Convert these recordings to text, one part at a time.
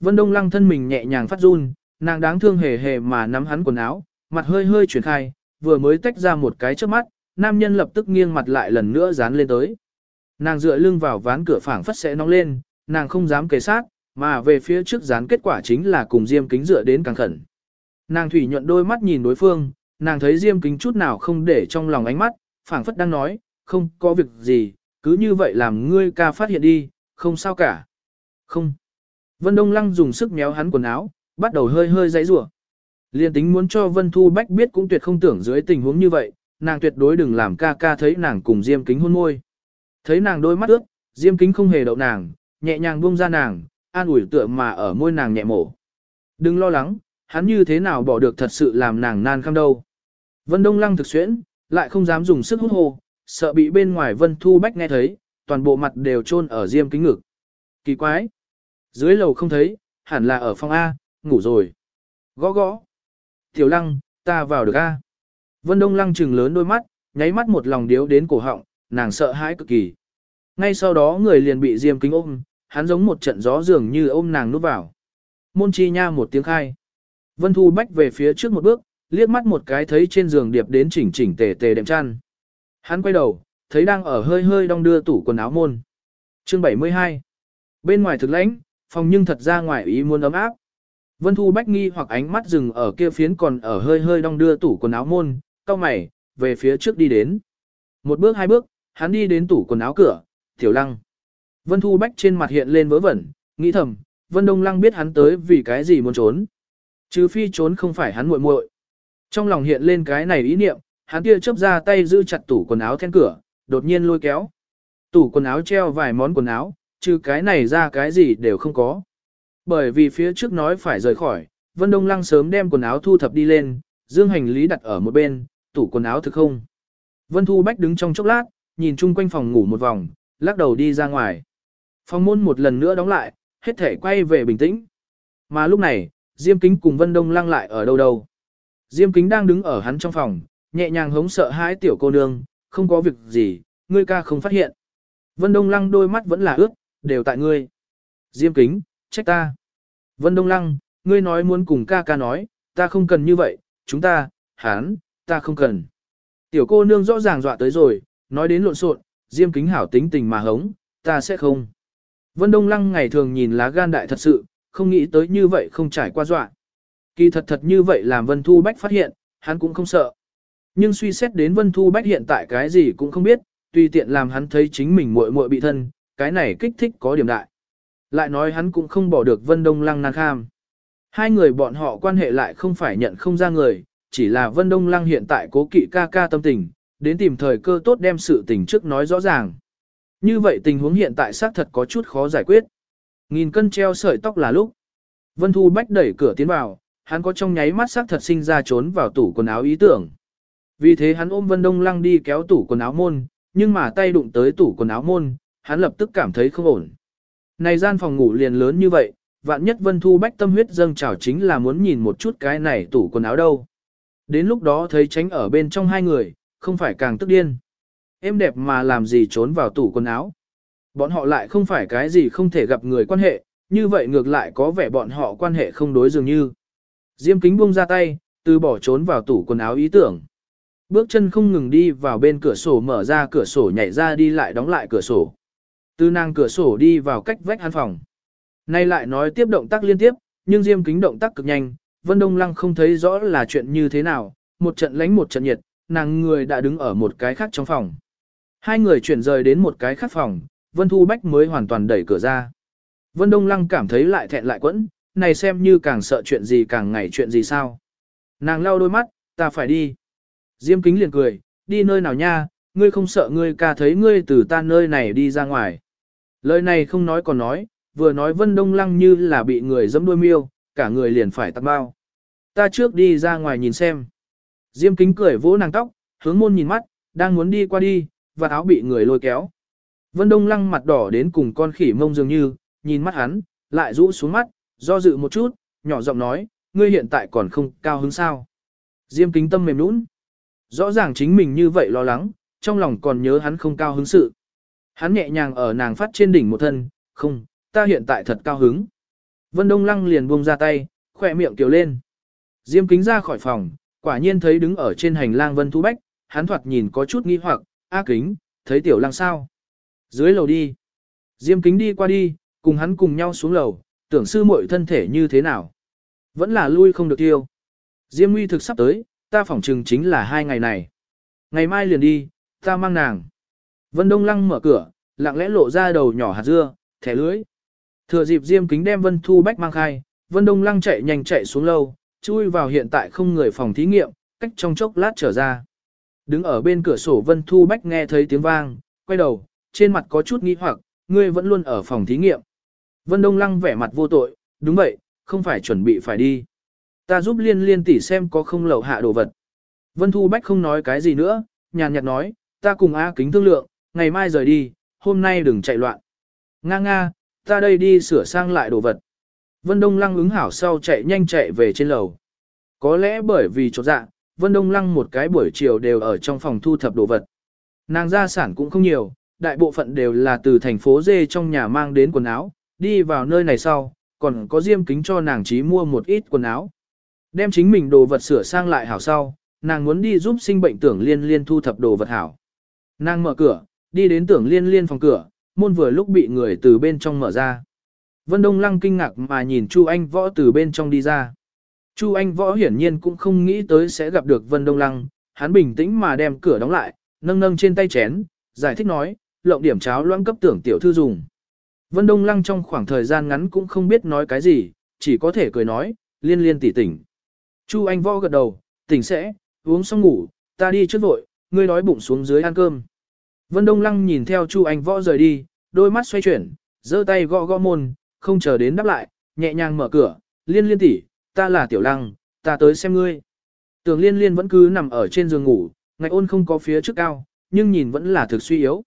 Vân Đông Lăng thân mình nhẹ nhàng phát run, nàng đáng thương hề hề mà nắm hắn quần áo, mặt hơi hơi chuyển khai, vừa mới tách ra một cái trước mắt, nam nhân lập tức nghiêng mặt lại lần nữa dán lên tới. Nàng dựa lưng vào ván cửa phảng phất sẽ nóng lên, nàng không dám kề sát, mà về phía trước dán kết quả chính là cùng Diêm Kính dựa đến càng khẩn. Nàng thủy nhuận đôi mắt nhìn đối phương, nàng thấy Diêm Kính chút nào không để trong lòng ánh mắt, phảng phất đang nói, không có việc gì, cứ như vậy làm ngươi ca phát hiện đi, không sao cả. Không. Vân Đông Lăng dùng sức méo hắn quần áo, bắt đầu hơi hơi giãy giụa. Liên tính muốn cho Vân Thu Bách biết cũng tuyệt không tưởng dưới tình huống như vậy, nàng tuyệt đối đừng làm ca ca thấy nàng cùng Diêm Kính hôn môi. Thấy nàng đôi mắt ướt, Diêm Kính không hề đậu nàng, nhẹ nhàng buông ra nàng, an ủi tựa mà ở môi nàng nhẹ mổ. Đừng lo lắng, hắn như thế nào bỏ được thật sự làm nàng nan khăm đâu. Vân Đông Lăng thực xuyễn, lại không dám dùng sức hút hô, sợ bị bên ngoài Vân Thu Bách nghe thấy, toàn bộ mặt đều chôn ở Diêm Kính ngực. Kỳ quái! Dưới lầu không thấy, hẳn là ở phòng A, ngủ rồi. Gõ gõ! Tiểu Lăng, ta vào được A. Vân Đông Lăng trừng lớn đôi mắt, nháy mắt một lòng điếu đến cổ họng, nàng sợ hãi cực kỳ. Ngay sau đó người liền bị Diêm Kính ôm, hắn giống một trận gió dường như ôm nàng núp vào. Môn chi nha một tiếng khai. Vân Thu Bách về phía trước một bước, liếc mắt một cái thấy trên giường điệp đến chỉnh chỉnh tề tề đệm chăn. Hắn quay đầu, thấy đang ở hơi hơi đong đưa tủ quần áo môn. Chương 72 Bên ngoài thực lãnh, phòng nhưng thật ra ngoài ý muốn ấm áp. Vân Thu Bách nghi hoặc ánh mắt dừng ở kia phiến còn ở hơi hơi đong đưa tủ quần áo môn, cao mày, về phía trước đi đến. Một bước hai bước, hắn đi đến tủ quần áo cửa, tiểu lăng. Vân Thu Bách trên mặt hiện lên vớ vẩn, nghĩ thầm, Vân Đông Lăng biết hắn tới vì cái gì muốn trốn. Chứ phi trốn không phải hắn muội muội. Trong lòng hiện lên cái này ý niệm, hắn kia chớp ra tay giữ chặt tủ quần áo then cửa, đột nhiên lôi kéo. Tủ quần áo treo vài món quần áo, trừ cái này ra cái gì đều không có. Bởi vì phía trước nói phải rời khỏi, Vân Đông Lăng sớm đem quần áo thu thập đi lên, dương hành lý đặt ở một bên, tủ quần áo thực không. Vân Thu Bách đứng trong chốc lát, nhìn chung quanh phòng ngủ một vòng, lắc đầu đi ra ngoài. Phòng môn một lần nữa đóng lại, hết thể quay về bình tĩnh. Mà lúc này, Diêm Kính cùng Vân Đông Lăng lại ở đâu đâu. Diêm Kính đang đứng ở hắn trong phòng, nhẹ nhàng hống sợ hãi tiểu cô nương, không có việc gì, ngươi ca không phát hiện. Vân Đông Lăng đôi mắt vẫn là ướt, đều tại ngươi. Diêm Kính, trách ta. Vân Đông Lăng, ngươi nói muốn cùng ca ca nói, ta không cần như vậy, chúng ta, hắn, ta không cần. Tiểu cô nương rõ ràng dọa tới rồi, nói đến lộn xộn, Diêm Kính hảo tính tình mà hống, ta sẽ không. Vân Đông Lăng ngày thường nhìn lá gan đại thật sự, không nghĩ tới như vậy không trải qua dọa. Kỳ thật thật như vậy làm Vân Thu Bách phát hiện, hắn cũng không sợ. Nhưng suy xét đến Vân Thu Bách hiện tại cái gì cũng không biết, tùy tiện làm hắn thấy chính mình muội muội bị thân, cái này kích thích có điểm đại. Lại nói hắn cũng không bỏ được Vân Đông Lăng nàng kham. Hai người bọn họ quan hệ lại không phải nhận không ra người, chỉ là Vân Đông Lăng hiện tại cố kỵ ca ca tâm tình, đến tìm thời cơ tốt đem sự tình trước nói rõ ràng. Như vậy tình huống hiện tại xác thật có chút khó giải quyết. Nghìn cân treo sợi tóc là lúc. Vân Thu Bách đẩy cửa tiến vào, hắn có trong nháy mắt xác thật sinh ra trốn vào tủ quần áo ý tưởng. Vì thế hắn ôm Vân Đông Lăng đi kéo tủ quần áo môn, nhưng mà tay đụng tới tủ quần áo môn, hắn lập tức cảm thấy không ổn. Này gian phòng ngủ liền lớn như vậy, vạn nhất Vân Thu Bách tâm huyết dâng trào chính là muốn nhìn một chút cái này tủ quần áo đâu. Đến lúc đó thấy tránh ở bên trong hai người, không phải càng tức điên. Em đẹp mà làm gì trốn vào tủ quần áo. Bọn họ lại không phải cái gì không thể gặp người quan hệ, như vậy ngược lại có vẻ bọn họ quan hệ không đối dường như. Diêm kính buông ra tay, từ bỏ trốn vào tủ quần áo ý tưởng. Bước chân không ngừng đi vào bên cửa sổ mở ra cửa sổ nhảy ra đi lại đóng lại cửa sổ. Từ nàng cửa sổ đi vào cách vách hắn phòng. Nay lại nói tiếp động tác liên tiếp, nhưng Diêm kính động tác cực nhanh, Vân Đông Lăng không thấy rõ là chuyện như thế nào, một trận lánh một trận nhiệt, nàng người đã đứng ở một cái khác trong phòng. Hai người chuyển rời đến một cái khác phòng, Vân Thu Bách mới hoàn toàn đẩy cửa ra. Vân Đông Lăng cảm thấy lại thẹn lại quẫn, này xem như càng sợ chuyện gì càng ngày chuyện gì sao. Nàng lau đôi mắt, ta phải đi. Diêm kính liền cười, đi nơi nào nha, ngươi không sợ ngươi ca thấy ngươi từ ta nơi này đi ra ngoài. Lời này không nói còn nói, vừa nói Vân Đông Lăng như là bị người dẫm đuôi miêu, cả người liền phải tắt bao. Ta trước đi ra ngoài nhìn xem. Diêm kính cười vỗ nàng tóc, hướng môn nhìn mắt, đang muốn đi qua đi, và áo bị người lôi kéo. Vân Đông Lăng mặt đỏ đến cùng con khỉ mông dường như, nhìn mắt hắn, lại rũ xuống mắt, do dự một chút, nhỏ giọng nói, ngươi hiện tại còn không cao hứng sao. Diêm kính tâm mềm nũng. Rõ ràng chính mình như vậy lo lắng, trong lòng còn nhớ hắn không cao hứng sự. Hắn nhẹ nhàng ở nàng phát trên đỉnh một thân, không, ta hiện tại thật cao hứng. Vân Đông Lăng liền buông ra tay, khỏe miệng tiểu lên. Diêm kính ra khỏi phòng, quả nhiên thấy đứng ở trên hành lang Vân Thu Bách, hắn thoạt nhìn có chút nghi hoặc, A kính, thấy tiểu lăng sao? Dưới lầu đi. Diêm kính đi qua đi, cùng hắn cùng nhau xuống lầu, tưởng sư muội thân thể như thế nào? Vẫn là lui không được tiêu. Diêm nguy thực sắp tới, ta phỏng trừng chính là hai ngày này. Ngày mai liền đi, ta mang nàng. Vân Đông Lăng mở cửa, lặng lẽ lộ ra đầu nhỏ hạt dưa, thẻ lưới. Thừa dịp Diêm Kính đem Vân Thu Bách mang khai, Vân Đông Lăng chạy nhanh chạy xuống lâu, chui vào hiện tại không người phòng thí nghiệm, cách trong chốc lát trở ra. Đứng ở bên cửa sổ Vân Thu Bách nghe thấy tiếng vang, quay đầu, trên mặt có chút nghi hoặc, ngươi vẫn luôn ở phòng thí nghiệm. Vân Đông Lăng vẻ mặt vô tội, đúng vậy, không phải chuẩn bị phải đi. Ta giúp liên liên tỷ xem có không lậu hạ đồ vật. Vân Thu Bách không nói cái gì nữa, nhàn nhạt nói, ta cùng A kính thương lượng, ngày mai rời đi, hôm nay đừng chạy loạn. Nga nga, ta đây đi sửa sang lại đồ vật. Vân Đông Lăng ứng hảo sau chạy nhanh chạy về trên lầu. Có lẽ bởi vì chỗ dạ, Vân Đông Lăng một cái buổi chiều đều ở trong phòng thu thập đồ vật. Nàng gia sản cũng không nhiều, đại bộ phận đều là từ thành phố dê trong nhà mang đến quần áo, đi vào nơi này sau, còn có diêm kính cho nàng trí mua một ít quần áo. Đem chính mình đồ vật sửa sang lại hảo sau, nàng muốn đi giúp sinh bệnh tưởng liên liên thu thập đồ vật hảo. Nàng mở cửa, đi đến tưởng liên liên phòng cửa, môn vừa lúc bị người từ bên trong mở ra. Vân Đông Lăng kinh ngạc mà nhìn Chu Anh Võ từ bên trong đi ra. Chu Anh Võ hiển nhiên cũng không nghĩ tới sẽ gặp được Vân Đông Lăng, hắn bình tĩnh mà đem cửa đóng lại, nâng nâng trên tay chén, giải thích nói, lộng điểm cháo loãng cấp tưởng tiểu thư dùng. Vân Đông Lăng trong khoảng thời gian ngắn cũng không biết nói cái gì, chỉ có thể cười nói, liên liên tỉ tỉnh. Chu Anh Võ gật đầu, tỉnh sẽ, uống xong ngủ, ta đi trước vội, ngươi đói bụng xuống dưới ăn cơm. Vân Đông Lăng nhìn theo Chu Anh Võ rời đi, đôi mắt xoay chuyển, giơ tay gõ gõ môn, không chờ đến đáp lại, nhẹ nhàng mở cửa, liên liên tỷ, ta là Tiểu Lăng, ta tới xem ngươi. Tưởng liên liên vẫn cứ nằm ở trên giường ngủ, ngạch ôn không có phía trước cao, nhưng nhìn vẫn là thực suy yếu.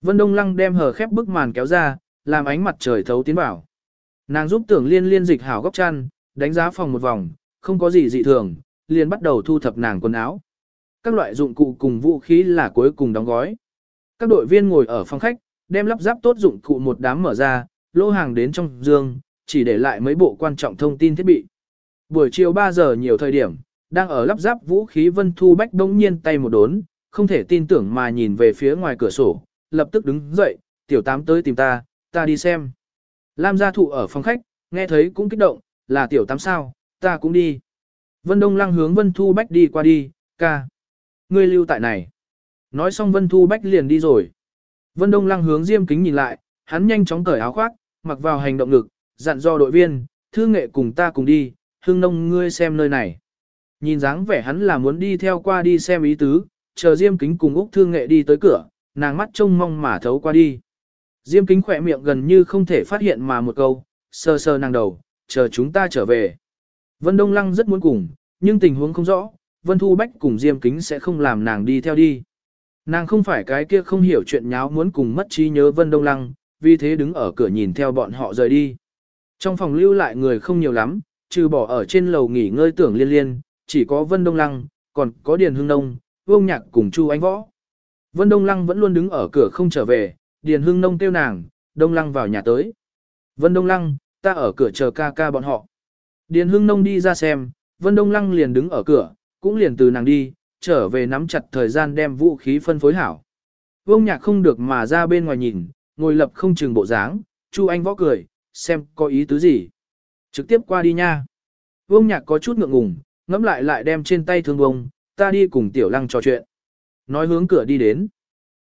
Vân Đông Lăng đem hờ khép bức màn kéo ra, làm ánh mặt trời thấu tiến vào. Nàng giúp tưởng liên liên dịch hảo góc chăn, đánh giá phòng một vòng, không có gì dị thường, liền bắt đầu thu thập nàng quần áo. Các loại dụng cụ cùng vũ khí là cuối cùng đóng gói. Các đội viên ngồi ở phòng khách, đem lắp ráp tốt dụng cụ một đám mở ra, lô hàng đến trong giường, chỉ để lại mấy bộ quan trọng thông tin thiết bị. Buổi chiều 3 giờ nhiều thời điểm, đang ở lắp ráp vũ khí Vân Thu Bách đông nhiên tay một đốn, không thể tin tưởng mà nhìn về phía ngoài cửa sổ, lập tức đứng dậy, tiểu tám tới tìm ta, ta đi xem. Lam gia thụ ở phòng khách, nghe thấy cũng kích động, là tiểu tám sao, ta cũng đi. Vân Đông Lăng hướng Vân Thu Bách đi qua đi, ca. Ngươi lưu tại này. Nói xong Vân Thu Bách liền đi rồi. Vân Đông Lăng hướng Diêm Kính nhìn lại, hắn nhanh chóng cởi áo khoác, mặc vào hành động lực, dặn dò đội viên, thư nghệ cùng ta cùng đi, hương nông ngươi xem nơi này. Nhìn dáng vẻ hắn là muốn đi theo qua đi xem ý tứ, chờ Diêm Kính cùng Úc Thương Nghệ đi tới cửa, nàng mắt trông mong mà thấu qua đi. Diêm Kính khỏe miệng gần như không thể phát hiện mà một câu, sờ sờ nàng đầu, chờ chúng ta trở về. Vân Đông Lăng rất muốn cùng, nhưng tình huống không rõ, Vân Thu Bách cùng Diêm Kính sẽ không làm nàng đi theo đi. Nàng không phải cái kia không hiểu chuyện nháo muốn cùng mất trí nhớ Vân Đông Lăng, vì thế đứng ở cửa nhìn theo bọn họ rời đi. Trong phòng lưu lại người không nhiều lắm, trừ bỏ ở trên lầu nghỉ ngơi tưởng liên liên, chỉ có Vân Đông Lăng, còn có Điền Hưng Nông, Vương Nhạc cùng Chu Anh Võ. Vân Đông Lăng vẫn luôn đứng ở cửa không trở về, Điền Hưng Nông kêu nàng, Đông Lăng vào nhà tới. Vân Đông Lăng, ta ở cửa chờ ca ca bọn họ. Điền Hưng Nông đi ra xem, Vân Đông Lăng liền đứng ở cửa, cũng liền từ nàng đi, trở về nắm chặt thời gian đem vũ khí phân phối hảo. Vương Nhạc không được mà ra bên ngoài nhìn, ngồi lập không chừng bộ dáng, Chu Anh võ cười, xem có ý tứ gì. Trực tiếp qua đi nha. Vương Nhạc có chút ngượng ngùng, ngẫm lại lại đem trên tay thương bông, ta đi cùng Tiểu Lăng trò chuyện. Nói hướng cửa đi đến.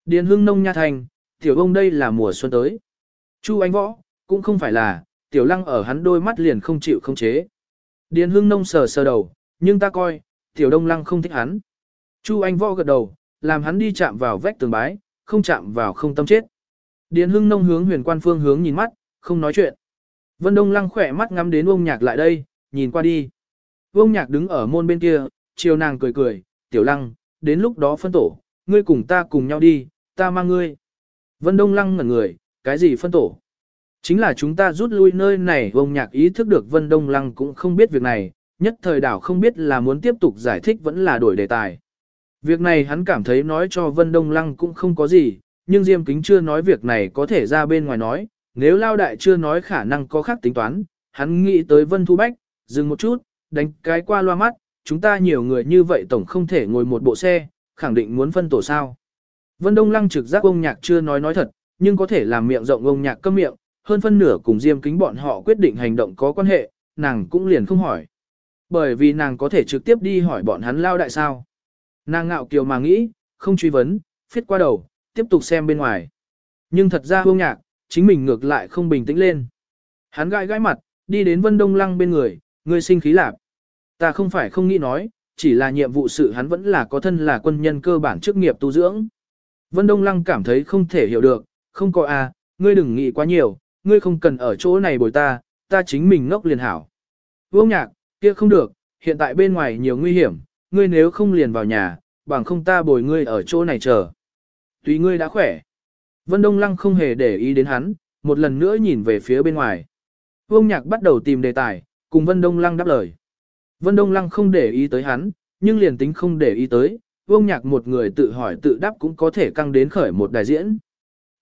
Điền hương Nông nha thành, Tiểu ông đây là mùa xuân tới. Chu Anh võ, cũng không phải là, Tiểu Lăng ở hắn đôi mắt liền không chịu không chế. Điền hương Nông sờ sờ đầu, nhưng ta coi, Tiểu Đông Lăng không thích hắn. Chu Anh võ gật đầu, làm hắn đi chạm vào vách tường bái, không chạm vào không tâm chết. Điền Hưng Nông hướng huyền quan phương hướng nhìn mắt, không nói chuyện. Vân Đông Lăng khỏe mắt ngắm đến Vương Nhạc lại đây, nhìn qua đi. Vương Nhạc đứng ở môn bên kia, chiều nàng cười cười, Tiểu Lăng, đến lúc đó phân tổ, ngươi cùng ta cùng nhau đi, ta mang ngươi. Vân Đông Lăng ngẩn người, cái gì phân tổ? Chính là chúng ta rút lui nơi này Vương Nhạc ý thức được Vân Đông Lăng cũng không biết việc này, nhất thời đảo không biết là muốn tiếp tục giải thích vẫn là đổi đề tài. Việc này hắn cảm thấy nói cho Vân Đông Lăng cũng không có gì, nhưng Diêm Kính chưa nói việc này có thể ra bên ngoài nói, nếu Lao Đại chưa nói khả năng có khác tính toán, hắn nghĩ tới Vân Thu Bách, dừng một chút, đánh cái qua loa mắt, chúng ta nhiều người như vậy tổng không thể ngồi một bộ xe, khẳng định muốn phân tổ sao. Vân Đông Lăng trực giác ông nhạc chưa nói nói thật, nhưng có thể làm miệng rộng ông nhạc câm miệng, hơn phân nửa cùng Diêm Kính bọn họ quyết định hành động có quan hệ, nàng cũng liền không hỏi. Bởi vì nàng có thể trực tiếp đi hỏi bọn hắn lao đại sao. Nàng ngạo kiều mà nghĩ, không truy vấn, phiết qua đầu, tiếp tục xem bên ngoài. Nhưng thật ra hương nhạc, chính mình ngược lại không bình tĩnh lên. Hắn gãi gãi mặt, đi đến Vân Đông Lăng bên người, người sinh khí lạc. Ta không phải không nghĩ nói, chỉ là nhiệm vụ sự hắn vẫn là có thân là quân nhân cơ bản chức nghiệp tu dưỡng. Vân Đông Lăng cảm thấy không thể hiểu được, không có a, à, ngươi đừng nghĩ quá nhiều, ngươi không cần ở chỗ này bồi ta, ta chính mình ngốc liền hảo. Vương nhạc, kia không được, hiện tại bên ngoài nhiều nguy hiểm, ngươi nếu không liền vào nhà, bằng không ta bồi ngươi ở chỗ này chờ. Tùy ngươi đã khỏe. Vân Đông Lăng không hề để ý đến hắn, một lần nữa nhìn về phía bên ngoài. Vương nhạc bắt đầu tìm đề tài, cùng Vân Đông Lăng đáp lời. Vân Đông Lăng không để ý tới hắn, nhưng liền tính không để ý tới, Vương Nhạc một người tự hỏi tự đáp cũng có thể căng đến khởi một đại diễn.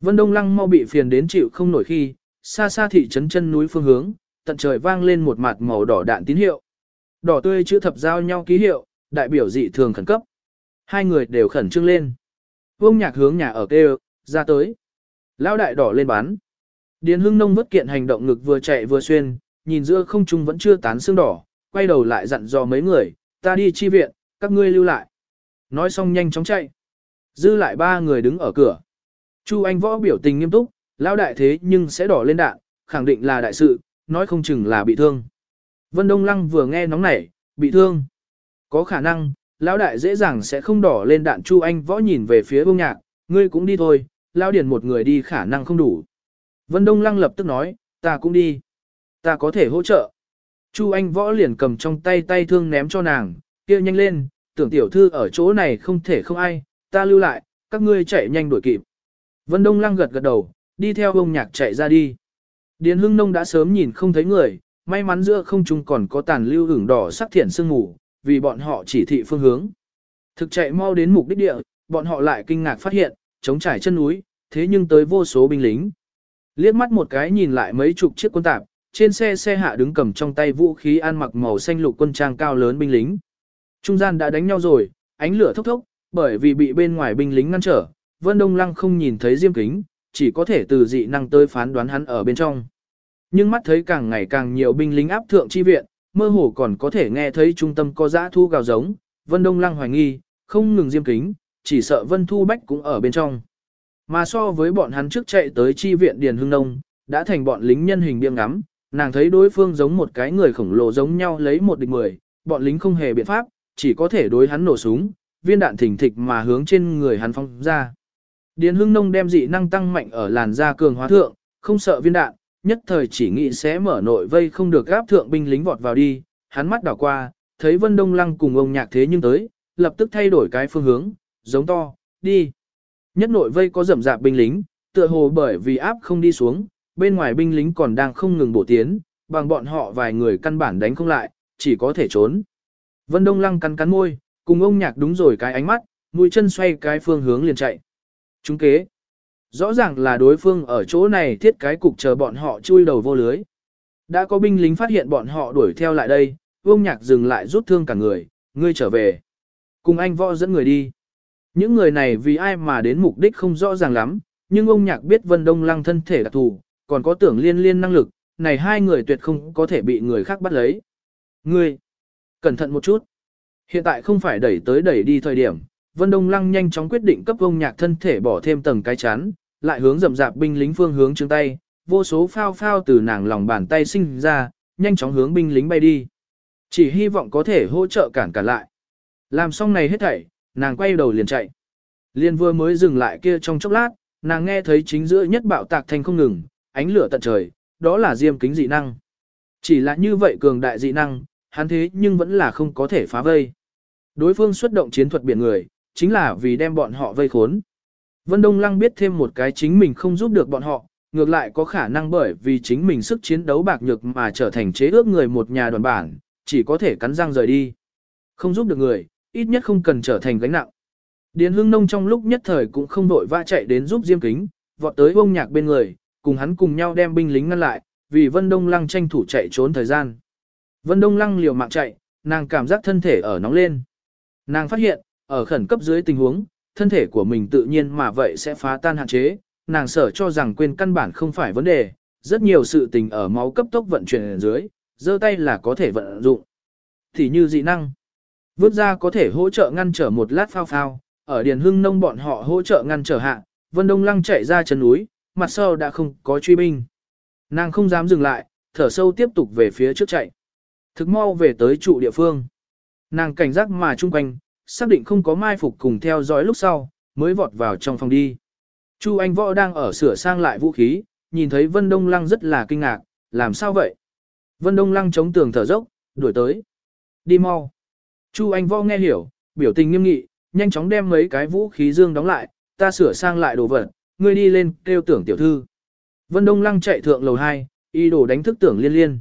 Vân Đông Lăng mau bị phiền đến chịu không nổi khi, xa xa thị trấn chân núi phương hướng, tận trời vang lên một mặt màu đỏ đạn tín hiệu. Đỏ tươi chữ thập giao nhau ký hiệu, đại biểu dị thường khẩn cấp. Hai người đều khẩn trương lên. Vương Nhạc hướng nhà ở kêu, ra tới. Lão đại đỏ lên bán. Điền Hưng Nông bất kiện hành động ngực vừa chạy vừa xuyên, nhìn giữa không trung vẫn chưa tán xương đỏ, quay đầu lại dặn dò mấy người, ta đi chi viện, các ngươi lưu lại. Nói xong nhanh chóng chạy. Dư lại ba người đứng ở cửa. Chu Anh Võ biểu tình nghiêm túc, lão đại thế nhưng sẽ đỏ lên đạn, khẳng định là đại sự, nói không chừng là bị thương. Vân Đông Lăng vừa nghe nóng nảy, bị thương. Có khả năng, lão đại dễ dàng sẽ không đỏ lên đạn Chu Anh Võ nhìn về phía bông nhạc, ngươi cũng đi thôi, lão điền một người đi khả năng không đủ. Vân Đông Lăng lập tức nói, ta cũng đi. Ta có thể hỗ trợ. Chu Anh Võ liền cầm trong tay tay thương ném cho nàng, kia nhanh lên, tưởng tiểu thư ở chỗ này không thể không ai, ta lưu lại, các ngươi chạy nhanh đuổi kịp. Vân Đông Lăng gật gật đầu, đi theo Vương nhạc chạy ra đi. Điền Hưng Nông đã sớm nhìn không thấy người, may mắn giữa không trung còn có tàn lưu hưởng đỏ sắc thiện sương mù, vì bọn họ chỉ thị phương hướng. Thực chạy mau đến mục đích địa, bọn họ lại kinh ngạc phát hiện, chống trải chân núi, thế nhưng tới vô số binh lính. Liếc mắt một cái nhìn lại mấy chục chiếc quân tạp, trên xe xe hạ đứng cầm trong tay vũ khí ăn mặc màu xanh lục quân trang cao lớn binh lính. Trung gian đã đánh nhau rồi, ánh lửa thốc thốc, bởi vì bị bên ngoài binh lính ngăn trở, Vân Đông Lăng không nhìn thấy Diêm Kính, chỉ có thể từ dị năng tới phán đoán hắn ở bên trong. Nhưng mắt thấy càng ngày càng nhiều binh lính áp thượng chi viện, mơ hồ còn có thể nghe thấy trung tâm có dã thu gào giống, Vân Đông Lăng hoài nghi, không ngừng Diêm Kính, chỉ sợ Vân Thu Bách cũng ở bên trong. Mà so với bọn hắn trước chạy tới chi viện Điền Hưng Nông, đã thành bọn lính nhân hình biêng ngắm, nàng thấy đối phương giống một cái người khổng lồ giống nhau lấy một địch mười, bọn lính không hề biện pháp, chỉ có thể đối hắn nổ súng, viên đạn thỉnh thịch mà hướng trên người hắn phóng ra. Điền Hưng Nông đem dị năng tăng mạnh ở làn da cường hóa thượng, không sợ viên đạn, nhất thời chỉ nghĩ sẽ mở nội vây không được gáp thượng binh lính vọt vào đi, hắn mắt đảo qua, thấy Vân Đông Lăng cùng ông nhạc thế nhưng tới, lập tức thay đổi cái phương hướng, giống to, đi. Nhất nội vây có rầm rạp binh lính, tựa hồ bởi vì áp không đi xuống, bên ngoài binh lính còn đang không ngừng bổ tiến, bằng bọn họ vài người căn bản đánh không lại, chỉ có thể trốn. Vân Đông Lăng cắn cắn môi, cùng ông nhạc đúng rồi cái ánh mắt, mũi chân xoay cái phương hướng liền chạy. Chúng kế. Rõ ràng là đối phương ở chỗ này thiết cái cục chờ bọn họ chui đầu vô lưới. Đã có binh lính phát hiện bọn họ đuổi theo lại đây, ông nhạc dừng lại rút thương cả người, ngươi trở về. Cùng anh võ dẫn người đi. Những người này vì ai mà đến mục đích không rõ ràng lắm, nhưng ông nhạc biết Vân Đông Lăng thân thể đặc thù, còn có tưởng liên liên năng lực, này hai người tuyệt không có thể bị người khác bắt lấy. Ngươi, cẩn thận một chút. Hiện tại không phải đẩy tới đẩy đi thời điểm, Vân Đông Lăng nhanh chóng quyết định cấp ông nhạc thân thể bỏ thêm tầng cái chắn, lại hướng rậm rạp binh lính phương hướng chương tay, vô số phao phao từ nàng lòng bàn tay sinh ra, nhanh chóng hướng binh lính bay đi. Chỉ hy vọng có thể hỗ trợ cản cả lại. Làm xong này hết thảy, nàng quay đầu liền chạy. Liên vừa mới dừng lại kia trong chốc lát, nàng nghe thấy chính giữa nhất bạo tạc thành không ngừng, ánh lửa tận trời, đó là diêm kính dị năng. Chỉ là như vậy cường đại dị năng, hắn thế nhưng vẫn là không có thể phá vây. Đối phương xuất động chiến thuật biển người, chính là vì đem bọn họ vây khốn. Vân Đông Lăng biết thêm một cái chính mình không giúp được bọn họ, ngược lại có khả năng bởi vì chính mình sức chiến đấu bạc nhược mà trở thành chế ước người một nhà đoàn bản, chỉ có thể cắn răng rời đi. Không giúp được người, ít nhất không cần trở thành gánh nặng. Điền Hưng Nông trong lúc nhất thời cũng không đội va chạy đến giúp Diêm Kính, vọt tới ông nhạc bên người, cùng hắn cùng nhau đem binh lính ngăn lại, vì Vân Đông Lăng tranh thủ chạy trốn thời gian. Vân Đông Lăng liều mạng chạy, nàng cảm giác thân thể ở nóng lên. Nàng phát hiện, ở khẩn cấp dưới tình huống, thân thể của mình tự nhiên mà vậy sẽ phá tan hạn chế, nàng sở cho rằng quên căn bản không phải vấn đề, rất nhiều sự tình ở máu cấp tốc vận chuyển dưới, giơ tay là có thể vận dụng. Thì như dị năng, vứt ra có thể hỗ trợ ngăn trở một lát phao phao, ở Điền Hưng Nông bọn họ hỗ trợ ngăn trở hạ, Vân Đông Lăng chạy ra chân núi, mặt sau đã không có truy binh. Nàng không dám dừng lại, thở sâu tiếp tục về phía trước chạy. Thực mau về tới trụ địa phương. Nàng cảnh giác mà chung quanh, xác định không có mai phục cùng theo dõi lúc sau, mới vọt vào trong phòng đi. Chu Anh Võ đang ở sửa sang lại vũ khí, nhìn thấy Vân Đông Lăng rất là kinh ngạc, làm sao vậy? Vân Đông Lăng chống tường thở dốc, đuổi tới. Đi mau. Chu Anh Võ nghe hiểu, biểu tình nghiêm nghị, nhanh chóng đem mấy cái vũ khí dương đóng lại, ta sửa sang lại đồ vật, ngươi đi lên, kêu tưởng tiểu thư. Vân Đông Lăng chạy thượng lầu 2, y đồ đánh thức tưởng liên liên.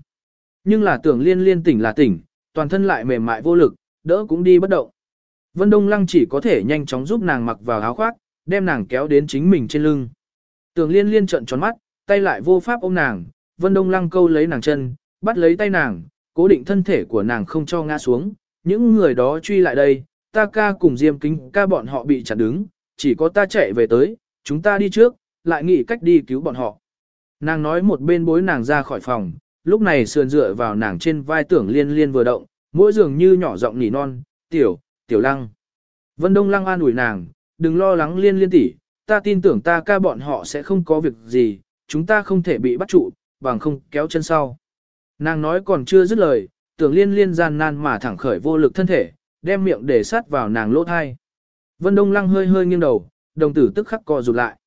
Nhưng là tưởng liên liên tỉnh là tỉnh, toàn thân lại mềm mại vô lực, đỡ cũng đi bất động. Vân Đông Lăng chỉ có thể nhanh chóng giúp nàng mặc vào áo khoác, đem nàng kéo đến chính mình trên lưng. Tưởng liên liên trợn tròn mắt, tay lại vô pháp ôm nàng, Vân Đông Lăng câu lấy nàng chân, bắt lấy tay nàng, cố định thân thể của nàng không cho ngã xuống. Những người đó truy lại đây, ta ca cùng Diêm Kính ca bọn họ bị chặn đứng, chỉ có ta chạy về tới, chúng ta đi trước, lại nghĩ cách đi cứu bọn họ. Nàng nói một bên bối nàng ra khỏi phòng, lúc này sườn dựa vào nàng trên vai tưởng liên liên vừa động, mỗi dường như nhỏ giọng nỉ non, tiểu, tiểu lăng. Vân Đông Lăng an ủi nàng, đừng lo lắng liên liên tỷ, ta tin tưởng ta ca bọn họ sẽ không có việc gì, chúng ta không thể bị bắt trụ, bằng không kéo chân sau. Nàng nói còn chưa dứt lời, tưởng liên liên gian nan mà thẳng khởi vô lực thân thể, đem miệng để sát vào nàng lỗ thai. Vân Đông Lăng hơi hơi nghiêng đầu, đồng tử tức khắc co rụt lại.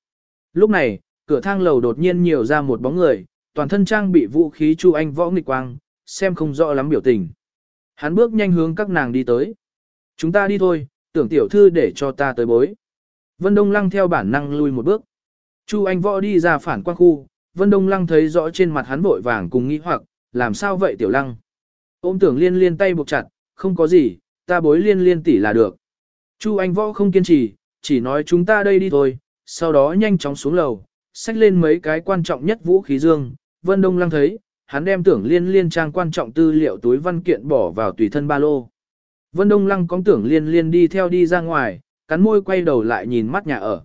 Lúc này, cửa thang lầu đột nhiên nhiều ra một bóng người, toàn thân trang bị vũ khí Chu Anh võ nghịch quang, xem không rõ lắm biểu tình. Hắn bước nhanh hướng các nàng đi tới. Chúng ta đi thôi, tưởng tiểu thư để cho ta tới bối. Vân Đông Lăng theo bản năng lui một bước. Chu Anh võ đi ra phản quan khu, Vân Đông Lăng thấy rõ trên mặt hắn vội vàng cùng nghĩ hoặc, làm sao vậy tiểu lăng. Ôm tưởng liên liên tay buộc chặt, không có gì, ta bối liên liên tỷ là được. Chu Anh võ không kiên trì, chỉ nói chúng ta đây đi thôi, sau đó nhanh chóng xuống lầu, xách lên mấy cái quan trọng nhất vũ khí dương, Vân Đông Lăng thấy, hắn đem tưởng liên liên trang quan trọng tư liệu túi văn kiện bỏ vào tùy thân ba lô. Vân Đông Lăng có tưởng liên liên đi theo đi ra ngoài, cắn môi quay đầu lại nhìn mắt nhà ở.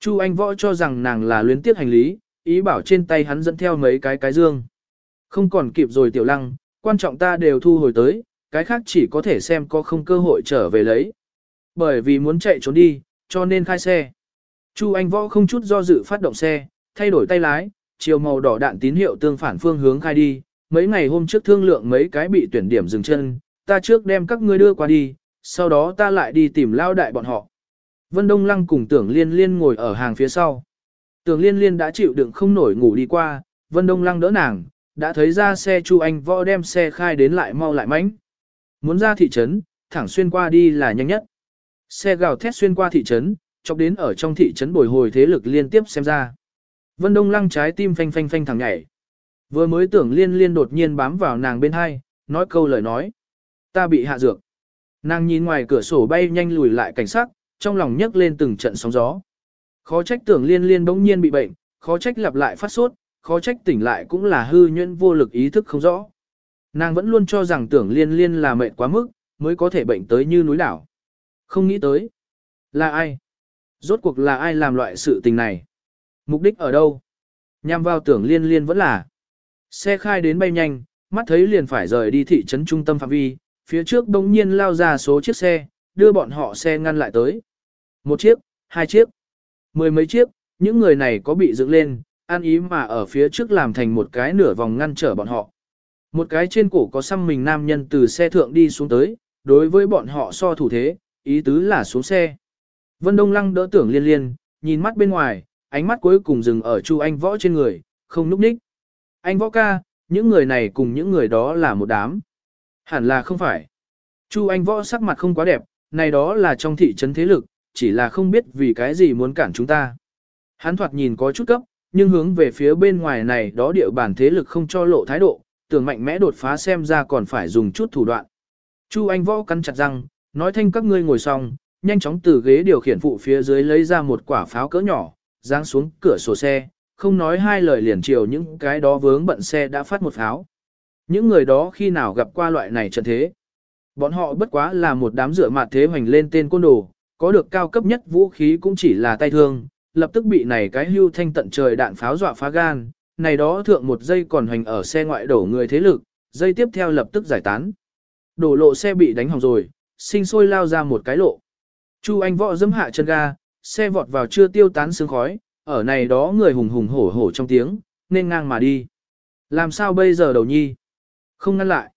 Chu Anh Võ cho rằng nàng là luyến tiếc hành lý, ý bảo trên tay hắn dẫn theo mấy cái cái dương. Không còn kịp rồi tiểu lăng, quan trọng ta đều thu hồi tới, cái khác chỉ có thể xem có không cơ hội trở về lấy. Bởi vì muốn chạy trốn đi, cho nên khai xe. Chu Anh Võ không chút do dự phát động xe, thay đổi tay lái, chiều màu đỏ đạn tín hiệu tương phản phương hướng khai đi. Mấy ngày hôm trước thương lượng mấy cái bị tuyển điểm dừng chân, ta trước đem các ngươi đưa qua đi, sau đó ta lại đi tìm lao đại bọn họ. Vân Đông Lăng cùng tưởng liên liên ngồi ở hàng phía sau. Tưởng liên liên đã chịu đựng không nổi ngủ đi qua, Vân Đông Lăng đỡ nàng, đã thấy ra xe Chu Anh Võ đem xe khai đến lại mau lại mánh. Muốn ra thị trấn, thẳng xuyên qua đi là nhanh nhất. Xe gào thét xuyên qua thị trấn, chọc đến ở trong thị trấn bồi hồi thế lực liên tiếp xem ra. Vân Đông Lăng trái tim phanh phanh phanh thẳng nhảy. Vừa mới tưởng liên liên đột nhiên bám vào nàng bên hai, nói câu lời nói. Ta bị hạ dược. Nàng nhìn ngoài cửa sổ bay nhanh lùi lại cảnh sắc, trong lòng nhấc lên từng trận sóng gió. Khó trách tưởng liên liên bỗng nhiên bị bệnh, khó trách lặp lại phát sốt, khó trách tỉnh lại cũng là hư nhuyễn vô lực ý thức không rõ. Nàng vẫn luôn cho rằng tưởng liên liên là mệt quá mức, mới có thể bệnh tới như núi đảo. Không nghĩ tới. Là ai? Rốt cuộc là ai làm loại sự tình này? Mục đích ở đâu? Nhằm vào tưởng liên liên vẫn là. Xe khai đến bay nhanh, mắt thấy liền phải rời đi thị trấn trung tâm phạm vi, phía trước bỗng nhiên lao ra số chiếc xe, đưa bọn họ xe ngăn lại tới. Một chiếc, hai chiếc, mười mấy chiếc, những người này có bị dựng lên, an ý mà ở phía trước làm thành một cái nửa vòng ngăn trở bọn họ. Một cái trên cổ có xăm mình nam nhân từ xe thượng đi xuống tới, đối với bọn họ so thủ thế, ý tứ là xuống xe. Vân Đông Lăng đỡ tưởng liên liên, nhìn mắt bên ngoài, ánh mắt cuối cùng dừng ở Chu Anh Võ trên người, không núp ních. Anh Võ ca, những người này cùng những người đó là một đám. Hẳn là không phải. Chu Anh Võ sắc mặt không quá đẹp, này đó là trong thị trấn thế lực, chỉ là không biết vì cái gì muốn cản chúng ta. Hắn thoạt nhìn có chút cấp, nhưng hướng về phía bên ngoài này đó địa bàn thế lực không cho lộ thái độ, tưởng mạnh mẽ đột phá xem ra còn phải dùng chút thủ đoạn. Chu Anh Võ cắn chặt răng, nói thanh các ngươi ngồi xong, nhanh chóng từ ghế điều khiển phụ phía dưới lấy ra một quả pháo cỡ nhỏ, giáng xuống cửa sổ xe, không nói hai lời liền chiều những cái đó vướng bận xe đã phát một pháo. Những người đó khi nào gặp qua loại này trận thế. Bọn họ bất quá là một đám rửa mặt thế hoành lên tên côn đồ, có được cao cấp nhất vũ khí cũng chỉ là tay thương, lập tức bị này cái hưu thanh tận trời đạn pháo dọa phá gan, này đó thượng một giây còn hoành ở xe ngoại đổ người thế lực, dây tiếp theo lập tức giải tán. Đổ lộ xe bị đánh hỏng rồi, sinh sôi lao ra một cái lộ. Chu Anh võ dẫm hạ chân ga, xe vọt vào chưa tiêu tán sương khói, ở này đó người hùng hùng hổ hổ trong tiếng, nên ngang mà đi. Làm sao bây giờ đầu nhi? Không ngăn lại.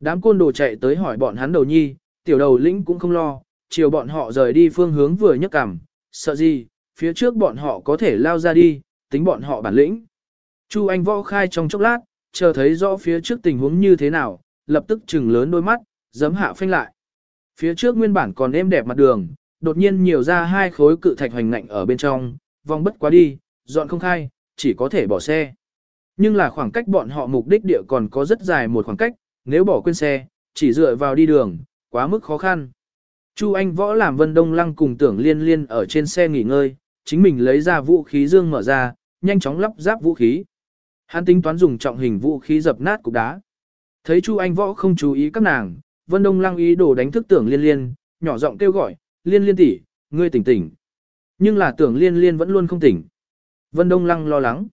Đám côn đồ chạy tới hỏi bọn hắn đầu nhi, tiểu đầu lĩnh cũng không lo, chiều bọn họ rời đi phương hướng vừa nhấc cằm, sợ gì, phía trước bọn họ có thể lao ra đi, tính bọn họ bản lĩnh. Chu Anh võ khai trong chốc lát, chờ thấy rõ phía trước tình huống như thế nào, lập tức chừng lớn đôi mắt, giấm hạ phanh lại. Phía trước nguyên bản còn êm đẹp mặt đường, đột nhiên nhiều ra hai khối cự thạch hoành ngạnh ở bên trong, vòng bất quá đi, dọn không khai, chỉ có thể bỏ xe. Nhưng là khoảng cách bọn họ mục đích địa còn có rất dài một khoảng cách, nếu bỏ quên xe, chỉ dựa vào đi đường, quá mức khó khăn. Chu Anh Võ làm Vân Đông Lăng cùng tưởng liên liên ở trên xe nghỉ ngơi, chính mình lấy ra vũ khí dương mở ra, nhanh chóng lắp ráp vũ khí. Hắn tính toán dùng trọng hình vũ khí dập nát cục đá. Thấy Chu Anh Võ không chú ý các nàng, Vân Đông Lăng ý đồ đánh thức tưởng liên liên, nhỏ giọng kêu gọi, liên liên tỷ, ngươi tỉnh tỉnh. Nhưng là tưởng liên liên vẫn luôn không tỉnh. Vân Đông Lăng lo lắng.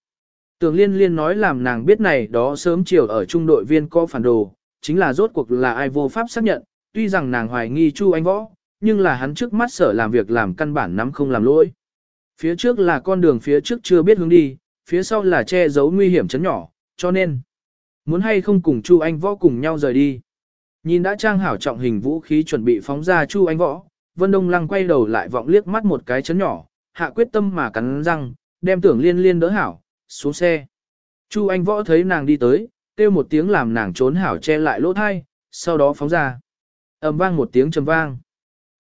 Tưởng liên liên nói làm nàng biết này đó sớm chiều ở trung đội viên có phản đồ, chính là rốt cuộc là ai vô pháp xác nhận, tuy rằng nàng hoài nghi Chu Anh Võ, nhưng là hắn trước mắt sở làm việc làm căn bản nắm không làm lỗi. Phía trước là con đường phía trước chưa biết hướng đi, phía sau là che giấu nguy hiểm chấn nhỏ, cho nên muốn hay không cùng Chu Anh Võ cùng nhau rời đi. Nhìn đã trang hảo trọng hình vũ khí chuẩn bị phóng ra Chu Anh Võ, Vân Đông Lăng quay đầu lại vọng liếc mắt một cái chấn nhỏ, hạ quyết tâm mà cắn răng, đem tưởng liên liên đỡ hảo, xuống xe. Chu Anh Võ thấy nàng đi tới, kêu một tiếng làm nàng trốn hảo che lại lỗ thai, sau đó phóng ra. ầm vang một tiếng trầm vang.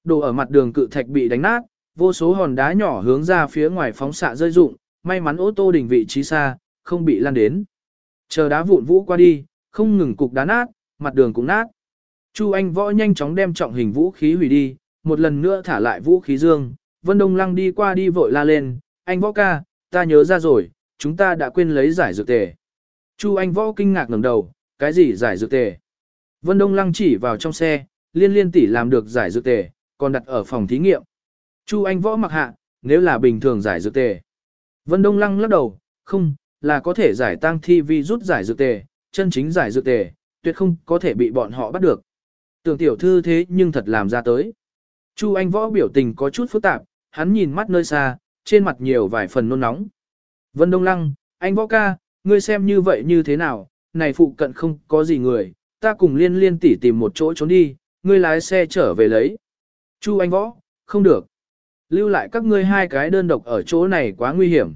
Đồ ở mặt đường cự thạch bị đánh nát, vô số hòn đá nhỏ hướng ra phía ngoài phóng xạ rơi rụng, may mắn ô tô đỉnh vị trí xa, không bị lan đến. Chờ đá vụn vũ qua đi, không ngừng cục đá nát, mặt đường cũng nát. Chu Anh Võ nhanh chóng đem trọng hình vũ khí hủy đi, một lần nữa thả lại vũ khí dương, Vân Đông Lăng đi qua đi vội la lên, anh Võ ca, ta nhớ ra rồi, chúng ta đã quên lấy giải dược tề. Chu Anh Võ kinh ngạc ngẩng đầu, cái gì giải dược tề? Vân Đông Lăng chỉ vào trong xe, liên liên tỷ làm được giải dược tề, còn đặt ở phòng thí nghiệm. Chu Anh Võ mặc hạ, nếu là bình thường giải dược tề. Vân Đông Lăng lắc đầu, không, là có thể giải tăng thi vi rút giải dược tề, chân chính giải dược tề, tuyệt không có thể bị bọn họ bắt được. Tưởng tiểu thư thế nhưng thật làm ra tới. Chu Anh Võ biểu tình có chút phức tạp, hắn nhìn mắt nơi xa, trên mặt nhiều vài phần nôn nóng. Vân Đông Lăng, anh Võ ca, ngươi xem như vậy như thế nào, này phụ cận không có gì người, ta cùng liên liên tỉ tìm một chỗ trốn đi, ngươi lái xe trở về lấy. Chu Anh Võ, không được. Lưu lại các ngươi hai cái đơn độc ở chỗ này quá nguy hiểm.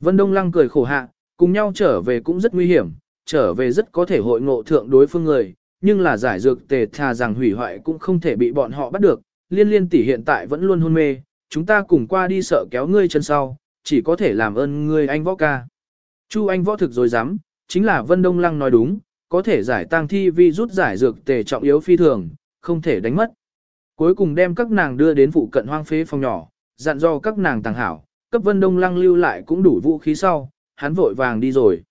Vân Đông Lăng cười khổ hạ, cùng nhau trở về cũng rất nguy hiểm, trở về rất có thể hội ngộ thượng đối phương người, nhưng là giải dược tề thà rằng hủy hoại cũng không thể bị bọn họ bắt được, liên liên tỷ hiện tại vẫn luôn hôn mê, chúng ta cùng qua đi sợ kéo ngươi chân sau, chỉ có thể làm ơn ngươi anh võ ca. Chu anh võ thực rồi dám, chính là Vân Đông Lăng nói đúng, có thể giải tang thi vi rút giải dược tề trọng yếu phi thường, không thể đánh mất. Cuối cùng đem các nàng đưa đến phụ cận hoang phế phòng nhỏ, dặn do các nàng tàng hảo, cấp Vân Đông Lăng lưu lại cũng đủ vũ khí sau, hắn vội vàng đi rồi.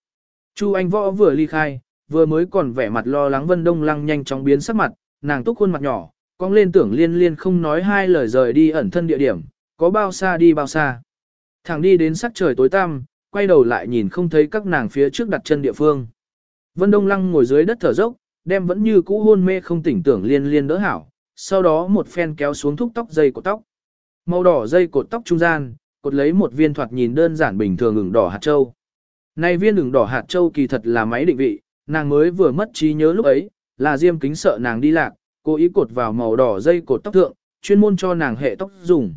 Chu Anh Võ vừa ly khai, vừa mới còn vẻ mặt lo lắng Vân Đông Lăng nhanh chóng biến sắc mặt, nàng túc khuôn mặt nhỏ, cong lên tưởng liên liên không nói hai lời rời đi ẩn thân địa điểm, có bao xa đi bao xa. Thẳng đi đến sắc trời tối tăm, quay đầu lại nhìn không thấy các nàng phía trước đặt chân địa phương. Vân Đông Lăng ngồi dưới đất thở dốc, đem vẫn như cũ hôn mê không tỉnh tưởng liên liên đỡ hảo, sau đó một phen kéo xuống thúc tóc dây cột tóc. Màu đỏ dây cột tóc trung gian, cột lấy một viên thoạt nhìn đơn giản bình thường ửng đỏ hạt châu. Này viên ửng đỏ hạt châu kỳ thật là máy định vị, nàng mới vừa mất trí nhớ lúc ấy, là Diêm Kính sợ nàng đi lạc, cố ý cột vào màu đỏ dây cột tóc thượng, chuyên môn cho nàng hệ tóc dùng.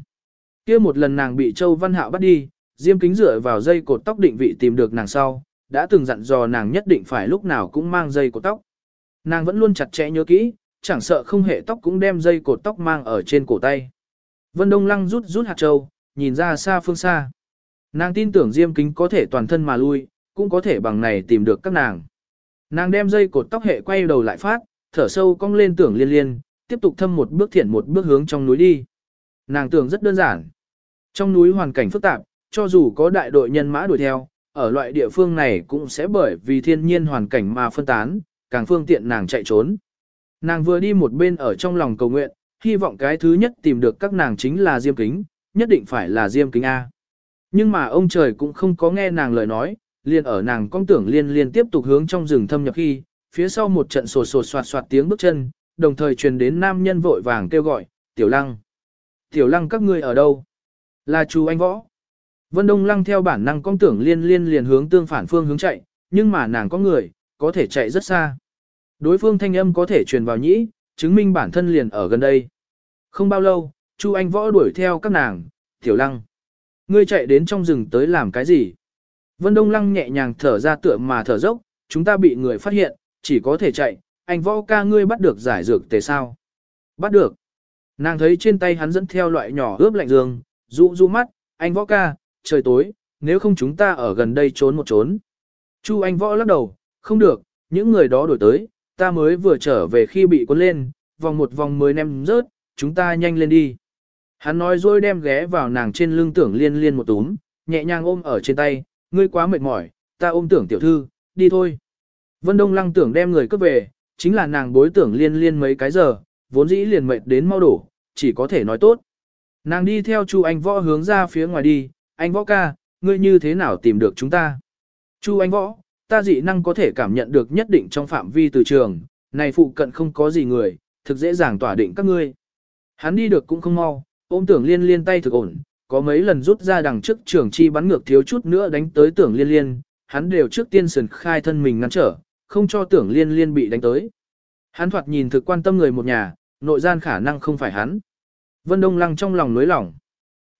Kia một lần nàng bị Châu Văn Hạo bắt đi, Diêm Kính dựa vào dây cột tóc định vị tìm được nàng sau, đã từng dặn dò nàng nhất định phải lúc nào cũng mang dây cột tóc. Nàng vẫn luôn chặt chẽ nhớ kỹ, chẳng sợ không hệ tóc cũng đem dây cột tóc mang ở trên cổ tay. Vân Đông Lăng rút rút hạt châu, nhìn ra xa phương xa. Nàng tin tưởng Diêm Kính có thể toàn thân mà lui, cũng có thể bằng này tìm được các nàng. Nàng đem dây cột tóc hệ quay đầu lại phát, thở sâu cong lên tưởng liên liên, tiếp tục thâm một bước thiện một bước hướng trong núi đi. Nàng tưởng rất đơn giản. Trong núi hoàn cảnh phức tạp, cho dù có đại đội nhân mã đuổi theo, ở loại địa phương này cũng sẽ bởi vì thiên nhiên hoàn cảnh mà phân tán, càng phương tiện nàng chạy trốn. Nàng vừa đi một bên ở trong lòng cầu nguyện, hy vọng cái thứ nhất tìm được các nàng chính là Diêm Kính, nhất định phải là Diêm Kính A. Nhưng mà ông trời cũng không có nghe nàng lời nói, liền ở nàng con tưởng liên liên tiếp tục hướng trong rừng thâm nhập khi, phía sau một trận sột sột soạt soạt tiếng bước chân, đồng thời truyền đến nam nhân vội vàng kêu gọi, tiểu lăng. Tiểu lăng các ngươi ở đâu? Là chú anh võ. Vân Đông lăng theo bản năng con tưởng liên liên liền hướng tương phản phương hướng chạy, nhưng mà nàng có người, có thể chạy rất xa. Đối phương thanh âm có thể truyền vào nhĩ, chứng minh bản thân liền ở gần đây. Không bao lâu, Chu Anh Võ đuổi theo các nàng, tiểu lăng. Ngươi chạy đến trong rừng tới làm cái gì? Vân Đông Lăng nhẹ nhàng thở ra tựa mà thở dốc, chúng ta bị người phát hiện, chỉ có thể chạy, anh võ ca ngươi bắt được giải dược tề sao? Bắt được. Nàng thấy trên tay hắn dẫn theo loại nhỏ ướp lạnh dương, dụ dụ mắt, anh võ ca, trời tối, nếu không chúng ta ở gần đây trốn một trốn. Chu anh võ lắc đầu, không được, những người đó đổi tới, ta mới vừa trở về khi bị cuốn lên, vòng một vòng mới ném rớt, chúng ta nhanh lên đi. Hắn nói rồi đem ghé vào nàng trên lưng tưởng liên liên một túm, nhẹ nhàng ôm ở trên tay, ngươi quá mệt mỏi, ta ôm tưởng tiểu thư, đi thôi. Vân Đông Lăng tưởng đem người cướp về, chính là nàng bối tưởng liên liên mấy cái giờ, vốn dĩ liền mệt đến mau đổ, chỉ có thể nói tốt. Nàng đi theo Chu Anh Võ hướng ra phía ngoài đi, anh Võ ca, ngươi như thế nào tìm được chúng ta? Chu Anh Võ, ta dị năng có thể cảm nhận được nhất định trong phạm vi từ trường, này phụ cận không có gì người, thực dễ dàng tỏa định các ngươi. Hắn đi được cũng không mau, ôm tưởng liên liên tay thực ổn, có mấy lần rút ra đằng trước trường chi bắn ngược thiếu chút nữa đánh tới tưởng liên liên, hắn đều trước tiên sườn khai thân mình ngăn trở, không cho tưởng liên liên bị đánh tới. Hắn thoạt nhìn thực quan tâm người một nhà, nội gian khả năng không phải hắn. Vân Đông Lăng trong lòng nối lỏng.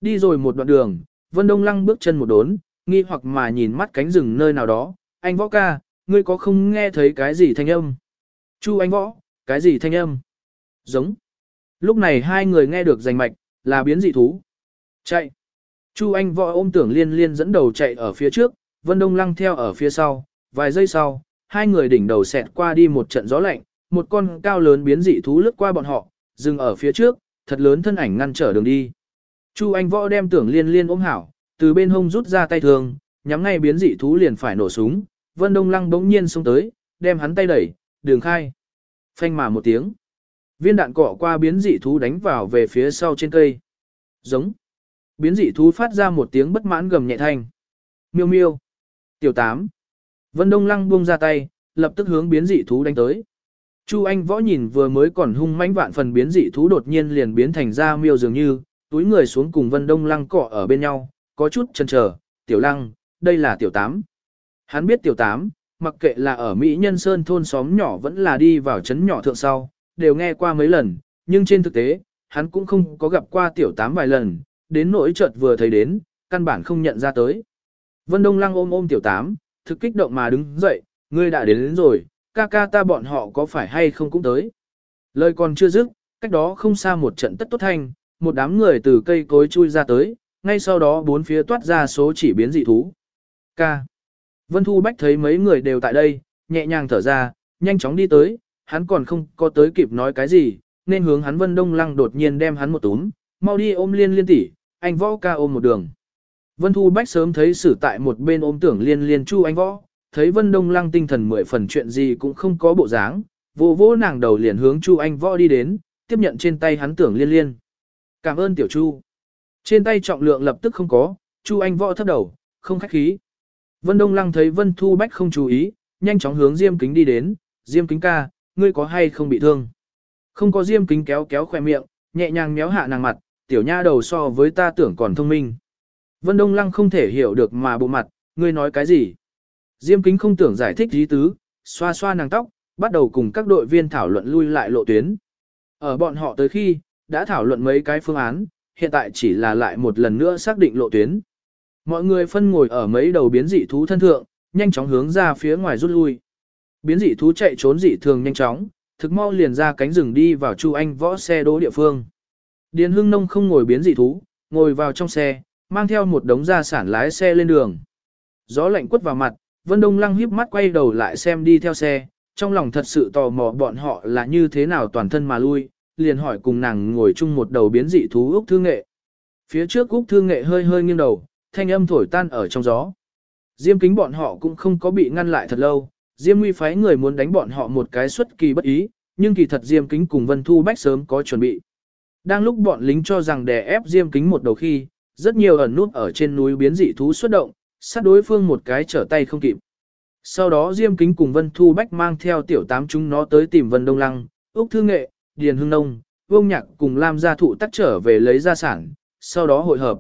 Đi rồi một đoạn đường, Vân Đông Lăng bước chân một đốn, nghi hoặc mà nhìn mắt cánh rừng nơi nào đó. Anh võ ca, ngươi có không nghe thấy cái gì thanh âm? Chu anh võ, cái gì thanh âm? Giống. Lúc này hai người nghe được rành mạch, là biến dị thú. Chạy. Chu anh võ ôm tưởng liên liên dẫn đầu chạy ở phía trước, Vân Đông Lăng theo ở phía sau, vài giây sau, hai người đỉnh đầu xẹt qua đi một trận gió lạnh, một con cao lớn biến dị thú lướt qua bọn họ, dừng ở phía trước, thật lớn thân ảnh ngăn trở đường đi. Chu Anh Võ đem tưởng liên liên ôm hảo, từ bên hông rút ra tay thường, nhắm ngay biến dị thú liền phải nổ súng, Vân Đông Lăng bỗng nhiên xông tới, đem hắn tay đẩy, đường khai. Phanh mà một tiếng. Viên đạn cọ qua biến dị thú đánh vào về phía sau trên cây. Giống. Biến dị thú phát ra một tiếng bất mãn gầm nhẹ thanh. Miêu miêu. Tiểu tám. Vân Đông Lăng buông ra tay, lập tức hướng biến dị thú đánh tới. Chu Anh võ nhìn vừa mới còn hung mãnh vạn phần biến dị thú đột nhiên liền biến thành ra miêu dường như, túi người xuống cùng Vân Đông Lăng cọ ở bên nhau, có chút chần chờ, tiểu lăng, đây là tiểu tám. Hắn biết tiểu tám, mặc kệ là ở Mỹ Nhân Sơn thôn xóm nhỏ vẫn là đi vào trấn nhỏ thượng sau, đều nghe qua mấy lần, nhưng trên thực tế, hắn cũng không có gặp qua tiểu tám vài lần, đến nỗi chợt vừa thấy đến, căn bản không nhận ra tới. Vân Đông Lăng ôm ôm tiểu tám, thực kích động mà đứng dậy, ngươi đã đến, đến rồi, ca ca ta bọn họ có phải hay không cũng tới. Lời còn chưa dứt, cách đó không xa một trận tất tốt thanh, một đám người từ cây cối chui ra tới, ngay sau đó bốn phía toát ra số chỉ biến dị thú. Ca. Vân Thu Bách thấy mấy người đều tại đây, nhẹ nhàng thở ra, nhanh chóng đi tới, hắn còn không có tới kịp nói cái gì, nên hướng hắn Vân Đông Lăng đột nhiên đem hắn một túm, mau đi ôm liên liên tỷ, anh võ ca ôm một đường. Vân Thu Bách sớm thấy xử tại một bên ôm tưởng liên liên chu anh võ, thấy Vân Đông Lăng tinh thần mười phần chuyện gì cũng không có bộ dáng, vô vô nàng đầu liền hướng chu anh võ đi đến, tiếp nhận trên tay hắn tưởng liên liên. Cảm ơn tiểu chu. Trên tay trọng lượng lập tức không có, chu anh võ thấp đầu, không khách khí. Vân Đông Lăng thấy Vân Thu Bách không chú ý, nhanh chóng hướng Diêm Kính đi đến, Diêm Kính ca, ngươi có hay không bị thương? Không có Diêm Kính kéo kéo khoe miệng, nhẹ nhàng méo hạ nàng mặt, tiểu nha đầu so với ta tưởng còn thông minh. Vân Đông Lăng không thể hiểu được mà bộ mặt, ngươi nói cái gì? Diêm kính không tưởng giải thích lý tứ, xoa xoa nàng tóc, bắt đầu cùng các đội viên thảo luận lui lại lộ tuyến. Ở bọn họ tới khi, đã thảo luận mấy cái phương án, hiện tại chỉ là lại một lần nữa xác định lộ tuyến. Mọi người phân ngồi ở mấy đầu biến dị thú thân thượng, nhanh chóng hướng ra phía ngoài rút lui. Biến dị thú chạy trốn dị thường nhanh chóng, thực mau liền ra cánh rừng đi vào Chu Anh võ xe đỗ địa phương. Điền Hưng Nông không ngồi biến dị thú, ngồi vào trong xe, mang theo một đống gia sản lái xe lên đường. Gió lạnh quất vào mặt, Vân Đông Lăng híp mắt quay đầu lại xem đi theo xe, trong lòng thật sự tò mò bọn họ là như thế nào toàn thân mà lui, liền hỏi cùng nàng ngồi chung một đầu biến dị thú Úc Thương Nghệ. Phía trước Úc Thương Nghệ hơi hơi nghiêng đầu, thanh âm thổi tan ở trong gió. Diêm kính bọn họ cũng không có bị ngăn lại thật lâu, Diêm nguy phái người muốn đánh bọn họ một cái xuất kỳ bất ý, nhưng kỳ thật Diêm kính cùng Vân Thu Bách sớm có chuẩn bị. Đang lúc bọn lính cho rằng đè ép Diêm kính một đầu khi, rất nhiều ẩn nút ở trên núi biến dị thú xuất động, sát đối phương một cái trở tay không kịp. Sau đó Diêm Kính cùng Vân Thu Bách mang theo tiểu tám chúng nó tới tìm Vân Đông Lăng, Úc Thư Nghệ, Điền Hưng Nông, Vương Nhạc cùng Lam gia thụ tắc trở về lấy gia sản, sau đó hội hợp.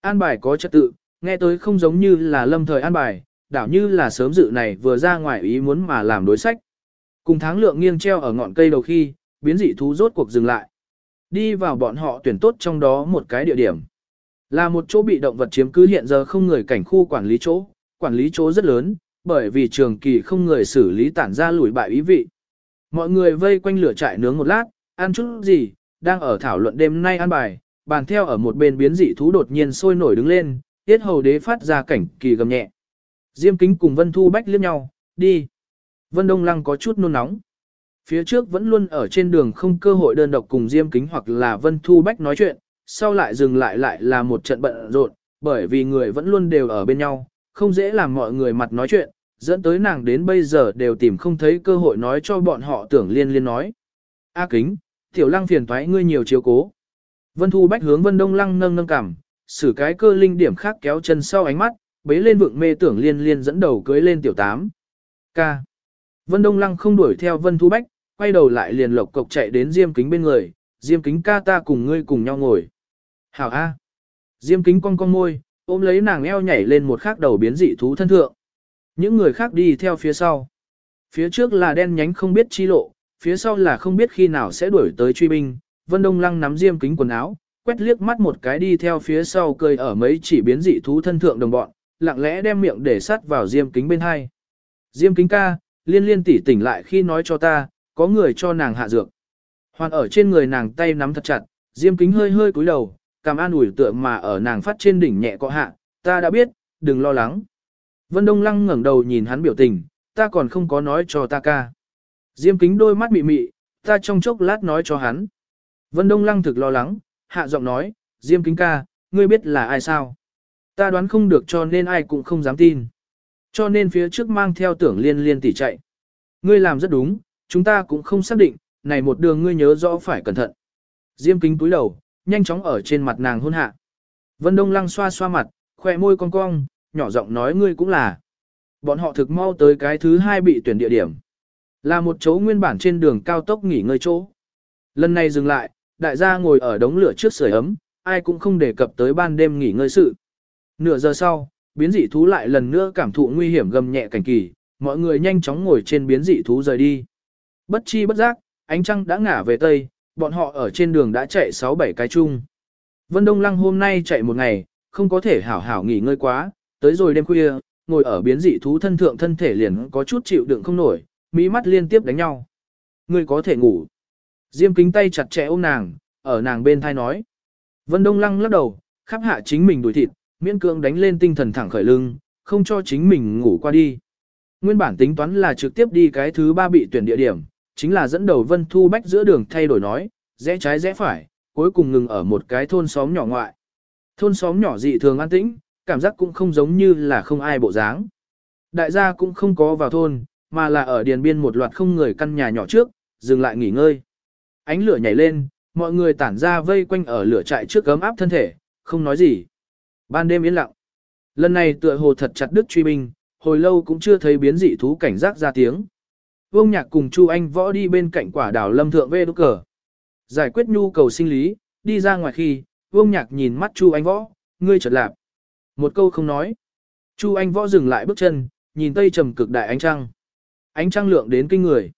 An bài có trật tự, nghe tới không giống như là lâm thời an bài, đảo như là sớm dự này vừa ra ngoài ý muốn mà làm đối sách. Cùng tháng lượng nghiêng treo ở ngọn cây đầu khi, biến dị thú rốt cuộc dừng lại. Đi vào bọn họ tuyển tốt trong đó một cái địa điểm. Là một chỗ bị động vật chiếm cứ hiện giờ không người cảnh khu quản lý chỗ, quản lý chỗ rất lớn, bởi vì trường kỳ không người xử lý tản ra lùi bại ý vị. Mọi người vây quanh lửa trại nướng một lát, ăn chút gì, đang ở thảo luận đêm nay ăn bài, bàn theo ở một bên biến dị thú đột nhiên sôi nổi đứng lên, tiết hầu đế phát ra cảnh kỳ gầm nhẹ. Diêm kính cùng Vân Thu Bách liếc nhau, đi. Vân Đông Lăng có chút nôn nóng. Phía trước vẫn luôn ở trên đường không cơ hội đơn độc cùng Diêm kính hoặc là Vân Thu Bách nói chuyện, sau lại dừng lại lại là một trận bận rộn, bởi vì người vẫn luôn đều ở bên nhau, không dễ làm mọi người mặt nói chuyện, dẫn tới nàng đến bây giờ đều tìm không thấy cơ hội nói cho bọn họ tưởng liên liên nói. A kính, tiểu lăng phiền thoái ngươi nhiều chiếu cố. Vân Thu Bách hướng Vân Đông Lăng nâng nâng cằm, xử cái cơ linh điểm khác kéo chân sau ánh mắt, bế lên vượng mê tưởng liên liên dẫn đầu cưới lên tiểu tám. Ca. Vân Đông Lăng không đuổi theo Vân Thu Bách, quay đầu lại liền lộc cộc chạy đến Diêm Kính bên người, Diêm Kính ca ta cùng ngươi cùng nhau ngồi. Hảo A. Diêm Kính cong cong môi, ôm lấy nàng eo nhảy lên một khắc đầu biến dị thú thân thượng. Những người khác đi theo phía sau. Phía trước là đen nhánh không biết chi lộ, phía sau là không biết khi nào sẽ đuổi tới truy binh. Vân Đông Lăng nắm diêm kính quần áo, quét liếc mắt một cái đi theo phía sau cười ở mấy chỉ biến dị thú thân thượng đồng bọn, lặng lẽ đem miệng để sát vào diêm kính bên hai. Diêm kính ca, liên liên tỉ tỉnh lại khi nói cho ta, có người cho nàng hạ dược. Hoàn ở trên người nàng tay nắm thật chặt, diêm kính hơi hơi cúi đầu, cảm an ủi tựa mà ở nàng phát trên đỉnh nhẹ cọ hạ, ta đã biết, đừng lo lắng. Vân Đông Lăng ngẩng đầu nhìn hắn biểu tình, ta còn không có nói cho ta ca. Diêm kính đôi mắt mị mị, ta trong chốc lát nói cho hắn. Vân Đông Lăng thực lo lắng, hạ giọng nói, Diêm kính ca, ngươi biết là ai sao? Ta đoán không được cho nên ai cũng không dám tin. Cho nên phía trước mang theo tưởng liên liên tỉ chạy. Ngươi làm rất đúng, chúng ta cũng không xác định, này một đường ngươi nhớ rõ phải cẩn thận. Diêm kính túi đầu, nhanh chóng ở trên mặt nàng hôn hạ. Vân Đông Lăng xoa xoa mặt, khoe môi cong cong, nhỏ giọng nói ngươi cũng là. Bọn họ thực mau tới cái thứ hai bị tuyển địa điểm. Là một chỗ nguyên bản trên đường cao tốc nghỉ ngơi chỗ. Lần này dừng lại, đại gia ngồi ở đống lửa trước sưởi ấm, ai cũng không đề cập tới ban đêm nghỉ ngơi sự. Nửa giờ sau, biến dị thú lại lần nữa cảm thụ nguy hiểm gầm nhẹ cảnh kỳ, mọi người nhanh chóng ngồi trên biến dị thú rời đi. Bất chi bất giác, ánh trăng đã ngả về tây, bọn họ ở trên đường đã chạy 6-7 cái chung. Vân Đông Lăng hôm nay chạy một ngày, không có thể hảo hảo nghỉ ngơi quá, tới rồi đêm khuya, ngồi ở biến dị thú thân thượng thân thể liền có chút chịu đựng không nổi, mỹ mắt liên tiếp đánh nhau. Ngươi có thể ngủ. Diêm kính tay chặt chẽ ôm nàng, ở nàng bên thai nói. Vân Đông Lăng lắc đầu, khắp hạ chính mình đuổi thịt, miễn cưỡng đánh lên tinh thần thẳng khởi lưng, không cho chính mình ngủ qua đi. Nguyên bản tính toán là trực tiếp đi cái thứ ba bị tuyển địa điểm, chính là dẫn đầu Vân Thu Bách giữa đường thay đổi nói, rẽ trái rẽ phải, cuối cùng ngừng ở một cái thôn xóm nhỏ ngoại. Thôn xóm nhỏ dị thường an tĩnh, cảm giác cũng không giống như là không ai bộ dáng. Đại gia cũng không có vào thôn, mà là ở điền biên một loạt không người căn nhà nhỏ trước, dừng lại nghỉ ngơi. Ánh lửa nhảy lên, mọi người tản ra vây quanh ở lửa trại trước gấm áp thân thể, không nói gì. Ban đêm yên lặng. Lần này tựa hồ thật chặt đức truy binh, hồi lâu cũng chưa thấy biến dị thú cảnh giác ra tiếng. Vương Nhạc cùng Chu Anh võ đi bên cạnh quả đảo lâm thượng về đúc cờ. Giải quyết nhu cầu sinh lý, đi ra ngoài khi, Vương Nhạc nhìn mắt Chu Anh võ, ngươi chợt lạp. Một câu không nói. Chu Anh võ dừng lại bước chân, nhìn tây trầm cực đại ánh trăng. Ánh trăng lượng đến kinh người.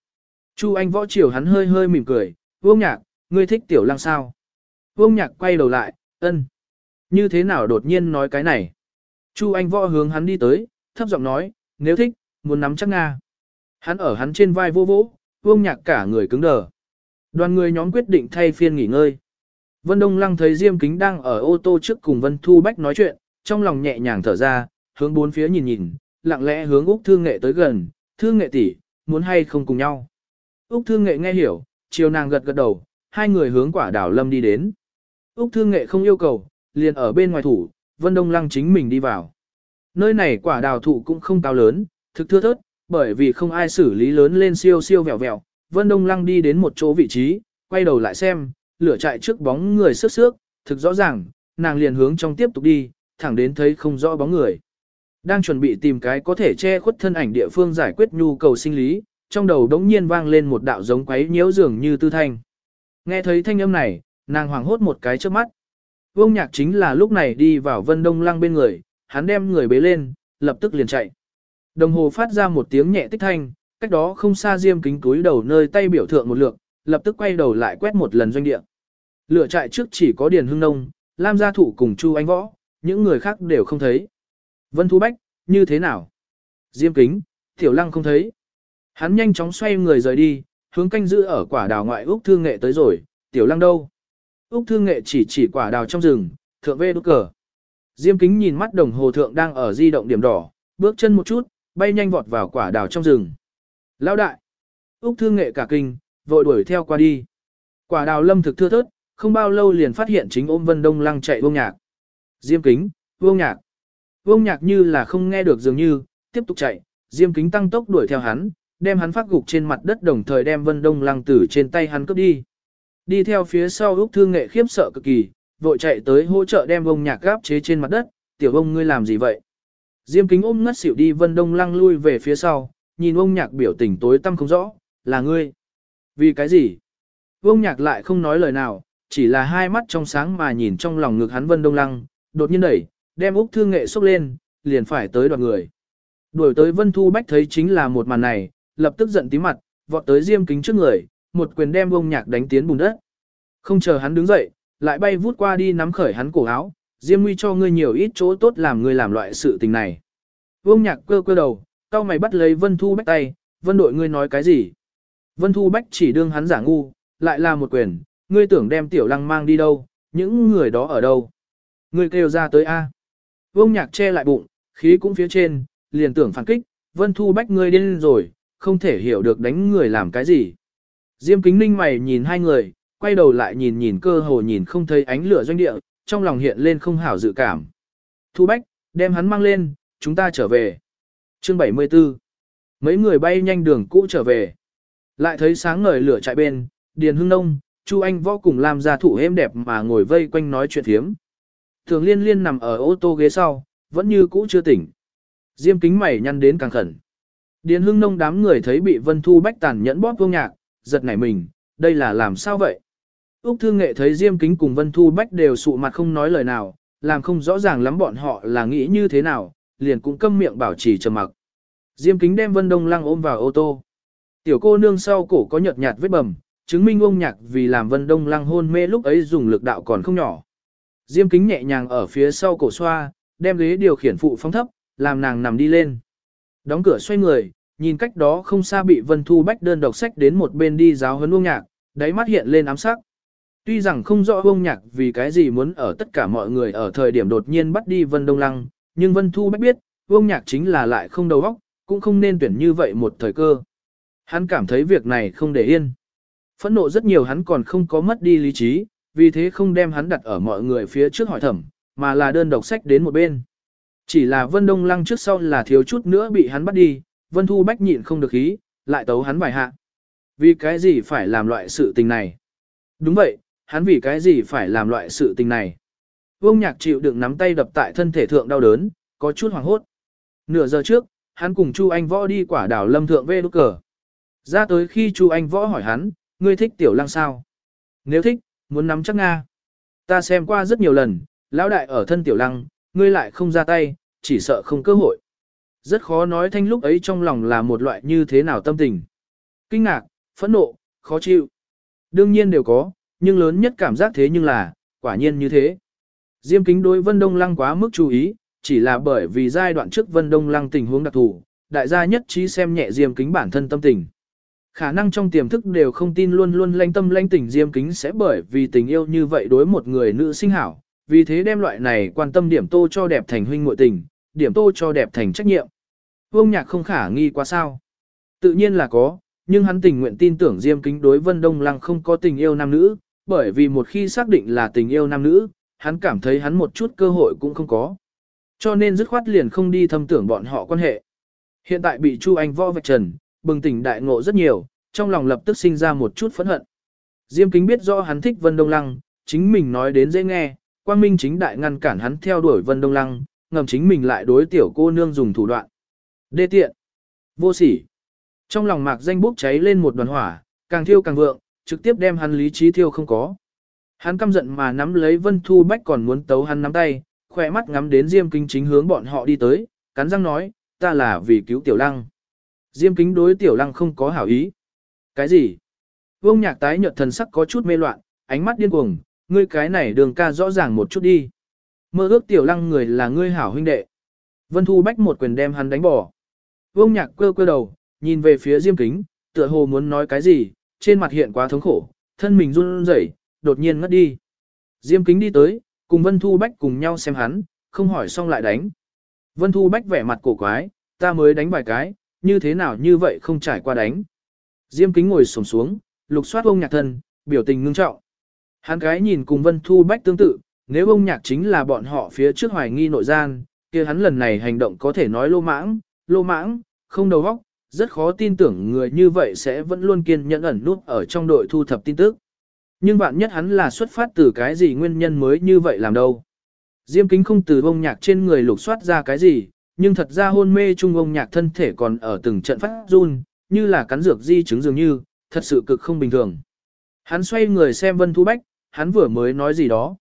Chu Anh võ chiều hắn hơi hơi mỉm cười, Vương Nhạc, ngươi thích tiểu lăng sao? Vương Nhạc quay đầu lại, ân. Như thế nào đột nhiên nói cái này? Chu Anh võ hướng hắn đi tới, thấp giọng nói, nếu thích, muốn nắm chắc Nga. Hắn ở hắn trên vai vô vỗ, Vương Nhạc cả người cứng đờ. Đoàn người nhóm quyết định thay phiên nghỉ ngơi. Vân Đông Lăng thấy Diêm Kính đang ở ô tô trước cùng Vân Thu Bách nói chuyện, trong lòng nhẹ nhàng thở ra, hướng bốn phía nhìn nhìn, lặng lẽ hướng Úc Thương Nghệ tới gần, Thương Nghệ tỷ, muốn hay không cùng nhau. Úc Thương Nghệ nghe hiểu, chiều nàng gật gật đầu, hai người hướng quả đảo lâm đi đến. Úc Thương Nghệ không yêu cầu, liền ở bên ngoài thủ, Vân Đông Lăng chính mình đi vào. Nơi này quả đào thụ cũng không cao lớn, thực thưa thớt, bởi vì không ai xử lý lớn lên siêu siêu vẹo vẹo. Vân Đông Lăng đi đến một chỗ vị trí, quay đầu lại xem, lửa chạy trước bóng người sức sước, thực rõ ràng, nàng liền hướng trong tiếp tục đi, thẳng đến thấy không rõ bóng người. Đang chuẩn bị tìm cái có thể che khuất thân ảnh địa phương giải quyết nhu cầu sinh lý, trong đầu đống nhiên vang lên một đạo giống quấy nhiễu dường như tư thanh. Nghe thấy thanh âm này, nàng hoảng hốt một cái trước mắt. Vương nhạc chính là lúc này đi vào vân đông lăng bên người, hắn đem người bế lên, lập tức liền chạy. Đồng hồ phát ra một tiếng nhẹ tích thanh, cách đó không xa diêm kính túi đầu nơi tay biểu thượng một lượng, lập tức quay đầu lại quét một lần doanh địa. Lựa trại trước chỉ có Điền Hưng Nông, Lam Gia Thủ cùng Chu Anh Võ, những người khác đều không thấy. Vân Thu Bách, như thế nào? Diêm kính, Tiểu Lăng không thấy. Hắn nhanh chóng xoay người rời đi, hướng canh giữ ở quả đào ngoại Úc Thương Nghệ tới rồi, Tiểu Lăng đâu? Úc Thương Nghệ chỉ chỉ quả đào trong rừng, thượng vê đốt cờ. Diêm kính nhìn mắt đồng hồ thượng đang ở di động điểm đỏ, bước chân một chút, bay nhanh vọt vào quả đào trong rừng. Lão đại! Úc Thương Nghệ cả kinh, vội đuổi theo qua đi. Quả đào lâm thực thưa thớt, không bao lâu liền phát hiện chính ôm Vân Đông Lăng chạy vương nhạc. Diêm kính, vương nhạc. Vương nhạc như là không nghe được dường như, tiếp tục chạy, diêm kính tăng tốc đuổi theo hắn, đem hắn phát gục trên mặt đất đồng thời đem Vân Đông Lăng tử trên tay hắn cướp đi. Đi theo phía sau Úc Thương Nghệ khiếp sợ cực kỳ, vội chạy tới hỗ trợ đem ông nhạc gáp chế trên mặt đất, tiểu ông ngươi làm gì vậy? Diêm kính ôm ngất xỉu đi Vân Đông Lăng lui về phía sau, nhìn ông nhạc biểu tình tối tăm không rõ, là ngươi. Vì cái gì? Ông nhạc lại không nói lời nào, chỉ là hai mắt trong sáng mà nhìn trong lòng ngực hắn Vân Đông Lăng, đột nhiên đẩy, đem Úc Thương Nghệ xúc lên, liền phải tới đoạt người. Đuổi tới Vân Thu Bách thấy chính là một màn này, lập tức giận tí mặt, vọt tới Diêm Kính trước người, một quyền đem ông nhạc đánh tiến bùn đất. Không chờ hắn đứng dậy, lại bay vút qua đi nắm khởi hắn cổ áo, Diêm Nguy cho ngươi nhiều ít chỗ tốt làm ngươi làm loại sự tình này. Vương Nhạc cơ cơ đầu, cao mày bắt lấy Vân Thu Bách tay, Vân đội ngươi nói cái gì? Vân Thu Bách chỉ đương hắn giả ngu, lại là một quyền, ngươi tưởng đem tiểu lăng mang đi đâu, những người đó ở đâu? Ngươi kêu ra tới A. Vương Nhạc che lại bụng, khí cũng phía trên, liền tưởng phản kích, Vân Thu Bách ngươi điên rồi, không thể hiểu được đánh người làm cái gì. Diêm kính ninh mày nhìn hai người, quay đầu lại nhìn nhìn cơ hồ nhìn không thấy ánh lửa doanh địa, trong lòng hiện lên không hảo dự cảm. Thu Bách, đem hắn mang lên, chúng ta trở về. Chương 74 Mấy người bay nhanh đường cũ trở về. Lại thấy sáng ngời lửa chạy bên, Điền Hưng Nông, Chu Anh Võ cùng làm gia thủ êm đẹp mà ngồi vây quanh nói chuyện thiếm. Thường liên liên nằm ở ô tô ghế sau, vẫn như cũ chưa tỉnh. Diêm kính mày nhăn đến càng khẩn. Điền Hưng Nông đám người thấy bị Vân Thu Bách tàn nhẫn bóp vô nhạc, giật nảy mình, đây là làm sao vậy? Úc thư Nghệ thấy Diêm Kính cùng Vân Thu Bách đều sụ mặt không nói lời nào, làm không rõ ràng lắm bọn họ là nghĩ như thế nào, liền cũng câm miệng bảo trì trầm mặc. Diêm Kính đem Vân Đông Lăng ôm vào ô tô. Tiểu cô nương sau cổ có nhợt nhạt vết bầm, chứng minh ông nhạc vì làm Vân Đông Lăng hôn mê lúc ấy dùng lực đạo còn không nhỏ. Diêm Kính nhẹ nhàng ở phía sau cổ xoa, đem ghế điều khiển phụ phóng thấp, làm nàng nằm đi lên. Đóng cửa xoay người, nhìn cách đó không xa bị Vân Thu Bách đơn độc sách đến một bên đi giáo huấn ông nhạc, đáy mắt hiện lên ám sắc. Tuy rằng không rõ ông nhạc vì cái gì muốn ở tất cả mọi người ở thời điểm đột nhiên bắt đi Vân Đông Lăng, nhưng Vân Thu Bách biết, ông nhạc chính là lại không đầu óc, cũng không nên tuyển như vậy một thời cơ. Hắn cảm thấy việc này không để yên. Phẫn nộ rất nhiều hắn còn không có mất đi lý trí, vì thế không đem hắn đặt ở mọi người phía trước hỏi thẩm, mà là đơn độc sách đến một bên. Chỉ là Vân Đông Lăng trước sau là thiếu chút nữa bị hắn bắt đi, Vân Thu Bách nhịn không được ý, lại tấu hắn bài hạ. Vì cái gì phải làm loại sự tình này? Đúng vậy, hắn vì cái gì phải làm loại sự tình này? Vương Nhạc chịu đựng nắm tay đập tại thân thể thượng đau đớn, có chút hoảng hốt. Nửa giờ trước, hắn cùng Chu Anh Võ đi quả đảo lâm thượng về đúc cờ. Ra tới khi Chu Anh Võ hỏi hắn, ngươi thích tiểu lăng sao? Nếu thích, muốn nắm chắc Nga. Ta xem qua rất nhiều lần, lão đại ở thân tiểu lăng, ngươi lại không ra tay, chỉ sợ không cơ hội. Rất khó nói thanh lúc ấy trong lòng là một loại như thế nào tâm tình. Kinh ngạc, phẫn nộ, khó chịu. Đương nhiên đều có, nhưng lớn nhất cảm giác thế nhưng là, quả nhiên như thế. Diêm kính đối Vân Đông Lăng quá mức chú ý, chỉ là bởi vì giai đoạn trước Vân Đông Lăng tình huống đặc thù, đại gia nhất trí xem nhẹ Diêm kính bản thân tâm tình. Khả năng trong tiềm thức đều không tin luôn luôn lanh tâm lanh tình Diêm kính sẽ bởi vì tình yêu như vậy đối một người nữ sinh hảo, vì thế đem loại này quan tâm điểm tô cho đẹp thành huynh muội tình, điểm tô cho đẹp thành trách nhiệm. Vương Nhạc không khả nghi quá sao? Tự nhiên là có, nhưng hắn tình nguyện tin tưởng Diêm Kính đối Vân Đông Lăng không có tình yêu nam nữ, bởi vì một khi xác định là tình yêu nam nữ, hắn cảm thấy hắn một chút cơ hội cũng không có. cho nên dứt khoát liền không đi thâm tưởng bọn họ quan hệ. Hiện tại bị Chu Anh võ vạch trần, bừng tỉnh đại ngộ rất nhiều, trong lòng lập tức sinh ra một chút phẫn hận. Diêm kính biết rõ hắn thích Vân Đông Lăng, chính mình nói đến dễ nghe, quang minh chính đại ngăn cản hắn theo đuổi Vân Đông Lăng, ngầm chính mình lại đối tiểu cô nương dùng thủ đoạn. Đê tiện, vô sỉ. Trong lòng mạc danh bốc cháy lên một đoàn hỏa, càng thiêu càng vượng, trực tiếp đem hắn lý trí thiêu không có. Hắn căm giận mà nắm lấy Vân Thu Bách còn muốn tấu hắn nắm tay, khỏe mắt ngắm đến Diêm Kính chính hướng bọn họ đi tới, cắn răng nói, ta là vì cứu Tiểu Lăng. Diêm Kính đối Tiểu Lăng không có hảo ý. Cái gì? Vương nhạc tái nhợt thần sắc có chút mê loạn, ánh mắt điên cuồng, ngươi cái này đường ca rõ ràng một chút đi. Mơ ước Tiểu Lăng người là ngươi hảo huynh đệ. Vân Thu Bách một quyền đem hắn đánh bỏ. Vương nhạc cơ cơ đầu, nhìn về phía Diêm Kính, tựa hồ muốn nói cái gì, trên mặt hiện quá thống khổ, thân mình run rẩy, đột nhiên ngất đi. Diêm Kính đi tới, cùng Vân Thu Bách cùng nhau xem hắn, không hỏi xong lại đánh. Vân Thu Bách vẻ mặt cổ quái, ta mới đánh vài cái, như thế nào như vậy không trải qua đánh. Diêm Kính ngồi sổm xuống, lục soát ông nhạc thân, biểu tình ngưng trọng. Hắn cái nhìn cùng Vân Thu Bách tương tự, nếu ông nhạc chính là bọn họ phía trước hoài nghi nội gian, kia hắn lần này hành động có thể nói lô mãng, lô mãng, không đầu óc, rất khó tin tưởng người như vậy sẽ vẫn luôn kiên nhẫn ẩn nút ở trong đội thu thập tin tức. Nhưng bạn nhất hắn là xuất phát từ cái gì nguyên nhân mới như vậy làm đâu. Diêm kính không từ bông nhạc trên người lục soát ra cái gì, nhưng thật ra hôn mê trung ông nhạc thân thể còn ở từng trận phát run, như là cắn dược di chứng dường như, thật sự cực không bình thường. Hắn xoay người xem Vân Thu Bách, hắn vừa mới nói gì đó.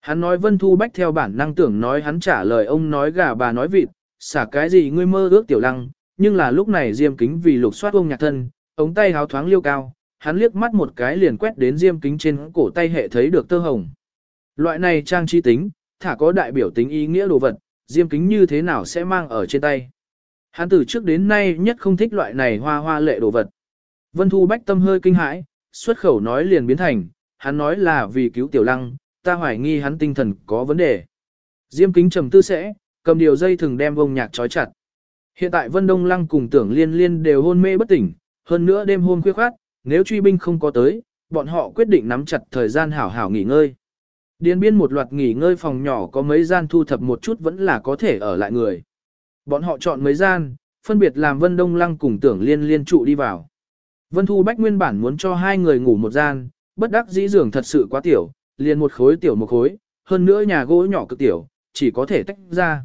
Hắn nói Vân Thu Bách theo bản năng tưởng nói hắn trả lời ông nói gà bà nói vịt, xả cái gì ngươi mơ ước tiểu lăng, nhưng là lúc này Diêm Kính vì lục soát ông nhạc thân, ống tay háo thoáng liêu cao, hắn liếc mắt một cái liền quét đến Diêm Kính trên cổ tay hệ thấy được tơ hồng. Loại này trang trí tính, thả có đại biểu tính ý nghĩa đồ vật, Diêm Kính như thế nào sẽ mang ở trên tay. Hắn từ trước đến nay nhất không thích loại này hoa hoa lệ đồ vật. Vân Thu Bách tâm hơi kinh hãi, xuất khẩu nói liền biến thành, hắn nói là vì cứu tiểu lăng, ta hoài nghi hắn tinh thần có vấn đề. Diêm kính trầm tư sẽ, cầm điều dây thừng đem vông nhạc trói chặt. Hiện tại Vân Đông Lăng cùng tưởng liên liên đều hôn mê bất tỉnh, hơn nữa đêm hôm khuya khoát, nếu truy binh không có tới, bọn họ quyết định nắm chặt thời gian hảo hảo nghỉ ngơi. Điền biên một loạt nghỉ ngơi phòng nhỏ có mấy gian thu thập một chút vẫn là có thể ở lại người. Bọn họ chọn mấy gian, phân biệt làm Vân Đông Lăng cùng tưởng liên liên trụ đi vào. Vân Thu Bách nguyên bản muốn cho hai người ngủ một gian, bất đắc dĩ giường thật sự quá tiểu, liền một khối tiểu một khối, hơn nữa nhà gỗ nhỏ cực tiểu, chỉ có thể tách ra.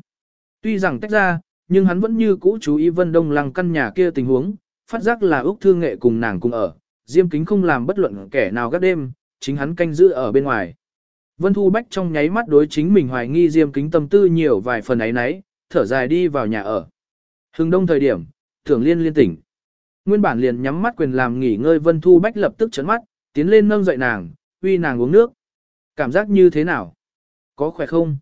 Tuy rằng tách ra, nhưng hắn vẫn như cũ chú ý Vân Đông Lăng căn nhà kia tình huống, phát giác là Úc Thương Nghệ cùng nàng cùng ở, Diêm Kính không làm bất luận kẻ nào gác đêm, chính hắn canh giữ ở bên ngoài. Vân Thu Bách trong nháy mắt đối chính mình hoài nghi Diêm Kính tâm tư nhiều vài phần ấy nấy, thở dài đi vào nhà ở. Hưng đông thời điểm, Thưởng Liên liên tỉnh. Nguyên bản liền nhắm mắt quyền làm nghỉ ngơi Vân Thu Bách lập tức chấn mắt, tiến lên nâng dậy nàng, uy nàng uống nước. Cảm giác như thế nào? Có khỏe không?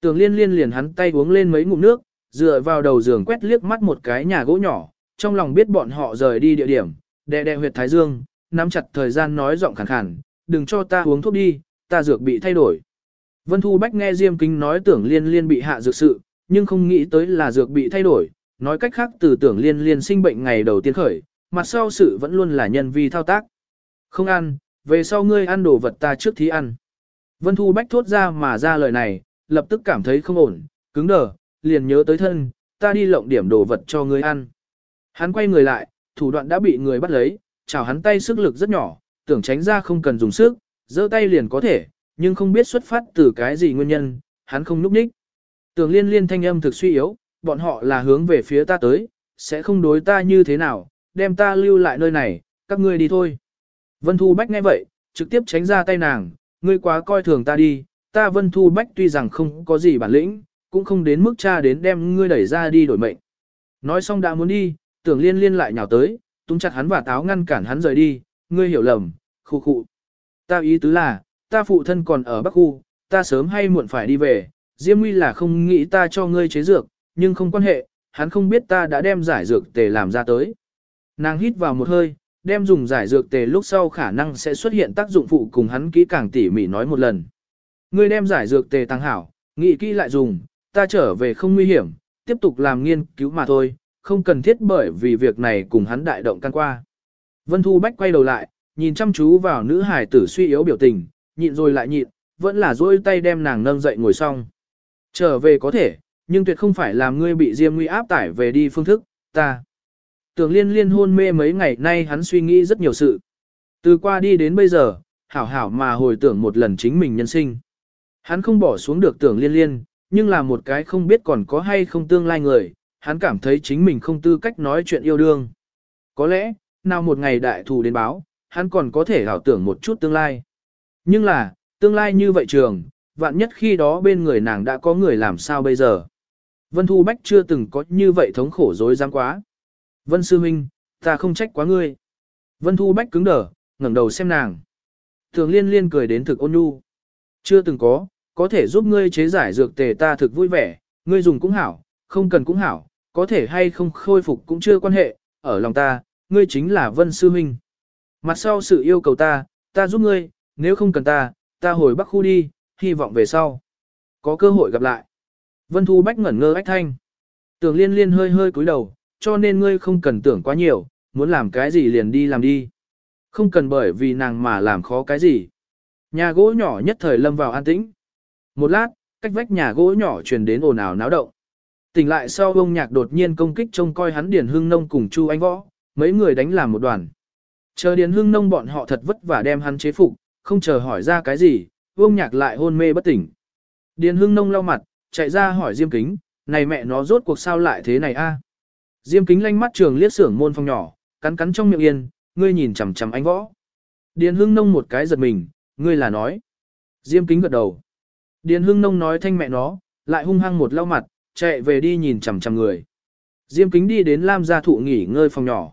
Tưởng liên liên liền hắn tay uống lên mấy ngụm nước, dựa vào đầu giường quét liếc mắt một cái nhà gỗ nhỏ, trong lòng biết bọn họ rời đi địa điểm, đè đè huyệt thái dương, nắm chặt thời gian nói giọng khàn khàn, đừng cho ta uống thuốc đi, ta dược bị thay đổi. Vân Thu Bách nghe Diêm Kính nói tưởng liên liên bị hạ dược sự, nhưng không nghĩ tới là dược bị thay đổi, nói cách khác từ tưởng liên liên sinh bệnh ngày đầu tiên khởi, mặt sau sự vẫn luôn là nhân vi thao tác. Không ăn, về sau ngươi ăn đồ vật ta trước thí ăn. Vân Thu Bách thốt ra mà ra lời này, lập tức cảm thấy không ổn, cứng đờ, liền nhớ tới thân, ta đi lộng điểm đồ vật cho ngươi ăn. Hắn quay người lại, thủ đoạn đã bị người bắt lấy, chào hắn tay sức lực rất nhỏ, tưởng tránh ra không cần dùng sức, giơ tay liền có thể, nhưng không biết xuất phát từ cái gì nguyên nhân, hắn không núp ních. Tưởng liên liên thanh âm thực suy yếu, bọn họ là hướng về phía ta tới, sẽ không đối ta như thế nào, đem ta lưu lại nơi này, các ngươi đi thôi. Vân Thu Bách nghe vậy, trực tiếp tránh ra tay nàng, ngươi quá coi thường ta đi, ta Vân Thu Bách tuy rằng không có gì bản lĩnh, cũng không đến mức cha đến đem ngươi đẩy ra đi đổi mệnh. Nói xong đã muốn đi, tưởng liên liên lại nhào tới, túm chặt hắn và táo ngăn cản hắn rời đi, ngươi hiểu lầm, khu khu. Ta ý tứ là, ta phụ thân còn ở Bắc Khu, ta sớm hay muộn phải đi về, Diêm Nguy là không nghĩ ta cho ngươi chế dược, nhưng không quan hệ, hắn không biết ta đã đem giải dược tề làm ra tới. Nàng hít vào một hơi, đem dùng giải dược tề lúc sau khả năng sẽ xuất hiện tác dụng phụ cùng hắn kỹ càng tỉ mỉ nói một lần. Ngươi đem giải dược tề tăng hảo, nghĩ kỹ lại dùng, ta trở về không nguy hiểm, tiếp tục làm nghiên cứu mà thôi, không cần thiết bởi vì việc này cùng hắn đại động can qua. Vân Thu Bách quay đầu lại, nhìn chăm chú vào nữ hải tử suy yếu biểu tình, nhịn rồi lại nhịn, vẫn là duỗi tay đem nàng nâng dậy ngồi xong. Trở về có thể, Nhưng tuyệt không phải làm ngươi bị Diêm Nguy áp tải về đi phương thức, ta. Tưởng liên liên hôn mê mấy ngày nay hắn suy nghĩ rất nhiều sự. Từ qua đi đến bây giờ, hảo hảo mà hồi tưởng một lần chính mình nhân sinh. Hắn không bỏ xuống được tưởng liên liên, nhưng là một cái không biết còn có hay không tương lai người, hắn cảm thấy chính mình không tư cách nói chuyện yêu đương. Có lẽ, nào một ngày đại thù đến báo, hắn còn có thể hảo tưởng một chút tương lai. Nhưng là, tương lai như vậy trường, vạn nhất khi đó bên người nàng đã có người làm sao bây giờ. Vân Thu Bách chưa từng có như vậy thống khổ dối dám quá. Vân Sư Minh, ta không trách quá ngươi. Vân Thu Bách cứng đờ, ngẩng đầu xem nàng. Thường liên liên cười đến thực ôn nhu. Chưa từng có, có thể giúp ngươi chế giải dược tề ta thực vui vẻ, ngươi dùng cũng hảo, không cần cũng hảo, có thể hay không khôi phục cũng chưa quan hệ, ở lòng ta, ngươi chính là Vân Sư Minh. Mặt sau sự yêu cầu ta, ta giúp ngươi, nếu không cần ta, ta hồi Bắc khu đi, hy vọng về sau. Có cơ hội gặp lại. Vân Thu Bách ngẩn ngơ ách thanh. Tưởng liên liên hơi hơi cúi đầu, cho nên ngươi không cần tưởng quá nhiều, muốn làm cái gì liền đi làm đi. Không cần bởi vì nàng mà làm khó cái gì. Nhà gỗ nhỏ nhất thời lâm vào an tĩnh. Một lát, cách vách nhà gỗ nhỏ truyền đến ồn ào náo động. Tỉnh lại sau ông nhạc đột nhiên công kích trông coi hắn Điền Hưng Nông cùng Chu Anh Võ, mấy người đánh làm một đoàn. Chờ Điền Hưng Nông bọn họ thật vất vả đem hắn chế phục, không chờ hỏi ra cái gì, ông nhạc lại hôn mê bất tỉnh. Điền Hưng Nông lau mặt, chạy ra hỏi Diêm Kính, này mẹ nó rốt cuộc sao lại thế này a? Diêm Kính lanh mắt trường liếc sưởng môn phòng nhỏ, cắn cắn trong miệng yên, ngươi nhìn chằm chằm anh võ. Điền Hưng Nông một cái giật mình, ngươi là nói. Diêm Kính gật đầu. Điền Hưng Nông nói thanh mẹ nó, lại hung hăng một lau mặt, chạy về đi nhìn chằm chằm người. Diêm Kính đi đến Lam gia thụ nghỉ ngơi phòng nhỏ.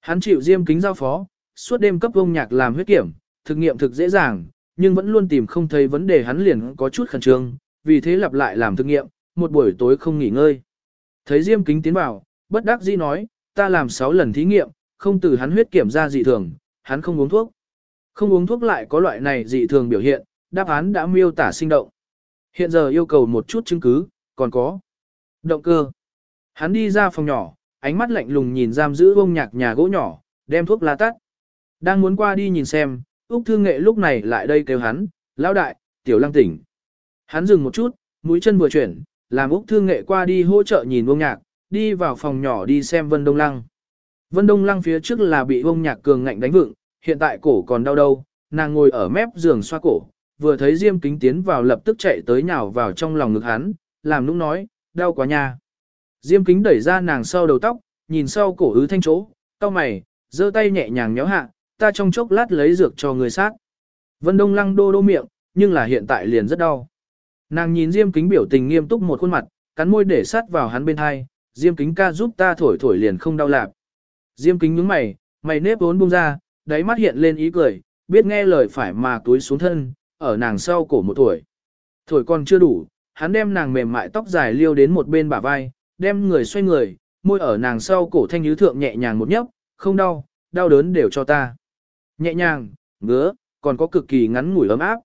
Hắn chịu Diêm Kính giao phó, suốt đêm cấp ông nhạc làm huyết kiểm, thực nghiệm thực dễ dàng, nhưng vẫn luôn tìm không thấy vấn đề hắn liền có chút khẩn trương, vì thế lặp lại làm thực nghiệm, một buổi tối không nghỉ ngơi. Thấy Diêm Kính tiến vào, bất đắc dĩ nói, ta làm 6 lần thí nghiệm, không từ hắn huyết kiểm ra dị thường, hắn không uống thuốc. Không uống thuốc lại có loại này dị thường biểu hiện, đáp án đã miêu tả sinh động. Hiện giờ yêu cầu một chút chứng cứ, còn có động cơ. Hắn đi ra phòng nhỏ, ánh mắt lạnh lùng nhìn giam giữ bông nhạc nhà gỗ nhỏ, đem thuốc lá tắt. Đang muốn qua đi nhìn xem, Úc Thương Nghệ lúc này lại đây kêu hắn, lão đại, tiểu lăng tỉnh. Hắn dừng một chút, mũi chân vừa chuyển, làm Úc Thương Nghệ qua đi hỗ trợ nhìn bông nhạc, đi vào phòng nhỏ đi xem Vân Đông Lăng. Vân Đông Lăng phía trước là bị bông nhạc cường ngạnh đánh vựng, hiện tại cổ còn đau đâu, nàng ngồi ở mép giường xoa cổ, vừa thấy Diêm Kính tiến vào lập tức chạy tới nhào vào trong lòng ngực hắn, làm nũng nói, đau quá nha. Diêm Kính đẩy ra nàng sau đầu tóc, nhìn sau cổ ứ thanh chỗ, cau mày, giơ tay nhẹ nhàng nhéo hạ, ta trong chốc lát lấy dược cho người sát. Vân Đông Lăng đô đô miệng, nhưng là hiện tại liền rất đau. Nàng nhìn Diêm Kính biểu tình nghiêm túc một khuôn mặt, cắn môi để sát vào hắn bên hai, Diêm Kính ca giúp ta thổi thổi liền không đau lạp. Diêm Kính nhướng mày, mày nếp vốn buông ra, đáy mắt hiện lên ý cười, biết nghe lời phải mà túi xuống thân, ở nàng sau cổ một tuổi. Thổi còn chưa đủ, hắn đem nàng mềm mại tóc dài liêu đến một bên bả vai, đem người xoay người, môi ở nàng sau cổ thanh nhứ thượng nhẹ nhàng một nhấp, không đau, đau đớn đều cho ta. Nhẹ nhàng, ngứa, còn có cực kỳ ngắn ngủi ấm áp.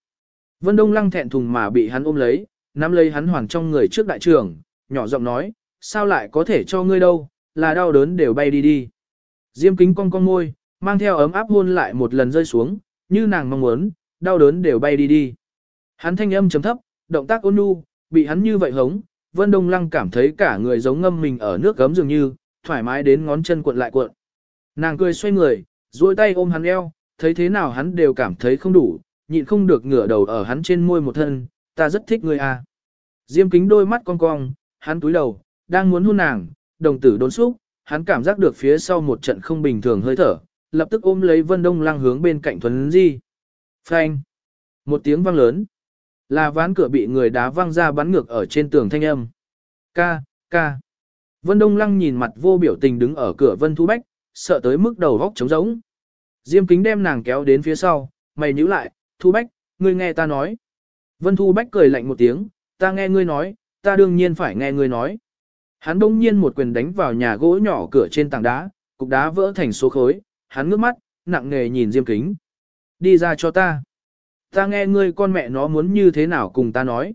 Vân Đông Lăng thẹn thùng mà bị hắn ôm lấy, nắm lấy hắn hoàn trong người trước đại trưởng, nhỏ giọng nói, sao lại có thể cho ngươi đâu, là đau đớn đều bay đi đi. Diêm kính cong cong môi, mang theo ấm áp hôn lại một lần rơi xuống, như nàng mong muốn, đau đớn đều bay đi đi. Hắn thanh âm chấm thấp, động tác ôn nhu, bị hắn như vậy hống, Vân Đông Lăng cảm thấy cả người giống ngâm mình ở nước gấm dường như, thoải mái đến ngón chân cuộn lại cuộn. Nàng cười xoay người, duỗi tay ôm hắn eo, thấy thế nào hắn đều cảm thấy không đủ, nhịn không được ngửa đầu ở hắn trên môi một thân, ta rất thích ngươi à. Diêm kính đôi mắt cong cong, hắn túi đầu, đang muốn hôn nàng, đồng tử đốn xúc, hắn cảm giác được phía sau một trận không bình thường hơi thở, lập tức ôm lấy Vân Đông Lăng hướng bên cạnh Thuấn Di. Phanh! Một tiếng vang lớn. Là ván cửa bị người đá văng ra bắn ngược ở trên tường thanh âm. Ca, ca. Vân Đông Lăng nhìn mặt vô biểu tình đứng ở cửa Vân Thu Bách, sợ tới mức đầu góc trống rỗng. Diêm kính đem nàng kéo đến phía sau, mày nhíu lại, Thu Bách, ngươi nghe ta nói. Vân Thu Bách cười lạnh một tiếng, ta nghe ngươi nói, ta đương nhiên phải nghe ngươi nói. Hắn đông nhiên một quyền đánh vào nhà gỗ nhỏ cửa trên tảng đá, cục đá vỡ thành số khối, hắn ngước mắt, nặng nề nhìn Diêm kính. Đi ra cho ta. Ta nghe ngươi con mẹ nó muốn như thế nào cùng ta nói.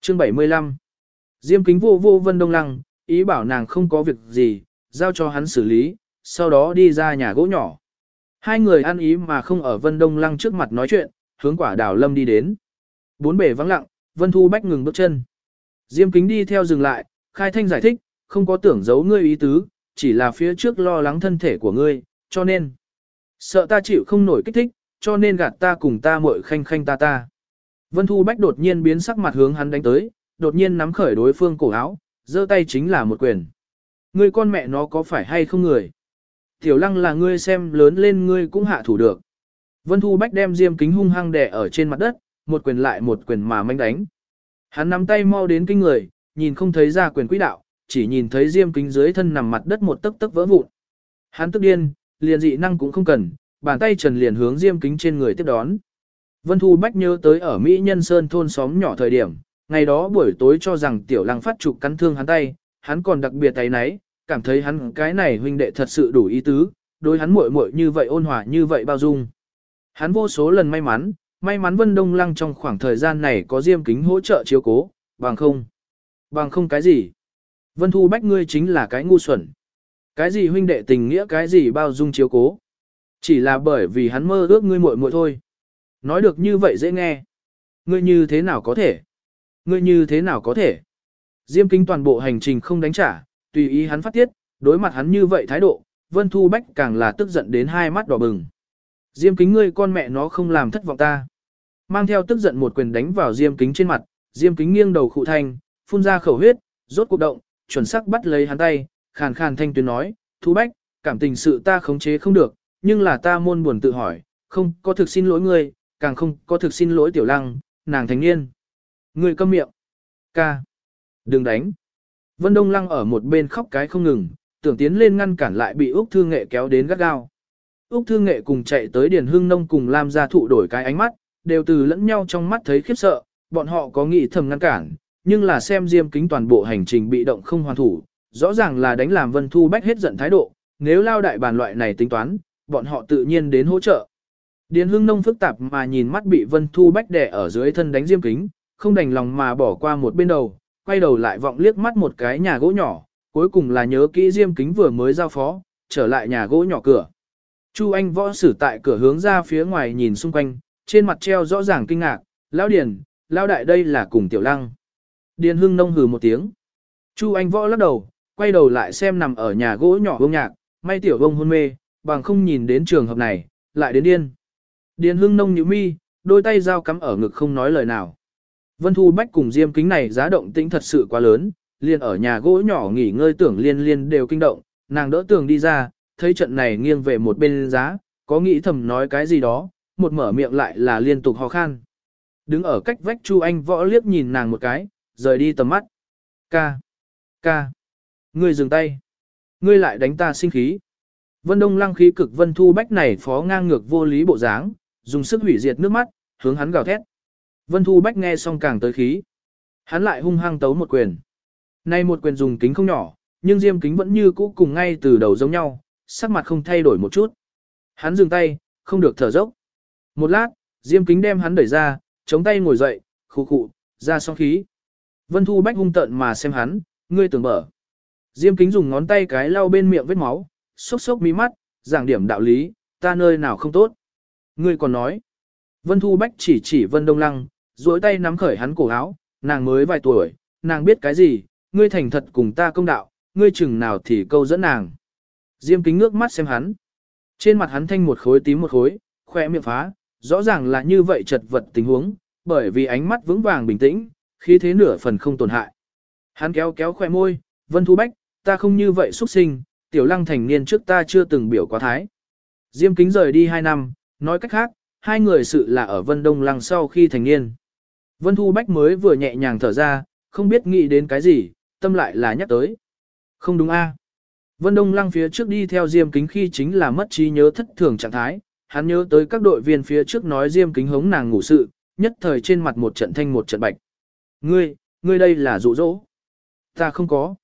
Chương 75 Diêm kính vô vô Vân Đông Lăng, ý bảo nàng không có việc gì, giao cho hắn xử lý, sau đó đi ra nhà gỗ nhỏ. Hai người ăn ý mà không ở Vân Đông Lăng trước mặt nói chuyện, hướng quả đảo lâm đi đến. Bốn bể vắng lặng, Vân Thu Bách ngừng bước chân. Diêm kính đi theo dừng lại, khai thanh giải thích, không có tưởng giấu ngươi ý tứ, chỉ là phía trước lo lắng thân thể của ngươi, cho nên sợ ta chịu không nổi kích thích, cho nên gạt ta cùng ta muội khanh khanh ta ta. Vân Thu Bách đột nhiên biến sắc mặt hướng hắn đánh tới, đột nhiên nắm khởi đối phương cổ áo, giơ tay chính là một quyền. Ngươi con mẹ nó có phải hay không người? Tiểu lăng là ngươi xem lớn lên ngươi cũng hạ thủ được. Vân Thu Bách đem diêm kính hung hăng đè ở trên mặt đất, một quyền lại một quyền mà manh đánh. Hắn nắm tay mau đến kinh người, nhìn không thấy ra quyền quỹ đạo, chỉ nhìn thấy diêm kính dưới thân nằm mặt đất một tấc tấc vỡ vụn. Hắn tức điên, liền dị năng cũng không cần, bàn tay trần liền hướng diêm kính trên người tiếp đón. Vân Thu Bách nhớ tới ở Mỹ Nhân Sơn thôn xóm nhỏ thời điểm, ngày đó buổi tối cho rằng tiểu lăng phát trục cắn thương hắn tay, hắn còn đặc biệt tay náy, cảm thấy hắn cái này huynh đệ thật sự đủ ý tứ, đối hắn muội muội như vậy ôn hòa như vậy bao dung. Hắn vô số lần may mắn, may mắn Vân Đông Lăng trong khoảng thời gian này có Diêm Kính hỗ trợ chiếu cố, bằng không. Bằng không cái gì. Vân Thu Bách ngươi chính là cái ngu xuẩn. Cái gì huynh đệ tình nghĩa cái gì bao dung chiếu cố. Chỉ là bởi vì hắn mơ ước ngươi muội muội thôi. Nói được như vậy dễ nghe. Ngươi như thế nào có thể? Ngươi như thế nào có thể? Diêm Kính toàn bộ hành trình không đánh trả, tùy ý hắn phát tiết, đối mặt hắn như vậy thái độ, Vân Thu Bách càng là tức giận đến hai mắt đỏ bừng. Diêm kính ngươi con mẹ nó không làm thất vọng ta. Mang theo tức giận một quyền đánh vào diêm kính trên mặt, diêm kính nghiêng đầu khụ thanh, phun ra khẩu huyết, rốt cuộc động, chuẩn xác bắt lấy hắn tay, khàn khàn thanh tuyến nói, Thu Bách, cảm tình sự ta khống chế không được, nhưng là ta muôn buồn tự hỏi, không có thực xin lỗi ngươi, càng không có thực xin lỗi tiểu lăng, nàng thành niên. Ngươi câm miệng. Ca. Đừng đánh. Vân Đông Lăng ở một bên khóc cái không ngừng, tưởng tiến lên ngăn cản lại bị Úc Thương Nghệ kéo đến gắt gao. Úc Thương Nghệ cùng chạy tới Điền Hưng Nông cùng Lam gia thụ đổi cái ánh mắt, đều từ lẫn nhau trong mắt thấy khiếp sợ, bọn họ có nghĩ thầm ngăn cản, nhưng là xem Diêm Kính toàn bộ hành trình bị động không hoàn thủ, rõ ràng là đánh làm Vân Thu Bách hết giận thái độ, nếu lao đại bàn loại này tính toán, bọn họ tự nhiên đến hỗ trợ. Điền Hưng Nông phức tạp mà nhìn mắt bị Vân Thu Bách đè ở dưới thân đánh Diêm Kính, không đành lòng mà bỏ qua một bên đầu, quay đầu lại vọng liếc mắt một cái nhà gỗ nhỏ, cuối cùng là nhớ kỹ Diêm Kính vừa mới giao phó, trở lại nhà gỗ nhỏ cửa. Chu Anh võ sử tại cửa hướng ra phía ngoài nhìn xung quanh, trên mặt treo rõ ràng kinh ngạc, lão điền, lão đại đây là cùng tiểu lăng. Điền hưng nông hừ một tiếng. Chu Anh võ lắc đầu, quay đầu lại xem nằm ở nhà gỗ nhỏ ông nhạc, may tiểu ông hôn mê, bằng không nhìn đến trường hợp này, lại đến điên. Điền hưng nông nhíu mi, đôi tay dao cắm ở ngực không nói lời nào. Vân Thu Bách cùng Diêm kính này giá động tĩnh thật sự quá lớn, liền ở nhà gỗ nhỏ nghỉ ngơi tưởng liên liên đều kinh động, nàng đỡ tường đi ra, thấy trận này nghiêng về một bên giá, có nghĩ thầm nói cái gì đó, một mở miệng lại là liên tục ho khan. Đứng ở cách vách Chu Anh võ liếc nhìn nàng một cái, rời đi tầm mắt. Ca, ca, ngươi dừng tay, ngươi lại đánh ta sinh khí. Vân Đông lăng khí cực Vân Thu Bách này phó ngang ngược vô lý bộ dáng, dùng sức hủy diệt nước mắt, hướng hắn gào thét. Vân Thu Bách nghe xong càng tới khí. Hắn lại hung hăng tấu một quyền. Nay một quyền dùng kính không nhỏ, nhưng diêm kính vẫn như cũ cùng ngay từ đầu giống nhau, sắc mặt không thay đổi một chút. Hắn dừng tay, không được thở dốc. Một lát, Diêm Kính đem hắn đẩy ra, chống tay ngồi dậy, khụ khụ, ra song khí. Vân Thu Bách hung tợn mà xem hắn, ngươi tưởng mở. Diêm Kính dùng ngón tay cái lau bên miệng vết máu, sốc sốc mí mắt, giảng điểm đạo lý, ta nơi nào không tốt. Ngươi còn nói. Vân Thu Bách chỉ chỉ Vân Đông Lăng, duỗi tay nắm khởi hắn cổ áo, nàng mới vài tuổi, nàng biết cái gì, ngươi thành thật cùng ta công đạo, ngươi chừng nào thì câu dẫn nàng. Diêm kính ngước mắt xem hắn. Trên mặt hắn thanh một khối tím một khối, khoe miệng phá, rõ ràng là như vậy chật vật tình huống, bởi vì ánh mắt vững vàng bình tĩnh, khí thế nửa phần không tổn hại. Hắn kéo kéo khoe môi, Vân Thu Bách, ta không như vậy xuất sinh, tiểu lăng thành niên trước ta chưa từng biểu quá thái. Diêm kính rời đi hai năm, nói cách khác, hai người sự là ở Vân Đông Lăng sau khi thành niên. Vân Thu Bách mới vừa nhẹ nhàng thở ra, không biết nghĩ đến cái gì, tâm lại là nhắc tới. Không đúng a Vân Đông Lăng phía trước đi theo Diêm Kính khi chính là mất trí nhớ thất thường trạng thái, hắn nhớ tới các đội viên phía trước nói Diêm Kính hống nàng ngủ sự, nhất thời trên mặt một trận thanh một trận bạch. Ngươi, ngươi đây là dụ dỗ. Ta không có.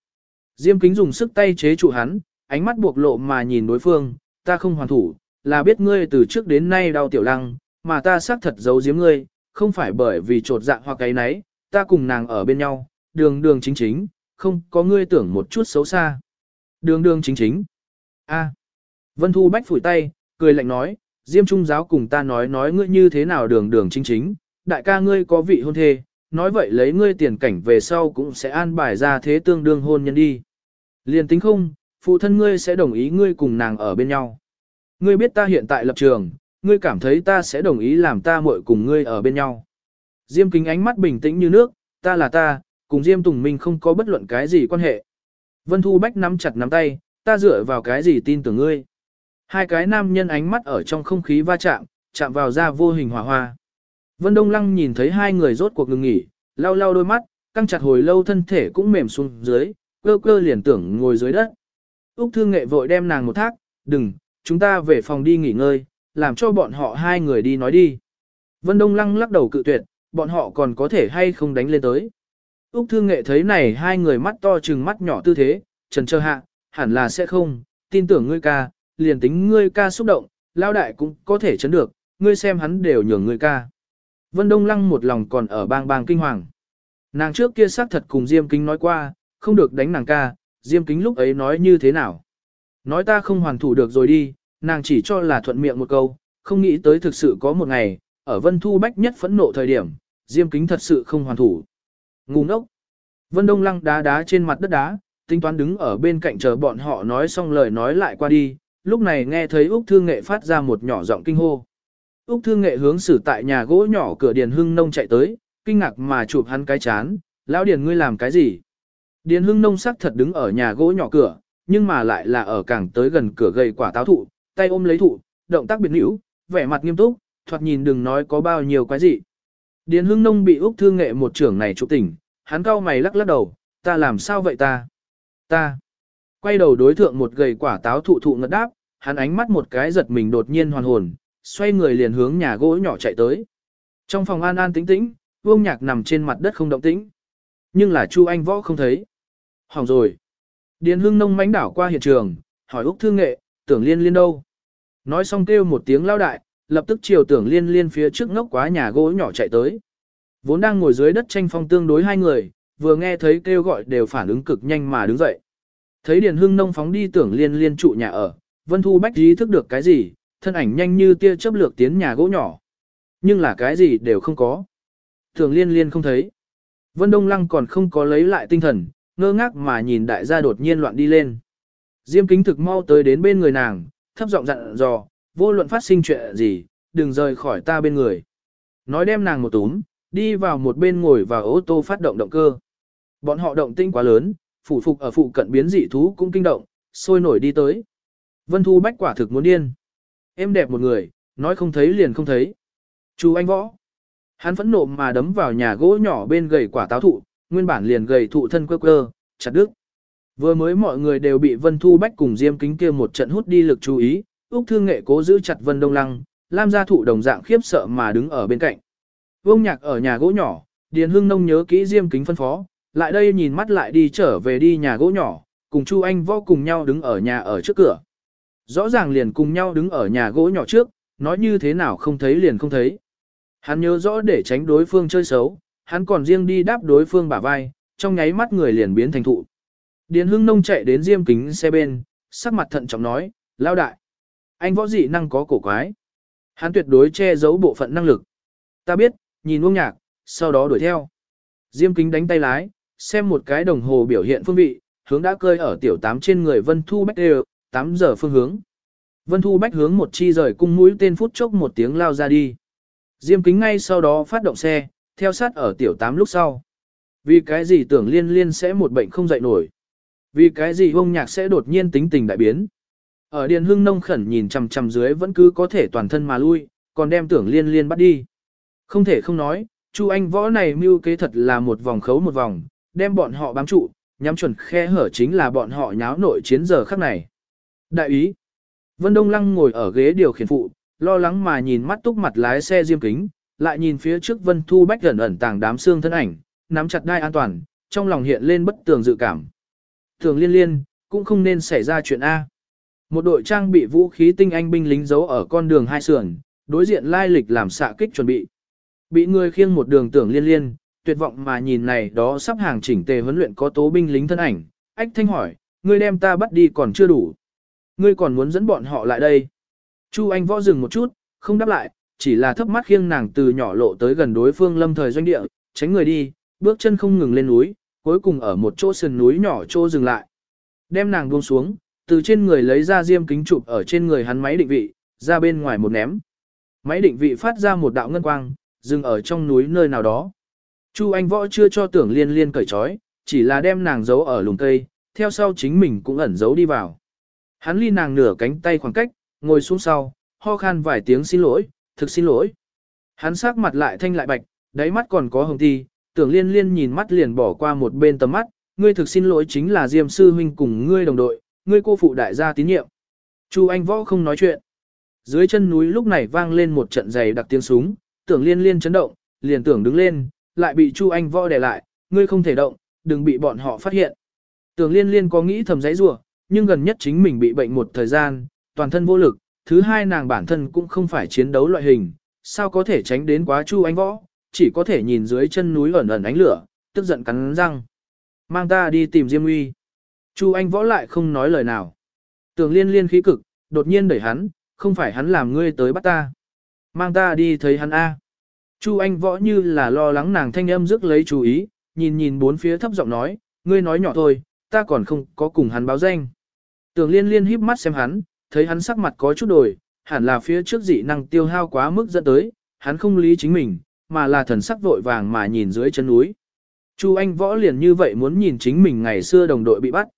Diêm Kính dùng sức tay chế trụ hắn, ánh mắt buộc lộ mà nhìn đối phương, ta không hoàn thủ, là biết ngươi từ trước đến nay đau tiểu lăng, mà ta xác thật giấu giếm ngươi, không phải bởi vì trột dạ hoặc cái nấy, ta cùng nàng ở bên nhau, đường đường chính chính, không có ngươi tưởng một chút xấu xa. Đường đường chính chính. A. Vân Thu Bách phủi tay, cười lạnh nói, Diêm Trung giáo cùng ta nói nói ngươi như thế nào đường đường chính chính, đại ca ngươi có vị hôn thê, nói vậy lấy ngươi tiền cảnh về sau cũng sẽ an bài ra thế tương đương hôn nhân đi. Liền tính không, phụ thân ngươi sẽ đồng ý ngươi cùng nàng ở bên nhau. Ngươi biết ta hiện tại lập trường, ngươi cảm thấy ta sẽ đồng ý làm ta muội cùng ngươi ở bên nhau. Diêm kính ánh mắt bình tĩnh như nước, ta là ta, cùng Diêm Tùng Minh không có bất luận cái gì quan hệ. Vân Thu Bách nắm chặt nắm tay, ta dựa vào cái gì tin tưởng ngươi. Hai cái nam nhân ánh mắt ở trong không khí va chạm, chạm vào ra vô hình hỏa hoa. Vân Đông Lăng nhìn thấy hai người rốt cuộc ngừng nghỉ, lau lau đôi mắt, căng chặt hồi lâu thân thể cũng mềm xuống dưới, cơ cơ liền tưởng ngồi dưới đất. Úc Thương Nghệ vội đem nàng một thác, đừng, chúng ta về phòng đi nghỉ ngơi, làm cho bọn họ hai người đi nói đi. Vân Đông Lăng lắc đầu cự tuyệt, bọn họ còn có thể hay không đánh lên tới. Úc Thương Nghệ thấy này hai người mắt to chừng mắt nhỏ tư thế, trần trơ hạ, hẳn là sẽ không, tin tưởng ngươi ca, liền tính ngươi ca xúc động, lao đại cũng có thể chấn được, ngươi xem hắn đều nhường ngươi ca. Vân Đông Lăng một lòng còn ở bang bang kinh hoàng. Nàng trước kia xác thật cùng Diêm Kính nói qua, không được đánh nàng ca, Diêm Kính lúc ấy nói như thế nào. Nói ta không hoàn thủ được rồi đi, nàng chỉ cho là thuận miệng một câu, không nghĩ tới thực sự có một ngày, ở Vân Thu Bách nhất phẫn nộ thời điểm, Diêm Kính thật sự không hoàn thủ. Ngu ngốc. Vân Đông Lăng đá đá trên mặt đất đá, tính toán đứng ở bên cạnh chờ bọn họ nói xong lời nói lại qua đi, lúc này nghe thấy Úc Thương Nghệ phát ra một nhỏ giọng kinh hô. Úc Thương Nghệ hướng xử tại nhà gỗ nhỏ cửa Điền Hưng Nông chạy tới, kinh ngạc mà chụp hắn cái chán, lão Điền ngươi làm cái gì? Điền Hưng Nông sắc thật đứng ở nhà gỗ nhỏ cửa, nhưng mà lại là ở càng tới gần cửa gầy quả táo thụ, tay ôm lấy thụ, động tác biệt hữu, vẻ mặt nghiêm túc, thoạt nhìn đừng nói có bao nhiêu cái gì. Điền Hưng Nông bị Úc Thương Nghệ một trưởng này trụ tỉnh, hắn cau mày lắc lắc đầu, ta làm sao vậy ta? Ta. Quay đầu đối thượng một gầy quả táo thụ thụ ngất đáp, hắn ánh mắt một cái giật mình đột nhiên hoàn hồn, xoay người liền hướng nhà gỗ nhỏ chạy tới. Trong phòng an an tĩnh tĩnh, Vương Nhạc nằm trên mặt đất không động tĩnh. Nhưng là Chu Anh Võ không thấy. Hỏng rồi. Điền Hưng Nông mánh đảo qua hiện trường, hỏi Úc Thương Nghệ, tưởng liên liên đâu? Nói xong kêu một tiếng lao đại, lập tức chiều tưởng liên liên phía trước ngốc quá nhà gỗ nhỏ chạy tới. Vốn đang ngồi dưới đất tranh phong tương đối hai người, vừa nghe thấy kêu gọi đều phản ứng cực nhanh mà đứng dậy. Thấy Điền Hưng Nông phóng đi tưởng liên liên trụ nhà ở, Vân Thu Bách ý thức được cái gì, thân ảnh nhanh như tia chớp lược tiến nhà gỗ nhỏ. Nhưng là cái gì đều không có. Tưởng liên liên không thấy. Vân Đông Lăng còn không có lấy lại tinh thần, ngơ ngác mà nhìn đại gia đột nhiên loạn đi lên. Diêm kính thực mau tới đến bên người nàng, thấp giọng dặn dò, vô luận phát sinh chuyện gì, đừng rời khỏi ta bên người. Nói đem nàng một túm, đi vào một bên ngồi vào ô tô phát động động cơ. Bọn họ động tinh quá lớn, phủ phục ở phụ cận biến dị thú cũng kinh động, sôi nổi đi tới. Vân Thu Bách quả thực muốn điên. Em đẹp một người, nói không thấy liền không thấy. Chú anh võ. Hắn phẫn nộ mà đấm vào nhà gỗ nhỏ bên gầy quả táo thụ, nguyên bản liền gầy thụ thân quơ quơ, chặt đứt. Vừa mới mọi người đều bị Vân Thu Bách cùng Diêm Kính kia một trận hút đi lực chú ý, Úc Thương Nghệ cố giữ chặt Vân Đông Lăng, Lam gia thụ đồng dạng khiếp sợ mà đứng ở bên cạnh. Vương Nhạc ở nhà gỗ nhỏ, Điền Hưng Nông nhớ kỹ Diêm Kính phân phó, lại đây nhìn mắt lại đi trở về đi nhà gỗ nhỏ, cùng Chu Anh Võ cùng nhau đứng ở nhà ở trước cửa. Rõ ràng liền cùng nhau đứng ở nhà gỗ nhỏ trước, nói như thế nào không thấy liền không thấy. Hắn nhớ rõ để tránh đối phương chơi xấu, hắn còn riêng đi đáp đối phương bả vai, trong nháy mắt người liền biến thành thụ. Điền Hưng Nông chạy đến diêm kính xe bên, sắc mặt thận trọng nói, lao đại. Anh võ dị năng có cổ quái. Hắn tuyệt đối che giấu bộ phận năng lực. Ta biết, nhìn uông nhạc, sau đó đuổi theo. Diêm kính đánh tay lái, xem một cái đồng hồ biểu hiện phương vị, hướng đã cơi ở tiểu tám trên người Vân Thu Bách đều, 8 giờ phương hướng. Vân Thu Bách hướng một chi rời cung mũi tên phút chốc một tiếng lao ra đi. Diêm kính ngay sau đó phát động xe, theo sát ở tiểu tám lúc sau. Vì cái gì tưởng liên liên sẽ một bệnh không dậy nổi. Vì cái gì ông nhạc sẽ đột nhiên tính tình đại biến. Ở Điền Hưng Nông khẩn nhìn chằm chằm dưới vẫn cứ có thể toàn thân mà lui, còn đem tưởng liên liên bắt đi. Không thể không nói, Chu Anh võ này mưu kế thật là một vòng khấu một vòng, đem bọn họ bám trụ, nhắm chuẩn khe hở chính là bọn họ nháo nội chiến giờ khắc này. Đại ý. Vân Đông Lăng ngồi ở ghế điều khiển phụ, lo lắng mà nhìn mắt túc mặt lái xe diêm kính, lại nhìn phía trước Vân Thu Bách gần ẩn tàng đám xương thân ảnh, nắm chặt đai an toàn, trong lòng hiện lên bất tường dự cảm. Thường liên liên, cũng không nên xảy ra chuyện A. Một đội trang bị vũ khí tinh anh binh lính giấu ở con đường hai sườn, đối diện lai lịch làm xạ kích chuẩn bị. Bị người khiêng một đường tưởng liên liên, tuyệt vọng mà nhìn này đó sắp hàng chỉnh tề huấn luyện có tố binh lính thân ảnh, ách thanh hỏi, ngươi đem ta bắt đi còn chưa đủ. Ngươi còn muốn dẫn bọn họ lại đây. Chu Anh võ dừng một chút, không đáp lại, chỉ là thấp mắt khiêng nàng từ nhỏ lộ tới gần đối phương lâm thời doanh địa, tránh người đi, bước chân không ngừng lên núi, cuối cùng ở một chỗ sườn núi nhỏ chỗ dừng lại. Đem nàng buông xuống, từ trên người lấy ra diêm kính chụp ở trên người hắn máy định vị, ra bên ngoài một ném. Máy định vị phát ra một đạo ngân quang, dừng ở trong núi nơi nào đó. Chu Anh Võ chưa cho tưởng liên liên cởi trói, chỉ là đem nàng giấu ở lùm cây, theo sau chính mình cũng ẩn giấu đi vào. Hắn ly nàng nửa cánh tay khoảng cách, ngồi xuống sau, ho khan vài tiếng xin lỗi, thực xin lỗi. Hắn sắc mặt lại thanh lại bạch, đáy mắt còn có hồng ti, tưởng liên liên nhìn mắt liền bỏ qua một bên tầm mắt, ngươi thực xin lỗi chính là Diêm Sư Huynh cùng ngươi đồng đội, ngươi cô phụ đại gia tín nhiệm. Chu Anh Võ không nói chuyện. Dưới chân núi lúc này vang lên một trận dày đặc tiếng súng, tưởng liên liên chấn động, liền tưởng đứng lên, lại bị Chu Anh Võ đè lại, ngươi không thể động, đừng bị bọn họ phát hiện. Tưởng liên liên có nghĩ thầm giấy rủa nhưng gần nhất chính mình bị bệnh một thời gian, toàn thân vô lực, thứ hai nàng bản thân cũng không phải chiến đấu loại hình, sao có thể tránh đến quá Chu Anh Võ, chỉ có thể nhìn dưới chân núi ẩn ẩn ánh lửa, tức giận cắn răng. Mang ta đi tìm Diêm Uy. Chu Anh Võ lại không nói lời nào. Tưởng liên liên khí cực, đột nhiên đẩy hắn, không phải hắn làm ngươi tới bắt ta. Mang ta đi thấy hắn A. Chu Anh Võ như là lo lắng nàng thanh âm rước lấy chú ý, nhìn nhìn bốn phía thấp giọng nói, ngươi nói nhỏ thôi, ta còn không có cùng hắn báo danh. Tưởng liên liên híp mắt xem hắn, thấy hắn sắc mặt có chút đổi, hẳn là phía trước dị năng tiêu hao quá mức dẫn tới, hắn không lý chính mình, mà là thần sắc vội vàng mà nhìn dưới chân núi. Chu Anh Võ liền như vậy muốn nhìn chính mình ngày xưa đồng đội bị bắt.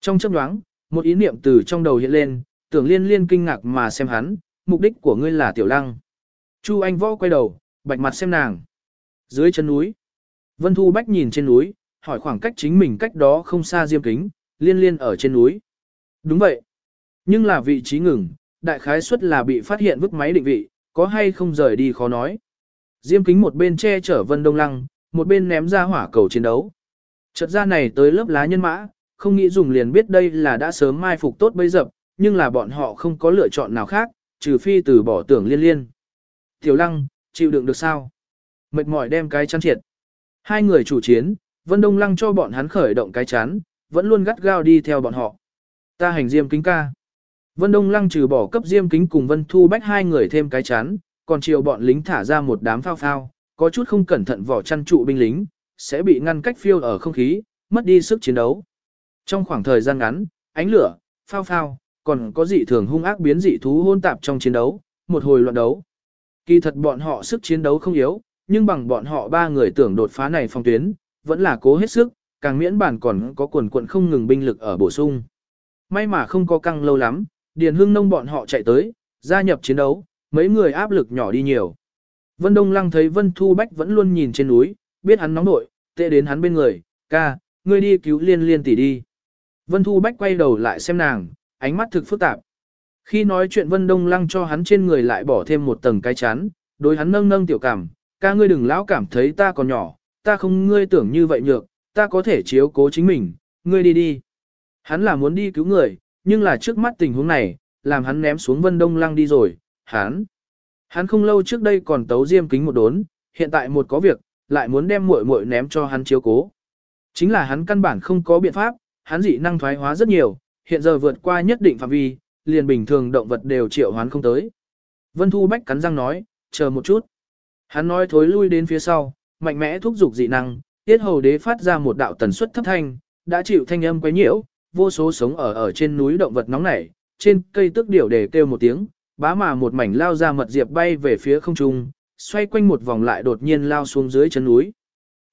Trong chấp nhoáng, một ý niệm từ trong đầu hiện lên, tưởng liên liên kinh ngạc mà xem hắn, mục đích của ngươi là tiểu lăng. Chu Anh Võ quay đầu, bạch mặt xem nàng. Dưới chân núi, Vân Thu Bách nhìn trên núi, hỏi khoảng cách chính mình cách đó không xa diêm kính, liên liên ở trên núi. Đúng vậy. Nhưng là vị trí ngừng, đại khái suất là bị phát hiện vứt máy định vị, có hay không rời đi khó nói. Diêm kính một bên che chở Vân Đông Lăng, một bên ném ra hỏa cầu chiến đấu. Chợt ra này tới lớp lá nhân mã, không nghĩ dùng liền biết đây là đã sớm mai phục tốt bấy dập, nhưng là bọn họ không có lựa chọn nào khác, trừ phi từ bỏ tưởng liên liên. Tiểu lăng, chịu đựng được sao? Mệt mỏi đem cái chăn triệt. Hai người chủ chiến, Vân Đông Lăng cho bọn hắn khởi động cái chán vẫn luôn gắt gao đi theo bọn họ. Ta hành diêm kính ca. Vân Đông Lăng trừ bỏ cấp diêm kính cùng Vân Thu Bách hai người thêm cái chán. còn chiều bọn lính thả ra một đám phao phao, có chút không cẩn thận vỏ chăn trụ binh lính, sẽ bị ngăn cách phiêu ở không khí, mất đi sức chiến đấu. Trong khoảng thời gian ngắn, ánh lửa, phao phao, còn có dị thường hung ác biến dị thú hôn tạp trong chiến đấu, một hồi loạn đấu. Kỳ thật bọn họ sức chiến đấu không yếu, nhưng bằng bọn họ ba người tưởng đột phá này phong tuyến, vẫn là cố hết sức, càng miễn bản còn có quần quận không ngừng binh lực ở bổ sung. May mà không có căng lâu lắm, Điền Hưng Nông bọn họ chạy tới, gia nhập chiến đấu, mấy người áp lực nhỏ đi nhiều. Vân Đông Lăng thấy Vân Thu Bách vẫn luôn nhìn trên núi, biết hắn nóng nội, tệ đến hắn bên người, ca, ngươi đi cứu liên liên tỷ đi. Vân Thu Bách quay đầu lại xem nàng, ánh mắt thực phức tạp. Khi nói chuyện Vân Đông Lăng cho hắn trên người lại bỏ thêm một tầng cái chán, đối hắn nâng nâng tiểu cảm, ca ngươi đừng lão cảm thấy ta còn nhỏ, ta không ngươi tưởng như vậy nhược, ta có thể chiếu cố chính mình, ngươi đi đi. Hắn là muốn đi cứu người, nhưng là trước mắt tình huống này, làm hắn ném xuống Vân Đông Lăng đi rồi, hắn. Hắn không lâu trước đây còn tấu diêm kính một đốn, hiện tại một có việc, lại muốn đem muội muội ném cho hắn chiếu cố. Chính là hắn căn bản không có biện pháp, hắn dị năng thoái hóa rất nhiều, hiện giờ vượt qua nhất định phạm vi, liền bình thường động vật đều triệu hoán không tới. Vân Thu Bách cắn răng nói, chờ một chút. Hắn nói thối lui đến phía sau, mạnh mẽ thúc giục dị năng, tiết hầu đế phát ra một đạo tần suất thấp thanh, đã chịu thanh âm quấy nhiễu, vô số sống ở ở trên núi động vật nóng nảy, trên cây tước điểu để kêu một tiếng, bá mà một mảnh lao ra mật diệp bay về phía không trung, xoay quanh một vòng lại đột nhiên lao xuống dưới chân núi.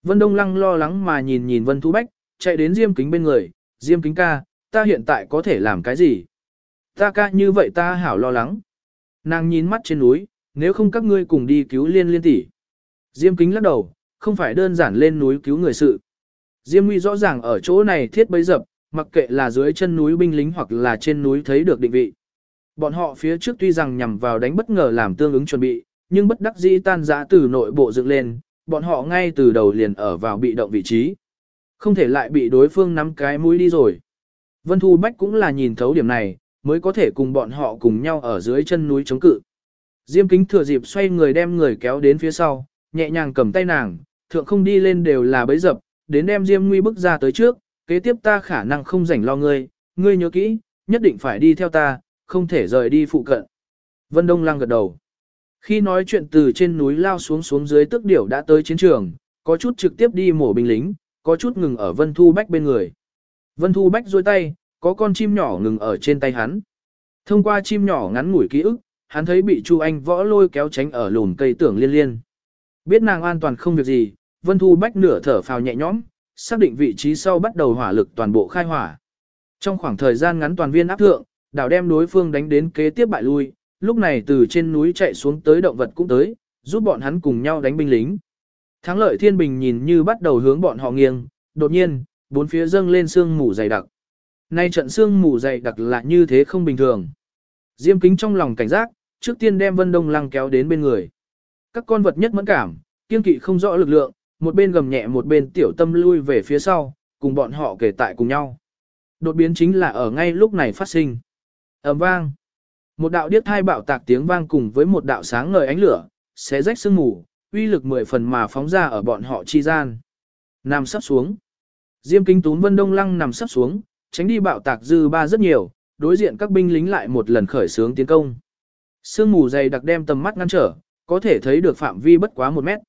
Vân Đông Lăng lo lắng mà nhìn nhìn Vân Thu Bách, chạy đến Diêm Kính bên người, Diêm Kính ca, ta hiện tại có thể làm cái gì? Ta ca như vậy ta hảo lo lắng. Nàng nhìn mắt trên núi, nếu không các ngươi cùng đi cứu liên liên tỷ. Diêm Kính lắc đầu, không phải đơn giản lên núi cứu người sự. Diêm Nguy rõ ràng ở chỗ này thiết bấy dập, mặc kệ là dưới chân núi binh lính hoặc là trên núi thấy được định vị. Bọn họ phía trước tuy rằng nhằm vào đánh bất ngờ làm tương ứng chuẩn bị, nhưng bất đắc dĩ tan rã từ nội bộ dựng lên, bọn họ ngay từ đầu liền ở vào bị động vị trí. Không thể lại bị đối phương nắm cái mũi đi rồi. Vân Thu Bách cũng là nhìn thấu điểm này, mới có thể cùng bọn họ cùng nhau ở dưới chân núi chống cự. Diêm kính thừa dịp xoay người đem người kéo đến phía sau, nhẹ nhàng cầm tay nàng, thượng không đi lên đều là bấy dập, đến đem Diêm Nguy bước ra tới trước, kế tiếp ta khả năng không rảnh lo ngươi, ngươi nhớ kỹ, nhất định phải đi theo ta, không thể rời đi phụ cận. Vân Đông Lăng gật đầu. Khi nói chuyện từ trên núi lao xuống xuống dưới tức điểu đã tới chiến trường, có chút trực tiếp đi mổ binh lính, có chút ngừng ở Vân Thu Bách bên người. Vân Thu Bách duỗi tay, có con chim nhỏ ngừng ở trên tay hắn. Thông qua chim nhỏ ngắn ngủi ký ức, hắn thấy bị Chu Anh võ lôi kéo tránh ở lùn cây tưởng liên liên. Biết nàng an toàn không việc gì, Vân Thu Bách nửa thở phào nhẹ nhõm, xác định vị trí sau bắt đầu hỏa lực toàn bộ khai hỏa. Trong khoảng thời gian ngắn toàn viên áp thượng, đảo đem đối phương đánh đến kế tiếp bại lui, lúc này từ trên núi chạy xuống tới động vật cũng tới, giúp bọn hắn cùng nhau đánh binh lính. Thắng lợi thiên bình nhìn như bắt đầu hướng bọn họ nghiêng, đột nhiên, bốn phía dâng lên sương mù dày đặc. Nay trận sương mù dày đặc là như thế không bình thường. Diêm kính trong lòng cảnh giác, trước tiên đem Vân Đông Lăng kéo đến bên người. Các con vật nhất mẫn cảm, kiên kỵ không rõ lực lượng, một bên gầm nhẹ một bên tiểu tâm lui về phía sau, cùng bọn họ kể tại cùng nhau. Đột biến chính là ở ngay lúc này phát sinh. ầm vang. Một đạo điếc thai bạo tạc tiếng vang cùng với một đạo sáng ngời ánh lửa, xé rách sương mù, uy lực mười phần mà phóng ra ở bọn họ chi gian. Nằm sắp xuống. Diêm kính tún vân đông lăng nằm sắp xuống, tránh đi bạo tạc dư ba rất nhiều, đối diện các binh lính lại một lần khởi xướng tiến công. Sương mù dày đặc đem tầm mắt ngăn trở, có thể thấy được phạm vi bất quá một mét.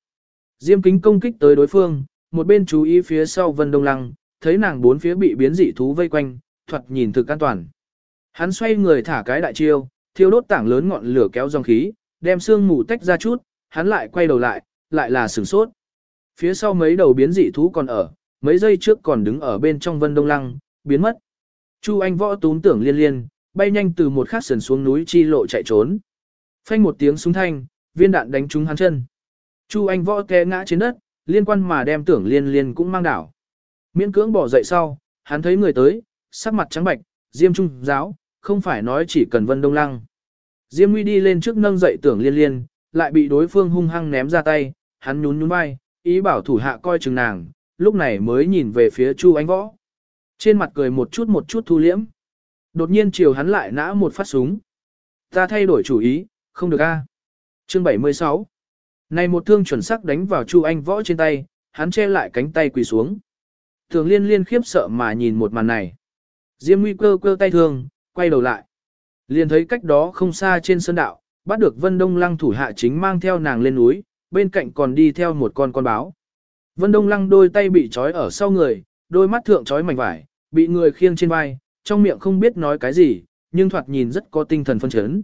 Diêm kính công kích tới đối phương, một bên chú ý phía sau vân đông lăng, thấy nàng bốn phía bị biến dị thú vây quanh, thuật nhìn thực an toàn. Hắn xoay người thả cái đại chiêu, thiêu đốt tảng lớn ngọn lửa kéo dòng khí, đem xương mù tách ra chút, hắn lại quay đầu lại, lại là sửng sốt. Phía sau mấy đầu biến dị thú còn ở, mấy giây trước còn đứng ở bên trong vân đông lăng, biến mất. Chu Anh võ tún tưởng liên liên, bay nhanh từ một khắc sườn xuống núi chi lộ chạy trốn. Phanh một tiếng súng thanh, viên đạn đánh trúng hắn chân. Chu Anh võ té ngã trên đất, liên quan mà đem tưởng liên liên cũng mang đảo. Miễn cưỡng bỏ dậy sau, hắn thấy người tới, sắc mặt trắng bạch, diêm trung giáo, không phải nói chỉ cần vân đông lăng. Diêm Nguy đi lên trước nâng dậy tưởng liên liên, lại bị đối phương hung hăng ném ra tay, hắn nhún nhún vai, ý bảo thủ hạ coi chừng nàng, lúc này mới nhìn về phía Chu Anh Võ. Trên mặt cười một chút một chút thu liễm. Đột nhiên chiều hắn lại nã một phát súng. Ta thay đổi chủ ý, không được a. Chương 76 này một thương chuẩn sắc đánh vào Chu Anh Võ trên tay, hắn che lại cánh tay quỳ xuống. Thường liên liên khiếp sợ mà nhìn một màn này. Diêm nguy cơ cơ tay thương, quay đầu lại. Liền thấy cách đó không xa trên sơn đạo, bắt được Vân Đông Lăng thủ hạ chính mang theo nàng lên núi, bên cạnh còn đi theo một con con báo. Vân Đông Lăng đôi tay bị trói ở sau người, đôi mắt thượng trói mảnh vải, bị người khiêng trên vai, trong miệng không biết nói cái gì, nhưng thoạt nhìn rất có tinh thần phân chấn.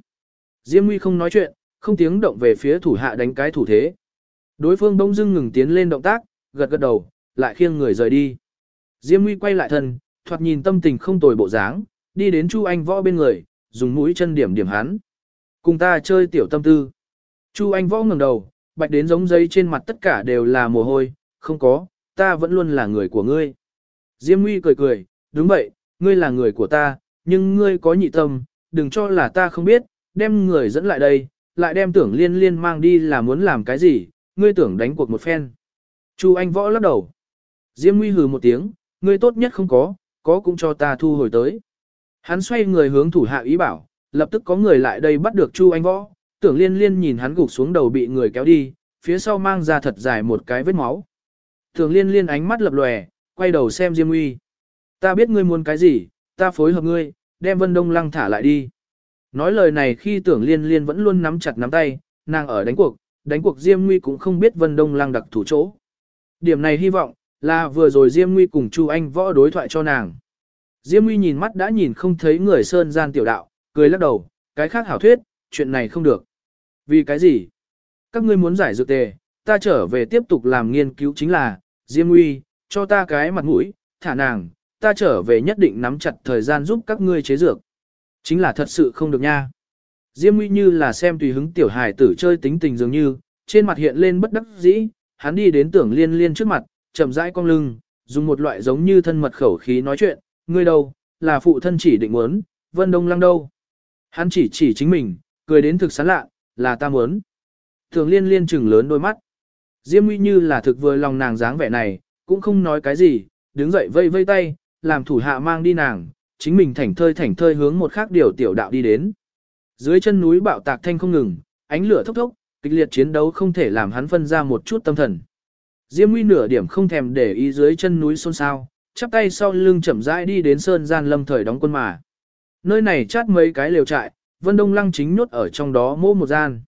Diêm Nguy không nói chuyện, không tiếng động về phía thủ hạ đánh cái thủ thế. Đối phương bỗng dưng ngừng tiến lên động tác, gật gật đầu, lại khiêng người rời đi. Diêm Nguy quay lại thân, thoạt nhìn tâm tình không tồi bộ dáng, đi đến Chu Anh võ bên người, dùng mũi chân điểm điểm hắn. Cùng ta chơi tiểu tâm tư. Chu Anh võ ngẩng đầu, bạch đến giống giấy trên mặt tất cả đều là mồ hôi, không có, ta vẫn luôn là người của ngươi. Diêm Nguy cười cười, đúng vậy, ngươi là người của ta, nhưng ngươi có nhị tâm, đừng cho là ta không biết, đem người dẫn lại đây, lại đem tưởng liên liên mang đi là muốn làm cái gì, ngươi tưởng đánh cuộc một phen. Chu Anh võ lắc đầu. Diêm Nguy hừ một tiếng, ngươi tốt nhất không có, có cũng cho ta thu hồi tới. Hắn xoay người hướng thủ hạ ý bảo, lập tức có người lại đây bắt được Chu Anh Võ, tưởng liên liên nhìn hắn gục xuống đầu bị người kéo đi, phía sau mang ra thật dài một cái vết máu. Tưởng liên liên ánh mắt lập lòe, quay đầu xem Diêm Uy. Ta biết ngươi muốn cái gì, ta phối hợp ngươi, đem Vân Đông Lăng thả lại đi. Nói lời này khi tưởng liên liên vẫn luôn nắm chặt nắm tay, nàng ở đánh cuộc, đánh cuộc Diêm Nguy cũng không biết Vân Đông Lăng đặc thủ chỗ. Điểm này hy vọng, là vừa rồi Diêm Nguy cùng Chu Anh võ đối thoại cho nàng. Diêm Nguy nhìn mắt đã nhìn không thấy người sơn gian tiểu đạo, cười lắc đầu, cái khác hảo thuyết, chuyện này không được. Vì cái gì? Các ngươi muốn giải dược tề, ta trở về tiếp tục làm nghiên cứu chính là, Diêm Nguy, cho ta cái mặt mũi, thả nàng, ta trở về nhất định nắm chặt thời gian giúp các ngươi chế dược. Chính là thật sự không được nha. Diêm Nguy như là xem tùy hứng tiểu hài tử chơi tính tình dường như, trên mặt hiện lên bất đắc dĩ, hắn đi đến tưởng liên liên trước mặt, chậm rãi cong lưng, dùng một loại giống như thân mật khẩu khí nói chuyện, ngươi đâu, là phụ thân chỉ định muốn, Vân Đông Lăng đâu. Hắn chỉ chỉ chính mình, cười đến thực sán lạ, là ta muốn. Tưởng liên liên chừng lớn đôi mắt. Diêm Nguy như là thực vừa lòng nàng dáng vẻ này, cũng không nói cái gì, đứng dậy vây vây tay, làm thủ hạ mang đi nàng, chính mình thảnh thơi thảnh thơi hướng một khác điều tiểu đạo đi đến. Dưới chân núi bạo tạc thanh không ngừng, ánh lửa thốc thốc, kịch liệt chiến đấu không thể làm hắn phân ra một chút tâm thần. Diêm Nguy nửa điểm không thèm để ý dưới chân núi xôn xao, chắp tay sau lưng chậm rãi đi đến sơn gian lâm thời đóng quân mà. Nơi này chát mấy cái lều trại, Vân Đông Lăng chính nhốt ở trong đó mô một gian.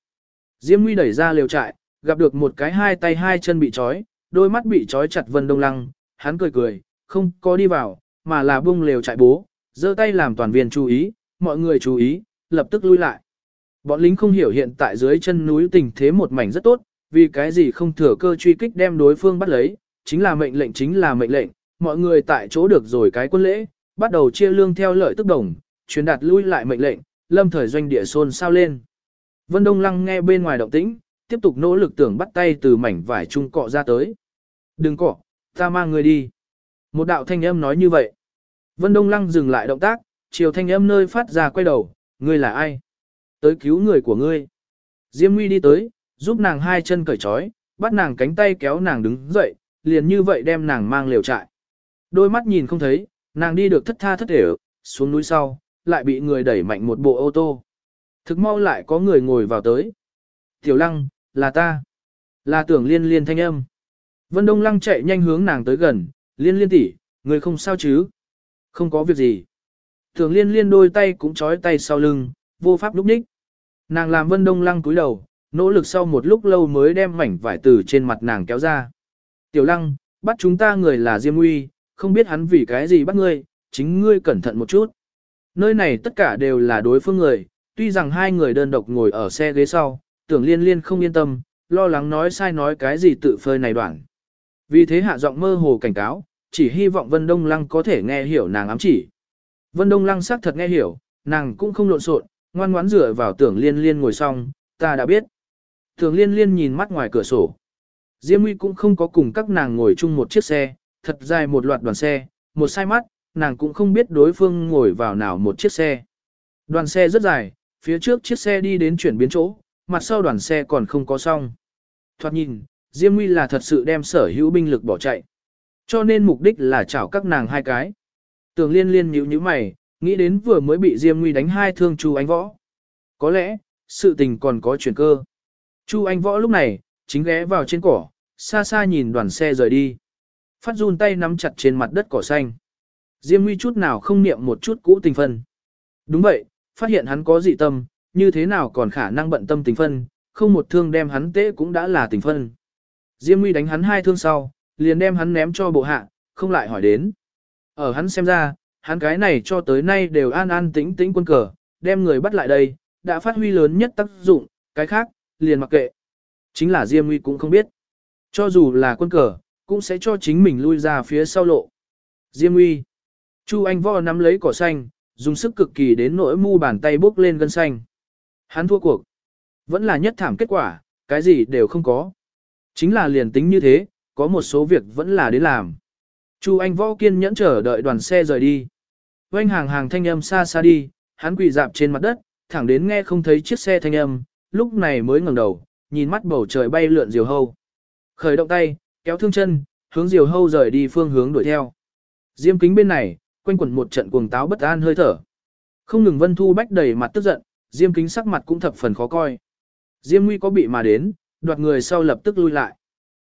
Diêm Nguy đẩy ra lều trại, gặp được một cái hai tay hai chân bị trói, đôi mắt bị trói chặt Vân Đông Lăng, hắn cười cười, không có đi vào, mà là buông lều trại bố, giơ tay làm toàn viên chú ý, mọi người chú ý, lập tức lui lại. Bọn lính không hiểu hiện tại dưới chân núi tình thế một mảnh rất tốt, vì cái gì không thừa cơ truy kích đem đối phương bắt lấy, chính là mệnh lệnh chính là mệnh lệnh, mọi người tại chỗ được rồi cái quân lễ, bắt đầu chia lương theo lợi tức đồng, truyền đạt lui lại mệnh lệnh, lâm thời doanh địa xôn sao lên. Vân Đông Lăng nghe bên ngoài động tĩnh, tiếp tục nỗ lực tưởng bắt tay từ mảnh vải trung cọ ra tới. Đừng cọ, ta mang người đi. Một đạo thanh âm nói như vậy. Vân Đông Lăng dừng lại động tác, chiều thanh âm nơi phát ra quay đầu, ngươi là ai? Tới cứu người của ngươi. Diêm Nguy đi tới, giúp nàng hai chân cởi trói, bắt nàng cánh tay kéo nàng đứng dậy, liền như vậy đem nàng mang liều trại. Đôi mắt nhìn không thấy, nàng đi được thất tha thất để xuống núi sau, lại bị người đẩy mạnh một bộ ô tô. Thực mau lại có người ngồi vào tới. Tiểu lăng, là ta. Là tưởng liên liên thanh âm. Vân Đông lăng chạy nhanh hướng nàng tới gần, liên liên tỷ, người không sao chứ? Không có việc gì. Thường liên liên đôi tay cũng trói tay sau lưng, vô pháp lúc ních. Nàng làm Vân Đông lăng cúi đầu, nỗ lực sau một lúc lâu mới đem mảnh vải từ trên mặt nàng kéo ra. Tiểu lăng, bắt chúng ta người là Diêm Uy, không biết hắn vì cái gì bắt ngươi, chính ngươi cẩn thận một chút. Nơi này tất cả đều là đối phương người, tuy rằng hai người đơn độc ngồi ở xe ghế sau, tưởng liên liên không yên tâm, lo lắng nói sai nói cái gì tự phơi này đoạn. Vì thế hạ giọng mơ hồ cảnh cáo, chỉ hy vọng Vân Đông Lăng có thể nghe hiểu nàng ám chỉ. Vân Đông Lăng xác thật nghe hiểu, nàng cũng không lộn xộn, ngoan ngoãn dựa vào tưởng liên liên ngồi xong, ta đã biết. Tưởng liên liên nhìn mắt ngoài cửa sổ. Diêm Uy cũng không có cùng các nàng ngồi chung một chiếc xe, thật dài một loạt đoàn xe, một sai mắt, nàng cũng không biết đối phương ngồi vào nào một chiếc xe. Đoàn xe rất dài, phía trước chiếc xe đi đến chuyển biến chỗ, mặt sau đoàn xe còn không có xong. Thoạt nhìn, Diêm Nguy là thật sự đem sở hữu binh lực bỏ chạy. Cho nên mục đích là chảo các nàng hai cái. Tường liên liên nhíu nhíu mày, nghĩ đến vừa mới bị Diêm Nguy đánh hai thương Chu Anh Võ. Có lẽ, sự tình còn có chuyển cơ. Chu Anh Võ lúc này, chính ghé vào trên cỏ, xa xa nhìn đoàn xe rời đi. Phát run tay nắm chặt trên mặt đất cỏ xanh. Diêm Nguy chút nào không niệm một chút cũ tình phân. Đúng vậy, phát hiện hắn có dị tâm, như thế nào còn khả năng bận tâm tình phân, không một thương đem hắn tế cũng đã là tình phân. Diêm Nguy đánh hắn hai thương sau, liền đem hắn ném cho bộ hạ, không lại hỏi đến. Ở hắn xem ra, hắn cái này cho tới nay đều an an tĩnh tĩnh quân cờ, đem người bắt lại đây, đã phát huy lớn nhất tác dụng, cái khác, liền mặc kệ. Chính là Diêm Nguy cũng không biết. Cho dù là quân cờ, cũng sẽ cho chính mình lui ra phía sau lộ. Diêm Nguy. Chu Anh Võ nắm lấy cỏ xanh, dùng sức cực kỳ đến nỗi mu bàn tay bốc lên gân xanh. Hắn thua cuộc. Vẫn là nhất thảm kết quả, cái gì đều không có. Chính là liền tính như thế, có một số việc vẫn là đến làm. Chu Anh Võ kiên nhẫn chờ đợi đoàn xe rời đi. Oanh hàng hàng thanh âm xa xa đi, hắn quỳ dạp trên mặt đất, thẳng đến nghe không thấy chiếc xe thanh âm, lúc này mới ngẩng đầu, nhìn mắt bầu trời bay lượn diều hâu. Khởi động tay, kéo thương chân, hướng diều hâu rời đi phương hướng đuổi theo. Diêm kính bên này, quanh quẩn một trận cuồng táo bất an hơi thở. Không ngừng Vân Thu Bách đầy mặt tức giận, Diêm Kính sắc mặt cũng thập phần khó coi. Diêm Nguy có bị mà đến, đoạt người sau lập tức lui lại.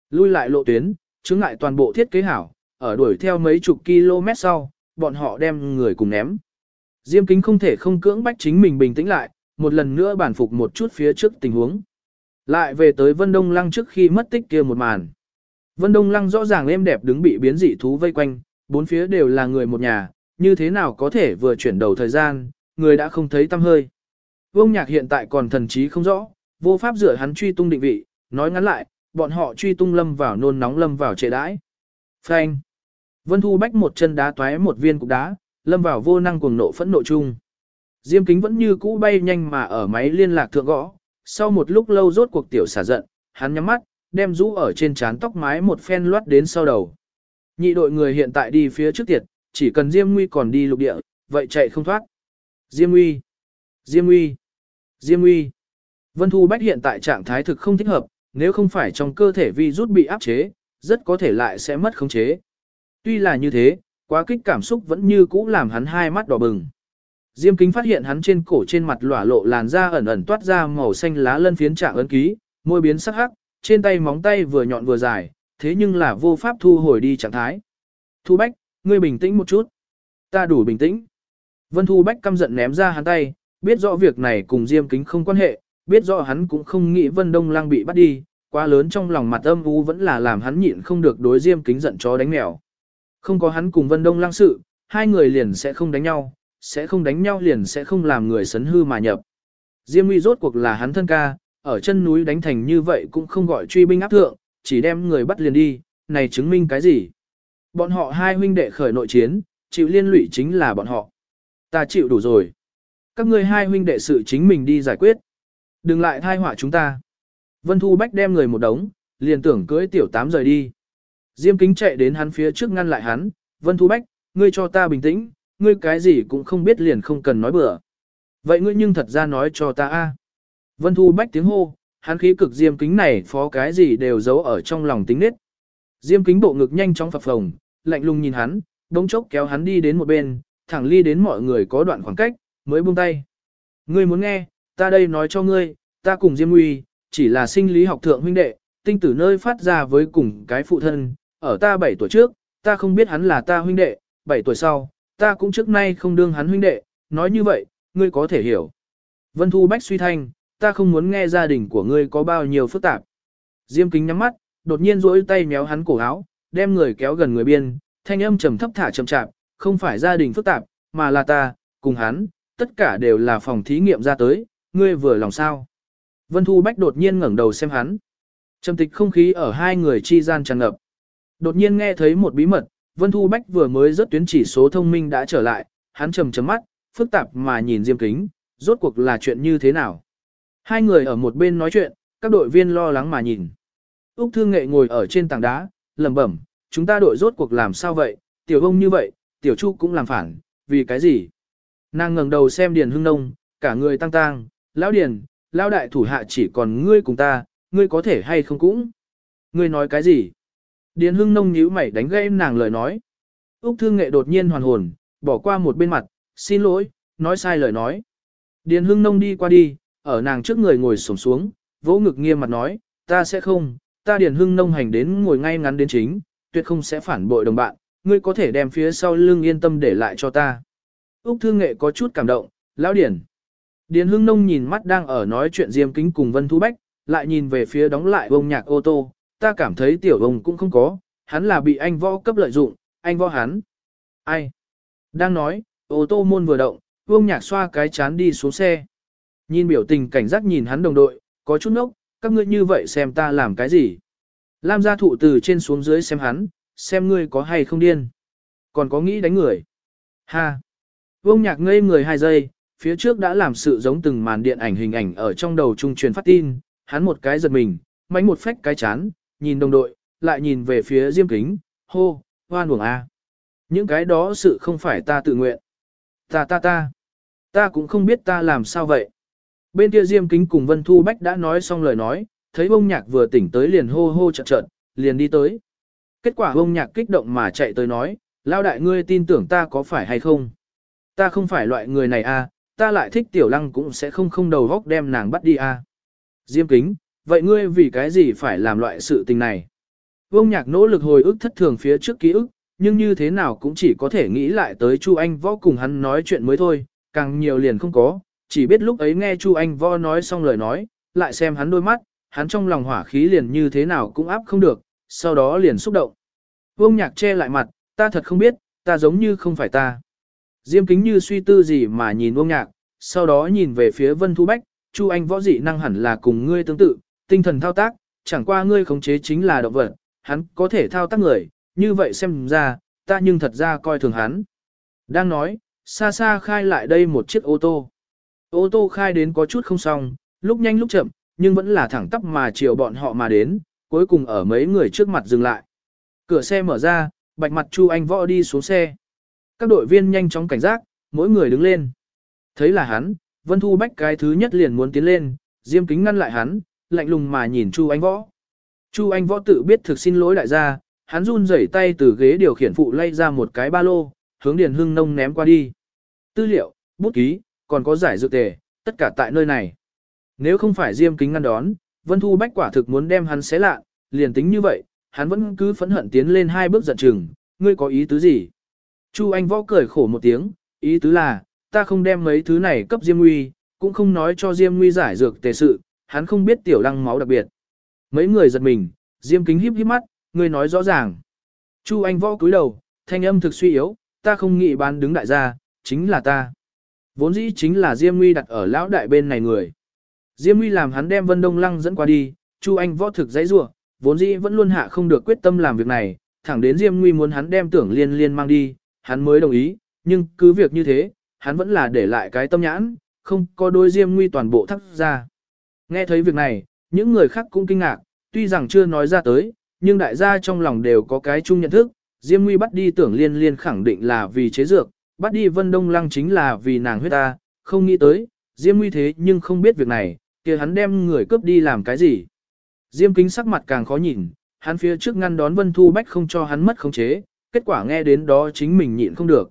Lui lại lộ tuyến, chứng ngại toàn bộ thiết kế hảo, ở đuổi theo mấy chục km sau, bọn họ đem người cùng ném. Diêm Kính không thể không cưỡng bách chính mình bình tĩnh lại, một lần nữa bản phục một chút phía trước tình huống. Lại về tới Vân Đông Lăng trước khi mất tích kia một màn. Vân Đông Lăng rõ ràng êm đẹp đứng bị biến dị thú vây quanh, bốn phía đều là người một nhà, như thế nào có thể vừa chuyển đầu thời gian, người đã không thấy tâm hơi. Vương Nhạc hiện tại còn thần trí không rõ, vô pháp dựa hắn truy tung định vị, nói ngắn lại, bọn họ truy tung lâm vào nôn nóng lâm vào trệ đãi. Phanh. Vân Thu bách một chân đá toé một viên cục đá, lâm vào vô năng cuồng nộ phẫn nộ chung. Diêm kính vẫn như cũ bay nhanh mà ở máy liên lạc thượng gõ, sau một lúc lâu rốt cuộc tiểu xả giận, hắn nhắm mắt, đem rũ ở trên trán tóc mái một phen loát đến sau đầu. Nhị đội người hiện tại đi phía trước tiệt, chỉ cần Diêm Nguy còn đi lục địa, vậy chạy không thoát. Diêm Nguy, Diêm Nguy, Diêm Nguy. Vân Thu Bách hiện tại trạng thái thực không thích hợp, nếu không phải trong cơ thể vi rút bị áp chế, rất có thể lại sẽ mất khống chế. Tuy là như thế, quá kích cảm xúc vẫn như cũ làm hắn hai mắt đỏ bừng. Diêm kính phát hiện hắn trên cổ trên mặt lỏa lộ làn da ẩn ẩn toát ra màu xanh lá lân phiến trạng ấn ký, môi biến sắc hắc, trên tay móng tay vừa nhọn vừa dài, thế nhưng là vô pháp thu hồi đi trạng thái. Thu Bách, ngươi bình tĩnh một chút. Ta đủ bình tĩnh. Vân Thu Bách căm giận ném ra hắn tay, biết rõ việc này cùng Diêm Kính không quan hệ, biết rõ hắn cũng không nghĩ Vân Đông lang bị bắt đi, quá lớn trong lòng mặt âm u vẫn là làm hắn nhịn không được đối Diêm Kính giận chó đánh mèo. Không có hắn cùng Vân Đông lang sự, hai người liền sẽ không đánh nhau, sẽ không đánh nhau liền sẽ không làm người sấn hư mà nhập. Diêm Nguy rốt cuộc là hắn thân ca, ở chân núi đánh thành như vậy cũng không gọi truy binh áp thượng, chỉ đem người bắt liền đi, này chứng minh cái gì? Bọn họ hai huynh đệ khởi nội chiến, chịu liên lụy chính là bọn họ. Ta chịu đủ rồi. Các ngươi hai huynh đệ sự chính mình đi giải quyết. Đừng lại thai họa chúng ta. Vân Thu Bách đem người một đống, liền tưởng cưới tiểu tám rời đi. Diêm kính chạy đến hắn phía trước ngăn lại hắn, Vân Thu Bách, ngươi cho ta bình tĩnh, ngươi cái gì cũng không biết liền không cần nói bừa. Vậy ngươi nhưng thật ra nói cho ta a. Vân Thu Bách tiếng hô, hắn khí cực diêm kính này phó cái gì đều giấu ở trong lòng tính nết. Diêm kính bộ ngực nhanh chóng phập phồng, lạnh lùng nhìn hắn, đống chốc kéo hắn đi đến một bên, thẳng ly đến mọi người có đoạn khoảng cách, mới buông tay. Ngươi muốn nghe, ta đây nói cho ngươi, ta cùng Diêm Nguy, chỉ là sinh lý học thượng huynh đệ, tinh tử nơi phát ra với cùng cái phụ thân, ở ta 7 tuổi trước, ta không biết hắn là ta huynh đệ, 7 tuổi sau, ta cũng trước nay không đương hắn huynh đệ, nói như vậy, ngươi có thể hiểu. Vân Thu Bách suy thanh, ta không muốn nghe gia đình của ngươi có bao nhiêu phức tạp. Diêm kính nhắm mắt, đột nhiên duỗi tay méo hắn cổ áo, đem người kéo gần người biên, thanh âm trầm thấp thả chậm chạp, không phải gia đình phức tạp, mà là ta, cùng hắn, tất cả đều là phòng thí nghiệm ra tới, ngươi vừa lòng sao. Vân Thu Bách đột nhiên ngẩng đầu xem hắn. Trầm tịch không khí ở hai người chi gian tràn ngập. Đột nhiên nghe thấy một bí mật, Vân Thu Bách vừa mới rớt tuyến chỉ số thông minh đã trở lại, hắn trầm trầm mắt, phức tạp mà nhìn Diêm Kính, rốt cuộc là chuyện như thế nào. Hai người ở một bên nói chuyện, các đội viên lo lắng mà nhìn. Úc Thương Nghệ ngồi ở trên tảng đá, lẩm bẩm, chúng ta đội rốt cuộc làm sao vậy, tiểu ông như vậy, tiểu chu cũng làm phản, vì cái gì? Nàng ngẩng đầu xem Điền Hưng Nông, cả người tăng tăng, lão Điền, lão đại thủ hạ chỉ còn ngươi cùng ta, ngươi có thể hay không cũng? Ngươi nói cái gì? Điền Hưng Nông nhíu mày đánh gãy nàng lời nói. Úc Thương Nghệ đột nhiên hoàn hồn, bỏ qua một bên mặt, xin lỗi, nói sai lời nói. Điền Hưng Nông đi qua đi, ở nàng trước người ngồi sổng xuống, vỗ ngực nghiêm mặt nói, ta sẽ không, ta Điền Hưng Nông hành đến ngồi ngay ngắn đến chính, tuyệt không sẽ phản bội đồng bạn, ngươi có thể đem phía sau lưng yên tâm để lại cho ta. Úc Thương Nghệ có chút cảm động, lão Điền. Điền Hưng Nông nhìn mắt đang ở nói chuyện Diêm Kính cùng Vân Thu Bách, lại nhìn về phía đóng lại ông nhạc ô tô, ta cảm thấy tiểu ông cũng không có, hắn là bị anh võ cấp lợi dụng, anh võ hắn. Ai? Đang nói, ô tô môn vừa động, vương nhạc xoa cái chán đi xuống xe. Nhìn biểu tình cảnh giác nhìn hắn đồng đội, có chút nốc, các ngươi như vậy xem ta làm cái gì. Lam gia thụ từ trên xuống dưới xem hắn, xem ngươi có hay không điên. Còn có nghĩ đánh người. Ha! Vương nhạc ngây người hai giây, phía trước đã làm sự giống từng màn điện ảnh hình ảnh ở trong đầu trung truyền phát tin, hắn một cái giật mình, mánh một phách cái chán, nhìn đồng đội, lại nhìn về phía diêm kính, hô, hoan uổng a. Những cái đó sự không phải ta tự nguyện. Ta ta ta. Ta cũng không biết ta làm sao vậy. Bên kia diêm kính cùng Vân Thu Bách đã nói xong lời nói, thấy bông nhạc vừa tỉnh tới liền hô hô chợt chợt, liền đi tới. Kết quả bông nhạc kích động mà chạy tới nói, lao đại ngươi tin tưởng ta có phải hay không? Ta không phải loại người này a, ta lại thích tiểu lăng cũng sẽ không không đầu góc đem nàng bắt đi a. Diêm kính, vậy ngươi vì cái gì phải làm loại sự tình này? Vương nhạc nỗ lực hồi ức thất thường phía trước ký ức, nhưng như thế nào cũng chỉ có thể nghĩ lại tới Chu Anh Võ cùng hắn nói chuyện mới thôi, càng nhiều liền không có, chỉ biết lúc ấy nghe Chu Anh Võ nói xong lời nói, lại xem hắn đôi mắt, hắn trong lòng hỏa khí liền như thế nào cũng áp không được, sau đó liền xúc động. Vương nhạc che lại mặt, ta thật không biết, ta giống như không phải ta. Diêm kính như suy tư gì mà nhìn ông nhạc, sau đó nhìn về phía Vân Thu Bách, Chu Anh Võ dị năng hẳn là cùng ngươi tương tự, tinh thần thao tác, chẳng qua ngươi khống chế chính là động vật, hắn có thể thao tác người, như vậy xem ra, ta nhưng thật ra coi thường hắn. Đang nói, xa xa khai lại đây một chiếc ô tô. Ô tô khai đến có chút không xong, lúc nhanh lúc chậm, nhưng vẫn là thẳng tắp mà chiều bọn họ mà đến, cuối cùng ở mấy người trước mặt dừng lại. Cửa xe mở ra, bạch mặt Chu Anh Võ đi xuống xe. Các đội viên nhanh chóng cảnh giác, mỗi người đứng lên. Thấy là hắn, Vân Thu Bách cái thứ nhất liền muốn tiến lên, Diêm Kính ngăn lại hắn, lạnh lùng mà nhìn Chu Anh Võ. Chu Anh Võ tự biết thực xin lỗi đại gia, hắn run rẩy tay từ ghế điều khiển phụ lay ra một cái ba lô, hướng Điền Hưng Nông ném qua đi. Tư liệu, bút ký, còn có giải dược tề, tất cả tại nơi này. Nếu không phải Diêm Kính ngăn đón, Vân Thu Bách quả thực muốn đem hắn xé lạ, liền tính như vậy, hắn vẫn cứ phẫn hận tiến lên hai bước giận chừng, ngươi có ý tứ gì? Chu Anh Võ cười khổ một tiếng, ý tứ là, ta không đem mấy thứ này cấp Diêm Nguy, cũng không nói cho Diêm Nguy giải dược tề sự, hắn không biết tiểu lăng máu đặc biệt. Mấy người giật mình, Diêm Kính híp híp mắt, ngươi nói rõ ràng. Chu Anh Võ cúi đầu, thanh âm thực suy yếu, ta không nghĩ bán đứng đại gia, chính là ta. Vốn dĩ chính là Diêm Nguy đặt ở lão đại bên này người. Diêm Nguy làm hắn đem Vân Đông Lăng dẫn qua đi, Chu Anh Võ thực dãy rủa, vốn dĩ vẫn luôn hạ không được quyết tâm làm việc này, thẳng đến Diêm Nguy muốn hắn đem tưởng liên liên mang đi, hắn mới đồng ý, nhưng cứ việc như thế, hắn vẫn là để lại cái tâm nhãn, không có đôi Diêm Nguy toàn bộ thắt ra. Nghe thấy việc này, những người khác cũng kinh ngạc, tuy rằng chưa nói ra tới, nhưng đại gia trong lòng đều có cái chung nhận thức, Diêm Nguy bắt đi tưởng liên liên khẳng định là vì chế dược, bắt đi Vân Đông Lăng chính là vì nàng huyết ta, không nghĩ tới, Diêm Nguy thế nhưng không biết việc này, kia hắn đem người cướp đi làm cái gì. Diêm kính sắc mặt càng khó nhìn, hắn phía trước ngăn đón Vân Thu Bách không cho hắn mất khống chế, kết quả nghe đến đó chính mình nhịn không được.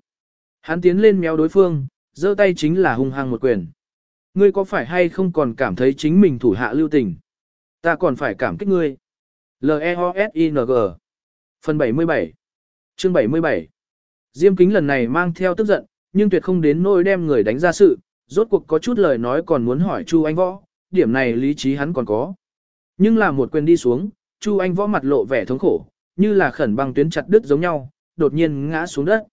Hắn tiến lên méo đối phương, giơ tay chính là hung hăng một quyền. Ngươi có phải hay không còn cảm thấy chính mình thủ hạ lưu tình? Ta còn phải cảm kích ngươi. L-E-O-S-I-N-G Phần 77 Chương 77 Diêm kính lần này mang theo tức giận, nhưng tuyệt không đến nỗi đem người đánh ra sự, rốt cuộc có chút lời nói còn muốn hỏi Chu Anh Võ, điểm này lý trí hắn còn có. Nhưng là một quyền đi xuống, Chu Anh Võ mặt lộ vẻ thống khổ, như là khẩn băng tuyến chặt đứt giống nhau, đột nhiên ngã xuống đất.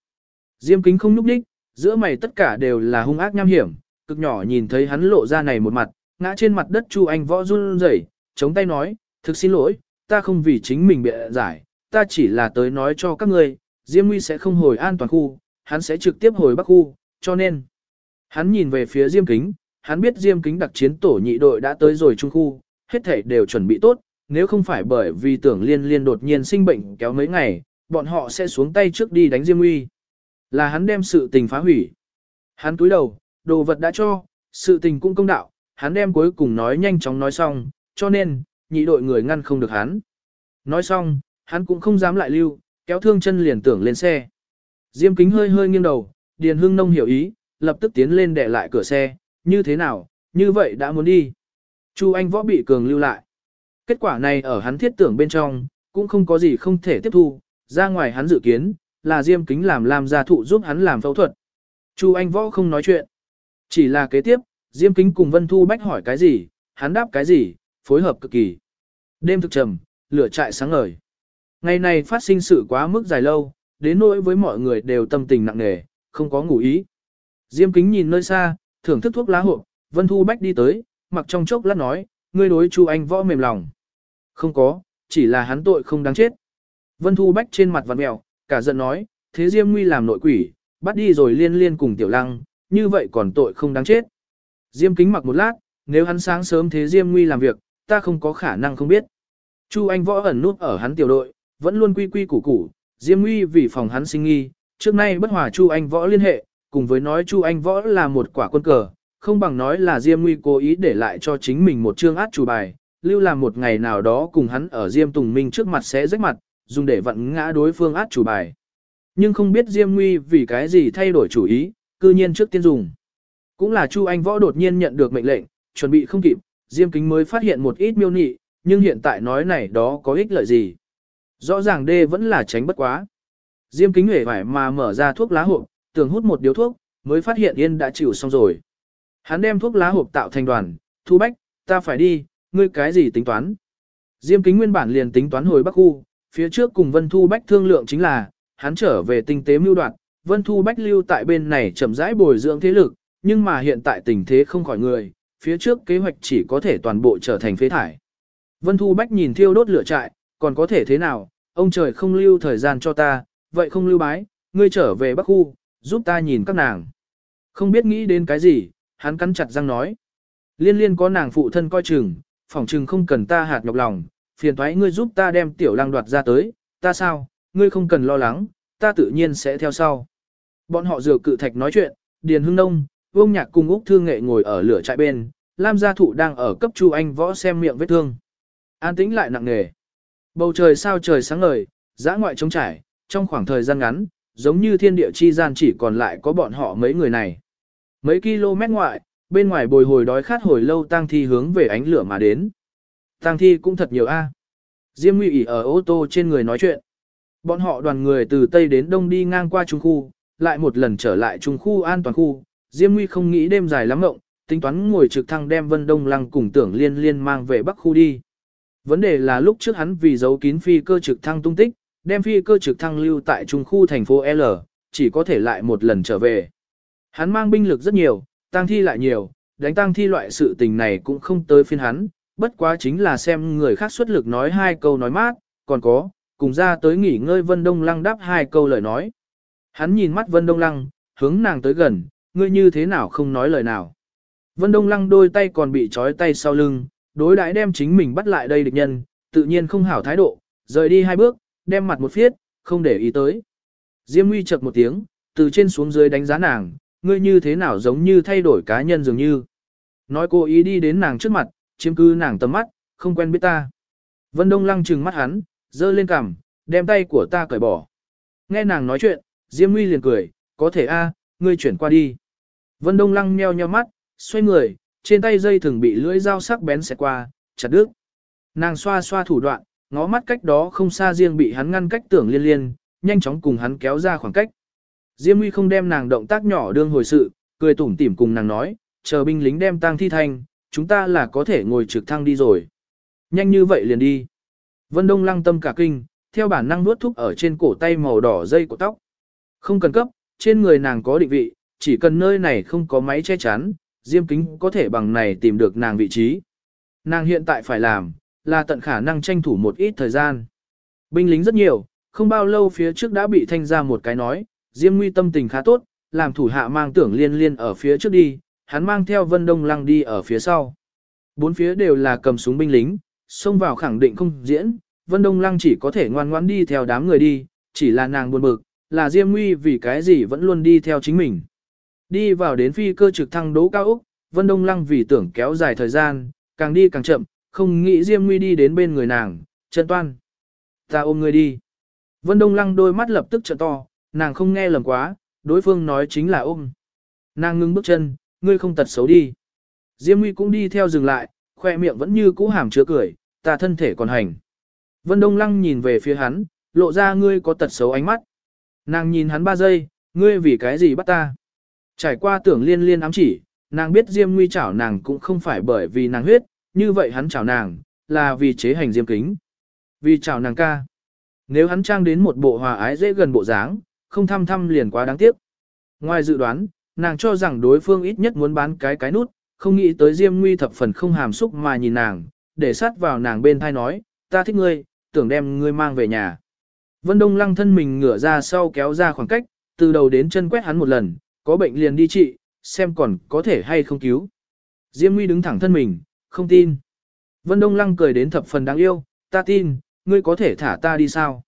Diêm kính không nhúc đích, giữa mày tất cả đều là hung ác nham hiểm, cực nhỏ nhìn thấy hắn lộ ra này một mặt, ngã trên mặt đất Chu Anh Võ run rẩy, chống tay nói, thực xin lỗi, ta không vì chính mình bị giải, ta chỉ là tới nói cho các ngươi, Diêm Nguy sẽ không hồi an toàn khu, hắn sẽ trực tiếp hồi bắc khu, cho nên. Hắn nhìn về phía Diêm Kính, hắn biết Diêm Kính đặc chiến tổ nhị đội đã tới rồi trung khu, hết thảy đều chuẩn bị tốt, nếu không phải bởi vì tưởng liên liên đột nhiên sinh bệnh kéo mấy ngày, bọn họ sẽ xuống tay trước đi đánh Diêm uy, Là hắn đem sự tình phá hủy. Hắn túi đầu, đồ vật đã cho, sự tình cũng công đạo, hắn đem cuối cùng nói nhanh chóng nói xong, cho nên, nhị đội người ngăn không được hắn. Nói xong, hắn cũng không dám lại lưu, kéo thương chân liền tưởng lên xe. Diêm kính hơi hơi nghiêng đầu, Điền Hưng Nông hiểu ý, lập tức tiến lên để lại cửa xe, như thế nào, như vậy đã muốn đi. Chu Anh Võ bị cường lưu lại. Kết quả này ở hắn thiết tưởng bên trong, cũng không có gì không thể tiếp thu, ra ngoài hắn dự kiến, là Diêm kính làm làm gia thụ giúp hắn làm phẫu thuật. Chu Anh Võ không nói chuyện. Chỉ là kế tiếp, Diêm kính cùng Vân Thu Bách hỏi cái gì, hắn đáp cái gì, phối hợp cực kỳ. Đêm thực trầm, lửa trại sáng ngời. Ngày này phát sinh sự quá mức dài lâu, đến nỗi với mọi người đều tâm tình nặng nề, không có ngủ ý. Diêm kính nhìn nơi xa, thưởng thức thuốc lá hộp, Vân Thu Bách đi tới, mặc trong chốc lát nói, ngươi đối Chu Anh võ mềm lòng. Không có, chỉ là hắn tội không đáng chết. Vân Thu Bách trên mặt vặn mèo, cả giận nói, thế Diêm Nguy làm nội quỷ, bắt đi rồi liên liên cùng Tiểu Lăng, như vậy còn tội không đáng chết. Diêm kính mặc một lát, nếu hắn sáng sớm thế Diêm Nguy làm việc, ta không có khả năng không biết. Chu Anh võ ẩn nút ở hắn tiểu đội, vẫn luôn quy quy củ củ, Diêm Nguy vì phòng hắn sinh nghi, trước nay bất hòa Chu Anh Võ liên hệ, cùng với nói Chu Anh Võ là một quả quân cờ, không bằng nói là Diêm Nguy cố ý để lại cho chính mình một chương át chủ bài, lưu làm một ngày nào đó cùng hắn ở Diêm Tùng Minh trước mặt sẽ rách mặt, dùng để vận ngã đối phương át chủ bài. Nhưng không biết Diêm Nguy vì cái gì thay đổi chủ ý, cư nhiên trước tiên dùng. Cũng là Chu Anh Võ đột nhiên nhận được mệnh lệnh, chuẩn bị không kịp, Diêm Kính mới phát hiện một ít miêu nị, nhưng hiện tại nói này đó có ích lợi gì. Rõ ràng đê vẫn là tránh bất quá. Diêm kính hề phải mà mở ra thuốc lá hộp, tưởng hút một điếu thuốc, mới phát hiện yên đã chịu xong rồi. Hắn đem thuốc lá hộp tạo thành đoàn, thu bách, ta phải đi, ngươi cái gì tính toán. Diêm kính nguyên bản liền tính toán hồi Bắc Khu, phía trước cùng Vân Thu Bách thương lượng chính là, hắn trở về tinh tế mưu đoạn, Vân Thu Bách lưu tại bên này chậm rãi bồi dưỡng thế lực, nhưng mà hiện tại tình thế không khỏi người, phía trước kế hoạch chỉ có thể toàn bộ trở thành phế thải. Vân Thu Bách nhìn thiêu đốt lửa trại, còn có thể thế nào, ông trời không lưu thời gian cho ta, vậy không lưu bái, ngươi trở về Bắc Khu, giúp ta nhìn các nàng. Không biết nghĩ đến cái gì, hắn cắn chặt răng nói. Liên liên có nàng phụ thân coi chừng, phỏng chừng không cần ta hạt nhọc lòng, phiền thoái ngươi giúp ta đem tiểu lang đoạt ra tới, ta sao, ngươi không cần lo lắng, ta tự nhiên sẽ theo sau. Bọn họ dừa cự thạch nói chuyện, Điền Hưng Nông, Vương Nhạc cùng Úc Thương Nghệ ngồi ở lửa trại bên, Lam gia thụ đang ở cấp Chu Anh võ xem miệng vết thương. An tĩnh lại nặng nề. Bầu trời sao trời sáng ngời, giã ngoại trống trải, trong khoảng thời gian ngắn, giống như thiên địa chi gian chỉ còn lại có bọn họ mấy người này. Mấy km ngoại, bên ngoài bồi hồi đói khát hồi lâu tang thi hướng về ánh lửa mà đến. Tang thi cũng thật nhiều a. Diêm Nguy ỉ ở ô tô trên người nói chuyện. Bọn họ đoàn người từ Tây đến Đông đi ngang qua Trung khu, lại một lần trở lại Trung khu an toàn khu. Diêm Nguy không nghĩ đêm dài lắm ngộng, tính toán ngồi trực thăng đem Vân Đông Lăng cùng tưởng liên liên mang về Bắc khu đi. Vấn đề là lúc trước hắn vì giấu kín phi cơ trực thăng tung tích, đem phi cơ trực thăng lưu tại trung khu thành phố L, chỉ có thể lại một lần trở về. Hắn mang binh lực rất nhiều, tăng thi lại nhiều, đánh tăng thi loại sự tình này cũng không tới phiên hắn, bất quá chính là xem người khác xuất lực nói hai câu nói mát, còn có, cùng ra tới nghỉ ngơi Vân Đông Lăng đáp hai câu lời nói. Hắn nhìn mắt Vân Đông Lăng, hướng nàng tới gần, ngươi như thế nào không nói lời nào. Vân Đông Lăng đôi tay còn bị trói tay sau lưng, đối đãi đem chính mình bắt lại đây địch nhân, tự nhiên không hảo thái độ, rời đi hai bước, đem mặt một phiết, không để ý tới. Diêm Nguy chật một tiếng, từ trên xuống dưới đánh giá nàng, ngươi như thế nào giống như thay đổi cá nhân dường như. Nói cô ý đi đến nàng trước mặt, chiếm cứ nàng tầm mắt, không quen biết ta. Vân Đông Lăng trừng mắt hắn, giơ lên cằm, đem tay của ta cởi bỏ. Nghe nàng nói chuyện, Diêm Nguy liền cười, có thể a, ngươi chuyển qua đi. Vân Đông Lăng meo nheo mắt, xoay người, trên tay dây thường bị lưỡi dao sắc bén xẹt qua, chặt đứt. Nàng xoa xoa thủ đoạn, ngó mắt cách đó không xa riêng bị hắn ngăn cách tưởng liên liên, nhanh chóng cùng hắn kéo ra khoảng cách. Diêm Nguy không đem nàng động tác nhỏ đương hồi sự, cười tủm tỉm cùng nàng nói, chờ binh lính đem tang thi thanh, chúng ta là có thể ngồi trực thăng đi rồi. Nhanh như vậy liền đi. Vân Đông lăng tâm cả kinh, theo bản năng nuốt thúc ở trên cổ tay màu đỏ dây của tóc. Không cần cấp, trên người nàng có định vị, chỉ cần nơi này không có máy che chắn, diêm kính có thể bằng này tìm được nàng vị trí. Nàng hiện tại phải làm, là tận khả năng tranh thủ một ít thời gian. Binh lính rất nhiều, không bao lâu phía trước đã bị thanh ra một cái nói, diêm nguy tâm tình khá tốt, làm thủ hạ mang tưởng liên liên ở phía trước đi, hắn mang theo vân đông lăng đi ở phía sau. Bốn phía đều là cầm súng binh lính, xông vào khẳng định không diễn, vân đông lăng chỉ có thể ngoan ngoãn đi theo đám người đi, chỉ là nàng buồn bực, là diêm nguy vì cái gì vẫn luôn đi theo chính mình. Đi vào đến phi cơ trực thăng đố cao Úc, Vân Đông Lăng vì tưởng kéo dài thời gian, càng đi càng chậm, không nghĩ Diêm Nguy đi đến bên người nàng, chân toan. Ta ôm người đi. Vân Đông Lăng đôi mắt lập tức trợ to, nàng không nghe lầm quá, đối phương nói chính là ôm. Nàng ngưng bước chân, ngươi không tật xấu đi. Diêm Nguy cũng đi theo dừng lại, khoe miệng vẫn như cũ hàm chứa cười, ta thân thể còn hành. Vân Đông Lăng nhìn về phía hắn, lộ ra ngươi có tật xấu ánh mắt. Nàng nhìn hắn ba giây, ngươi vì cái gì bắt ta? Trải qua tưởng liên liên ám chỉ, nàng biết Diêm Nguy chảo nàng cũng không phải bởi vì nàng huyết, như vậy hắn chảo nàng, là vì chế hành Diêm kính. Vì chảo nàng ca. Nếu hắn trang đến một bộ hòa ái dễ gần bộ dáng, không thăm thăm liền quá đáng tiếc. Ngoài dự đoán, nàng cho rằng đối phương ít nhất muốn bán cái cái nút, không nghĩ tới Diêm Nguy thập phần không hàm xúc mà nhìn nàng, để sát vào nàng bên thai nói, ta thích ngươi, tưởng đem ngươi mang về nhà. Vân Đông lăng thân mình ngửa ra sau kéo ra khoảng cách, từ đầu đến chân quét hắn một lần, có bệnh liền đi trị, xem còn có thể hay không cứu. Diêm Nguy đứng thẳng thân mình, không tin. Vân Đông Lăng cười đến thập phần đáng yêu, ta tin, ngươi có thể thả ta đi sao?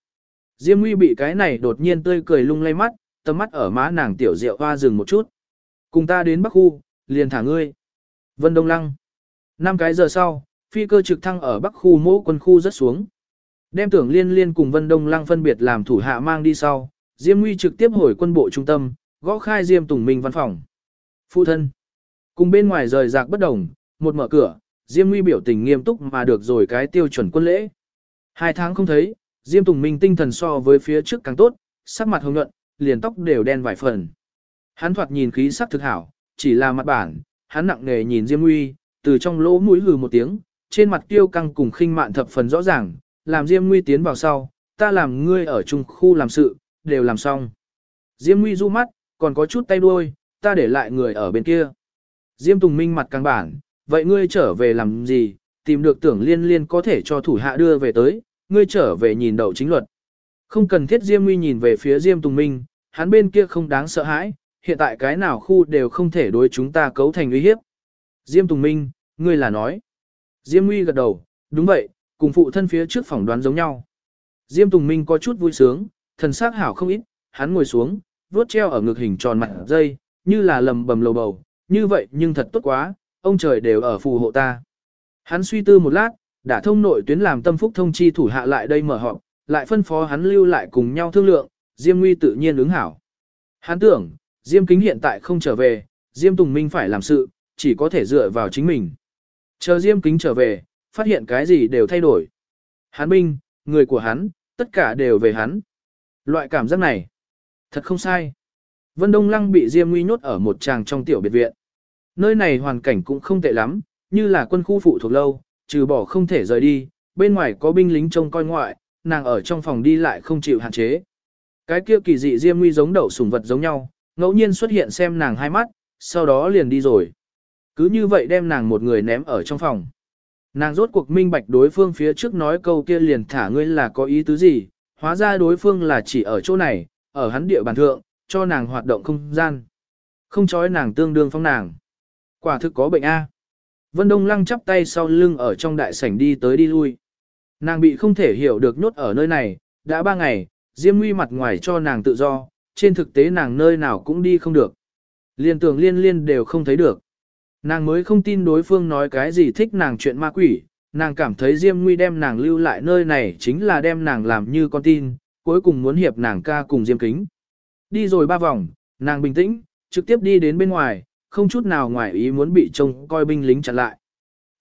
Diêm Nguy bị cái này đột nhiên tươi cười lung lay mắt, tầm mắt ở má nàng tiểu rượu hoa dừng một chút. Cùng ta đến Bắc Khu, liền thả ngươi. Vân Đông Lăng. Năm cái giờ sau, phi cơ trực thăng ở Bắc Khu mỗ quân khu rất xuống. Đem tưởng liên liên cùng Vân Đông Lăng phân biệt làm thủ hạ mang đi sau, Diêm Nguy trực tiếp hồi quân bộ trung tâm, gõ khai Diêm Tùng Minh văn phòng. Phụ thân. Cùng bên ngoài rời rạc bất đồng, một mở cửa, Diêm Nguy biểu tình nghiêm túc mà được rồi cái tiêu chuẩn quân lễ. Hai tháng không thấy, Diêm Tùng Minh tinh thần so với phía trước càng tốt, sắc mặt hồng nhuận, liền tóc đều đen vài phần. Hắn thoạt nhìn khí sắc thực hảo, chỉ là mặt bản, hắn nặng nề nhìn Diêm Nguy, từ trong lỗ mũi hừ một tiếng, trên mặt tiêu căng cùng khinh mạn thập phần rõ ràng, làm Diêm Nguy tiến vào sau, ta làm ngươi ở chung khu làm sự, đều làm xong. Diêm Nguy du mắt, còn có chút tay đuôi, ta để lại người ở bên kia. Diêm Tùng Minh mặt càng bản, vậy ngươi trở về làm gì, tìm được tưởng liên liên có thể cho thủ hạ đưa về tới, ngươi trở về nhìn đậu chính luật. Không cần thiết Diêm Nguy nhìn về phía Diêm Tùng Minh, hắn bên kia không đáng sợ hãi, hiện tại cái nào khu đều không thể đối chúng ta cấu thành uy hiếp. Diêm Tùng Minh, ngươi là nói. Diêm Nguy gật đầu, đúng vậy, cùng phụ thân phía trước phỏng đoán giống nhau. Diêm Tùng Minh có chút vui sướng, thần sắc hảo không ít, hắn ngồi xuống, vuốt treo ở ngực hình tròn mặt dây, như là lầm bầm lầu bầu, như vậy nhưng thật tốt quá, ông trời đều ở phù hộ ta. Hắn suy tư một lát, đã thông nội tuyến làm tâm phúc thông chi thủ hạ lại đây mở họp, lại phân phó hắn lưu lại cùng nhau thương lượng, Diêm Nguy tự nhiên ứng hảo. Hắn tưởng, Diêm Kính hiện tại không trở về, Diêm Tùng Minh phải làm sự, chỉ có thể dựa vào chính mình. Chờ Diêm Kính trở về, phát hiện cái gì đều thay đổi. Hắn binh, người của hắn, tất cả đều về hắn. Loại cảm giác này, thật không sai. Vân Đông Lăng bị Diêm Nguy nhốt ở một tràng trong tiểu biệt viện. Nơi này hoàn cảnh cũng không tệ lắm, như là quân khu phụ thuộc lâu, trừ bỏ không thể rời đi, bên ngoài có binh lính trông coi ngoại, nàng ở trong phòng đi lại không chịu hạn chế. Cái kia kỳ dị diêm nguy giống đậu sủng vật giống nhau, ngẫu nhiên xuất hiện xem nàng hai mắt, sau đó liền đi rồi. Cứ như vậy đem nàng một người ném ở trong phòng. Nàng rốt cuộc minh bạch đối phương phía trước nói câu kia liền thả ngươi là có ý tứ gì, hóa ra đối phương là chỉ ở chỗ này, ở hắn địa bàn thượng, cho nàng hoạt động không gian. Không chói nàng tương đương phong nàng. Quả thực có bệnh A. Vân Đông Lăng chắp tay sau lưng ở trong đại sảnh đi tới đi lui. Nàng bị không thể hiểu được nhốt ở nơi này, đã ba ngày, Diêm Nguy mặt ngoài cho nàng tự do, trên thực tế nàng nơi nào cũng đi không được. Liên tưởng liên liên đều không thấy được. Nàng mới không tin đối phương nói cái gì thích nàng chuyện ma quỷ, nàng cảm thấy Diêm Nguy đem nàng lưu lại nơi này chính là đem nàng làm như con tin, cuối cùng muốn hiệp nàng ca cùng Diêm Kính. Đi rồi ba vòng, nàng bình tĩnh, trực tiếp đi đến bên ngoài, không chút nào ngoài ý muốn bị trông coi binh lính chặn lại.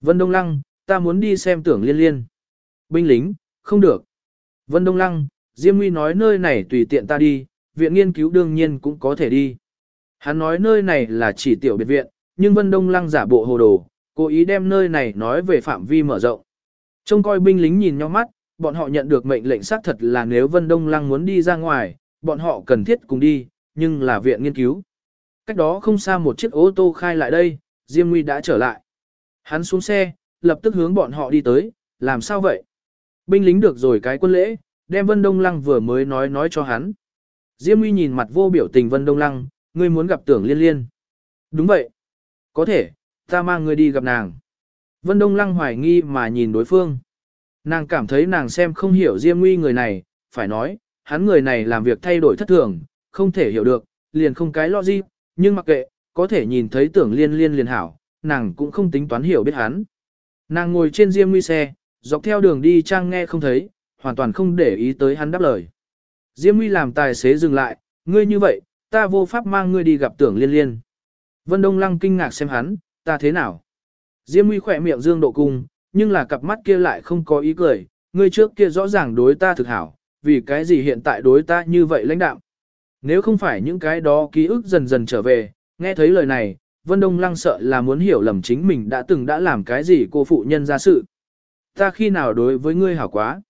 Vân Đông Lăng, ta muốn đi xem tưởng liên liên. Binh lính, không được. Vân Đông Lăng, Diêm Nguy nói nơi này tùy tiện ta đi, viện nghiên cứu đương nhiên cũng có thể đi. Hắn nói nơi này là chỉ tiểu biệt viện, nhưng Vân Đông Lăng giả bộ hồ đồ, cố ý đem nơi này nói về phạm vi mở rộng. Trông coi binh lính nhìn nhau mắt, bọn họ nhận được mệnh lệnh xác thật là nếu Vân Đông Lăng muốn đi ra ngoài, bọn họ cần thiết cùng đi, nhưng là viện nghiên cứu. Cách đó không xa một chiếc ô tô khai lại đây, Diêm Nguy đã trở lại. Hắn xuống xe, lập tức hướng bọn họ đi tới, làm sao vậy? Binh lính được rồi cái quân lễ, đem Vân Đông Lăng vừa mới nói nói cho hắn. Diêm Nguy nhìn mặt vô biểu tình Vân Đông Lăng, ngươi muốn gặp tưởng liên liên. Đúng vậy. Có thể, ta mang ngươi đi gặp nàng. Vân Đông Lăng hoài nghi mà nhìn đối phương. Nàng cảm thấy nàng xem không hiểu Diêm Nguy người này, phải nói, hắn người này làm việc thay đổi thất thường, không thể hiểu được, liền không cái lo gì, nhưng mặc kệ, có thể nhìn thấy tưởng liên liên liền hảo, nàng cũng không tính toán hiểu biết hắn. Nàng ngồi trên Diêm Nguy xe, dọc theo đường đi trang nghe không thấy, hoàn toàn không để ý tới hắn đáp lời. Diêm Nguy làm tài xế dừng lại, ngươi như vậy, ta vô pháp mang ngươi đi gặp tưởng liên liên. Vân Đông Lăng kinh ngạc xem hắn, ta thế nào? Diêm Nguy khỏe miệng dương độ cung, nhưng là cặp mắt kia lại không có ý cười, ngươi trước kia rõ ràng đối ta thực hảo, vì cái gì hiện tại đối ta như vậy lãnh đạm nếu không phải những cái đó ký ức dần dần trở về, nghe thấy lời này, Vân Đông Lăng sợ là muốn hiểu lầm chính mình đã từng đã làm cái gì cô phụ nhân ra sự. Ta khi nào đối với ngươi hảo quá?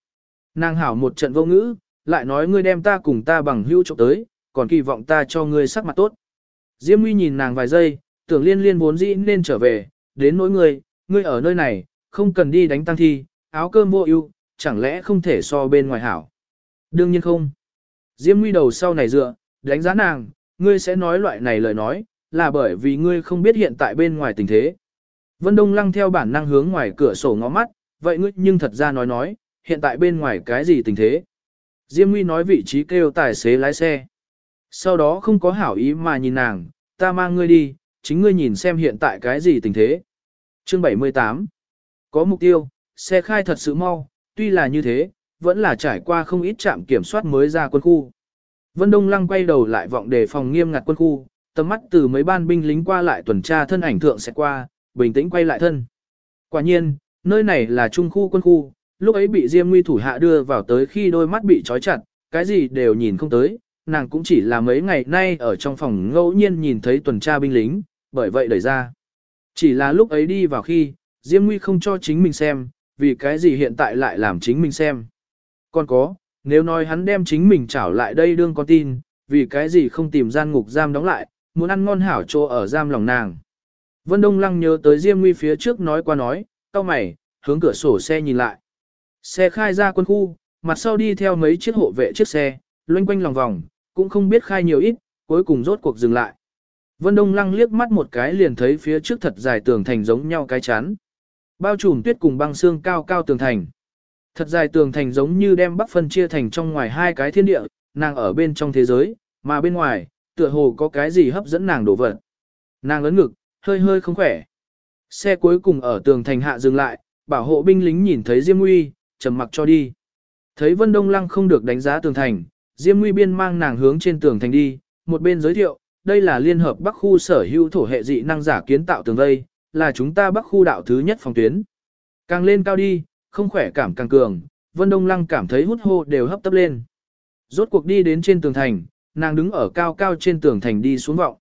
Nàng hảo một trận vô ngữ, lại nói ngươi đem ta cùng ta bằng hữu trộm tới, còn kỳ vọng ta cho ngươi sắc mặt tốt. Diêm Uy nhìn nàng vài giây, tưởng liên liên vốn dĩ nên trở về, đến nỗi ngươi, ngươi ở nơi này, không cần đi đánh tăng thi, áo cơm vô ưu, chẳng lẽ không thể so bên ngoài hảo. Đương nhiên không. Diêm nguy đầu sau này dựa, đánh giá nàng, ngươi sẽ nói loại này lời nói, là bởi vì ngươi không biết hiện tại bên ngoài tình thế. Vân Đông Lăng theo bản năng hướng ngoài cửa sổ ngó mắt, vậy ngươi nhưng thật ra nói nói, hiện tại bên ngoài cái gì tình thế. Diêm Nguy nói vị trí kêu tài xế lái xe. Sau đó không có hảo ý mà nhìn nàng, ta mang ngươi đi, chính ngươi nhìn xem hiện tại cái gì tình thế. Chương 78 Có mục tiêu, xe khai thật sự mau, tuy là như thế, vẫn là trải qua không ít trạm kiểm soát mới ra quân khu. Vân Đông Lăng quay đầu lại vọng đề phòng nghiêm ngặt quân khu, tầm mắt từ mấy ban binh lính qua lại tuần tra thân ảnh thượng sẽ qua, bình tĩnh quay lại thân. Quả nhiên, nơi này là trung khu quân khu, lúc ấy bị Diêm Nguy thủ hạ đưa vào tới khi đôi mắt bị trói chặt, cái gì đều nhìn không tới, nàng cũng chỉ là mấy ngày nay ở trong phòng ngẫu nhiên nhìn thấy tuần tra binh lính, bởi vậy đẩy ra. Chỉ là lúc ấy đi vào khi, Diêm Nguy không cho chính mình xem, vì cái gì hiện tại lại làm chính mình xem. Còn có, nếu nói hắn đem chính mình trảo lại đây đương con tin, vì cái gì không tìm gian ngục giam đóng lại, muốn ăn ngon hảo chỗ ở giam lòng nàng. Vân Đông Lăng nhớ tới Diêm Nguy phía trước nói qua nói, cao mày, hướng cửa sổ xe nhìn lại. Xe khai ra quân khu, mặt sau đi theo mấy chiếc hộ vệ chiếc xe, loanh quanh lòng vòng, cũng không biết khai nhiều ít, cuối cùng rốt cuộc dừng lại. Vân Đông Lăng liếc mắt một cái liền thấy phía trước thật dài tường thành giống nhau cái chắn. Bao trùm tuyết cùng băng xương cao cao tường thành. Thật dài tường thành giống như đem bắc phân chia thành trong ngoài hai cái thiên địa, nàng ở bên trong thế giới, mà bên ngoài, tựa hồ có cái gì hấp dẫn nàng đổ vật. Nàng ấn ngực, hơi hơi không khỏe. Xe cuối cùng ở tường thành hạ dừng lại, bảo hộ binh lính nhìn thấy Diêm Nguy, trầm mặc cho đi. Thấy Vân Đông Lăng không được đánh giá tường thành, Diêm Nguy Biên mang nàng hướng trên tường thành đi, một bên giới thiệu, đây là Liên hợp Bắc khu sở hữu thổ hệ dị năng giả kiến tạo tường vây, là chúng ta Bắc khu đạo thứ nhất phòng tuyến. Càng lên cao đi, không khỏe cảm càng cường, Vân Đông Lăng cảm thấy hút hô đều hấp tấp lên. Rốt cuộc đi đến trên tường thành, nàng đứng ở cao cao trên tường thành đi xuống vọng.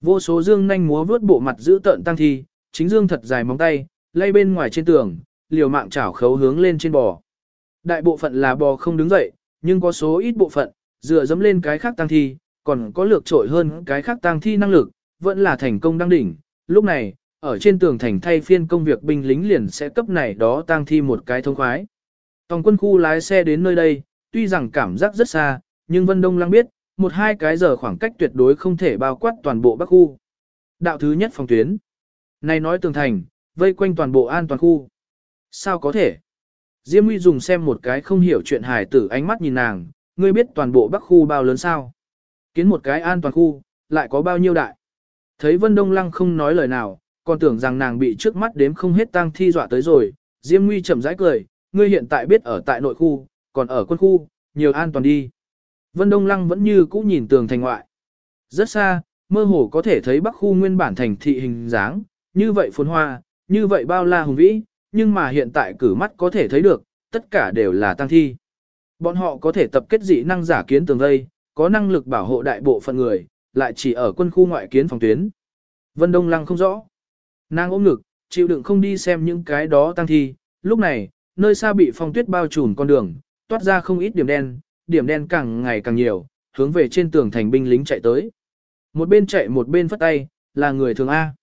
Vô số dương nhanh múa vướt bộ mặt giữ tợn tăng thi, chính dương thật dài móng tay, lay bên ngoài trên tường, liều mạng chảo khấu hướng lên trên bò. Đại bộ phận là bò không đứng dậy, nhưng có số ít bộ phận, dựa dẫm lên cái khác tăng thi, còn có lược trội hơn cái khác tăng thi năng lực, vẫn là thành công đăng đỉnh. Lúc này, ở trên tường thành thay phiên công việc binh lính liền sẽ cấp này đó tang thi một cái thông khoái. Tòng quân khu lái xe đến nơi đây, tuy rằng cảm giác rất xa, nhưng Vân Đông Lăng biết, một hai cái giờ khoảng cách tuyệt đối không thể bao quát toàn bộ Bắc khu. Đạo thứ nhất phòng tuyến. Này nói tường thành, vây quanh toàn bộ an toàn khu. Sao có thể? Diêm Nguy dùng xem một cái không hiểu chuyện hài tử ánh mắt nhìn nàng, ngươi biết toàn bộ Bắc khu bao lớn sao? Kiến một cái an toàn khu, lại có bao nhiêu đại? Thấy Vân Đông Lăng không nói lời nào, còn tưởng rằng nàng bị trước mắt đếm không hết tang thi dọa tới rồi, Diêm Nguy chậm rãi cười, ngươi hiện tại biết ở tại nội khu, còn ở quân khu, nhiều an toàn đi. Vân Đông Lăng vẫn như cũ nhìn tường thành ngoại. Rất xa, mơ hồ có thể thấy bắc khu nguyên bản thành thị hình dáng, như vậy phồn hoa, như vậy bao la hùng vĩ, nhưng mà hiện tại cử mắt có thể thấy được, tất cả đều là tăng thi. Bọn họ có thể tập kết dị năng giả kiến tường vây, có năng lực bảo hộ đại bộ phận người, lại chỉ ở quân khu ngoại kiến phòng tuyến. Vân Đông Lăng không rõ. Nàng ôm ngực, chịu đựng không đi xem những cái đó tăng thi, lúc này, nơi xa bị phong tuyết bao trùm con đường, toát ra không ít điểm đen, điểm đen càng ngày càng nhiều, hướng về trên tường thành binh lính chạy tới. Một bên chạy một bên phất tay, là người thường A.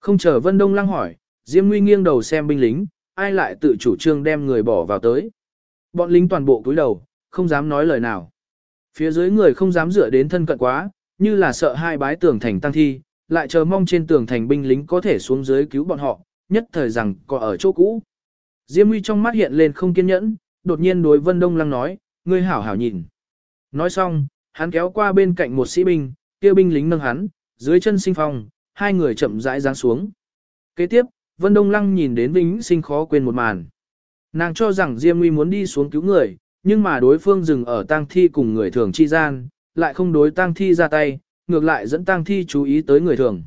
Không chờ Vân Đông Lăng hỏi, Diêm Nguy nghiêng đầu xem binh lính, ai lại tự chủ trương đem người bỏ vào tới. Bọn lính toàn bộ cúi đầu, không dám nói lời nào. Phía dưới người không dám dựa đến thân cận quá, như là sợ hai bái tường thành tăng thi, lại chờ mong trên tường thành binh lính có thể xuống dưới cứu bọn họ, nhất thời rằng có ở chỗ cũ. Diêm Nguy trong mắt hiện lên không kiên nhẫn, đột nhiên đối Vân Đông Lăng nói, ngươi hảo hảo nhìn. Nói xong, hắn kéo qua bên cạnh một sĩ binh, kia binh lính nâng hắn, dưới chân sinh phong, hai người chậm rãi giáng xuống. Kế tiếp, Vân Đông Lăng nhìn đến Vĩnh Sinh khó quên một màn. Nàng cho rằng Diêm Nguy muốn đi xuống cứu người, nhưng mà đối phương dừng ở tang thi cùng người thường chi gian, lại không đối tang thi ra tay, ngược lại dẫn tang thi chú ý tới người thường.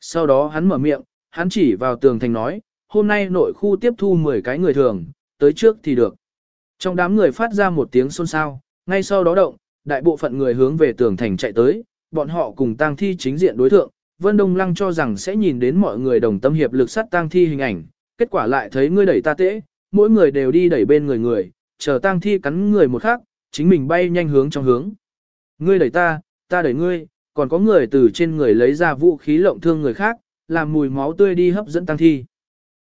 Sau đó hắn mở miệng, hắn chỉ vào tường thành nói, hôm nay nội khu tiếp thu 10 cái người thường, tới trước thì được. Trong đám người phát ra một tiếng xôn xao, ngay sau đó động, đại bộ phận người hướng về tường thành chạy tới, bọn họ cùng tang thi chính diện đối thượng, Vân Đông Lăng cho rằng sẽ nhìn đến mọi người đồng tâm hiệp lực sát tang thi hình ảnh, kết quả lại thấy ngươi đẩy ta tễ, mỗi người đều đi đẩy bên người người, chờ tang thi cắn người một khác, chính mình bay nhanh hướng trong hướng. Ngươi đẩy ta, ta đẩy ngươi, còn có người từ trên người lấy ra vũ khí lộng thương người khác, làm mùi máu tươi đi hấp dẫn tang thi.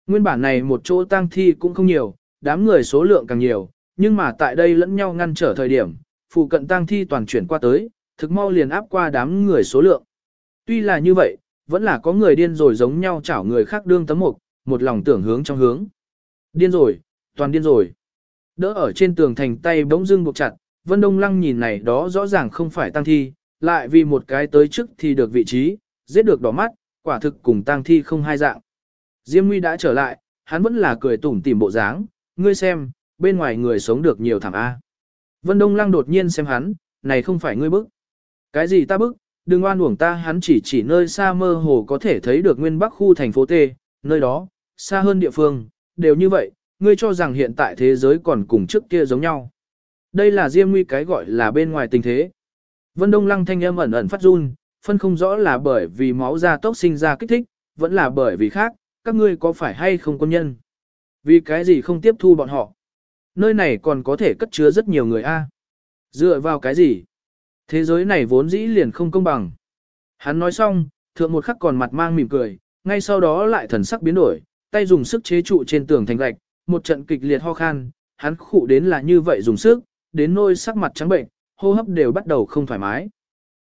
Nguyên bản này một chỗ tang thi cũng không nhiều, đám người số lượng càng nhiều, nhưng mà tại đây lẫn nhau ngăn trở thời điểm, phụ cận tang thi toàn chuyển qua tới, thực mau liền áp qua đám người số lượng. Tuy là như vậy, vẫn là có người điên rồi giống nhau chảo người khác đương tấm mục, một lòng tưởng hướng trong hướng. Điên rồi, toàn điên rồi. Đỡ ở trên tường thành tay bỗng dưng buộc chặt, Vân Đông Lăng nhìn này đó rõ ràng không phải tăng thi, lại vì một cái tới trước thì được vị trí, giết được đỏ mắt, quả thực cùng tăng thi không hai dạng. Diêm Nguy đã trở lại, hắn vẫn là cười tủm tỉm bộ dáng, ngươi xem, bên ngoài người sống được nhiều thảm A. Vân Đông Lăng đột nhiên xem hắn, này không phải ngươi bức. Cái gì ta bức, đừng oan uổng ta hắn chỉ chỉ nơi xa mơ hồ có thể thấy được nguyên bắc khu thành phố T, nơi đó, xa hơn địa phương, đều như vậy, ngươi cho rằng hiện tại thế giới còn cùng trước kia giống nhau. Đây là Diêm Nguy cái gọi là bên ngoài tình thế. Vân Đông Lăng thanh âm ẩn ẩn phát run, phân không rõ là bởi vì máu da tốc sinh ra kích thích, vẫn là bởi vì khác, các ngươi có phải hay không quân nhân? Vì cái gì không tiếp thu bọn họ? Nơi này còn có thể cất chứa rất nhiều người a. Dựa vào cái gì? Thế giới này vốn dĩ liền không công bằng. Hắn nói xong, thượng một khắc còn mặt mang mỉm cười, ngay sau đó lại thần sắc biến đổi, tay dùng sức chế trụ trên tường thành gạch, một trận kịch liệt ho khan, hắn khụ đến là như vậy dùng sức, đến nôi sắc mặt trắng bệnh, hô hấp đều bắt đầu không thoải mái.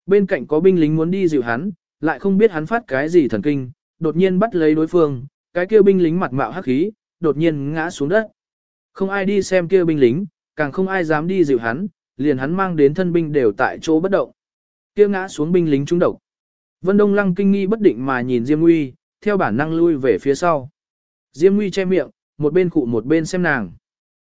Bên cạnh có binh lính muốn đi dịu hắn, lại không biết hắn phát cái gì thần kinh, đột nhiên bắt lấy đối phương, cái kia binh lính mặt mạo hắc khí, đột nhiên ngã xuống đất. Không ai đi xem kia binh lính, càng không ai dám đi dịu hắn, liền hắn mang đến thân binh đều tại chỗ bất động. Kia ngã xuống binh lính trúng độc. Vân Đông Lăng kinh nghi bất định mà nhìn Diêm Nguy, theo bản năng lui về phía sau. Diêm Nguy che miệng, một bên cụ một bên xem nàng.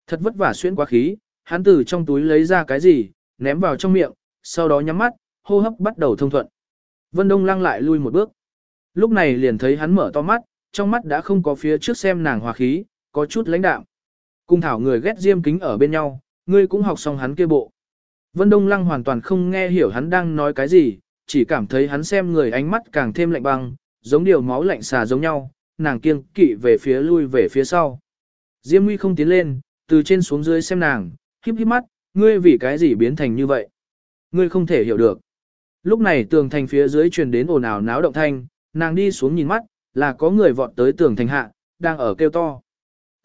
Thật vất vả xuyên quá khí, hắn từ trong túi lấy ra cái gì, ném vào trong miệng, sau đó nhắm mắt, hô hấp bắt đầu thông thuận. Vân Đông Lăng lại lui một bước. Lúc này liền thấy hắn mở to mắt, trong mắt đã không có phía trước xem nàng hòa khí, có chút lãnh đạm. Cung thảo người ghét Diêm kính ở bên nhau, ngươi cũng học xong hắn kia bộ. Vân Đông Lăng hoàn toàn không nghe hiểu hắn đang nói cái gì, chỉ cảm thấy hắn xem người ánh mắt càng thêm lạnh băng, giống điều máu lạnh xà giống nhau, nàng kiêng kỵ về phía lui về phía sau. Diêm Nguy không tiến lên, từ trên xuống dưới xem nàng, híp híp mắt, ngươi vì cái gì biến thành như vậy? Ngươi không thể hiểu được. Lúc này tường thành phía dưới truyền đến ồn ào náo động thanh, nàng đi xuống nhìn mắt, là có người vọt tới tường thành hạ, đang ở kêu to.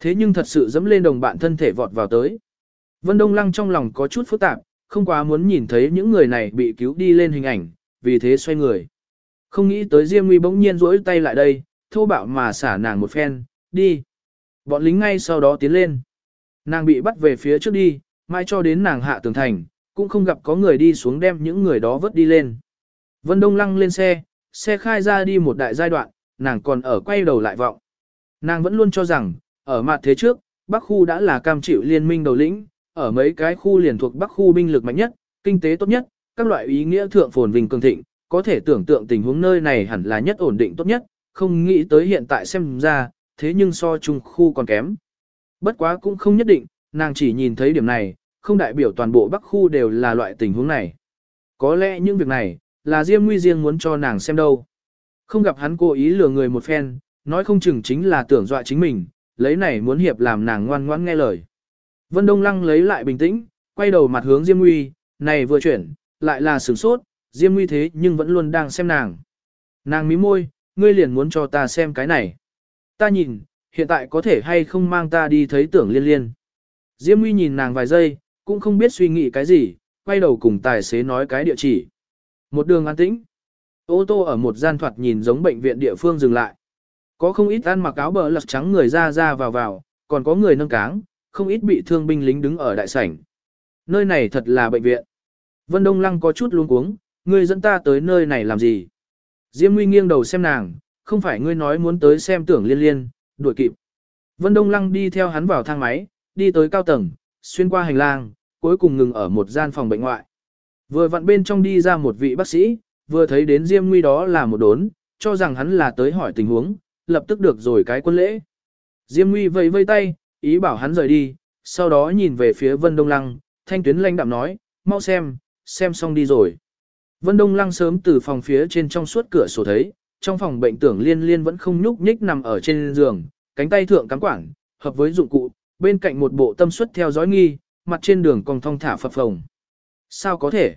Thế nhưng thật sự dẫm lên đồng bạn thân thể vọt vào tới. Vân Đông Lăng trong lòng có chút phức tạp, không quá muốn nhìn thấy những người này bị cứu đi lên hình ảnh, vì thế xoay người. Không nghĩ tới Diêm Nguy bỗng nhiên rỗi tay lại đây, thô bạo mà xả nàng một phen, đi. Bọn lính ngay sau đó tiến lên. Nàng bị bắt về phía trước đi, mai cho đến nàng hạ tường thành, cũng không gặp có người đi xuống đem những người đó vớt đi lên. Vân Đông lăng lên xe, xe khai ra đi một đại giai đoạn, nàng còn ở quay đầu lại vọng. Nàng vẫn luôn cho rằng, ở mặt thế trước, Bắc khu đã là cam chịu liên minh đầu lĩnh, ở mấy cái khu liền thuộc Bắc khu binh lực mạnh nhất, kinh tế tốt nhất, các loại ý nghĩa thượng phồn vinh cường thịnh, có thể tưởng tượng tình huống nơi này hẳn là nhất ổn định tốt nhất, không nghĩ tới hiện tại xem ra, thế nhưng so chung khu còn kém. Bất quá cũng không nhất định, nàng chỉ nhìn thấy điểm này, không đại biểu toàn bộ Bắc khu đều là loại tình huống này. Có lẽ những việc này, là Diêm Nguy riêng muốn cho nàng xem đâu. Không gặp hắn cố ý lừa người một phen, nói không chừng chính là tưởng dọa chính mình, lấy này muốn hiệp làm nàng ngoan ngoãn nghe lời. Vân Đông Lăng lấy lại bình tĩnh, quay đầu mặt hướng Diêm Nguy, này vừa chuyển, lại là sửng sốt, Diêm Nguy thế nhưng vẫn luôn đang xem nàng. Nàng mím môi, ngươi liền muốn cho ta xem cái này. Ta nhìn, hiện tại có thể hay không mang ta đi thấy tưởng liên liên. Diêm Nguy nhìn nàng vài giây, cũng không biết suy nghĩ cái gì, quay đầu cùng tài xế nói cái địa chỉ. Một đường an tĩnh. Ô tô ở một gian thoạt nhìn giống bệnh viện địa phương dừng lại. Có không ít ăn mặc áo bờ lật trắng người ra ra vào vào, còn có người nâng cáng, không ít bị thương binh lính đứng ở đại sảnh. Nơi này thật là bệnh viện. Vân Đông Lăng có chút luống cuống, ngươi dẫn ta tới nơi này làm gì? Diêm Nguy nghiêng đầu xem nàng, không phải ngươi nói muốn tới xem tưởng liên liên, đuổi kịp. Vân Đông Lăng đi theo hắn vào thang máy, đi tới cao tầng, xuyên qua hành lang, cuối cùng ngừng ở một gian phòng bệnh ngoại. Vừa vặn bên trong đi ra một vị bác sĩ, vừa thấy đến Diêm Nguy đó là một đốn, cho rằng hắn là tới hỏi tình huống, lập tức được rồi cái quân lễ. Diêm Nguy vẫy vây tay, ý bảo hắn rời đi, sau đó nhìn về phía Vân Đông Lăng, thanh tuyến lanh đạm nói, mau xem, xem xong đi rồi. Vân Đông Lăng sớm từ phòng phía trên trong suốt cửa sổ thấy, trong phòng bệnh tưởng liên liên vẫn không nhúc nhích nằm ở trên giường, cánh tay thượng cắm quảng, hợp với dụng cụ, bên cạnh một bộ tâm suất theo dõi nghi, mặt trên đường còn thong thả phập phồng. Sao có thể?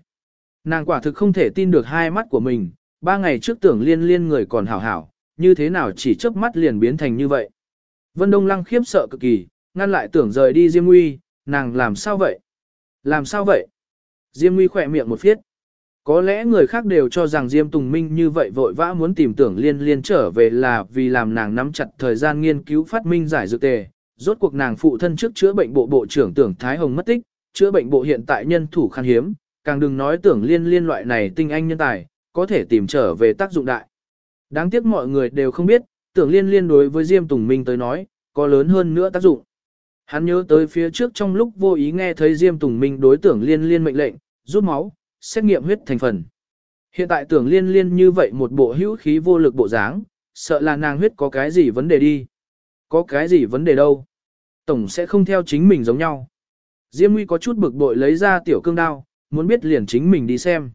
Nàng quả thực không thể tin được hai mắt của mình, ba ngày trước tưởng liên liên người còn hảo hảo, như thế nào chỉ chớp mắt liền biến thành như vậy. Vân Đông Lăng khiếp sợ cực kỳ, ngăn lại tưởng rời đi Diêm Nguy, nàng làm sao vậy? Làm sao vậy? Diêm Nguy khỏe miệng một phiết. Có lẽ người khác đều cho rằng Diêm Tùng Minh như vậy vội vã muốn tìm tưởng liên liên trở về là vì làm nàng nắm chặt thời gian nghiên cứu phát minh giải dược tề. Rốt cuộc nàng phụ thân trước chữa bệnh bộ bộ trưởng tưởng Thái Hồng mất tích, chữa bệnh bộ hiện tại nhân thủ khan hiếm, càng đừng nói tưởng liên liên loại này tinh anh nhân tài, có thể tìm trở về tác dụng đại. Đáng tiếc mọi người đều không biết, tưởng liên liên đối với Diêm Tùng Minh tới nói, có lớn hơn nữa tác dụng. Hắn nhớ tới phía trước trong lúc vô ý nghe thấy Diêm Tùng Minh đối tưởng liên liên mệnh lệnh, rút máu, xét nghiệm huyết thành phần. Hiện tại tưởng liên liên như vậy một bộ hữu khí vô lực bộ dáng, sợ là nàng huyết có cái gì vấn đề đi. Có cái gì vấn đề đâu. Tổng sẽ không theo chính mình giống nhau. Diêm Nguy có chút bực bội lấy ra tiểu cương đao, muốn biết liền chính mình đi xem.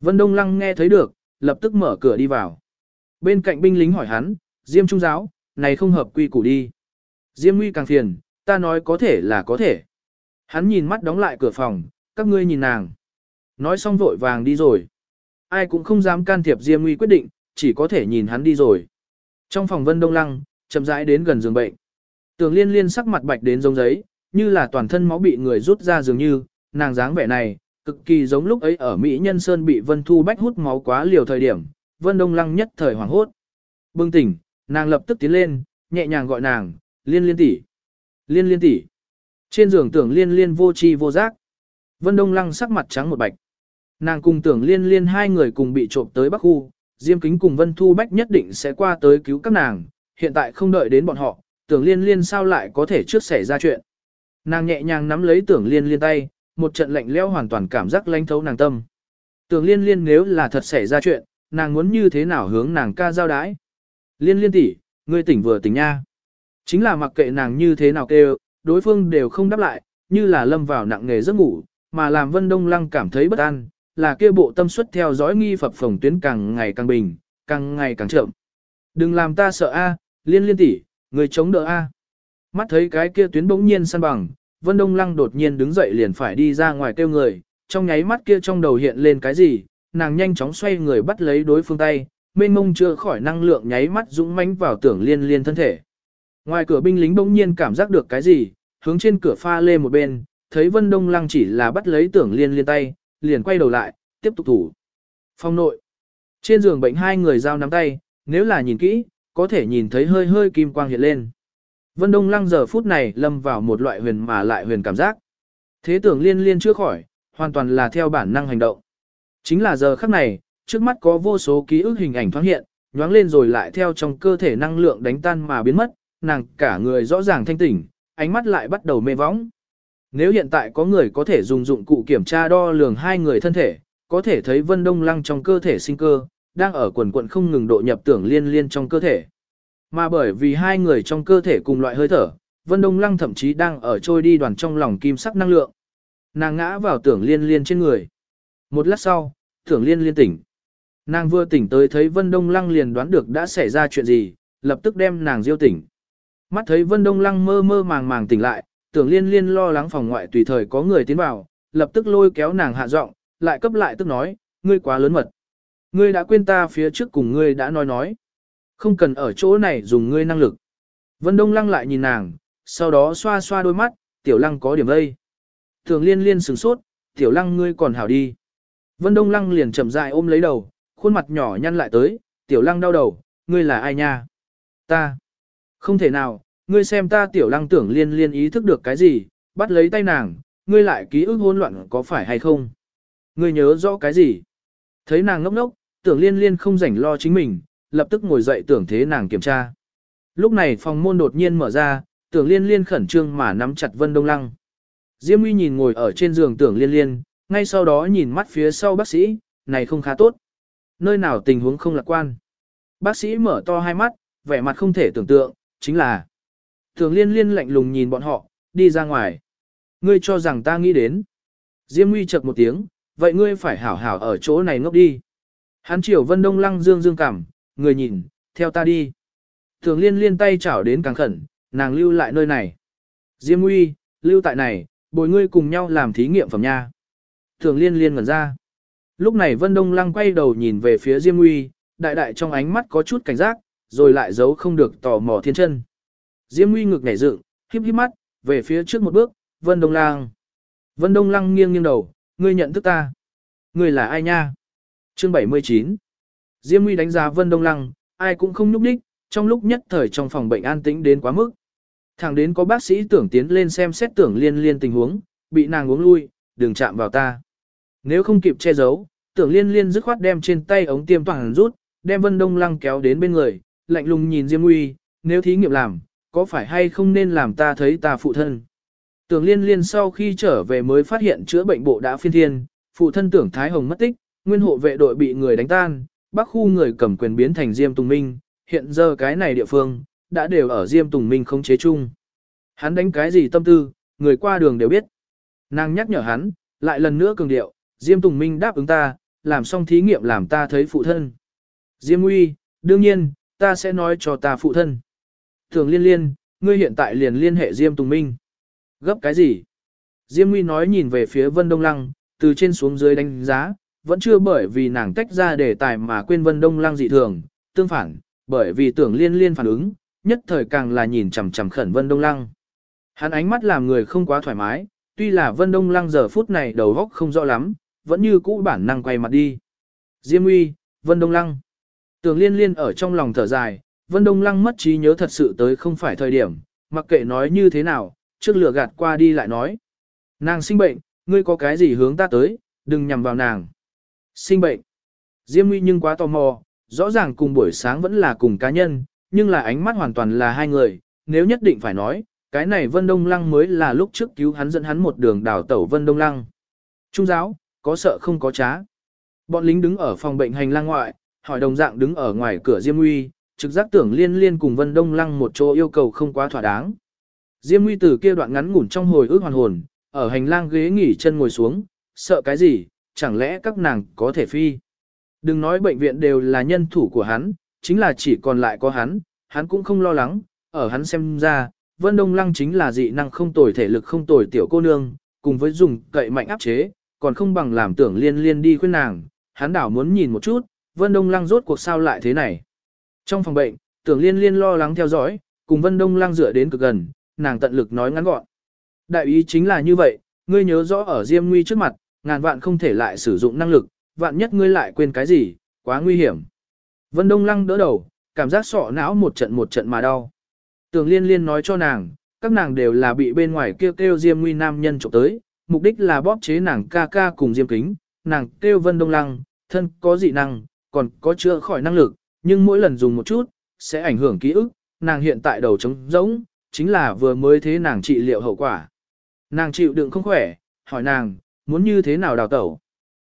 Vân Đông Lăng nghe thấy được, lập tức mở cửa đi vào. Bên cạnh binh lính hỏi hắn, Diêm Trung giáo, này không hợp quy củ đi. Diêm Nguy càng phiền, ta nói có thể là có thể. Hắn nhìn mắt đóng lại cửa phòng, các ngươi nhìn nàng. Nói xong vội vàng đi rồi. Ai cũng không dám can thiệp Diêm Nguy quyết định, chỉ có thể nhìn hắn đi rồi. Trong phòng Vân Đông Lăng, chậm rãi đến gần giường bệnh. Tường liên liên sắc mặt bạch đến giống giấy, như là toàn thân máu bị người rút ra dường như, nàng dáng vẻ này, cực kỳ giống lúc ấy ở Mỹ Nhân Sơn bị Vân Thu Bách hút máu quá liều thời điểm, Vân Đông Lăng nhất thời hoảng hốt. Bừng tỉnh, nàng lập tức tiến lên, nhẹ nhàng gọi nàng, liên liên tỷ, liên liên tỷ. Trên giường tưởng liên liên vô chi vô giác. Vân Đông Lăng sắc mặt trắng một bạch. Nàng cùng tưởng liên liên hai người cùng bị trộm tới Bắc Khu, Diêm Kính cùng Vân Thu Bách nhất định sẽ qua tới cứu các nàng, hiện tại không đợi đến bọn họ, tưởng liên liên sao lại có thể trước xảy ra chuyện. Nàng nhẹ nhàng nắm lấy tưởng liên liên tay, một trận lạnh lẽo hoàn toàn cảm giác lanh thấu nàng tâm. Tưởng liên liên nếu là thật xảy ra chuyện, nàng muốn như thế nào hướng nàng ca giao đái. Liên liên tỷ, ngươi tỉnh vừa tỉnh nha. Chính là mặc kệ nàng như thế nào kêu, đối phương đều không đáp lại, như là lâm vào nặng nghề giấc ngủ, mà làm Vân Đông Lăng cảm thấy bất an, là kia bộ tâm suất theo dõi nghi phập phồng tuyến càng ngày càng bình, càng ngày càng chậm. Đừng làm ta sợ a, liên liên tỷ, người chống đỡ a. Mắt thấy cái kia tuyến bỗng nhiên săn bằng, Vân Đông Lăng đột nhiên đứng dậy liền phải đi ra ngoài kêu người, trong nháy mắt kia trong đầu hiện lên cái gì, nàng nhanh chóng xoay người bắt lấy đối phương tay, mênh mông chưa khỏi năng lượng nháy mắt dũng mãnh vào tưởng liên liên thân thể. Ngoài cửa binh lính bỗng nhiên cảm giác được cái gì, hướng trên cửa pha lê một bên, thấy Vân Đông Lăng chỉ là bắt lấy tưởng liên liên tay, liền quay đầu lại, tiếp tục thủ. Phong nội. Trên giường bệnh hai người giao nắm tay, nếu là nhìn kỹ, có thể nhìn thấy hơi hơi kim quang hiện lên. Vân Đông Lăng giờ phút này lâm vào một loại huyền mà lại huyền cảm giác. Thế tưởng liên liên chưa khỏi, hoàn toàn là theo bản năng hành động. Chính là giờ khắc này, trước mắt có vô số ký ức hình ảnh thoáng hiện, nhoáng lên rồi lại theo trong cơ thể năng lượng đánh tan mà biến mất, nàng cả người rõ ràng thanh tỉnh, ánh mắt lại bắt đầu mê võng. Nếu hiện tại có người có thể dùng dụng cụ kiểm tra đo lường hai người thân thể, có thể thấy Vân Đông Lăng trong cơ thể sinh cơ, đang ở quần quận không ngừng độ nhập tưởng liên liên trong cơ thể. Mà bởi vì hai người trong cơ thể cùng loại hơi thở, Vân Đông Lăng thậm chí đang ở trôi đi đoàn trong lòng kim sắc năng lượng. Nàng ngã vào tưởng liên liên trên người. Một lát sau, tưởng liên liên tỉnh. Nàng vừa tỉnh tới thấy Vân Đông Lăng liền đoán được đã xảy ra chuyện gì, lập tức đem nàng diêu tỉnh. Mắt thấy Vân Đông Lăng mơ mơ màng màng tỉnh lại, tưởng liên liên lo lắng phòng ngoại tùy thời có người tiến vào, lập tức lôi kéo nàng hạ giọng, lại cấp lại tức nói, ngươi quá lớn mật. Ngươi đã quên ta phía trước cùng ngươi đã nói nói. Không cần ở chỗ này dùng ngươi năng lực. Vân Đông Lăng lại nhìn nàng, sau đó xoa xoa đôi mắt, tiểu lăng có điểm đây. Thường liên liên sửng sốt, tiểu lăng ngươi còn hảo đi. Vân Đông Lăng liền chậm dại ôm lấy đầu, khuôn mặt nhỏ nhăn lại tới, tiểu lăng đau đầu, ngươi là ai nha? Ta. Không thể nào, ngươi xem ta tiểu lăng tưởng liên liên ý thức được cái gì, bắt lấy tay nàng, ngươi lại ký ức hỗn loạn có phải hay không? Ngươi nhớ rõ cái gì? Thấy nàng ngốc ngốc, tưởng liên liên không rảnh lo chính mình, lập tức ngồi dậy tưởng thế nàng kiểm tra. Lúc này phòng môn đột nhiên mở ra, tưởng liên liên khẩn trương mà nắm chặt Vân Đông Lăng. Diêm uy nhìn ngồi ở trên giường tưởng liên liên, ngay sau đó nhìn mắt phía sau bác sĩ, này không khá tốt. Nơi nào tình huống không lạc quan. Bác sĩ mở to hai mắt, vẻ mặt không thể tưởng tượng, chính là. Tưởng liên liên lạnh lùng nhìn bọn họ, đi ra ngoài. Ngươi cho rằng ta nghĩ đến. Diêm uy chợt một tiếng, vậy ngươi phải hảo hảo ở chỗ này ngốc đi. Hắn chiều Vân Đông Lăng dương dương cảm, người nhìn, theo ta đi. Thường liên liên tay chảo đến càng khẩn, nàng lưu lại nơi này. Diêm Nguy, lưu tại này, bồi ngươi cùng nhau làm thí nghiệm phẩm nha. Thường liên liên ngẩn ra. Lúc này Vân Đông Lăng quay đầu nhìn về phía Diêm Nguy, đại đại trong ánh mắt có chút cảnh giác, rồi lại giấu không được tò mò thiên chân. Diêm Nguy ngực nhảy dựng, híp híp mắt, về phía trước một bước, Vân Đông Lăng. Vân Đông Lăng nghiêng nghiêng đầu, ngươi nhận thức ta. Ngươi là ai nha? Chương 79 Diêm Nguy đánh giá Vân Đông Lăng, ai cũng không nhúc đích, trong lúc nhất thời trong phòng bệnh an tĩnh đến quá mức. Thẳng đến có bác sĩ tưởng tiến lên xem xét tưởng liên liên tình huống, bị nàng uống lui, đừng chạm vào ta. Nếu không kịp che giấu, tưởng liên liên dứt khoát đem trên tay ống tiêm toàn rút, đem Vân Đông Lăng kéo đến bên người, lạnh lùng nhìn Diêm Nguy, nếu thí nghiệm làm, có phải hay không nên làm ta thấy ta phụ thân. Tưởng liên liên sau khi trở về mới phát hiện chữa bệnh bộ đã phiên thiên, phụ thân tưởng Thái Hồng mất tích, nguyên hộ vệ đội bị người đánh tan, bắc khu người cầm quyền biến thành Diêm Tùng Minh, hiện giờ cái này địa phương, đã đều ở Diêm Tùng Minh không chế chung. Hắn đánh cái gì tâm tư, người qua đường đều biết. Nàng nhắc nhở hắn, lại lần nữa cường điệu, Diêm Tùng Minh đáp ứng ta, làm xong thí nghiệm làm ta thấy phụ thân. Diêm Uy, đương nhiên, ta sẽ nói cho ta phụ thân. Thường liên liên, ngươi hiện tại liền liên hệ Diêm Tùng Minh. Gấp cái gì? Diêm Uy nói nhìn về phía Vân Đông Lăng, từ trên xuống dưới đánh giá, vẫn chưa bởi vì nàng tách ra đề tài mà quên Vân Đông Lăng dị thường, tương phản, bởi vì tưởng liên liên phản ứng, nhất thời càng là nhìn chằm chằm khẩn Vân Đông Lăng. Hắn ánh mắt làm người không quá thoải mái, tuy là Vân Đông Lăng giờ phút này đầu góc không rõ lắm, vẫn như cũ bản năng quay mặt đi. Diêm uy, Vân Đông Lăng. Tưởng liên liên ở trong lòng thở dài, Vân Đông Lăng mất trí nhớ thật sự tới không phải thời điểm, mặc kệ nói như thế nào, trước lửa gạt qua đi lại nói. Nàng sinh bệnh, ngươi có cái gì hướng ta tới, đừng nhằm vào nàng. Sinh bệnh. Diêm Nguy nhưng quá tò mò, rõ ràng cùng buổi sáng vẫn là cùng cá nhân, nhưng là ánh mắt hoàn toàn là hai người, nếu nhất định phải nói, cái này Vân Đông Lăng mới là lúc trước cứu hắn dẫn hắn một đường đảo tẩu Vân Đông Lăng. Trung giáo, có sợ không có trá. Bọn lính đứng ở phòng bệnh hành lang ngoại, hỏi đồng dạng đứng ở ngoài cửa Diêm Nguy, trực giác tưởng liên liên cùng Vân Đông Lăng một chỗ yêu cầu không quá thỏa đáng. Diêm Nguy từ kia đoạn ngắn ngủn trong hồi ức hoàn hồn, ở hành lang ghế nghỉ chân ngồi xuống, sợ cái gì, chẳng lẽ các nàng có thể phi. Đừng nói bệnh viện đều là nhân thủ của hắn, chính là chỉ còn lại có hắn, hắn cũng không lo lắng, ở hắn xem ra, Vân Đông Lăng chính là dị năng không tồi thể lực không tồi tiểu cô nương, cùng với dùng cậy mạnh áp chế, còn không bằng làm tưởng liên liên đi khuyên nàng, hắn đảo muốn nhìn một chút, Vân Đông Lăng rốt cuộc sao lại thế này. Trong phòng bệnh, tưởng liên liên lo lắng theo dõi, cùng Vân Đông Lăng dựa đến cực gần, nàng tận lực nói ngắn gọn. Đại ý chính là như vậy, ngươi nhớ rõ ở Diêm Nguy trước mặt, ngàn vạn không thể lại sử dụng năng lực, vạn nhất ngươi lại quên cái gì, quá nguy hiểm. Vân Đông Lăng đỡ đầu, cảm giác sọ não một trận một trận mà đau. Tường liên liên nói cho nàng, các nàng đều là bị bên ngoài kêu kêu Diêm Nguy nam nhân trộm tới, mục đích là bóp chế nàng ca ca cùng Diêm Kính, nàng kêu Vân Đông Lăng, thân có dị năng, còn có chữa khỏi năng lực, nhưng mỗi lần dùng một chút, sẽ ảnh hưởng ký ức, nàng hiện tại đầu trống rỗng, chính là vừa mới thế nàng trị liệu hậu quả. Nàng chịu đựng không khỏe, hỏi nàng, muốn như thế nào đào tẩu.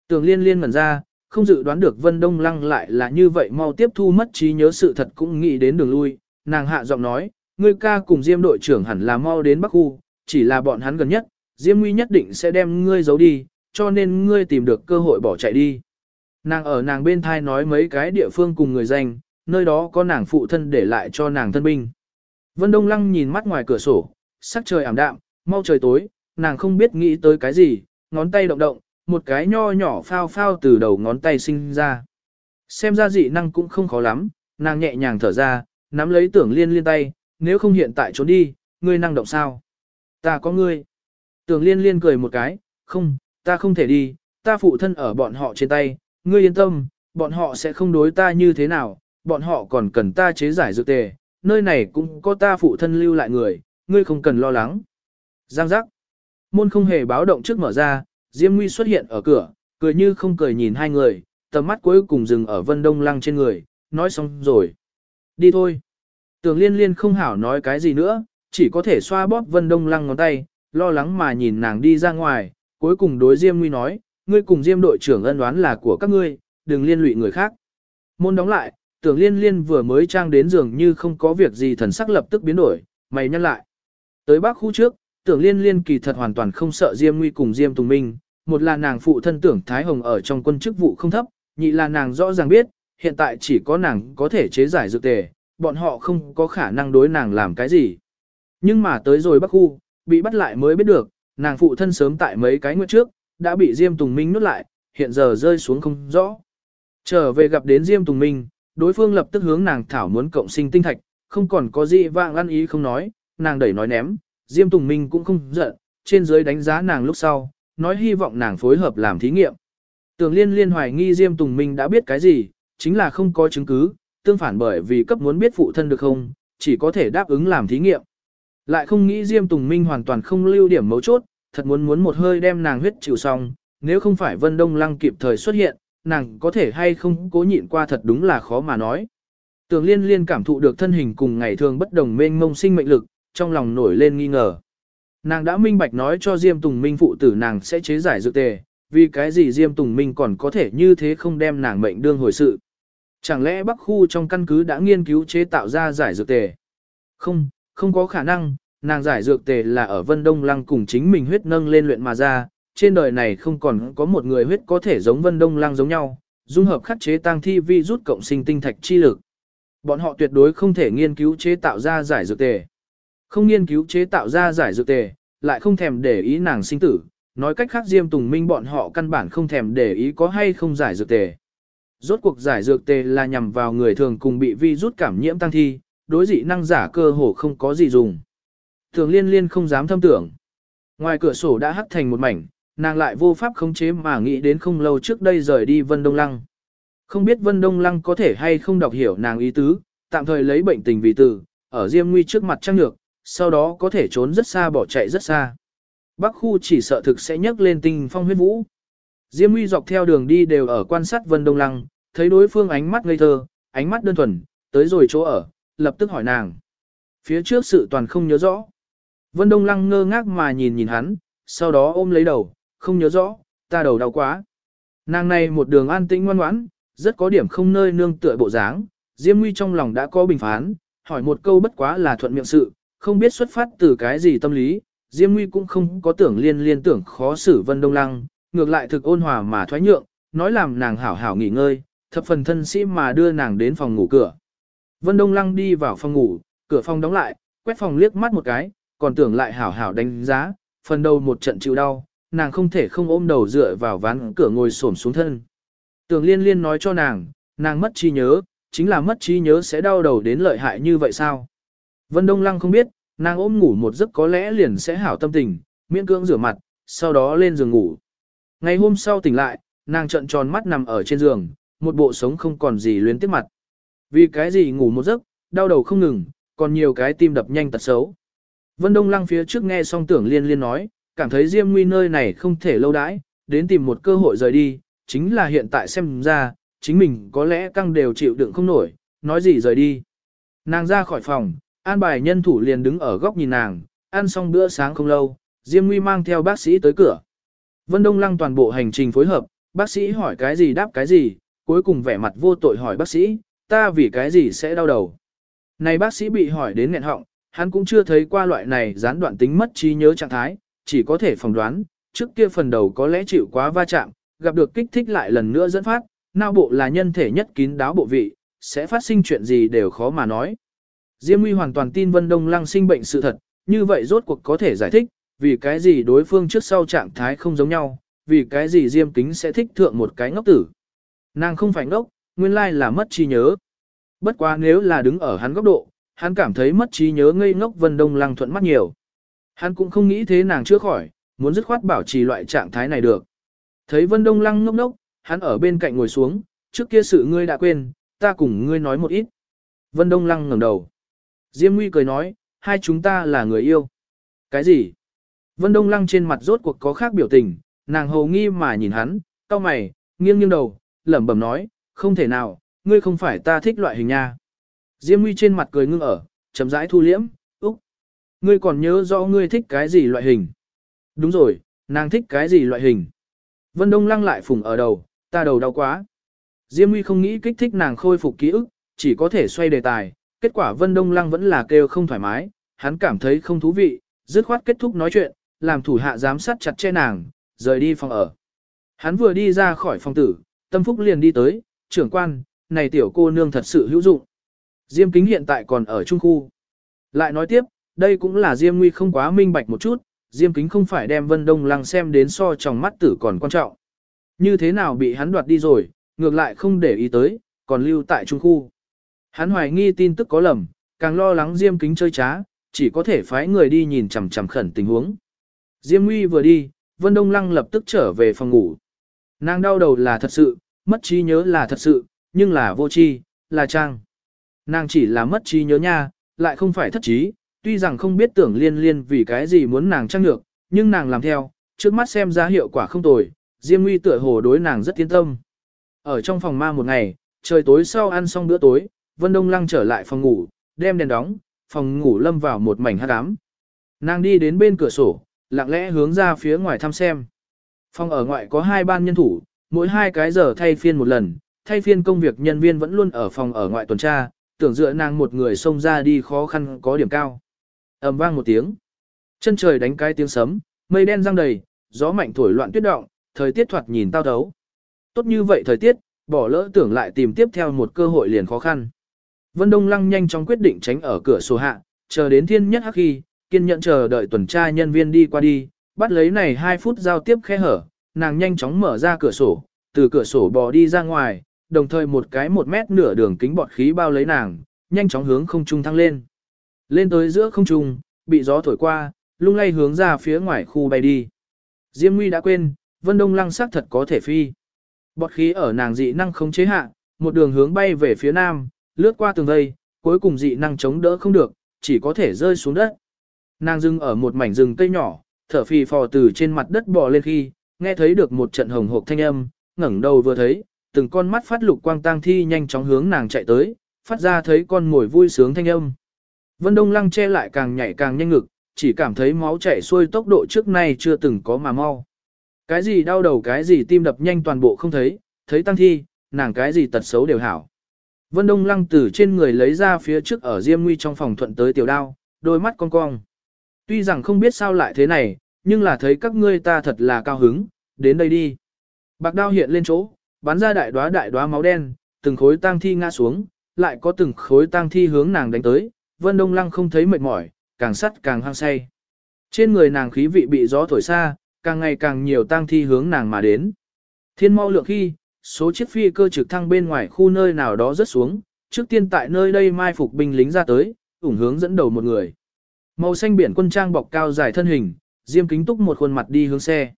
Tường liên liên ngẩn ra, không dự đoán được Vân Đông Lăng lại là như vậy mau tiếp thu mất trí nhớ sự thật cũng nghĩ đến đường lui, nàng hạ giọng nói, ngươi ca cùng Diêm đội trưởng hẳn là mau đến Bắc Khu, chỉ là bọn hắn gần nhất, Diêm Nguy nhất định sẽ đem ngươi giấu đi, cho nên ngươi tìm được cơ hội bỏ chạy đi. Nàng ở nàng bên thai nói mấy cái địa phương cùng người danh, nơi đó có nàng phụ thân để lại cho nàng thân binh. Vân Đông Lăng nhìn mắt ngoài cửa sổ, sắc trời ảm đạm, mau trời tối, nàng không biết nghĩ tới cái gì, ngón tay động động, một cái nho nhỏ phao phao từ đầu ngón tay sinh ra. Xem ra dị năng cũng không khó lắm, nàng nhẹ nhàng thở ra, nắm lấy tưởng liên liên tay, nếu không hiện tại trốn đi, ngươi năng động sao? Ta có ngươi. Tưởng liên liên cười một cái, không, ta không thể đi, ta phụ thân ở bọn họ trên tay, ngươi yên tâm, bọn họ sẽ không đối ta như thế nào, bọn họ còn cần ta chế giải dược tề, nơi này cũng có ta phụ thân lưu lại người, ngươi không cần lo lắng. Giang giác. Môn không hề báo động trước mở ra, Diêm Nguy xuất hiện ở cửa, cười như không cười nhìn hai người, tầm mắt cuối cùng dừng ở Vân Đông Lăng trên người, nói xong rồi. Đi thôi. Tưởng liên liên không hảo nói cái gì nữa, chỉ có thể xoa bóp Vân Đông Lăng ngón tay, lo lắng mà nhìn nàng đi ra ngoài, cuối cùng đối Diêm Nguy nói, ngươi cùng Diêm đội trưởng ân đoán là của các ngươi, đừng liên lụy người khác. Môn đóng lại, tưởng liên liên vừa mới trang đến giường như không có việc gì thần sắc lập tức biến đổi, mày nhăn lại. Tới bác khu trước, tưởng liên liên kỳ thật hoàn toàn không sợ Diêm Nguy cùng Diêm Tùng Minh, một là nàng phụ thân tưởng Thái Hồng ở trong quân chức vụ không thấp, nhị là nàng rõ ràng biết, hiện tại chỉ có nàng có thể chế giải dược tề, bọn họ không có khả năng đối nàng làm cái gì. Nhưng mà tới rồi bắc khu, bị bắt lại mới biết được, nàng phụ thân sớm tại mấy cái nguyện trước, đã bị Diêm Tùng Minh nuốt lại, hiện giờ rơi xuống không rõ. Trở về gặp đến Diêm Tùng Minh, đối phương lập tức hướng nàng thảo muốn cộng sinh tinh thạch, không còn có gì vạng ăn ý không nói, nàng đẩy nói ném, Diêm Tùng Minh cũng không giận, trên dưới đánh giá nàng lúc sau, nói hy vọng nàng phối hợp làm thí nghiệm. Tường liên liên hoài nghi Diêm Tùng Minh đã biết cái gì, chính là không có chứng cứ, tương phản bởi vì cấp muốn biết phụ thân được không, chỉ có thể đáp ứng làm thí nghiệm. Lại không nghĩ Diêm Tùng Minh hoàn toàn không lưu điểm mấu chốt, thật muốn muốn một hơi đem nàng huyết chịu xong, nếu không phải Vân Đông Lăng kịp thời xuất hiện, nàng có thể hay không cố nhịn qua thật đúng là khó mà nói. Tường liên liên cảm thụ được thân hình cùng ngày thường bất đồng mênh mông sinh mệnh lực, trong lòng nổi lên nghi ngờ. Nàng đã minh bạch nói cho Diêm Tùng Minh phụ tử nàng sẽ chế giải dược tề, vì cái gì Diêm Tùng Minh còn có thể như thế không đem nàng mệnh đương hồi sự. Chẳng lẽ Bắc Khu trong căn cứ đã nghiên cứu chế tạo ra giải dược tề? Không, không có khả năng, nàng giải dược tề là ở Vân Đông Lăng cùng chính mình huyết nâng lên luyện mà ra, trên đời này không còn có một người huyết có thể giống Vân Đông Lăng giống nhau, dung hợp khắc chế tăng thi vi rút cộng sinh tinh thạch chi lực. Bọn họ tuyệt đối không thể nghiên cứu chế tạo ra giải dược tề. Không nghiên cứu chế tạo ra giải dược tề, lại không thèm để ý nàng sinh tử, nói cách khác Diêm Tùng Minh bọn họ căn bản không thèm để ý có hay không giải dược tề. Rốt cuộc giải dược tề là nhằm vào người thường cùng bị vi rút cảm nhiễm tăng thi, đối dị năng giả cơ hồ không có gì dùng. Thường liên liên không dám thâm tưởng. Ngoài cửa sổ đã hắt thành một mảnh, nàng lại vô pháp khống chế mà nghĩ đến không lâu trước đây rời đi Vân Đông Lăng. Không biết Vân Đông Lăng có thể hay không đọc hiểu nàng ý tứ, tạm thời lấy bệnh tình vì từ, ở Diêm Nguy trước mặt trăng nhược, sau đó có thể trốn rất xa bỏ chạy rất xa. Bắc khu chỉ sợ thực sẽ nhấc lên tinh phong huyết vũ. Diêm uy dọc theo đường đi đều ở quan sát Vân Đông Lăng, thấy đối phương ánh mắt ngây thơ, ánh mắt đơn thuần, tới rồi chỗ ở, lập tức hỏi nàng. Phía trước sự toàn không nhớ rõ. Vân Đông Lăng ngơ ngác mà nhìn nhìn hắn, sau đó ôm lấy đầu, không nhớ rõ, ta đầu đau quá. Nàng này một đường an tĩnh ngoan ngoãn, rất có điểm không nơi nương tựa bộ dáng, Diêm Nguy trong lòng đã có bình phán, hỏi một câu bất quá là thuận miệng sự, không biết xuất phát từ cái gì tâm lý, Diêm Nguy cũng không có tưởng liên liên tưởng khó xử Vân Đông Lăng, ngược lại thực ôn hòa mà thoái nhượng, nói làm nàng hảo hảo nghỉ ngơi, thập phần thân sĩ mà đưa nàng đến phòng ngủ cửa. Vân Đông Lăng đi vào phòng ngủ, cửa phòng đóng lại, quét phòng liếc mắt một cái, còn tưởng lại hảo hảo đánh giá, phần đầu một trận chịu đau, nàng không thể không ôm đầu dựa vào ván cửa ngồi xổm xuống thân. Tưởng liên liên nói cho nàng, nàng mất trí nhớ, chính là mất trí nhớ sẽ đau đầu đến lợi hại như vậy sao? Vân Đông Lăng không biết, nàng ôm ngủ một giấc có lẽ liền sẽ hảo tâm tình, miễn cưỡng rửa mặt, sau đó lên giường ngủ. Ngày hôm sau tỉnh lại, nàng trợn tròn mắt nằm ở trên giường, một bộ sống không còn gì luyến tiếc mặt. Vì cái gì ngủ một giấc, đau đầu không ngừng, còn nhiều cái tim đập nhanh tật xấu. Vân Đông Lăng phía trước nghe xong tưởng liên liên nói, cảm thấy Diêm Nguy nơi này không thể lâu đãi, đến tìm một cơ hội rời đi, chính là hiện tại xem ra, chính mình có lẽ căng đều chịu đựng không nổi, nói gì rời đi. Nàng ra khỏi phòng, an bài nhân thủ liền đứng ở góc nhìn nàng, ăn xong bữa sáng không lâu, Diêm Nguy mang theo bác sĩ tới cửa. Vân Đông Lăng toàn bộ hành trình phối hợp, bác sĩ hỏi cái gì đáp cái gì, cuối cùng vẻ mặt vô tội hỏi bác sĩ, ta vì cái gì sẽ đau đầu. Này bác sĩ bị hỏi đến nghẹn họng, hắn cũng chưa thấy qua loại này gián đoạn tính mất trí nhớ trạng thái, chỉ có thể phỏng đoán, trước kia phần đầu có lẽ chịu quá va chạm, gặp được kích thích lại lần nữa dẫn phát, não bộ là nhân thể nhất kín đáo bộ vị, sẽ phát sinh chuyện gì đều khó mà nói. Diêm Nguy hoàn toàn tin Vân Đông Lăng sinh bệnh sự thật, như vậy rốt cuộc có thể giải thích, vì cái gì đối phương trước sau trạng thái không giống nhau, vì cái gì Diêm Kính sẽ thích thượng một cái ngốc tử. Nàng không phải ngốc, nguyên lai là mất trí nhớ. Bất quá nếu là đứng ở hắn góc độ, hắn cảm thấy mất trí nhớ ngây ngốc Vân Đông Lăng thuận mắt nhiều. Hắn cũng không nghĩ thế nàng chưa khỏi, muốn dứt khoát bảo trì loại trạng thái này được. Thấy Vân Đông Lăng ngốc ngốc, hắn ở bên cạnh ngồi xuống, trước kia sự ngươi đã quên, ta cùng ngươi nói một ít. Vân Đông Lăng ngẩng đầu. Diêm Nguy cười nói, hai chúng ta là người yêu. Cái gì? Vân Đông Lăng trên mặt rốt cuộc có khác biểu tình, nàng hầu nghi mà nhìn hắn, cau mày, nghiêng nghiêng đầu, lẩm bẩm nói, không thể nào, ngươi không phải ta thích loại hình nha. Diêm Nguy trên mặt cười ngưng ở, chậm rãi thu liễm, úc. Ngươi còn nhớ rõ ngươi thích cái gì loại hình? Đúng rồi, nàng thích cái gì loại hình? Vân Đông Lăng lại phùng ở đầu, ta đầu đau quá. Diêm Nguy không nghĩ kích thích nàng khôi phục ký ức, chỉ có thể xoay đề tài, kết quả Vân Đông Lăng vẫn là kêu không thoải mái, hắn cảm thấy không thú vị, dứt khoát kết thúc nói chuyện, làm thủ hạ giám sát chặt che nàng, rời đi phòng ở. Hắn vừa đi ra khỏi phòng tử, Tâm Phúc liền đi tới, trưởng quan, này tiểu cô nương thật sự hữu dụng. Diêm kính hiện tại còn ở trung khu. Lại nói tiếp, đây cũng là Diêm Nguy không quá minh bạch một chút, Diêm kính không phải đem Vân Đông Lăng xem đến so trong mắt tử còn quan trọng. Như thế nào bị hắn đoạt đi rồi, ngược lại không để ý tới, còn lưu tại trung khu. Hắn hoài nghi tin tức có lầm, càng lo lắng Diêm kính chơi trá, chỉ có thể phái người đi nhìn chằm chằm khẩn tình huống. Diêm Nguy vừa đi, Vân Đông Lăng lập tức trở về phòng ngủ. Nàng đau đầu là thật sự, mất trí nhớ là thật sự, nhưng là vô tri, là trang. Nàng chỉ là mất trí nhớ nha, lại không phải thất trí, tuy rằng không biết tưởng liên liên vì cái gì muốn nàng trang được, nhưng nàng làm theo, trước mắt xem ra hiệu quả không tồi, Diêm Nguy tựa hồ đối nàng rất tiến tâm. Ở trong phòng ma một ngày, trời tối sau ăn xong bữa tối, Vân Đông Lăng trở lại phòng ngủ, đem đèn đóng, phòng ngủ lâm vào một mảnh hắc ám. Nàng đi đến bên cửa sổ, lặng lẽ hướng ra phía ngoài thăm xem. Phòng ở ngoại có hai ban nhân thủ, mỗi hai cái giờ thay phiên một lần, thay phiên công việc nhân viên vẫn luôn ở phòng ở ngoại tuần tra, tưởng dựa nàng một người xông ra đi khó khăn có điểm cao. ầm vang một tiếng. Chân trời đánh cái tiếng sấm, mây đen răng đầy, gió mạnh thổi loạn tuyết động, thời tiết thoạt nhìn tao thấu. Tốt như vậy thời tiết, bỏ lỡ tưởng lại tìm tiếp theo một cơ hội liền khó khăn. Vân Đông Lăng nhanh chóng quyết định tránh ở cửa sổ hạ, chờ đến thiên nhất hắc khi, kiên nhẫn chờ đợi tuần tra nhân viên đi qua đi, bắt lấy này 2 phút giao tiếp khe hở, nàng nhanh chóng mở ra cửa sổ, từ cửa sổ bò đi ra ngoài, đồng thời một cái một mét nửa đường kính bọt khí bao lấy nàng, nhanh chóng hướng không trung thăng lên. Lên tới giữa không trung, bị gió thổi qua, lung lay hướng ra phía ngoài khu bay đi. Diêm Nguy đã quên, Vân Đông Lăng xác thật có thể phi. Bọt khí ở nàng dị năng không chế hạ, một đường hướng bay về phía nam, lướt qua tường vây, cuối cùng dị năng chống đỡ không được, chỉ có thể rơi xuống đất. Nàng dừng ở một mảnh rừng cây nhỏ, thở phì phò từ trên mặt đất bò lên khi, nghe thấy được một trận hồng hộp thanh âm, ngẩng đầu vừa thấy, từng con mắt phát lục quang tang thi nhanh chóng hướng nàng chạy tới, phát ra thấy con mồi vui sướng thanh âm. Vân Đông Lăng che lại càng nhảy càng nhanh ngực, chỉ cảm thấy máu chảy xuôi tốc độ trước nay chưa từng có mà mau. Cái gì đau đầu cái gì tim đập nhanh toàn bộ không thấy, thấy tăng thi, nàng cái gì tật xấu đều hảo. Vân Đông Lăng từ trên người lấy ra phía trước ở Diêm Nguy trong phòng thuận tới tiểu đao, đôi mắt cong cong. Tuy rằng không biết sao lại thế này, nhưng là thấy các ngươi ta thật là cao hứng, đến đây đi. Bạc đao hiện lên chỗ, bắn ra đại đóa đại đóa máu đen, từng khối tang thi ngã xuống, lại có từng khối tang thi hướng nàng đánh tới, Vân Đông Lăng không thấy mệt mỏi, càng sắt càng hăng say. Trên người nàng khí vị bị gió thổi xa, càng ngày càng nhiều tang thi hướng nàng mà đến. Thiên mau lượng khi, số chiếc phi cơ trực thăng bên ngoài khu nơi nào đó rớt xuống, trước tiên tại nơi đây mai phục binh lính ra tới, ủng hướng dẫn đầu một người. Màu xanh biển quân trang bọc cao dài thân hình, Diêm Kính Túc một khuôn mặt đi hướng xe.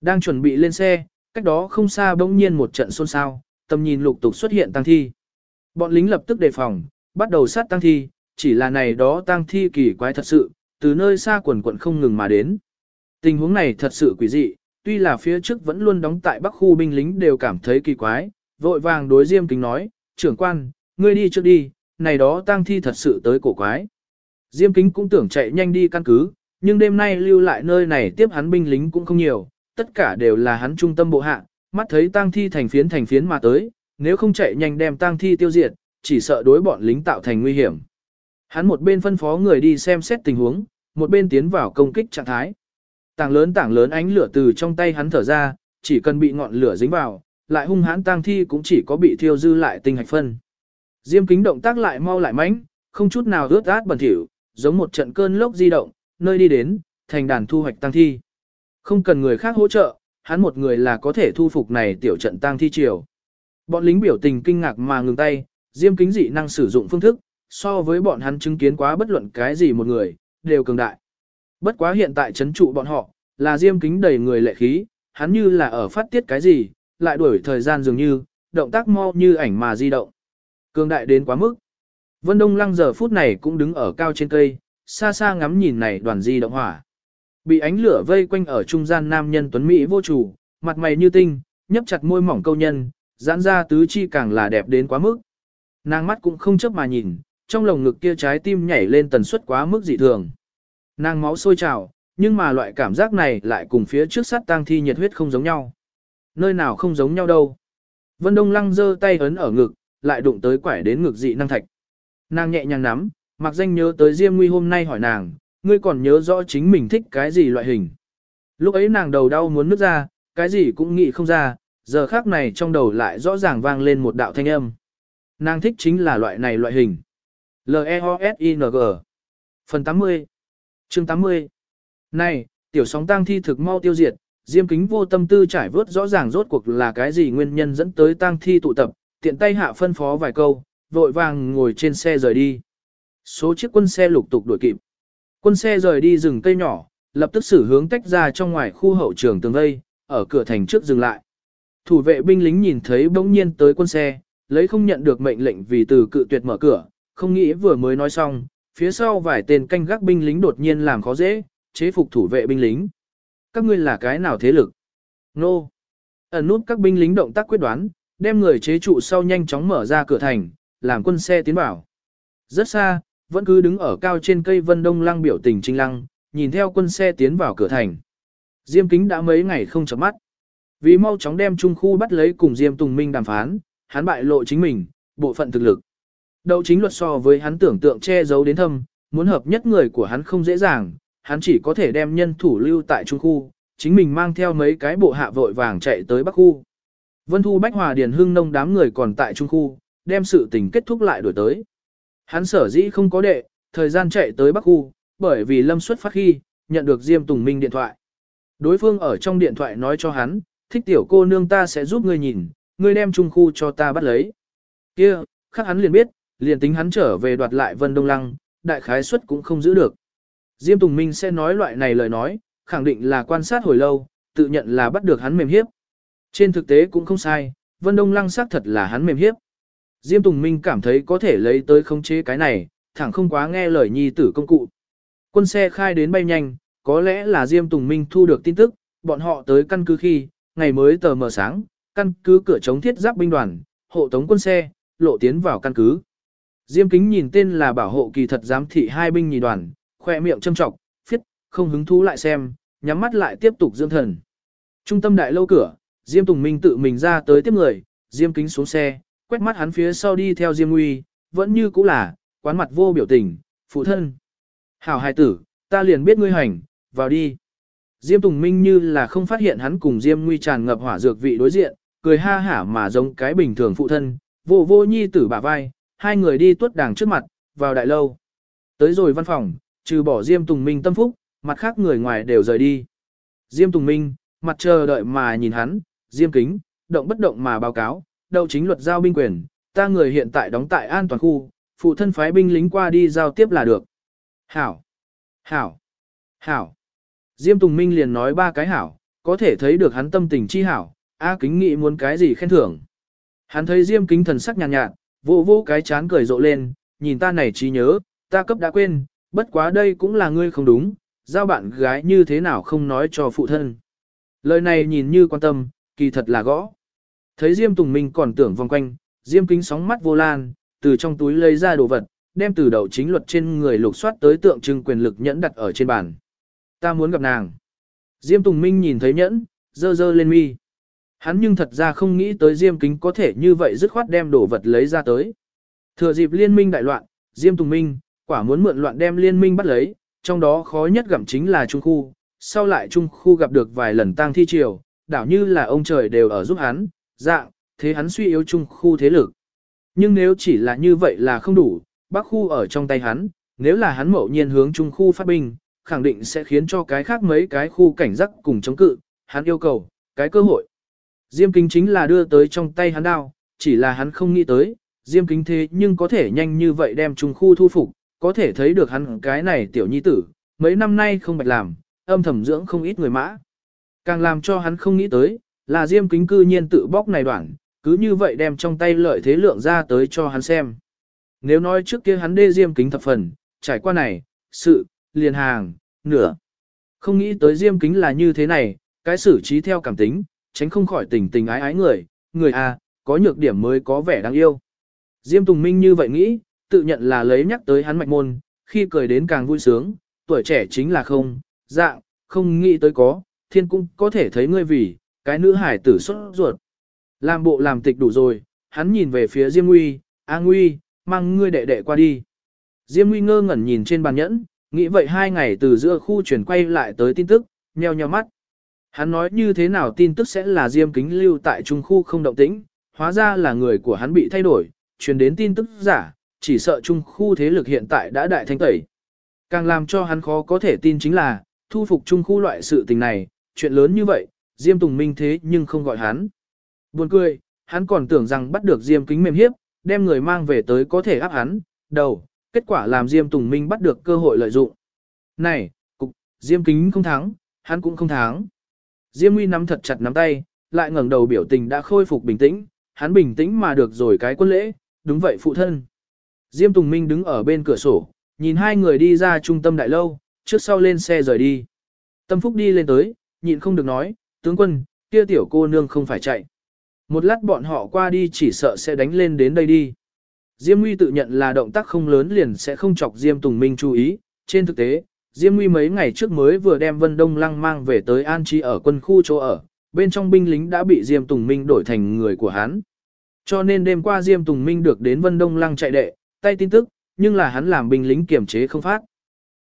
Đang chuẩn bị lên xe, cách đó không xa bỗng nhiên một trận xôn xao, tầm nhìn lục tục xuất hiện tăng thi. Bọn lính lập tức đề phòng, bắt đầu sát tăng thi, chỉ là này đó tăng thi kỳ quái thật sự, từ nơi xa quần quận không ngừng mà đến. Tình huống này thật sự quỷ dị, tuy là phía trước vẫn luôn đóng tại bắc khu binh lính đều cảm thấy kỳ quái, vội vàng đối Diêm Kính nói, trưởng quan, ngươi đi trước đi, này đó tang thi thật sự tới cổ quái. Diêm Kính cũng tưởng chạy nhanh đi căn cứ, nhưng đêm nay lưu lại nơi này tiếp hắn binh lính cũng không nhiều, tất cả đều là hắn trung tâm bộ hạ, mắt thấy tang thi thành phiến thành phiến mà tới, nếu không chạy nhanh đem tang thi tiêu diệt, chỉ sợ đối bọn lính tạo thành nguy hiểm. Hắn một bên phân phó người đi xem xét tình huống, một bên tiến vào công kích trạng thái. Tảng lớn tảng lớn ánh lửa từ trong tay hắn thở ra, chỉ cần bị ngọn lửa dính vào, lại hung hãn tang thi cũng chỉ có bị thiêu dư lại tinh hạch phân. Diêm kính động tác lại mau lại mãnh, không chút nào ướt át bẩn thỉu, giống một trận cơn lốc di động, nơi đi đến, thành đàn thu hoạch tang thi. Không cần người khác hỗ trợ, hắn một người là có thể thu phục này tiểu trận tang thi triều. Bọn lính biểu tình kinh ngạc mà ngừng tay, diêm kính dị năng sử dụng phương thức, so với bọn hắn chứng kiến quá bất luận cái gì một người, đều cường đại. Bất quá hiện tại chấn trụ bọn họ, là diêm kính đầy người lệ khí, hắn như là ở phát tiết cái gì, lại đuổi thời gian dường như, động tác mau như ảnh mà di động. Cường đại đến quá mức. Vân Đông Lăng giờ phút này cũng đứng ở cao trên cây, xa xa ngắm nhìn này đoàn di động hỏa. Bị ánh lửa vây quanh ở trung gian nam nhân tuấn Mỹ vô chủ, mặt mày như tinh, nhấp chặt môi mỏng câu nhân, giãn ra tứ chi càng là đẹp đến quá mức. Nàng mắt cũng không chớp mà nhìn, trong lồng ngực kia trái tim nhảy lên tần suất quá mức dị thường. Nàng máu sôi trào, nhưng mà loại cảm giác này lại cùng phía trước sát tang thi nhiệt huyết không giống nhau. Nơi nào không giống nhau đâu. Vân Đông Lăng giơ tay ấn ở ngực, lại đụng tới quải đến ngực dị năng thạch. Nàng nhẹ nhàng nắm, mặc danh nhớ tới Diêm Nguy hôm nay hỏi nàng, ngươi còn nhớ rõ chính mình thích cái gì loại hình. Lúc ấy nàng đầu đau muốn nứt ra, cái gì cũng nghĩ không ra, giờ khác này trong đầu lại rõ ràng vang lên một đạo thanh âm. Nàng thích chính là loại này loại hình. L-E-O-S-I-N-G Phần 80 chương 80 Này, tiểu sóng tang thi thực mau tiêu diệt, Diêm kính vô tâm tư trải vớt rõ ràng rốt cuộc là cái gì nguyên nhân dẫn tới tang thi tụ tập, tiện tay hạ phân phó vài câu, vội vàng ngồi trên xe rời đi. Số chiếc quân xe lục tục đuổi kịp. Quân xe rời đi rừng cây nhỏ, lập tức xử hướng tách ra trong ngoài khu hậu trường tường vây, ở cửa thành trước dừng lại. Thủ vệ binh lính nhìn thấy bỗng nhiên tới quân xe, lấy không nhận được mệnh lệnh vì từ cự tuyệt mở cửa, không nghĩ vừa mới nói xong, phía sau vài tên canh gác binh lính đột nhiên làm khó dễ, chế phục thủ vệ binh lính. Các ngươi là cái nào thế lực? Nô. Ẩn nút các binh lính động tác quyết đoán, đem người chế trụ sau nhanh chóng mở ra cửa thành, làm quân xe tiến vào. Rất xa, vẫn cứ đứng ở cao trên cây vân đông lăng biểu tình trinh lăng, nhìn theo quân xe tiến vào cửa thành. Diêm kính đã mấy ngày không chấm mắt. Vì mau chóng đem trung khu bắt lấy cùng Diêm Tùng Minh đàm phán, hắn bại lộ chính mình, bộ phận thực lực. Đậu chính luật so với hắn tưởng tượng che giấu đến thâm, muốn hợp nhất người của hắn không dễ dàng, hắn chỉ có thể đem nhân thủ lưu tại trung khu, chính mình mang theo mấy cái bộ hạ vội vàng chạy tới bắc khu. Vân Thu Bách Hòa Điền Hưng nông đám người còn tại trung khu, đem sự tình kết thúc lại đổi tới. Hắn sở dĩ không có đệ, thời gian chạy tới Bắc Khu, bởi vì Lâm xuất phát khi, nhận được Diêm Tùng Minh điện thoại. Đối phương ở trong điện thoại nói cho hắn, thích tiểu cô nương ta sẽ giúp ngươi nhìn, ngươi đem trung khu cho ta bắt lấy. kia khắc hắn liền biết, liền tính hắn trở về đoạt lại Vân Đông Lăng, đại khái suất cũng không giữ được. Diêm Tùng Minh sẽ nói loại này lời nói, khẳng định là quan sát hồi lâu, tự nhận là bắt được hắn mềm hiếp. Trên thực tế cũng không sai, Vân Đông Lăng xác thật là hắn mềm hiếp. Diêm Tùng Minh cảm thấy có thể lấy tới khống chế cái này, thẳng không quá nghe lời nhi tử công cụ. Quân xe khai đến bay nhanh, có lẽ là Diêm Tùng Minh thu được tin tức, bọn họ tới căn cứ khi, ngày mới tờ mờ sáng, căn cứ cửa chống thiết giáp binh đoàn, hộ tống quân xe, lộ tiến vào căn cứ. Diêm Kính nhìn tên là bảo hộ kỳ thật giám thị hai binh nhì đoàn, khoe miệng châm trọng, phiết, không hứng thú lại xem, nhắm mắt lại tiếp tục dưỡng thần. Trung tâm đại lâu cửa, Diêm Tùng Minh tự mình ra tới tiếp người, Diêm Kính xuống xe, quét mắt hắn phía sau đi theo Diêm Nguy, vẫn như cũ là, quán mặt vô biểu tình, phụ thân. Hảo hài tử, ta liền biết ngươi hành, vào đi. Diêm Tùng Minh như là không phát hiện hắn cùng Diêm Nguy tràn ngập hỏa dược vị đối diện, cười ha hả mà giống cái bình thường phụ thân, vô vô nhi tử bả vai, hai người đi tuốt đảng trước mặt, vào đại lâu. Tới rồi văn phòng, trừ bỏ Diêm Tùng Minh tâm phúc, mặt khác người ngoài đều rời đi. Diêm Tùng Minh, mặt chờ đợi mà nhìn hắn, Diêm Kính, động bất động mà báo cáo, đậu chính luật giao binh quyền, ta người hiện tại đóng tại an toàn khu, phụ thân phái binh lính qua đi giao tiếp là được. Hảo, hảo, hảo. Diêm Tùng Minh liền nói ba cái hảo, có thể thấy được hắn tâm tình chi hảo, A kính nghĩ muốn cái gì khen thưởng. Hắn thấy Diêm kính thần sắc nhàn nhạt, nhạt, vô vô cái chán cười rộ lên, nhìn ta này trí nhớ, ta cấp đã quên, bất quá đây cũng là ngươi không đúng, giao bạn gái như thế nào không nói cho phụ thân. Lời này nhìn như quan tâm, kỳ thật là gõ. Thấy Diêm Tùng Minh còn tưởng vòng quanh, Diêm kính sóng mắt vô lan, từ trong túi lấy ra đồ vật, đem từ đầu chính luật trên người lục soát tới tượng trưng quyền lực nhẫn đặt ở trên bàn. Ta muốn gặp nàng. Diêm Tùng Minh nhìn thấy nhẫn, dơ dơ lên mi. Hắn nhưng thật ra không nghĩ tới Diêm Kính có thể như vậy dứt khoát đem đồ vật lấy ra tới. Thừa dịp liên minh đại loạn, Diêm Tùng Minh, quả muốn mượn loạn đem liên minh bắt lấy, trong đó khó nhất gặm chính là Trung Khu, sau lại Trung Khu gặp được vài lần tang thi triều, đảo như là ông trời đều ở giúp hắn, dạng, thế hắn suy yếu Trung Khu thế lực. Nhưng nếu chỉ là như vậy là không đủ, Bắc Khu ở trong tay hắn, nếu là hắn mậu nhiên hướng Trung Khu phát binh, khẳng định sẽ khiến cho cái khác mấy cái khu cảnh giác cùng chống cự, hắn yêu cầu, cái cơ hội. Diêm kính chính là đưa tới trong tay hắn đao, chỉ là hắn không nghĩ tới, diêm kính thế nhưng có thể nhanh như vậy đem trung khu thu phục, có thể thấy được hắn cái này tiểu nhi tử, mấy năm nay không bạch làm, âm thầm dưỡng không ít người mã. Càng làm cho hắn không nghĩ tới, là diêm kính cư nhiên tự bóc này đoạn, cứ như vậy đem trong tay lợi thế lượng ra tới cho hắn xem. Nếu nói trước kia hắn đê diêm kính thập phần, trải qua này, sự, liền hàng, nửa. Không nghĩ tới diêm kính là như thế này, cái xử trí theo cảm tính, tránh không khỏi tình tình ái ái người, người à, có nhược điểm mới có vẻ đáng yêu. Diêm Tùng Minh như vậy nghĩ, tự nhận là lấy nhắc tới hắn mạch môn, khi cười đến càng vui sướng, tuổi trẻ chính là không, dạng, không nghĩ tới có, thiên cũng có thể thấy ngươi vì, cái nữ hải tử xuất ruột. Làm bộ làm tịch đủ rồi, hắn nhìn về phía Diêm Nguy, A Nguy, mang ngươi đệ đệ qua đi. Diêm Nguy ngơ ngẩn nhìn trên bàn nhẫn, nghĩ vậy hai ngày từ giữa khu chuyển quay lại tới tin tức, nheo nheo mắt. Hắn nói như thế nào tin tức sẽ là Diêm Kính lưu tại trung khu không động tĩnh, hóa ra là người của hắn bị thay đổi, truyền đến tin tức giả, chỉ sợ trung khu thế lực hiện tại đã đại thanh tẩy. Càng làm cho hắn khó có thể tin chính là, thu phục trung khu loại sự tình này, chuyện lớn như vậy, Diêm Tùng Minh thế nhưng không gọi hắn. Buồn cười, hắn còn tưởng rằng bắt được Diêm Kính mềm hiếp, đem người mang về tới có thể áp hắn, đầu, kết quả làm Diêm Tùng Minh bắt được cơ hội lợi dụng. Này, cục, Diêm Kính không thắng, hắn cũng không thắng. Diêm Nguy nắm thật chặt nắm tay, lại ngẩng đầu biểu tình đã khôi phục bình tĩnh, hắn bình tĩnh mà được rồi cái quân lễ, đúng vậy phụ thân. Diêm Tùng Minh đứng ở bên cửa sổ, nhìn hai người đi ra trung tâm đại lâu, trước sau lên xe rời đi. Tâm Phúc đi lên tới, nhịn không được nói, tướng quân, kia tiểu cô nương không phải chạy. Một lát bọn họ qua đi chỉ sợ sẽ đánh lên đến đây đi. Diêm Nguy tự nhận là động tác không lớn liền sẽ không chọc Diêm Tùng Minh chú ý, trên thực tế, Diêm Nguy mấy ngày trước mới vừa đem Vân Đông Lăng mang về tới an trí ở quân khu chỗ ở, bên trong binh lính đã bị Diêm Tùng Minh đổi thành người của hắn. Cho nên đêm qua Diêm Tùng Minh được đến Vân Đông Lăng chạy đệ, tay tin tức, nhưng là hắn làm binh lính kiểm chế không phát.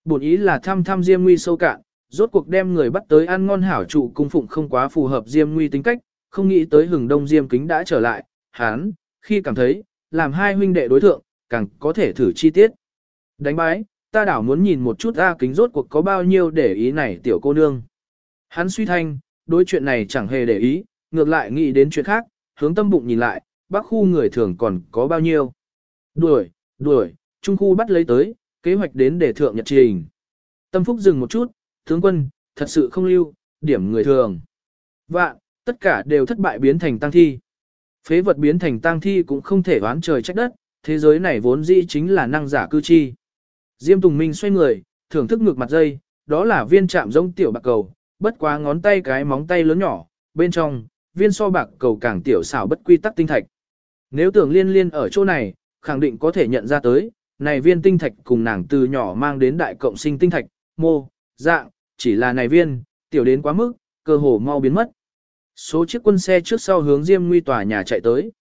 Bổn ý là thăm thăm Diêm Nguy sâu cạn, rốt cuộc đem người bắt tới ăn ngon hảo trụ cung phụng không quá phù hợp Diêm Nguy tính cách, không nghĩ tới hừng đông Diêm Kính đã trở lại, hắn, khi cảm thấy, làm hai huynh đệ đối thượng, càng có thể thử chi tiết. Đánh bái, ta đảo muốn nhìn một chút A kính rốt cuộc có bao nhiêu để ý này tiểu cô nương. Hắn suy thanh, đối chuyện này chẳng hề để ý, ngược lại nghĩ đến chuyện khác, hướng tâm bụng nhìn lại, bác khu người thường còn có bao nhiêu. Đuổi, đuổi, trung khu bắt lấy tới, kế hoạch đến để thượng nhật trình. Tâm phúc dừng một chút, tướng quân, thật sự không lưu, điểm người thường. Vạn, tất cả đều thất bại biến thành tăng thi. Phế vật biến thành tăng thi cũng không thể oán trời trách đất, thế giới này vốn dĩ chính là năng giả cư chi. Diêm Tùng Minh xoay người, thưởng thức ngược mặt dây, đó là viên chạm giống tiểu bạc cầu, bất quá ngón tay cái móng tay lớn nhỏ, bên trong, viên so bạc cầu càng tiểu xảo bất quy tắc tinh thạch. Nếu tưởng liên liên ở chỗ này, khẳng định có thể nhận ra tới, này viên tinh thạch cùng nàng từ nhỏ mang đến đại cộng sinh tinh thạch, mô, dạng, chỉ là này viên, tiểu đến quá mức, cơ hồ mau biến mất. Số chiếc quân xe trước sau hướng Diêm Nguy tòa nhà chạy tới.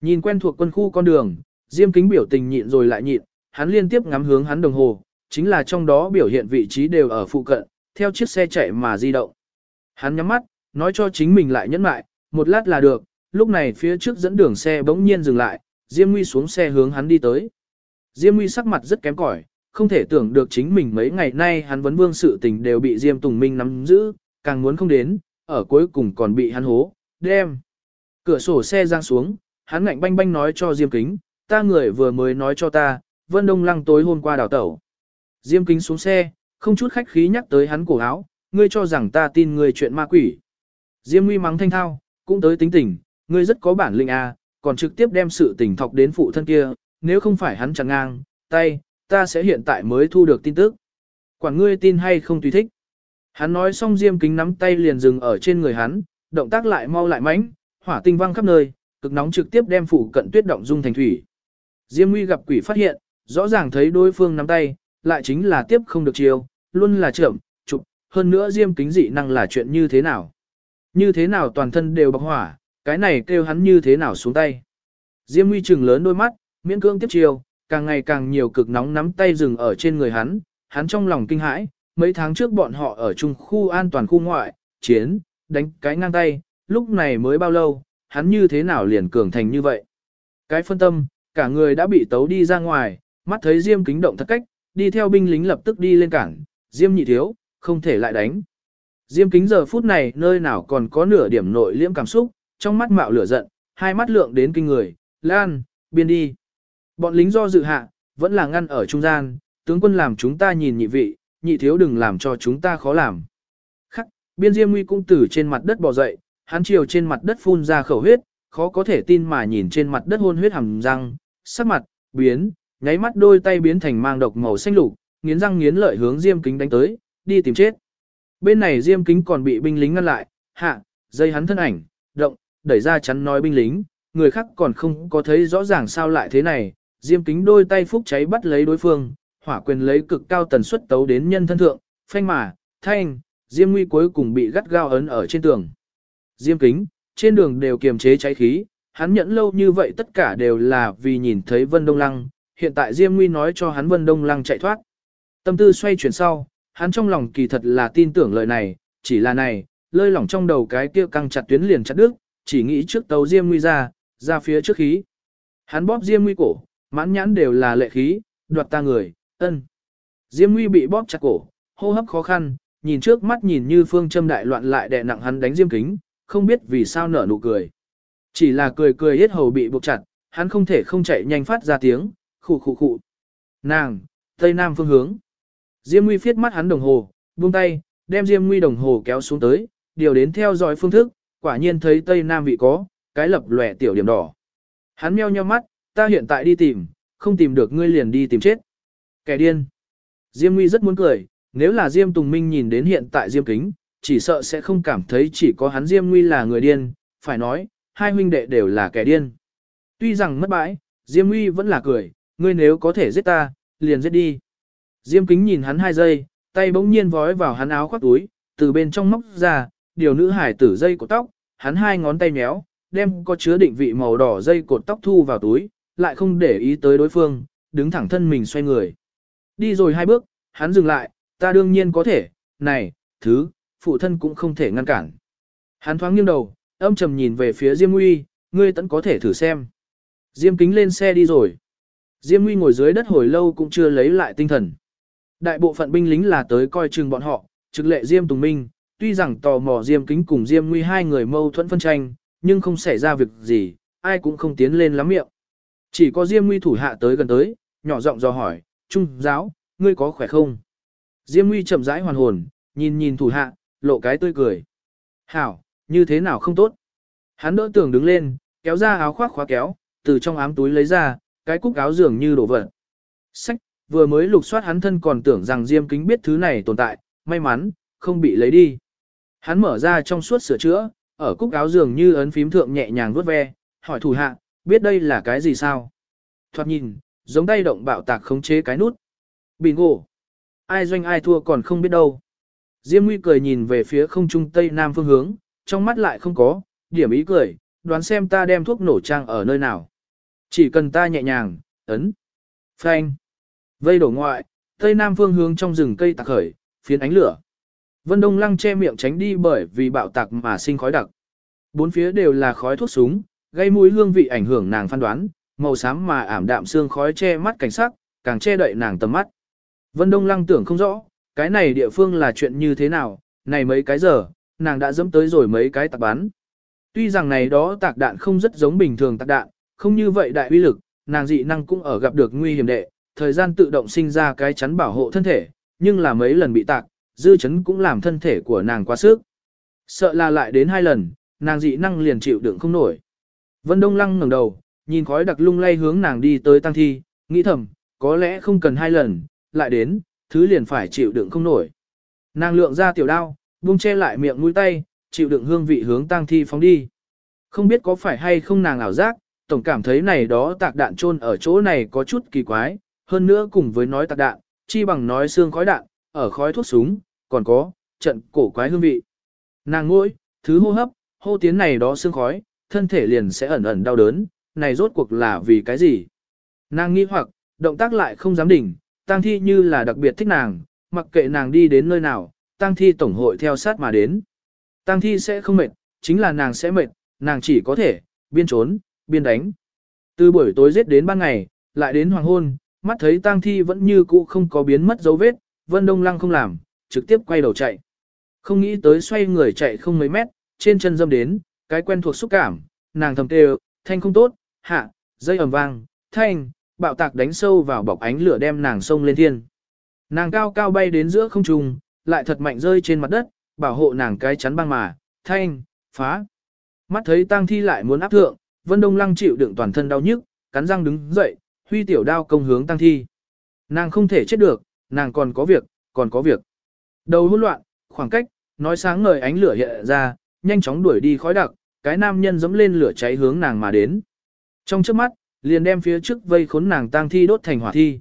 Nhìn quen thuộc quân khu con đường, Diêm kính biểu tình nhịn rồi lại nhịn, hắn liên tiếp ngắm hướng hắn đồng hồ, chính là trong đó biểu hiện vị trí đều ở phụ cận, theo chiếc xe chạy mà di động. Hắn nhắm mắt, nói cho chính mình lại nhẫn lại, một lát là được, lúc này phía trước dẫn đường xe bỗng nhiên dừng lại, Diêm Nguy xuống xe hướng hắn đi tới. Diêm Nguy sắc mặt rất kém cỏi, không thể tưởng được chính mình mấy ngày nay hắn vấn vương sự tình đều bị Diêm Tùng Minh nắm giữ, càng muốn không đến, ở cuối cùng còn bị hắn hố, đem. Cửa sổ xe giang xuống, hắn ngạnh banh banh nói cho Diêm Kính, ta người vừa mới nói cho ta, Vân Đông Lăng tối hôm qua đào tẩu. Diêm Kính xuống xe, không chút khách khí nhắc tới hắn cổ áo, ngươi cho rằng ta tin ngươi chuyện ma quỷ. Diêm Nguy mắng thanh thao, cũng tới tính tình, ngươi rất có bản lĩnh à, còn trực tiếp đem sự tình thọc đến phụ thân kia, nếu không phải hắn chẳng ngang, tay, ta sẽ hiện tại mới thu được tin tức. Quản ngươi tin hay không tùy thích. Hắn nói xong Diêm Kính nắm tay liền dừng ở trên người hắn, động tác lại mau lại mãnh, hỏa tinh văng khắp nơi, cực nóng trực tiếp đem phụ cận tuyết động dung thành thủy. Diêm Nguy gặp quỷ phát hiện, rõ ràng thấy đối phương nắm tay, lại chính là tiếp không được chiêu, luôn là chậm, chụp, hơn nữa Diêm Kính dị năng là chuyện như thế nào. Như thế nào toàn thân đều bọc hỏa, cái này kêu hắn như thế nào xuống tay. Diêm Nguy trừng lớn đôi mắt, miễn cưỡng tiếp chiêu, càng ngày càng nhiều cực nóng nắm tay dừng ở trên người hắn, hắn trong lòng kinh hãi, mấy tháng trước bọn họ ở chung khu an toàn khu ngoại, chiến, đánh cái ngang tay, lúc này mới bao lâu, hắn như thế nào liền cường thành như vậy. Cái phân tâm, cả người đã bị tấu đi ra ngoài, mắt thấy Diêm kính động thật cách, đi theo binh lính lập tức đi lên cảng, Diêm nhị thiếu, không thể lại đánh. Diêm kính giờ phút này nơi nào còn có nửa điểm nội liễm cảm xúc, trong mắt mạo lửa giận, hai mắt lượng đến kinh người, lan, biên đi. Bọn lính do dự hạ, vẫn là ngăn ở trung gian, tướng quân làm chúng ta nhìn nhị vị, nhị thiếu đừng làm cho chúng ta khó làm. Khắc, biên diêm nguy cung tử trên mặt đất bò dậy, hắn chiều trên mặt đất phun ra khẩu huyết, khó có thể tin mà nhìn trên mặt đất hôn huyết hầm răng, sắc mặt, biến, nháy mắt đôi tay biến thành mang độc màu xanh lục, nghiến răng nghiến lợi hướng diêm kính đánh tới, đi tìm chết. Bên này diêm kính còn bị binh lính ngăn lại, hạ, dây hắn thân ảnh, động, đẩy ra chắn nói binh lính, người khác còn không có thấy rõ ràng sao lại thế này, diêm kính đôi tay phúc cháy bắt lấy đối phương, hỏa quyền lấy cực cao tần suất tấu đến nhân thân thượng, phanh mà, thanh, diêm nguy cuối cùng bị gắt gao ấn ở trên tường. Diêm kính, trên đường đều kiềm chế cháy khí, hắn nhẫn lâu như vậy tất cả đều là vì nhìn thấy Vân Đông Lăng, hiện tại Diêm Nguy nói cho hắn Vân Đông Lăng chạy thoát. Tâm tư xoay chuyển sau, hắn trong lòng kỳ thật là tin tưởng lời này, chỉ là này, lơi lỏng trong đầu cái kia căng chặt tuyến liền chặt đứt, chỉ nghĩ trước tấu Diêm Nguy ra, ra phía trước khí. Hắn bóp Diêm Nguy cổ, mãn nhãn đều là lệ khí, đoạt ta người, ân. Diêm Nguy bị bóp chặt cổ, hô hấp khó khăn, nhìn trước mắt nhìn như phương châm đại loạn lại đè nặng hắn đánh Diêm Kính, không biết vì sao nở nụ cười. Chỉ là cười cười hết hầu bị buộc chặt, hắn không thể không chạy nhanh phát ra tiếng, khụ khụ khụ. Nàng, Tây Nam phương hướng. Diêm Nguy phiết mắt hắn đồng hồ, buông tay, đem Diêm Nguy đồng hồ kéo xuống tới, điều đến theo dõi phương thức, quả nhiên thấy Tây Nam vị có, cái lập lòe tiểu điểm đỏ. Hắn meo nheo mắt, ta hiện tại đi tìm, không tìm được ngươi liền đi tìm chết. Kẻ điên. Diêm Nguy rất muốn cười, nếu là Diêm Tùng Minh nhìn đến hiện tại Diêm Kính, chỉ sợ sẽ không cảm thấy chỉ có hắn Diêm Nguy là người điên, phải nói, hai huynh đệ đều là kẻ điên. Tuy rằng mất bãi, Diêm Nguy vẫn là cười, ngươi nếu có thể giết ta, liền giết đi. Diêm Kính nhìn hắn hai giây, tay bỗng nhiên vói vào hắn áo khoác túi, từ bên trong móc ra, điều nữ hải tử dây của tóc, hắn hai ngón tay méo, đem có chứa định vị màu đỏ dây cột tóc thu vào túi, lại không để ý tới đối phương, đứng thẳng thân mình xoay người. Đi rồi hai bước, hắn dừng lại, ta đương nhiên có thể, này, thứ, phụ thân cũng không thể ngăn cản. Hắn thoáng nghiêng đầu, âm trầm nhìn về phía Diêm Nguy, ngươi tẫn có thể thử xem. Diêm kính lên xe đi rồi. Diêm Nguy ngồi dưới đất hồi lâu cũng chưa lấy lại tinh thần. Đại bộ phận binh lính là tới coi chừng bọn họ, trực lệ Diêm Tùng Minh, tuy rằng tò mò Diêm kính cùng Diêm Nguy hai người mâu thuẫn phân tranh, nhưng không xảy ra việc gì, ai cũng không tiến lên lắm miệng. Chỉ có Diêm Nguy thủ hạ tới gần tới, nhỏ giọng dò hỏi, Trung giáo, ngươi có khỏe không? Diêm Nguy chậm rãi hoàn hồn, nhìn nhìn thủ hạ, lộ cái tươi cười. Hảo, như thế nào không tốt? Hắn đỡ tường đứng lên, kéo ra áo khoác khóa kéo, từ trong ám túi lấy ra, cái cúc áo dường như đổ vật. Sách, vừa mới lục soát hắn thân còn tưởng rằng Diêm Kính biết thứ này tồn tại, may mắn, không bị lấy đi. Hắn mở ra trong suốt sửa chữa, ở cúc áo dường như ấn phím thượng nhẹ nhàng vuốt ve, hỏi thủ hạ, biết đây là cái gì sao? Thoạt nhìn, giống tay động bạo tạc khống chế cái nút. Bingo! Ai doanh ai thua còn không biết đâu. Diêm Nguy cười nhìn về phía không trung tây nam phương hướng, trong mắt lại không có, điểm ý cười, đoán xem ta đem thuốc nổ trang ở nơi nào. Chỉ cần ta nhẹ nhàng, ấn, phanh, vây đổ ngoại, tây nam phương hướng trong rừng cây tạc khởi, phiến ánh lửa. Vân Đông Lăng che miệng tránh đi bởi vì bạo tạc mà sinh khói đặc. Bốn phía đều là khói thuốc súng, gây mũi hương vị ảnh hưởng nàng phán đoán, màu xám mà ảm đạm xương khói che mắt cảnh sắc, càng che đậy nàng tầm mắt. Vân Đông Lăng tưởng không rõ, cái này địa phương là chuyện như thế nào, này mấy cái giờ, nàng đã dẫm tới rồi mấy cái tạc bắn. Tuy rằng này đó tạc đạn không rất giống bình thường tạc đạn, không như vậy đại uy lực, nàng dị năng cũng ở gặp được nguy hiểm đệ, thời gian tự động sinh ra cái chắn bảo hộ thân thể, nhưng là mấy lần bị tạc, dư chấn cũng làm thân thể của nàng quá sức. Sợ là lại đến hai lần, nàng dị năng liền chịu đựng không nổi. Vân Đông Lăng ngẩng đầu, nhìn khói đặc lung lay hướng nàng đi tới tăng thi, nghĩ thầm, có lẽ không cần hai lần, lại đến, thứ liền phải chịu đựng không nổi. Nàng lượng ra tiểu đao, buông che lại miệng mũi tay, chịu đựng hương vị hướng tăng thi phóng đi. Không biết có phải hay không nàng ảo giác, tổng cảm thấy này đó tạc đạn chôn ở chỗ này có chút kỳ quái, hơn nữa cùng với nói tạc đạn, chi bằng nói xương khói đạn, ở khói thuốc súng, còn có, trận cổ quái hương vị. Nàng ngôi, thứ hô hấp, hô tiến này đó xương khói, thân thể liền sẽ ẩn ẩn đau đớn, này rốt cuộc là vì cái gì? Nàng nghi hoặc, động tác lại không dám đỉnh, tang thi như là đặc biệt thích nàng, mặc kệ nàng đi đến nơi nào, tang thi tổng hội theo sát mà đến. Tang thi sẽ không mệt, chính là nàng sẽ mệt, nàng chỉ có thể, biên trốn, biên đánh. Từ buổi tối giết đến ban ngày, lại đến hoàng hôn, mắt thấy tang thi vẫn như cũ không có biến mất dấu vết, Vân Đông Lăng không làm, trực tiếp quay đầu chạy. Không nghĩ tới xoay người chạy không mấy mét, trên chân dâm đến, cái quen thuộc xúc cảm, nàng thầm tê thanh không tốt, hạ, dây ầm vang, thanh, bạo tạc đánh sâu vào bọc ánh lửa đem nàng sông lên thiên. Nàng cao cao bay đến giữa không trung, lại thật mạnh rơi trên mặt đất, bảo hộ nàng cái chắn băng mà, thanh, phá. Mắt thấy tang thi lại muốn áp thượng, Vân Đông Lăng chịu đựng toàn thân đau nhức, cắn răng đứng dậy, huy tiểu đao công hướng tang thi. Nàng không thể chết được, nàng còn có việc, còn có việc. Đầu hỗn loạn, khoảng cách, nói sáng ngời ánh lửa hiện ra, nhanh chóng đuổi đi khói đặc, cái nam nhân dẫm lên lửa cháy hướng nàng mà đến. Trong trước mắt, liền đem phía trước vây khốn nàng tang thi đốt thành hỏa thi.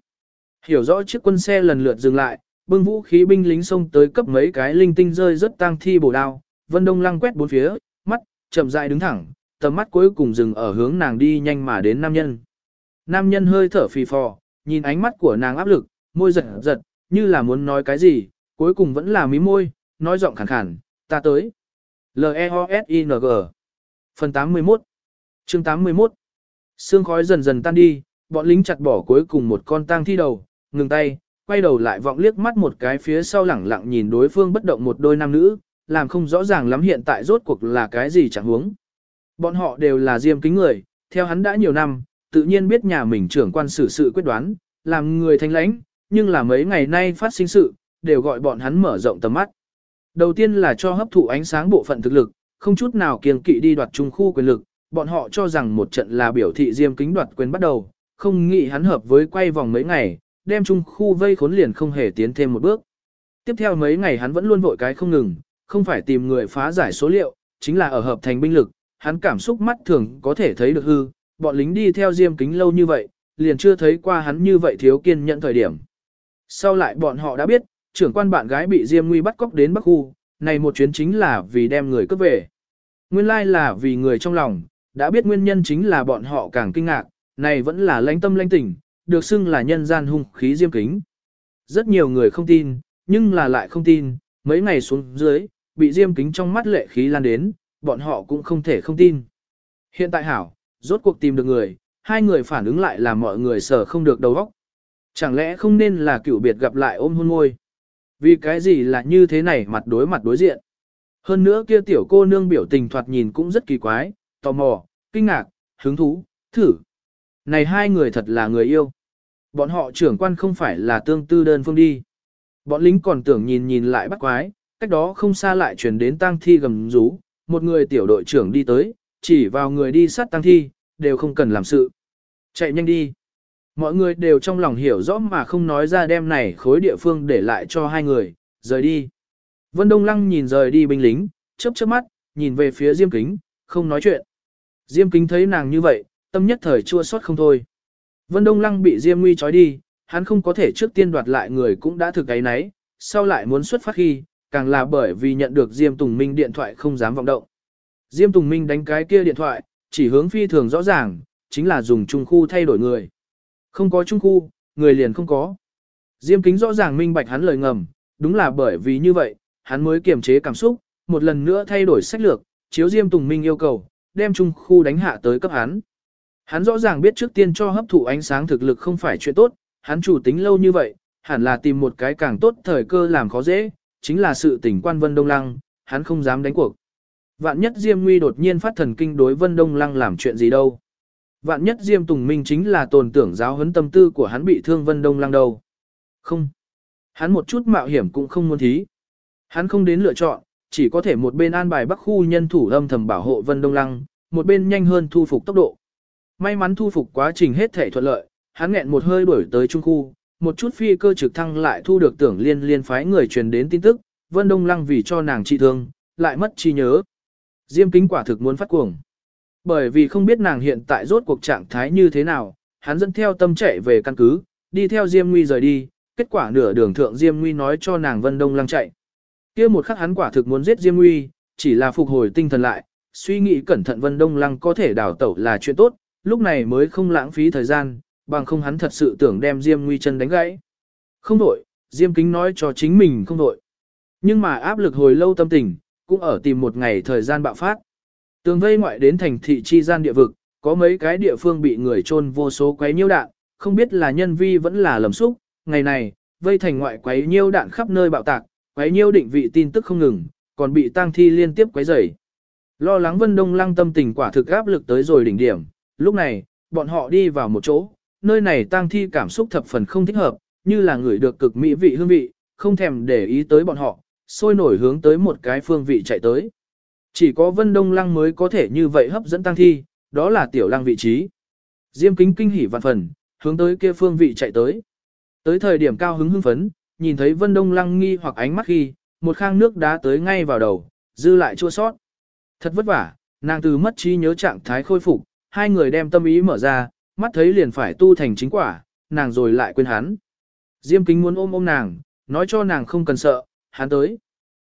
Hiểu rõ chiếc quân xe lần lượt dừng lại, bưng vũ khí binh lính xông tới cấp mấy cái linh tinh rơi rất tang thi bổ đao, Vân Đông lăng quét bốn phía, mắt chậm rãi đứng thẳng, tầm mắt cuối cùng dừng ở hướng nàng đi nhanh mà đến nam nhân. Nam nhân hơi thở phì phò, nhìn ánh mắt của nàng áp lực, môi giật giật, như là muốn nói cái gì, cuối cùng vẫn là mí môi, nói giọng khàn khàn, ta tới. L-E-O-S-I-N-G Phần 81 Chương 81 Sương khói dần dần tan đi, bọn lính chặt bỏ cuối cùng một con tang thi đầu, ngừng tay, quay đầu lại vọng liếc mắt một cái phía sau lẳng lặng nhìn đối phương bất động một đôi nam nữ, làm không rõ ràng lắm hiện tại rốt cuộc là cái gì chẳng huống. Bọn họ đều là diêm kính người, theo hắn đã nhiều năm, tự nhiên biết nhà mình trưởng quan xử sự quyết đoán, làm người thanh lãnh, nhưng là mấy ngày nay phát sinh sự, đều gọi bọn hắn mở rộng tầm mắt. Đầu tiên là cho hấp thụ ánh sáng bộ phận thực lực, không chút nào kiêng kỵ đi đoạt trung khu quyền lực, bọn họ cho rằng một trận là biểu thị diêm kính đoạt quyền bắt đầu, không nghĩ hắn hợp với quay vòng mấy ngày, đem trung khu vây khốn liền không hề tiến thêm một bước. Tiếp theo mấy ngày hắn vẫn luôn vội cái không ngừng, không phải tìm người phá giải số liệu, chính là ở hợp thành binh lực, hắn cảm xúc mắt thường có thể thấy được hư, bọn lính đi theo diêm kính lâu như vậy, liền chưa thấy qua hắn như vậy thiếu kiên nhẫn thời điểm. Sau lại bọn họ đã biết, trưởng quan bạn gái bị diêm nguy bắt cóc đến Bắc Khu, này một chuyến chính là vì đem người cướp về. Nguyên lai là vì người trong lòng, đã biết nguyên nhân chính là bọn họ càng kinh ngạc, này vẫn là lãnh tâm lãnh tỉnh, được xưng là nhân gian hung khí diêm kính. Rất nhiều người không tin, nhưng là lại không tin, mấy ngày xuống dưới, bị diêm kính trong mắt lệ khí lan đến, bọn họ cũng không thể không tin. Hiện tại hảo, rốt cuộc tìm được người, hai người phản ứng lại là mọi người sở không được đầu óc. Chẳng lẽ không nên là cựu biệt gặp lại ôm hôn môi? Vì cái gì là như thế này mặt đối mặt đối diện? Hơn nữa kia tiểu cô nương biểu tình thoạt nhìn cũng rất kỳ quái, tò mò, kinh ngạc, hứng thú, thử. Này hai người thật là người yêu. Bọn họ trưởng quan không phải là tương tư đơn phương đi. Bọn lính còn tưởng nhìn nhìn lại bắt quái, cách đó không xa lại chuyển đến tang thi gầm rú, một người tiểu đội trưởng đi tới, chỉ vào người đi sát tang thi, đều không cần làm sự. Chạy nhanh đi. Mọi người đều trong lòng hiểu rõ mà không nói ra đem này khối địa phương để lại cho hai người, rời đi. Vân Đông Lăng nhìn rời đi binh lính, chớp chớp mắt, nhìn về phía Diêm Kính, không nói chuyện. Diêm Kính thấy nàng như vậy, tâm nhất thời chua xót không thôi. Vân Đông Lăng bị Diêm Nguy trói đi, hắn không có thể trước tiên đoạt lại người cũng đã thực ấy nấy, sau lại muốn xuất phát khi, càng là bởi vì nhận được Diêm Tùng Minh điện thoại không dám vọng động. Diêm Tùng Minh đánh cái kia điện thoại, chỉ hướng phi thường rõ ràng, chính là dùng trung khu thay đổi người. Không có trung khu, người liền không có. Diêm Kính rõ ràng minh bạch hắn lời ngầm, đúng là bởi vì như vậy, hắn mới kiềm chế cảm xúc, một lần nữa thay đổi sách lược, chiếu Diêm Tùng Minh yêu cầu, đem trung khu đánh hạ tới cấp hắn. Hắn rõ ràng biết trước tiên cho hấp thụ ánh sáng thực lực không phải chuyện tốt, hắn chủ tính lâu như vậy, hẳn là tìm một cái càng tốt thời cơ làm khó dễ, chính là sự tình quan Vân Đông Lăng, hắn không dám đánh cuộc. Vạn nhất Diêm Nguy đột nhiên phát thần kinh đối Vân Đông Lăng làm chuyện gì đâu. Vạn nhất Diêm Tùng Minh chính là tồn tưởng giáo huấn tâm tư của hắn bị thương Vân Đông Lăng đâu. Không. Hắn một chút mạo hiểm cũng không muốn thí. Hắn không đến lựa chọn, chỉ có thể một bên an bài bắc khu nhân thủ âm thầm bảo hộ Vân Đông Lăng, một bên nhanh hơn thu phục tốc độ. May mắn thu phục quá trình hết thể thuận lợi, hắn nghẹn một hơi đuổi tới trung khu, một chút phi cơ trực thăng lại thu được tưởng liên liên phái người truyền đến tin tức, Vân Đông Lăng vì cho nàng trị thương, lại mất trí nhớ. Diêm kính quả thực muốn phát cuồng. Bởi vì không biết nàng hiện tại rốt cuộc trạng thái như thế nào, hắn dẫn theo tâm chạy về căn cứ, đi theo Diêm Nguy rời đi, kết quả nửa đường thượng Diêm Nguy nói cho nàng Vân Đông Lăng chạy. kia một khắc hắn quả thực muốn giết Diêm Nguy, chỉ là phục hồi tinh thần lại, suy nghĩ cẩn thận Vân Đông Lăng có thể đảo tẩu là chuyện tốt, lúc này mới không lãng phí thời gian, bằng không hắn thật sự tưởng đem Diêm Nguy chân đánh gãy. Không đổi, Diêm Kính nói cho chính mình không đổi. Nhưng mà áp lực hồi lâu tâm tình, cũng ở tìm một ngày thời gian bạo phát. Tường vây ngoại đến thành thị chi gian địa vực, có mấy cái địa phương bị người trôn vô số quấy nhiêu đạn, không biết là nhân vi vẫn là lầm xúc. Ngày này, vây thành ngoại quấy nhiêu đạn khắp nơi bạo tạc, quấy nhiêu định vị tin tức không ngừng, còn bị tang thi liên tiếp quấy rầy. Lo lắng Vân Đông Lăng tâm tình quả thực áp lực tới rồi đỉnh điểm, lúc này, bọn họ đi vào một chỗ, nơi này tang thi cảm xúc thập phần không thích hợp, như là người được cực mỹ vị hương vị, không thèm để ý tới bọn họ, sôi nổi hướng tới một cái phương vị chạy tới. Chỉ có Vân Đông Lăng mới có thể như vậy hấp dẫn tang thi, đó là tiểu lăng vị trí. Diêm kính kinh hỉ vạn phần, hướng tới kia phương vị chạy tới. Tới thời điểm cao hứng hưng phấn, nhìn thấy Vân Đông Lăng nghi hoặc ánh mắt khi, một khang nước đá tới ngay vào đầu, dư lại chua sót. Thật vất vả, nàng từ mất trí nhớ trạng thái khôi phục, hai người đem tâm ý mở ra, mắt thấy liền phải tu thành chính quả, nàng rồi lại quên hắn. Diêm kính muốn ôm ôm nàng, nói cho nàng không cần sợ, hắn tới.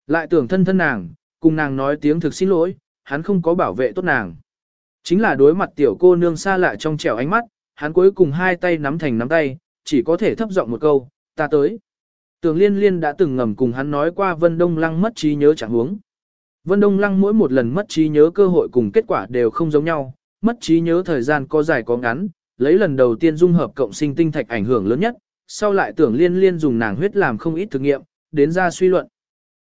Lại tưởng thân thân nàng, cùng nàng nói tiếng thực xin lỗi, hắn không có bảo vệ tốt nàng. Chính là đối mặt tiểu cô nương xa lạ trong trẻo ánh mắt, hắn cuối cùng hai tay nắm thành nắm tay, chỉ có thể thấp giọng một câu, ta tới. Tường liên liên đã từng ngầm cùng hắn nói qua Vân Đông Lăng mất trí nhớ chẳng huống. Vân Đông Lăng mỗi một lần mất trí nhớ cơ hội cùng kết quả đều không giống nhau, mất trí nhớ thời gian có dài có ngắn, lấy lần đầu tiên dung hợp cộng sinh tinh thạch ảnh hưởng lớn nhất, sau lại tưởng liên liên dùng nàng huyết làm không ít thực nghiệm, đến ra suy luận.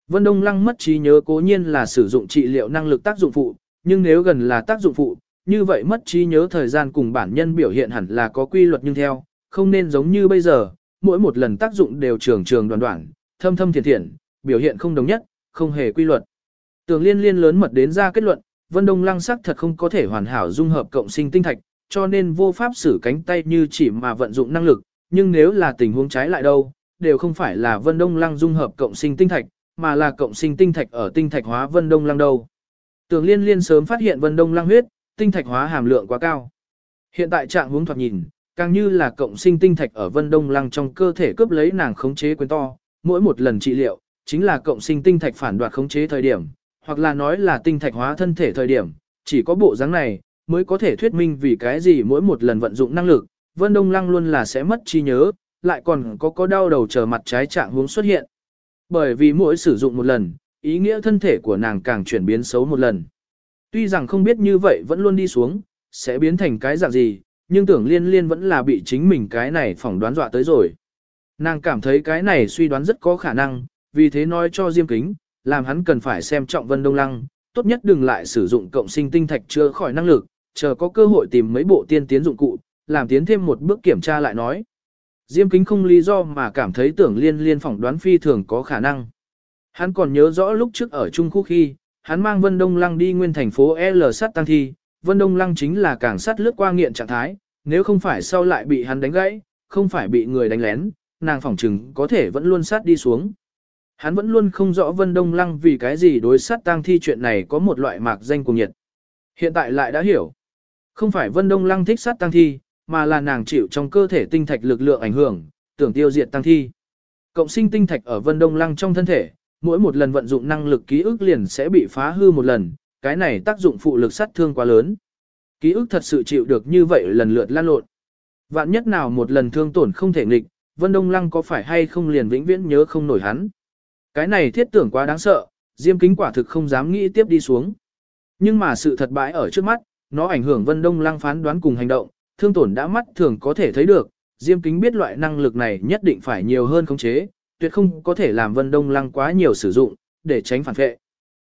Vân Đông Lăng mất trí nhớ cố nhiên là sử dụng trị liệu năng lực tác dụng phụ, nhưng nếu gần là tác dụng phụ, như vậy mất trí nhớ thời gian cùng bản nhân biểu hiện hẳn là có quy luật nhưng theo, không nên giống như bây giờ, mỗi một lần tác dụng đều trường trường đoàn đoạn, thâm thâm thiện thiện, biểu hiện không đồng nhất, không hề quy luật. Tường liên liên lớn mật đến ra kết luận, Vân Đông Lăng sắc thật không có thể hoàn hảo dung hợp cộng sinh tinh thạch, cho nên vô pháp sử cánh tay như chỉ mà vận dụng năng lực, nhưng nếu là tình huống trái lại đâu, đều không phải là Vân Đông Lăng dung hợp cộng sinh tinh thạch, mà là cộng sinh tinh thạch ở tinh thạch hóa Vân Đông Lăng đâu. Tường Liên Liên sớm phát hiện Vân Đông Lăng huyết, tinh thạch hóa hàm lượng quá cao. Hiện tại trạng huống thoạt nhìn, càng như là cộng sinh tinh thạch ở Vân Đông Lăng trong cơ thể cướp lấy nàng khống chế quyền to, mỗi một lần trị liệu, chính là cộng sinh tinh thạch phản đoạt khống chế thời điểm, hoặc là nói là tinh thạch hóa thân thể thời điểm, chỉ có bộ dáng này mới có thể thuyết minh vì cái gì mỗi một lần vận dụng năng lực, Vân Đông Lăng luôn là sẽ mất trí nhớ, lại còn có có đau đầu chờ mặt trái trạng huống xuất hiện. Bởi vì mỗi sử dụng một lần, ý nghĩa thân thể của nàng càng chuyển biến xấu một lần. Tuy rằng không biết như vậy vẫn luôn đi xuống, sẽ biến thành cái dạng gì, nhưng tưởng liên liên vẫn là bị chính mình cái này phỏng đoán dọa tới rồi. Nàng cảm thấy cái này suy đoán rất có khả năng, vì thế nói cho Diêm Kính, làm hắn cần phải xem trọng Vân Đông Lăng, tốt nhất đừng lại sử dụng cộng sinh tinh thạch chưa khỏi năng lực, chờ có cơ hội tìm mấy bộ tiên tiến dụng cụ, làm tiến thêm một bước kiểm tra lại nói. Diêm kính không lý do mà cảm thấy tưởng liên liên phỏng đoán phi thường có khả năng. Hắn còn nhớ rõ lúc trước ở Trung Khu khi, hắn mang Vân Đông Lăng đi nguyên thành phố L sát tăng thi, Vân Đông Lăng chính là càng sát lướt qua nghiện trạng thái, nếu không phải sau lại bị hắn đánh gãy, không phải bị người đánh lén, nàng phỏng chừng có thể vẫn luôn sát đi xuống. Hắn vẫn luôn không rõ Vân Đông Lăng vì cái gì đối sát tang thi chuyện này có một loại mạc danh cùng nhiệt. Hiện tại lại đã hiểu. Không phải Vân Đông Lăng thích sát tang thi, mà là nàng chịu trong cơ thể tinh thạch lực lượng ảnh hưởng, tưởng tiêu diệt tang thi. Cộng sinh tinh thạch ở Vân Đông Lăng trong thân thể, mỗi một lần vận dụng năng lực ký ức liền sẽ bị phá hư một lần, cái này tác dụng phụ lực sát thương quá lớn. Ký ức thật sự chịu được như vậy lần lượt lan lộn. Vạn nhất nào một lần thương tổn không thể nghịch, Vân Đông Lăng có phải hay không liền vĩnh viễn nhớ không nổi hắn. Cái này thiết tưởng quá đáng sợ, Diêm Kính quả thực không dám nghĩ tiếp đi xuống. Nhưng mà sự thật bãi ở trước mắt, nó ảnh hưởng Vân Đông Lăng phán đoán cùng hành động, thương tổn đã mắt thường có thể thấy được, Diêm Kính biết loại năng lực này nhất định phải nhiều hơn khống chế, tuyệt không có thể làm Vân Đông Lăng quá nhiều sử dụng, để tránh phản vệ.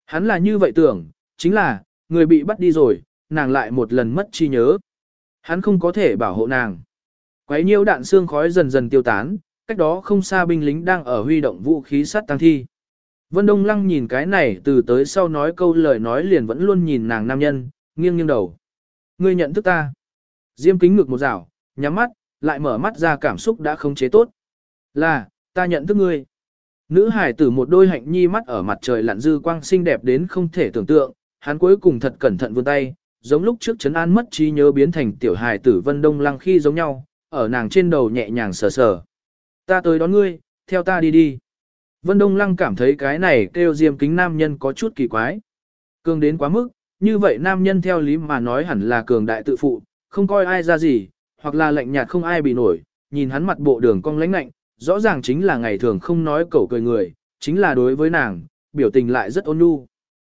Hắn là như vậy tưởng, chính là, người bị bắt đi rồi, nàng lại một lần mất chi nhớ. Hắn không có thể bảo hộ nàng. Quấy nhiêu đạn xương khói dần dần tiêu tán, cách đó không xa binh lính đang ở huy động vũ khí sát tăng thi. Vân Đông Lăng nhìn cái này từ tới sau nói câu lời nói liền vẫn luôn nhìn nàng nam nhân, nghiêng nghiêng đầu. Ngươi nhận thức ta. Diêm kính ngực một rảo, nhắm mắt, lại mở mắt ra cảm xúc đã không chế tốt. Là, ta nhận thức ngươi. Nữ hải tử một đôi hạnh nhi mắt ở mặt trời lặn dư quang xinh đẹp đến không thể tưởng tượng, hắn cuối cùng thật cẩn thận vươn tay, giống lúc trước chấn an mất trí nhớ biến thành tiểu hải tử Vân Đông Lăng khi giống nhau, ở nàng trên đầu nhẹ nhàng sờ sờ. Ta tới đón ngươi, theo ta đi đi. Vân Đông Lăng cảm thấy cái này kêu diêm kính nam nhân có chút kỳ quái. Cường đến quá mức, như vậy nam nhân theo lý mà nói hẳn là cường đại tự phụ, không coi ai ra gì, hoặc là lạnh nhạt không ai bị nổi, nhìn hắn mặt bộ đường cong lãnh lạnh, rõ ràng chính là ngày thường không nói cẩu cười người, chính là đối với nàng, biểu tình lại rất ôn nhu.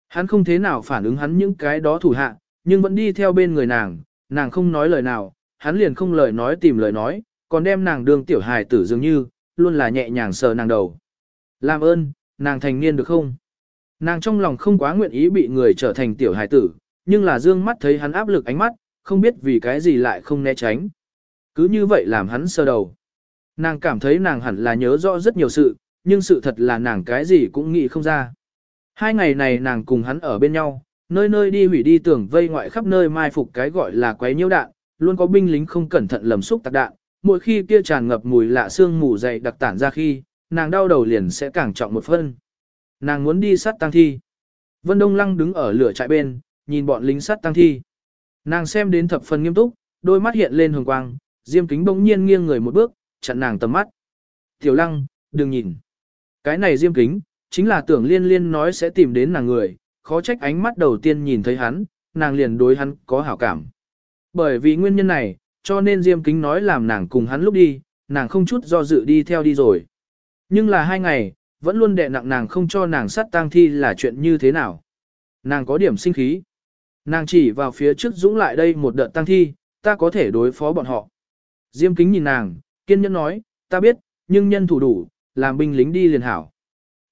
Hắn không thế nào phản ứng hắn những cái đó thủ hạ, nhưng vẫn đi theo bên người nàng, nàng không nói lời nào, hắn liền không lời nói tìm lời nói, còn đem nàng đường tiểu hài tử dường như, luôn là nhẹ nhàng sờ nàng đầu. Làm ơn, nàng thành niên được không? Nàng trong lòng không quá nguyện ý bị người trở thành tiểu hài tử, nhưng là dương mắt thấy hắn áp lực ánh mắt, không biết vì cái gì lại không né tránh. Cứ như vậy làm hắn sơ đầu. Nàng cảm thấy nàng hẳn là nhớ rõ rất nhiều sự, nhưng sự thật là nàng cái gì cũng nghĩ không ra. Hai ngày này nàng cùng hắn ở bên nhau, nơi nơi đi hủy đi tưởng vây ngoại khắp nơi mai phục cái gọi là quấy nhiễu đạn, luôn có binh lính không cẩn thận lầm xúc tạc đạn, mỗi khi kia tràn ngập mùi lạ xương mù dày đặc tản ra khi, nàng đau đầu liền sẽ càng trọng một phân. Nàng muốn đi sát tăng thi. Vân Đông Lăng đứng ở lửa trại bên, nhìn bọn lính sát tăng thi. Nàng xem đến thập phần nghiêm túc, đôi mắt hiện lên hồng quang, Diêm Kính bỗng nhiên nghiêng người một bước, chặn nàng tầm mắt. Tiểu Lăng, đừng nhìn. Cái này Diêm Kính, chính là tưởng liên liên nói sẽ tìm đến nàng người, khó trách ánh mắt đầu tiên nhìn thấy hắn, nàng liền đối hắn có hảo cảm. Bởi vì nguyên nhân này, cho nên Diêm Kính nói làm nàng cùng hắn lúc đi, nàng không chút do dự đi theo đi rồi. Nhưng là hai ngày, vẫn luôn đè nặng nàng không cho nàng sát tang thi là chuyện như thế nào. Nàng có điểm sinh khí. Nàng chỉ vào phía trước dũng lại đây một đợt tang thi, ta có thể đối phó bọn họ. Diêm kính nhìn nàng, kiên nhẫn nói, ta biết, nhưng nhân thủ đủ, làm binh lính đi liền hảo.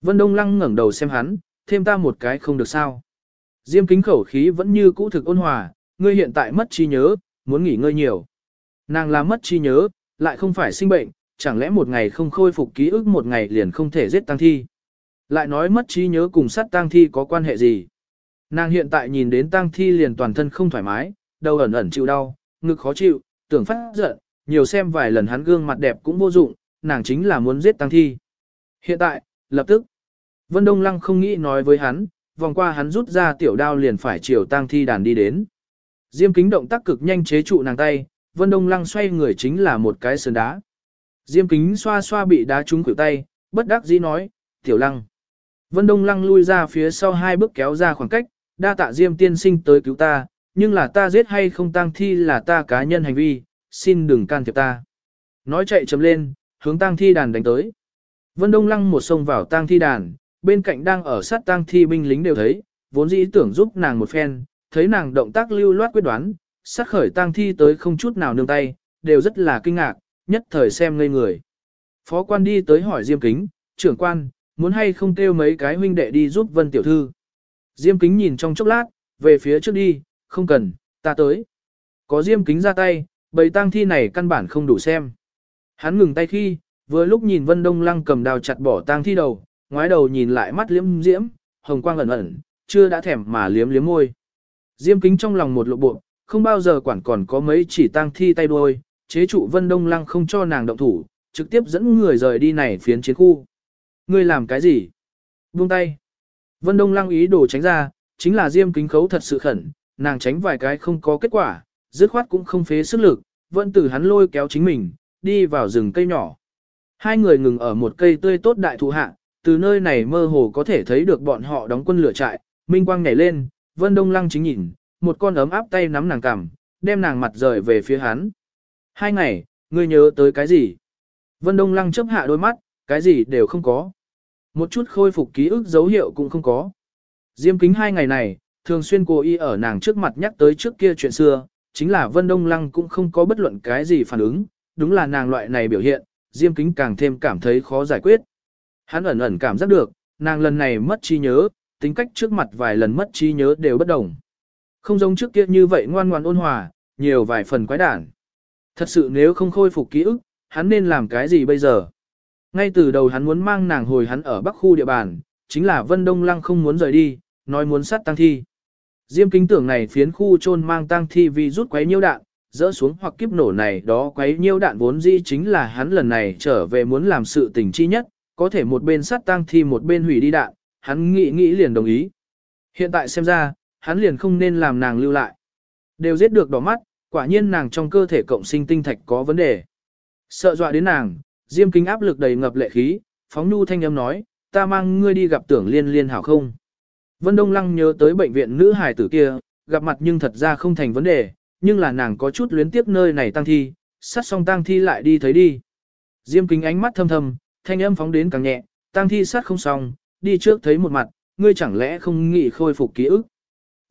Vân Đông Lăng ngẩng đầu xem hắn, thêm ta một cái không được sao. Diêm kính khẩu khí vẫn như cũ thực ôn hòa, ngươi hiện tại mất trí nhớ, muốn nghỉ ngơi nhiều. Nàng là mất trí nhớ, lại không phải sinh bệnh, chẳng lẽ một ngày không khôi phục ký ức một ngày liền không thể giết tăng thi. Lại nói mất trí nhớ cùng sát tăng thi có quan hệ gì. Nàng hiện tại nhìn đến tăng thi liền toàn thân không thoải mái, đầu ẩn ẩn chịu đau, ngực khó chịu, tưởng phát giận, nhiều xem vài lần hắn gương mặt đẹp cũng vô dụng, nàng chính là muốn giết tăng thi. Hiện tại, lập tức, Vân Đông Lăng không nghĩ nói với hắn, vòng qua hắn rút ra tiểu đao liền phải chiều tăng thi đàn đi đến. Diêm kính động tác cực nhanh chế trụ nàng tay, Vân Đông Lăng xoay người chính là một cái sườn đá. Diêm kính xoa xoa bị đá trúng khuỷu tay, bất đắc dĩ nói, tiểu lăng. Vân Đông Lăng lui ra phía sau hai bước kéo ra khoảng cách, đa tạ Diêm tiên sinh tới cứu ta, nhưng là ta giết hay không tang thi là ta cá nhân hành vi, xin đừng can thiệp ta. Nói chạy chấm lên, hướng tang thi đàn đánh tới. Vân Đông Lăng một sông vào tang thi đàn, bên cạnh đang ở sát tang thi binh lính đều thấy, vốn dĩ tưởng giúp nàng một phen, thấy nàng động tác lưu loát quyết đoán, sát khởi tang thi tới không chút nào nương tay, đều rất là kinh ngạc, nhất thời xem ngây người. Phó quan đi tới hỏi Diêm Kính, trưởng quan, muốn hay không kêu mấy cái huynh đệ đi giúp Vân Tiểu Thư. Diêm Kính nhìn trong chốc lát, về phía trước đi, không cần, ta tới. Có Diêm Kính ra tay, bầy tang thi này căn bản không đủ xem. Hắn ngừng tay khi, vừa lúc nhìn Vân Đông Lăng cầm đào chặt bỏ tang thi đầu, ngoái đầu nhìn lại mắt liếm diễm, hồng quang ẩn ẩn, chưa đã thèm mà liếm liếm môi. Diêm Kính trong lòng một lộ bộ, không bao giờ quản còn có mấy chỉ tang thi tay đuôi, chế trụ Vân Đông Lăng không cho nàng động thủ, trực tiếp dẫn người rời đi này phiến chiến khu. Ngươi làm cái gì? Buông tay. Vân Đông Lăng ý đồ tránh ra, chính là diêm kính khấu thật sự khẩn, nàng tránh vài cái không có kết quả, dứt khoát cũng không phế sức lực, vẫn từ hắn lôi kéo chính mình, đi vào rừng cây nhỏ. Hai người ngừng ở một cây tươi tốt đại thụ hạ, từ nơi này mơ hồ có thể thấy được bọn họ đóng quân lửa trại, minh quang nhảy lên, Vân Đông Lăng chính nhìn, một con ấm áp tay nắm nàng cằm, đem nàng mặt rời về phía hắn. Hai ngày, ngươi nhớ tới cái gì? Vân Đông Lăng chấp hạ đôi mắt, cái gì đều không có. Một chút khôi phục ký ức dấu hiệu cũng không có. Diêm kính hai ngày này, thường xuyên cô y ở nàng trước mặt nhắc tới trước kia chuyện xưa, chính là Vân Đông Lăng cũng không có bất luận cái gì phản ứng, đúng là nàng loại này biểu hiện, Diêm Kính càng thêm cảm thấy khó giải quyết. Hắn ẩn ẩn cảm giác được, nàng lần này mất trí nhớ, tính cách trước mặt vài lần mất trí nhớ đều bất đồng. Không giống trước kia như vậy ngoan ngoan ôn hòa, nhiều vài phần quái đản. Thật sự nếu không khôi phục ký ức, hắn nên làm cái gì bây giờ? Ngay từ đầu hắn muốn mang nàng hồi hắn ở bắc khu địa bàn, chính là Vân Đông Lăng không muốn rời đi, nói muốn sát tăng thi. Diêm kính tưởng này phiến khu trôn mang tăng thi vì rút quấy nhiêu đạn, dỡ xuống hoặc kiếp nổ này đó quấy nhiêu đạn vốn dĩ chính là hắn lần này trở về muốn làm sự tình chi nhất, có thể một bên sát tăng thi một bên hủy đi đạn, hắn nghĩ nghĩ liền đồng ý. Hiện tại xem ra, hắn liền không nên làm nàng lưu lại. Đều giết được đỏ mắt, quả nhiên nàng trong cơ thể cộng sinh tinh thạch có vấn đề. Sợ dọa đến nàng, Diêm kính áp lực đầy ngập lệ khí, phóng nhu thanh âm nói, ta mang ngươi đi gặp tưởng liên liên hảo không. Vân Đông Lăng nhớ tới bệnh viện nữ hài tử kia, gặp mặt nhưng thật ra không thành vấn đề, nhưng là nàng có chút luyến tiếp nơi này tăng thi, sát xong tăng thi lại đi thấy đi. Diêm kính ánh mắt thâm thâm, thanh âm phóng đến càng nhẹ, tăng thi sát không xong, đi trước thấy một mặt, ngươi chẳng lẽ không nghĩ khôi phục ký ức.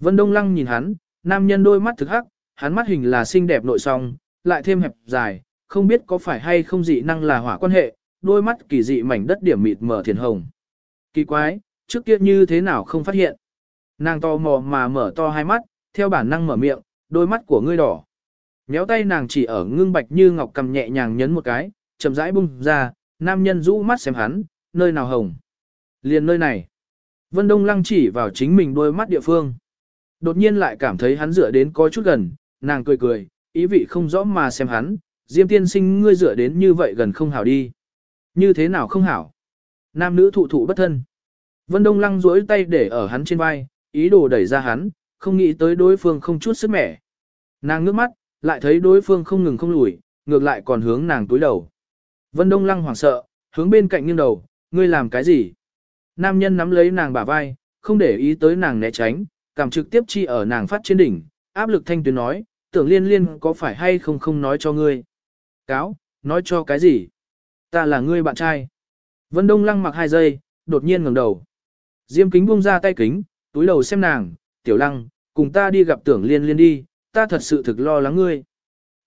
Vân Đông Lăng nhìn hắn, nam nhân đôi mắt thực hắc, hắn mắt hình là xinh đẹp nội song, lại thêm hẹp dài, không biết có phải hay không dị năng là hỏa quan hệ, đôi mắt kỳ dị mảnh đất điểm mịt mở thiền hồng. Kỳ quái, trước kia như thế nào không phát hiện. Nàng to mò mà mở to hai mắt, theo bản năng mở miệng, đôi mắt của ngươi đỏ. Nhéo tay nàng chỉ ở ngưng bạch như ngọc cầm nhẹ nhàng nhấn một cái, chậm rãi bung ra, nam nhân rũ mắt xem hắn, nơi nào hồng. Liền nơi này. Vân Đông Lăng chỉ vào chính mình đôi mắt địa phương. Đột nhiên lại cảm thấy hắn dựa đến có chút gần, nàng cười cười, ý vị không rõ mà xem hắn, Diêm tiên sinh ngươi dựa đến như vậy gần không hảo đi. Như thế nào không hảo? Nam nữ thụ thụ bất thân. Vân Đông Lăng duỗi tay để ở hắn trên vai, ý đồ đẩy ra hắn, không nghĩ tới đối phương không chút sức mẻ. Nàng ngước mắt, lại thấy đối phương không ngừng không lùi, ngược lại còn hướng nàng túi đầu. Vân Đông Lăng hoảng sợ, hướng bên cạnh nghiêng đầu, ngươi làm cái gì? Nam nhân nắm lấy nàng bả vai, không để ý tới nàng né tránh, cảm trực tiếp chi ở nàng phát trên đỉnh, áp lực thanh tuyến nói, tưởng liên liên có phải hay không không nói cho ngươi. Cáo, nói cho cái gì? Ta là ngươi bạn trai. Vân Đông Lăng mặc hai giây, đột nhiên ngẩng đầu. Diêm kính buông ra tay kính, túi đầu xem nàng, tiểu lăng, cùng ta đi gặp tưởng liên liên đi, ta thật sự thực lo lắng ngươi.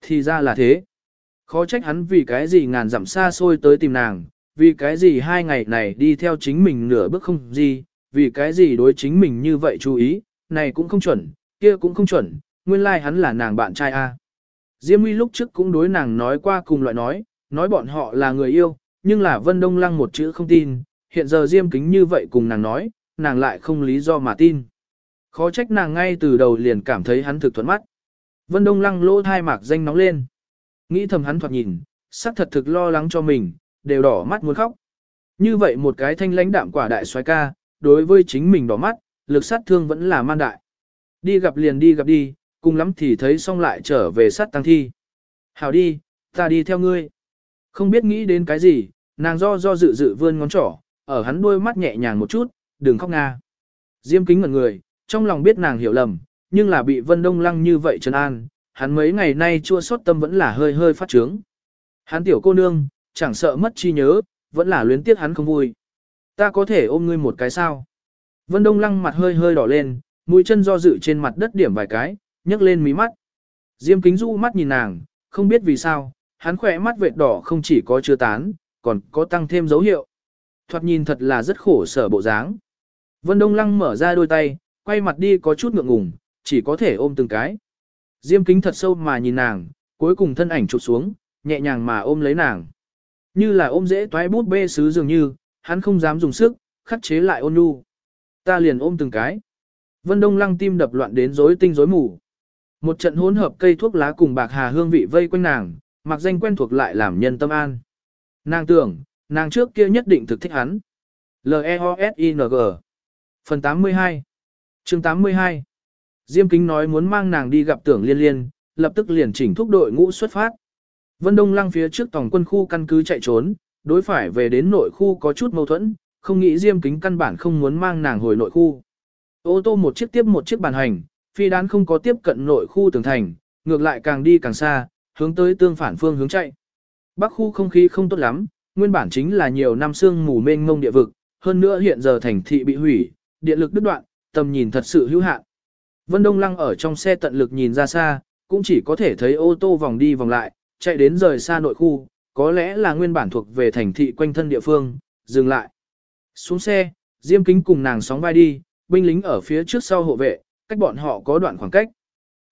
Thì ra là thế. Khó trách hắn vì cái gì ngàn dặm xa xôi tới tìm nàng, vì cái gì hai ngày này đi theo chính mình nửa bước không gì, vì cái gì đối chính mình như vậy chú ý, này cũng không chuẩn, kia cũng không chuẩn, nguyên lai like hắn là nàng bạn trai a. Diêm Uy lúc trước cũng đối nàng nói qua cùng loại nói, nói bọn họ là người yêu, nhưng là Vân Đông Lăng một chữ không tin, hiện giờ Diêm Kính như vậy cùng nàng nói, nàng lại không lý do mà tin. Khó trách nàng ngay từ đầu liền cảm thấy hắn thực thuận mắt. Vân Đông Lăng lỗ thai mạc danh nóng lên. Nghĩ thầm hắn thoạt nhìn, sắc thật thực lo lắng cho mình, đều đỏ mắt muốn khóc. Như vậy một cái thanh lãnh đạm quả đại xoái ca, đối với chính mình đỏ mắt, lực sát thương vẫn là man đại. Đi gặp liền đi gặp đi, cùng lắm thì thấy xong lại trở về sát tăng thi. Hảo đi, ta đi theo ngươi. Không biết nghĩ đến cái gì, nàng do do dự dự vươn ngón trỏ, ở hắn đôi mắt nhẹ nhàng một chút, đừng khóc nga. Diêm kính ngẩn người, trong lòng biết nàng hiểu lầm, nhưng là bị Vân Đông Lăng như vậy trấn an, hắn mấy ngày nay chua xót tâm vẫn là hơi hơi phát trướng. Hắn tiểu cô nương, chẳng sợ mất chi nhớ, vẫn là luyến tiếc hắn không vui. Ta có thể ôm ngươi một cái sao? Vân Đông Lăng mặt hơi hơi đỏ lên, mũi chân do dự trên mặt đất điểm vài cái, nhấc lên mí mắt. Diêm kính du mắt nhìn nàng, không biết vì sao, hắn khỏe mắt vệt đỏ không chỉ có chưa tán, còn có tăng thêm dấu hiệu. Thoạt nhìn thật là rất khổ sở bộ dáng. Vân Đông Lăng mở ra đôi tay, quay mặt đi có chút ngượng ngùng, chỉ có thể ôm từng cái. Diêm kính thật sâu mà nhìn nàng, cuối cùng thân ảnh chụp xuống, nhẹ nhàng mà ôm lấy nàng. Như là ôm dễ toái bút bê sứ dường như, hắn không dám dùng sức, khắc chế lại ôn nhu. Ta liền ôm từng cái. Vân Đông Lăng tim đập loạn đến rối tinh rối mù. Một trận hỗn hợp cây thuốc lá cùng bạc hà hương vị vây quanh nàng, mặc danh quen thuộc lại làm nhân tâm an. Nàng tưởng, nàng trước kia nhất định thực thích hắn. L-E-O-S-I-N-G Phần 82 chương 82 Diêm Kính nói muốn mang nàng đi gặp tưởng liên liên, lập tức liền chỉnh thúc đội ngũ xuất phát. Vân Đông Lăng phía trước tổng quân khu căn cứ chạy trốn, đối phải về đến nội khu có chút mâu thuẫn, không nghĩ Diêm Kính căn bản không muốn mang nàng hồi nội khu. Ô tô một chiếc tiếp một chiếc bàn hành, phi đán không có tiếp cận nội khu tường thành, ngược lại càng đi càng xa, hướng tới tương phản phương hướng chạy. Bắc khu không khí không tốt lắm, nguyên bản chính là nhiều năm sương mù mênh mông địa vực, hơn nữa hiện giờ thành thị bị hủy, điện lực đứt đoạn, tầm nhìn thật sự hữu hạn. Vân Đông Lăng ở trong xe tận lực nhìn ra xa, cũng chỉ có thể thấy ô tô vòng đi vòng lại, chạy đến rời xa nội khu, có lẽ là nguyên bản thuộc về thành thị quanh thân địa phương, dừng lại. Xuống xe, Diêm Kính cùng nàng sóng vai đi, binh lính ở phía trước sau hộ vệ, cách bọn họ có đoạn khoảng cách.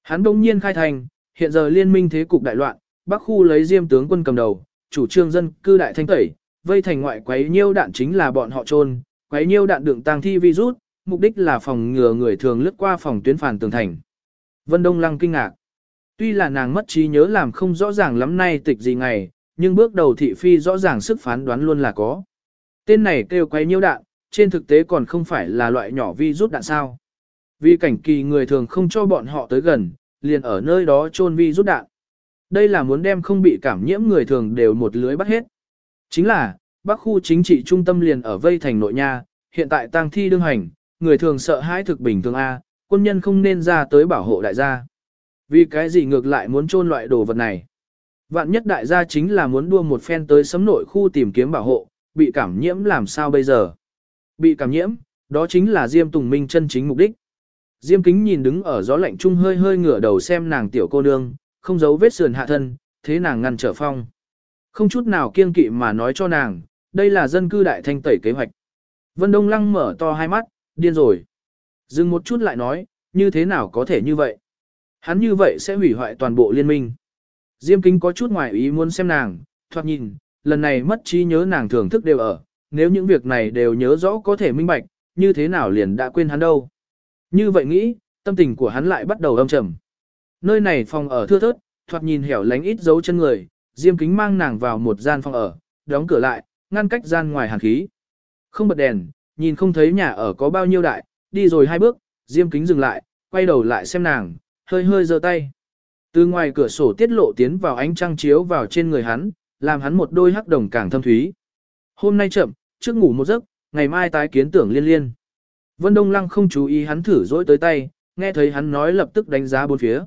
Hắn đông nhiên khai thành, hiện giờ liên minh thế cục đại loạn, Bắc khu lấy Diêm tướng quân cầm đầu, chủ trương dân cư đại thanh tẩy, vây thành ngoại quấy nhiêu đạn chính là bọn họ trôn, quấy nhiêu đạn đựng tang thi virus, mục đích là phòng ngừa người thường lướt qua phòng tuyến phản tường thành. Vân Đông Lăng kinh ngạc. Tuy là nàng mất trí nhớ làm không rõ ràng lắm nay tịch gì ngày, nhưng bước đầu thị phi rõ ràng sức phán đoán luôn là có. Tên này kêu quay nhiêu đạn, trên thực tế còn không phải là loại nhỏ vi rút đạn sao. Vì cảnh kỳ người thường không cho bọn họ tới gần, liền ở nơi đó chôn vi rút đạn. Đây là muốn đem không bị cảm nhiễm người thường đều một lưới bắt hết. Chính là, Bắc khu chính trị trung tâm liền ở vây thành nội nha, hiện tại tang thi đương hành, người thường sợ hãi thực bình thường A, quân nhân không nên ra tới bảo hộ đại gia. Vì cái gì ngược lại muốn chôn loại đồ vật này? Vạn nhất đại gia chính là muốn đua một phen tới sấm nội khu tìm kiếm bảo hộ, bị cảm nhiễm làm sao bây giờ? Bị cảm nhiễm, đó chính là Diêm Tùng Minh chân chính mục đích. Diêm kính nhìn đứng ở gió lạnh trung hơi hơi ngửa đầu xem nàng tiểu cô nương, không giấu vết sườn hạ thân, thế nàng ngăn trở phong. Không chút nào kiêng kỵ mà nói cho nàng, đây là dân cư đại thanh tẩy kế hoạch. Vân Đông Lăng mở to hai mắt, điên rồi. Dừng một chút lại nói, như thế nào có thể như vậy? Hắn như vậy sẽ hủy hoại toàn bộ liên minh. Diêm kính có chút ngoài ý muốn xem nàng, thoạt nhìn, lần này mất trí nhớ nàng thưởng thức đều ở, nếu những việc này đều nhớ rõ có thể minh bạch, như thế nào liền đã quên hắn đâu. Như vậy nghĩ, tâm tình của hắn lại bắt đầu âm trầm. Nơi này phòng ở thưa thớt, thoạt nhìn hẻo lánh ít dấu chân người, Diêm Kính mang nàng vào một gian phòng ở, đóng cửa lại, ngăn cách gian ngoài hàn khí. Không bật đèn, nhìn không thấy nhà ở có bao nhiêu đại, đi rồi hai bước, Diêm Kính dừng lại, quay đầu lại xem nàng, hơi hơi giơ tay. Từ ngoài cửa sổ tiết lộ tiến vào ánh trăng chiếu vào trên người hắn, làm hắn một đôi hắc đồng càng thâm thúy. Hôm nay chậm, trước ngủ một giấc, ngày mai tái kiến tưởng liên liên. Vân Đông Lăng không chú ý hắn thử dỗi tới tay, nghe thấy hắn nói lập tức đánh giá bốn phía.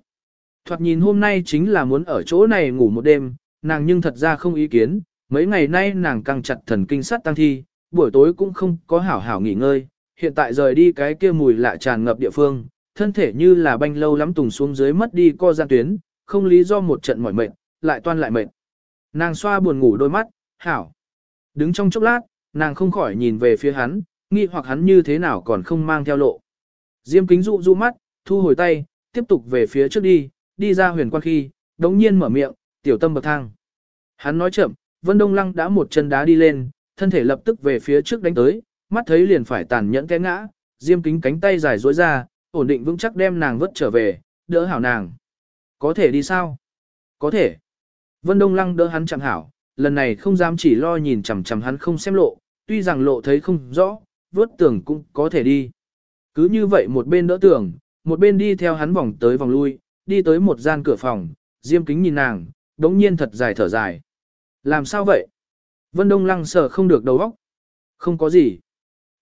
Thoạt nhìn hôm nay chính là muốn ở chỗ này ngủ một đêm, nàng nhưng thật ra không ý kiến, mấy ngày nay nàng căng chặt thần kinh sát tăng thi, buổi tối cũng không có hảo hảo nghỉ ngơi, hiện tại rời đi cái kia mùi lạ tràn ngập địa phương, thân thể như là banh lâu lắm tùng xuống dưới mất đi co gian tuyến, không lý do một trận mỏi mệt, lại toan lại mệt. Nàng xoa buồn ngủ đôi mắt, hảo. Đứng trong chốc lát, nàng không khỏi nhìn về phía hắn, nghi hoặc hắn như thế nào còn không mang theo lộ. Diêm kính dụ du mắt, thu hồi tay, tiếp tục về phía trước đi, đi ra huyền quan khi, đống nhiên mở miệng, tiểu tâm bậc thang. Hắn nói chậm, Vân Đông Lăng đã một chân đá đi lên, thân thể lập tức về phía trước đánh tới, mắt thấy liền phải tàn nhẫn cái ngã, diêm kính cánh tay dài dối ra, ổn định vững chắc đem nàng vớt trở về, đỡ hảo nàng. Có thể đi sao? Có thể. Vân Đông Lăng đỡ hắn chẳng hảo, lần này không dám chỉ lo nhìn chằm chằm hắn không xem lộ, tuy rằng lộ thấy không rõ, vớt tưởng cũng có thể đi. Cứ như vậy một bên đỡ tưởng, một bên đi theo hắn vòng tới vòng lui, đi tới một gian cửa phòng, diêm kính nhìn nàng, đống nhiên thật dài thở dài. Làm sao vậy? Vân Đông Lăng sợ không được đầu óc. Không có gì.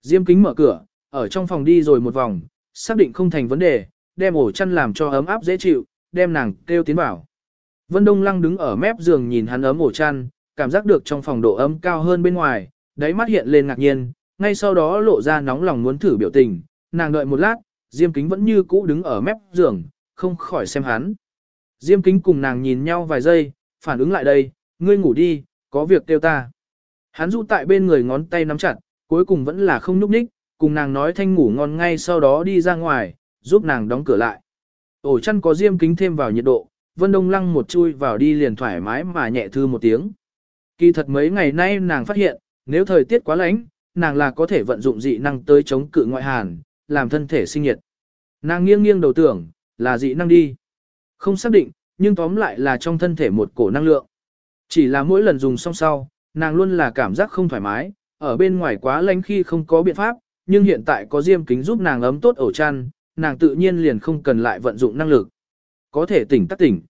Diêm kính mở cửa, ở trong phòng đi rồi một vòng, xác định không thành vấn đề, đem ổ chăn làm cho ấm áp dễ chịu, đem nàng kêu tiến vào. Vân Đông Lăng đứng ở mép giường nhìn hắn ấm ổ chăn, cảm giác được trong phòng độ ấm cao hơn bên ngoài, đáy mắt hiện lên ngạc nhiên, ngay sau đó lộ ra nóng lòng muốn thử biểu tình, nàng đợi một lát, Diêm Kính vẫn như cũ đứng ở mép giường, không khỏi xem hắn. Diêm Kính cùng nàng nhìn nhau vài giây, phản ứng lại đây, ngươi ngủ đi, có việc kêu ta. Hắn dụ tại bên người ngón tay nắm chặt, cuối cùng vẫn là không nhúc ních, cùng nàng nói thanh ngủ ngon ngay sau đó đi ra ngoài, giúp nàng đóng cửa lại. Ổ chăn có diêm kính thêm vào nhiệt độ, Vân Đông Lăng một chui vào đi liền thoải mái mà nhẹ thư một tiếng. Kỳ thật mấy ngày nay nàng phát hiện, nếu thời tiết quá lạnh, nàng là có thể vận dụng dị năng tới chống cự ngoại hàn, làm thân thể sinh nhiệt. Nàng nghiêng nghiêng đầu tưởng, là dị năng đi. Không xác định, nhưng tóm lại là trong thân thể một cổ năng lượng. Chỉ là mỗi lần dùng xong sau, nàng luôn là cảm giác không thoải mái, ở bên ngoài quá lạnh khi không có biện pháp, nhưng hiện tại có diêm kính giúp nàng ấm tốt ổ chăn, nàng tự nhiên liền không cần lại vận dụng năng lực. Có thể tỉnh tắc tỉnh.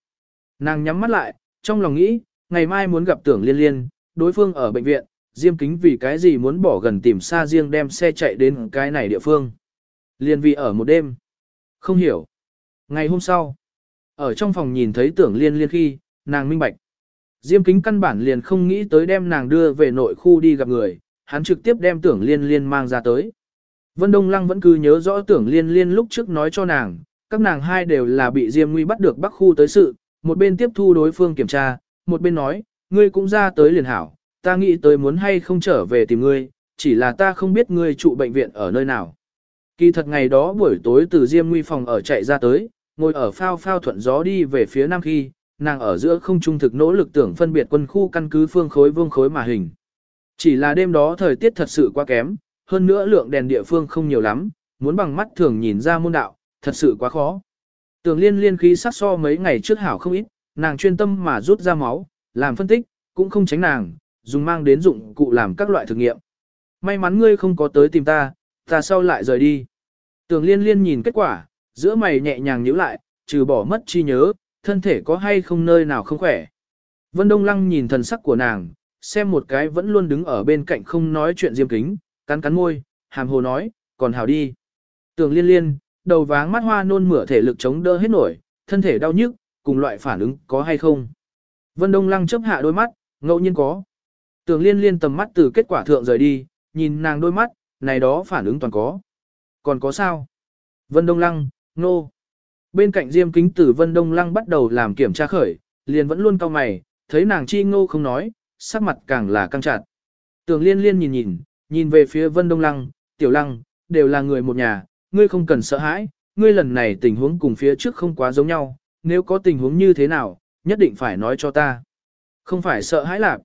Nàng nhắm mắt lại, trong lòng nghĩ, ngày mai muốn gặp tưởng liên liên, đối phương ở bệnh viện, diêm kính vì cái gì muốn bỏ gần tìm xa riêng đem xe chạy đến cái này địa phương. Liên vì ở một đêm. Không hiểu. Ngày hôm sau, ở trong phòng nhìn thấy tưởng liên liên khi, nàng minh bạch. Diêm kính căn bản liền không nghĩ tới đem nàng đưa về nội khu đi gặp người, hắn trực tiếp đem tưởng liên liên mang ra tới. Vân Đông Lăng vẫn cứ nhớ rõ tưởng liên liên lúc trước nói cho nàng, các nàng hai đều là bị Diêm Nguy bắt được bắc khu tới sự, một bên tiếp thu đối phương kiểm tra, một bên nói, ngươi cũng ra tới liền hảo, ta nghĩ tới muốn hay không trở về tìm ngươi, chỉ là ta không biết ngươi trụ bệnh viện ở nơi nào. Kỳ thật ngày đó buổi tối từ Diêm Nguy phòng ở chạy ra tới, ngồi ở phao phao thuận gió đi về phía nam khi, nàng ở giữa không trung thực nỗ lực tưởng phân biệt quân khu căn cứ phương khối vương khối mà hình. Chỉ là đêm đó thời tiết thật sự quá kém, hơn nữa lượng đèn địa phương không nhiều lắm, muốn bằng mắt thường nhìn ra môn đạo, thật sự quá khó. Tưởng liên liên khí sát so mấy ngày trước hảo không ít, nàng chuyên tâm mà rút ra máu, làm phân tích, cũng không tránh nàng, dùng mang đến dụng cụ làm các loại thực nghiệm. May mắn ngươi không có tới tìm ta, ta sau lại rời đi. Tưởng liên liên nhìn kết quả, giữa mày nhẹ nhàng nhíu lại, trừ bỏ mất chi nhớ, thân thể có hay không nơi nào không khỏe. Vân Đông Lăng nhìn thần sắc của nàng, xem một cái vẫn luôn đứng ở bên cạnh không nói chuyện diêm kính, cắn cắn môi, hàm hồ nói, còn hào đi. Tưởng liên liên, đầu váng mắt hoa nôn mửa thể lực chống đỡ hết nổi, thân thể đau nhức, cùng loại phản ứng có hay không. Vân Đông Lăng chấp hạ đôi mắt, ngẫu nhiên có. Tưởng liên liên tầm mắt từ kết quả thượng rời đi, nhìn nàng đôi mắt, này đó phản ứng toàn có. Còn có sao? Vân Đông Lăng, nô. No. Bên cạnh Diêm Kính Tử Vân Đông Lăng bắt đầu làm kiểm tra khởi, liền vẫn luôn cau mày, thấy nàng chi ngô không nói, sắc mặt càng là căng chặt. Tưởng liên liên nhìn nhìn, nhìn về phía Vân Đông Lăng, Tiểu Lăng, đều là người một nhà, ngươi không cần sợ hãi, ngươi lần này tình huống cùng phía trước không quá giống nhau, nếu có tình huống như thế nào, nhất định phải nói cho ta. Không phải sợ hãi lạc.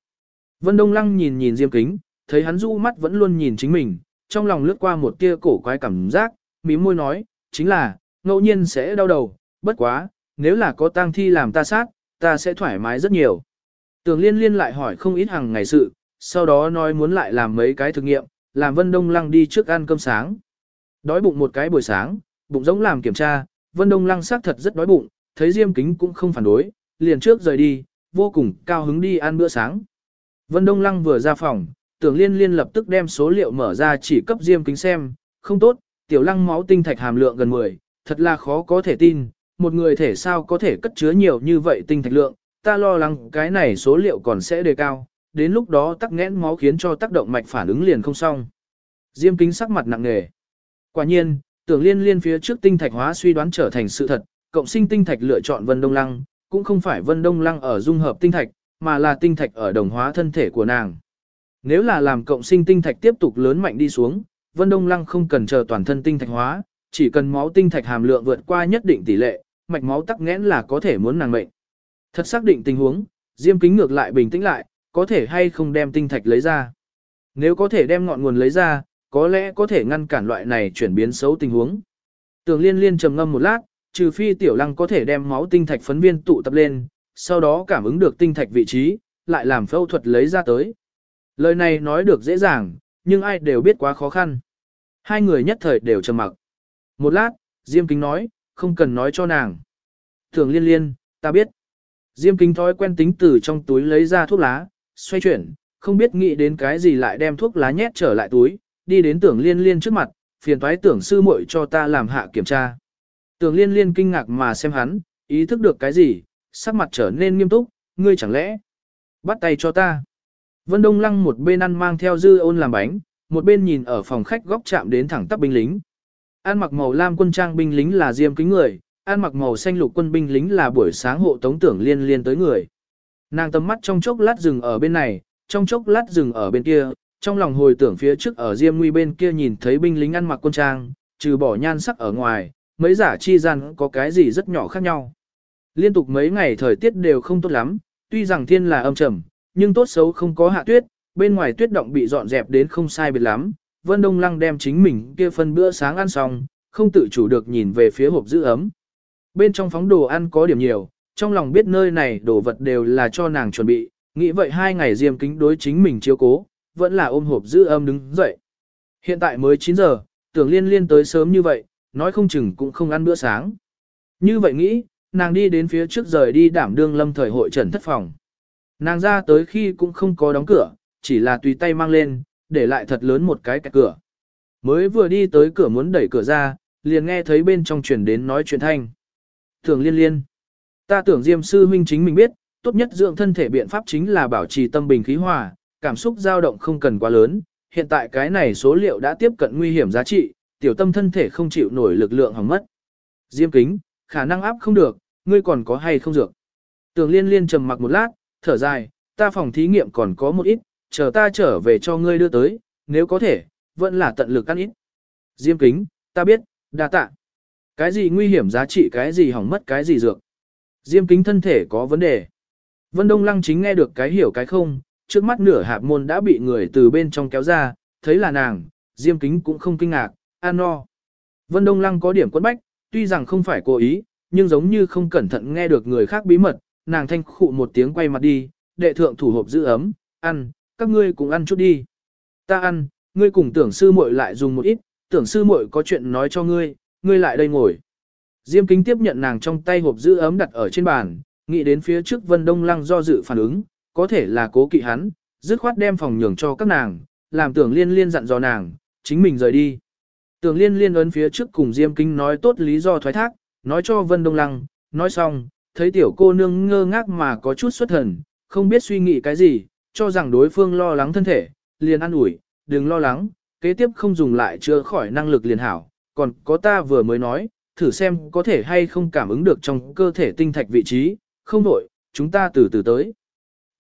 Vân Đông Lăng nhìn nhìn Diêm Kính, thấy hắn du mắt vẫn luôn nhìn chính mình, trong lòng lướt qua một tia cổ quái cảm giác, mím môi nói, chính là, ngẫu nhiên sẽ đau đầu, bất quá, nếu là có tang thi làm ta sát, ta sẽ thoải mái rất nhiều. Tường liên liên lại hỏi không ít hàng ngày sự, sau đó nói muốn lại làm mấy cái thực nghiệm, làm Vân Đông Lăng đi trước ăn cơm sáng. Đói bụng một cái buổi sáng, bụng giống làm kiểm tra, Vân Đông Lăng xác thật rất đói bụng, thấy Diêm Kính cũng không phản đối, liền trước rời đi, vô cùng cao hứng đi ăn bữa sáng. Vân Đông Lăng vừa ra phòng, tưởng liên liên lập tức đem số liệu mở ra chỉ cấp Diêm Kính xem, không tốt, tiểu lăng máu tinh thạch hàm lượng gần 10, thật là khó có thể tin, một người thể sao có thể cất chứa nhiều như vậy tinh thạch lượng, ta lo lắng cái này số liệu còn sẽ đề cao, đến lúc đó tắc nghẽn máu khiến cho tác động mạch phản ứng liền không xong. Diêm kính sắc mặt nặng nề. Quả nhiên, tưởng liên liên phía trước tinh thạch hóa suy đoán trở thành sự thật, cộng sinh tinh thạch lựa chọn Vân Đông Lăng, cũng không phải Vân Đông Lăng ở dung hợp tinh thạch, mà là tinh thạch ở đồng hóa thân thể của nàng. Nếu là làm cộng sinh tinh thạch tiếp tục lớn mạnh đi xuống, Vân Đông Lăng không cần chờ toàn thân tinh thạch hóa, chỉ cần máu tinh thạch hàm lượng vượt qua nhất định tỷ lệ, mạch máu tắc nghẽn là có thể muốn nàng mệnh. Thật xác định tình huống, Diêm Kính ngược lại bình tĩnh lại, có thể hay không đem tinh thạch lấy ra. Nếu có thể đem ngọn nguồn lấy ra, có lẽ có thể ngăn cản loại này chuyển biến xấu tình huống. Tường Liên Liên trầm ngâm một lát, trừ phi Tiểu Lăng có thể đem máu tinh thạch phấn viên tụ tập lên, sau đó cảm ứng được tinh thạch vị trí, lại làm phẫu thuật lấy ra tới. Lời này nói được dễ dàng, nhưng ai đều biết quá khó khăn. Hai người nhất thời đều trầm mặc. Một lát, Diêm Kính nói, không cần nói cho nàng. Thường liên liên, ta biết. Diêm Kính thói quen tính từ trong túi lấy ra thuốc lá, xoay chuyển, không biết nghĩ đến cái gì lại đem thuốc lá nhét trở lại túi, đi đến tưởng liên liên trước mặt, phiền thoái tưởng sư muội cho ta làm hạ kiểm tra. Tưởng liên liên kinh ngạc mà xem hắn, ý thức được cái gì, sắc mặt trở nên nghiêm túc, ngươi chẳng lẽ bắt tay cho ta. Vân Đông Lăng một bên ăn mang theo dư ôn làm bánh, một bên nhìn ở phòng khách góc chạm đến thẳng tắp binh lính. An mặc màu lam quân trang binh lính là diêm kính người, an mặc màu xanh lục quân binh lính là buổi sáng hộ tống tưởng liên liên tới người. Nàng tầm mắt trong chốc lát dừng ở bên này, trong chốc lát dừng ở bên kia, trong lòng hồi tưởng phía trước ở diêm nguy bên kia nhìn thấy binh lính ăn mặc quân trang, trừ bỏ nhan sắc ở ngoài, mấy giả chi gian có cái gì rất nhỏ khác nhau. Liên tục mấy ngày thời tiết đều không tốt lắm, tuy rằng thiên là âm trầm, nhưng tốt xấu không có hạ tuyết, bên ngoài tuyết động bị dọn dẹp đến không sai biệt lắm, Vân Đông Lăng đem chính mình kia phân bữa sáng ăn xong, không tự chủ được nhìn về phía hộp giữ ấm. Bên trong phóng đồ ăn có điểm nhiều, trong lòng biết nơi này đồ vật đều là cho nàng chuẩn bị, nghĩ vậy hai ngày diêm kính đối chính mình chiếu cố, vẫn là ôm hộp giữ ấm đứng dậy. Hiện tại mới 9 giờ, tưởng liên liên tới sớm như vậy, nói không chừng cũng không ăn bữa sáng. Như vậy nghĩ, nàng đi đến phía trước rời đi đảm đương lâm thời hội trần thất phòng. Nàng ra tới khi cũng không có đóng cửa, chỉ là tùy tay mang lên, để lại thật lớn một cái cạch cửa. Mới vừa đi tới cửa muốn đẩy cửa ra, liền nghe thấy bên trong truyền đến nói chuyện thanh. Thường liên liên. Ta tưởng Diêm sư huynh chính mình biết, tốt nhất dưỡng thân thể biện pháp chính là bảo trì tâm bình khí hòa, cảm xúc dao động không cần quá lớn. Hiện tại cái này số liệu đã tiếp cận nguy hiểm giá trị, tiểu tâm thân thể không chịu nổi lực lượng hỏng mất. Diêm kính, khả năng áp không được, ngươi còn có hay không dược. Tường liên liên trầm mặc một lát, thở dài, ta phòng thí nghiệm còn có một ít, chờ ta trở về cho ngươi đưa tới, nếu có thể, vẫn là tận lực ăn ít. Diêm kính, ta biết, đa tạ. Cái gì nguy hiểm giá trị cái gì hỏng mất cái gì dược. Diêm kính thân thể có vấn đề. Vân Đông Lăng chính nghe được cái hiểu cái không, trước mắt nửa hạp môn đã bị người từ bên trong kéo ra, thấy là nàng, Diêm kính cũng không kinh ngạc, an no. Vân Đông Lăng có điểm quấn bách, tuy rằng không phải cố ý, nhưng giống như không cẩn thận nghe được người khác bí mật, nàng thanh khụ một tiếng quay mặt đi, đệ thượng thủ hộp giữ ấm, ăn, các ngươi cùng ăn chút đi. Ta ăn, ngươi cùng tưởng sư muội lại dùng một ít, tưởng sư muội có chuyện nói cho ngươi, ngươi lại đây ngồi. Diêm kính tiếp nhận nàng trong tay hộp giữ ấm đặt ở trên bàn, nghĩ đến phía trước Vân Đông Lăng do dự phản ứng, có thể là cố kỵ hắn, dứt khoát đem phòng nhường cho các nàng, làm tưởng liên liên dặn dò nàng, chính mình rời đi. Tưởng liên liên ấn phía trước cùng Diêm kinh nói tốt lý do thoái thác, nói cho Vân Đông Lăng, nói xong, thấy tiểu cô nương ngơ ngác mà có chút xuất thần, không biết suy nghĩ cái gì, cho rằng đối phương lo lắng thân thể, liền ăn ủi, đừng lo lắng, kế tiếp không dùng lại chưa khỏi năng lực liền hảo, còn có ta vừa mới nói, thử xem có thể hay không cảm ứng được trong cơ thể tinh thạch vị trí, không đổi, chúng ta từ từ tới.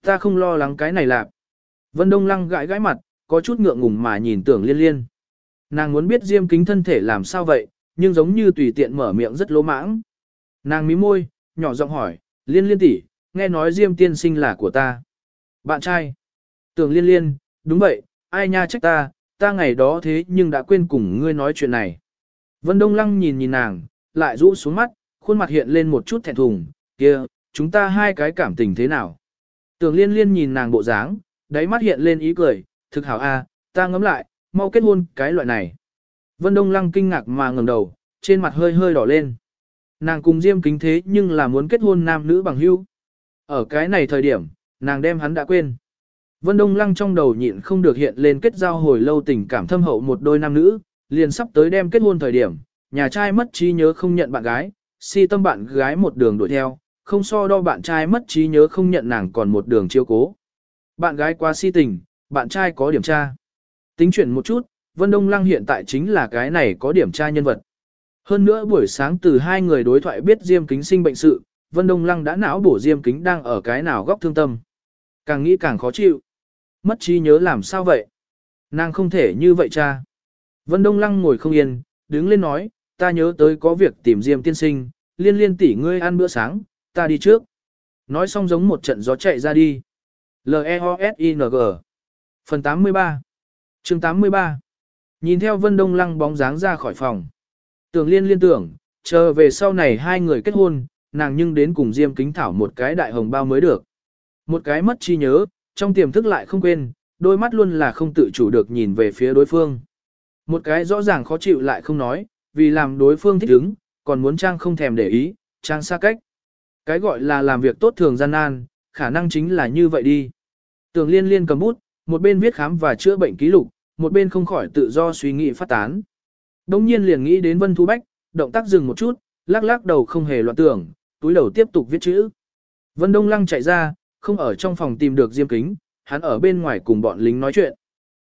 Ta không lo lắng cái này lạc. Vân Đông Lăng gãi gãi mặt, có chút ngượng ngùng mà nhìn tưởng liên liên. Nàng muốn biết diêm kính thân thể làm sao vậy, nhưng giống như tùy tiện mở miệng rất lỗ mãng. Nàng mím môi, nhỏ giọng hỏi, liên liên tỷ, nghe nói diêm tiên sinh là của ta. Bạn trai. Tưởng liên liên, đúng vậy, ai nha trách ta, ta ngày đó thế nhưng đã quên cùng ngươi nói chuyện này. Vân Đông Lăng nhìn nhìn nàng, lại rũ xuống mắt, khuôn mặt hiện lên một chút thẹn thùng, kia, chúng ta hai cái cảm tình thế nào. Tưởng liên liên nhìn nàng bộ dáng, đáy mắt hiện lên ý cười, thực hảo a, ta ngấm lại, mau kết hôn, cái loại này. Vân Đông Lăng kinh ngạc mà ngẩng đầu, trên mặt hơi hơi đỏ lên. Nàng cùng Diêm kính thế nhưng là muốn kết hôn nam nữ bằng hữu. Ở cái này thời điểm, nàng đem hắn đã quên. Vân Đông Lăng trong đầu nhịn không được hiện lên kết giao hồi lâu tình cảm thâm hậu một đôi nam nữ, liền sắp tới đem kết hôn thời điểm, nhà trai mất trí nhớ không nhận bạn gái, si tâm bạn gái một đường đuổi theo, không so đo bạn trai mất trí nhớ không nhận nàng còn một đường chiêu cố. Bạn gái quá si tình, bạn trai có điểm tra. Tính chuyển một chút, Vân Đông Lăng hiện tại chính là cái này có điểm tra nhân vật. Hơn nữa buổi sáng từ hai người đối thoại biết Diêm Kính sinh bệnh sự, Vân Đông Lăng đã não bổ Diêm Kính đang ở cái nào góc thương tâm. Càng nghĩ càng khó chịu. Mất trí nhớ làm sao vậy? Nàng không thể như vậy cha. Vân Đông Lăng ngồi không yên, đứng lên nói, ta nhớ tới có việc tìm Diêm tiên sinh, liên liên tỷ ngươi ăn bữa sáng, ta đi trước. Nói xong giống một trận gió chạy ra đi. L-E-O-S-I-N-G Phần 83 chương 83 Nhìn theo Vân Đông Lăng bóng dáng ra khỏi phòng. Tưởng liên liên tưởng, chờ về sau này hai người kết hôn, nàng nhưng đến cùng Diêm kính thảo một cái đại hồng bao mới được. Một cái mất chi nhớ, trong tiềm thức lại không quên, đôi mắt luôn là không tự chủ được nhìn về phía đối phương. Một cái rõ ràng khó chịu lại không nói, vì làm đối phương thích ứng, còn muốn trang không thèm để ý, trang xa cách. Cái gọi là làm việc tốt thường gian nan, khả năng chính là như vậy đi. Tường liên liên cầm bút, một bên viết khám và chữa bệnh ký lục, một bên không khỏi tự do suy nghĩ phát tán. Đông nhiên liền nghĩ đến Vân Thu Bách, động tác dừng một chút, lắc lắc đầu không hề loạn tưởng, túi đầu tiếp tục viết chữ. Vân Đông Lăng chạy ra, không ở trong phòng tìm được Diêm Kính, hắn ở bên ngoài cùng bọn lính nói chuyện.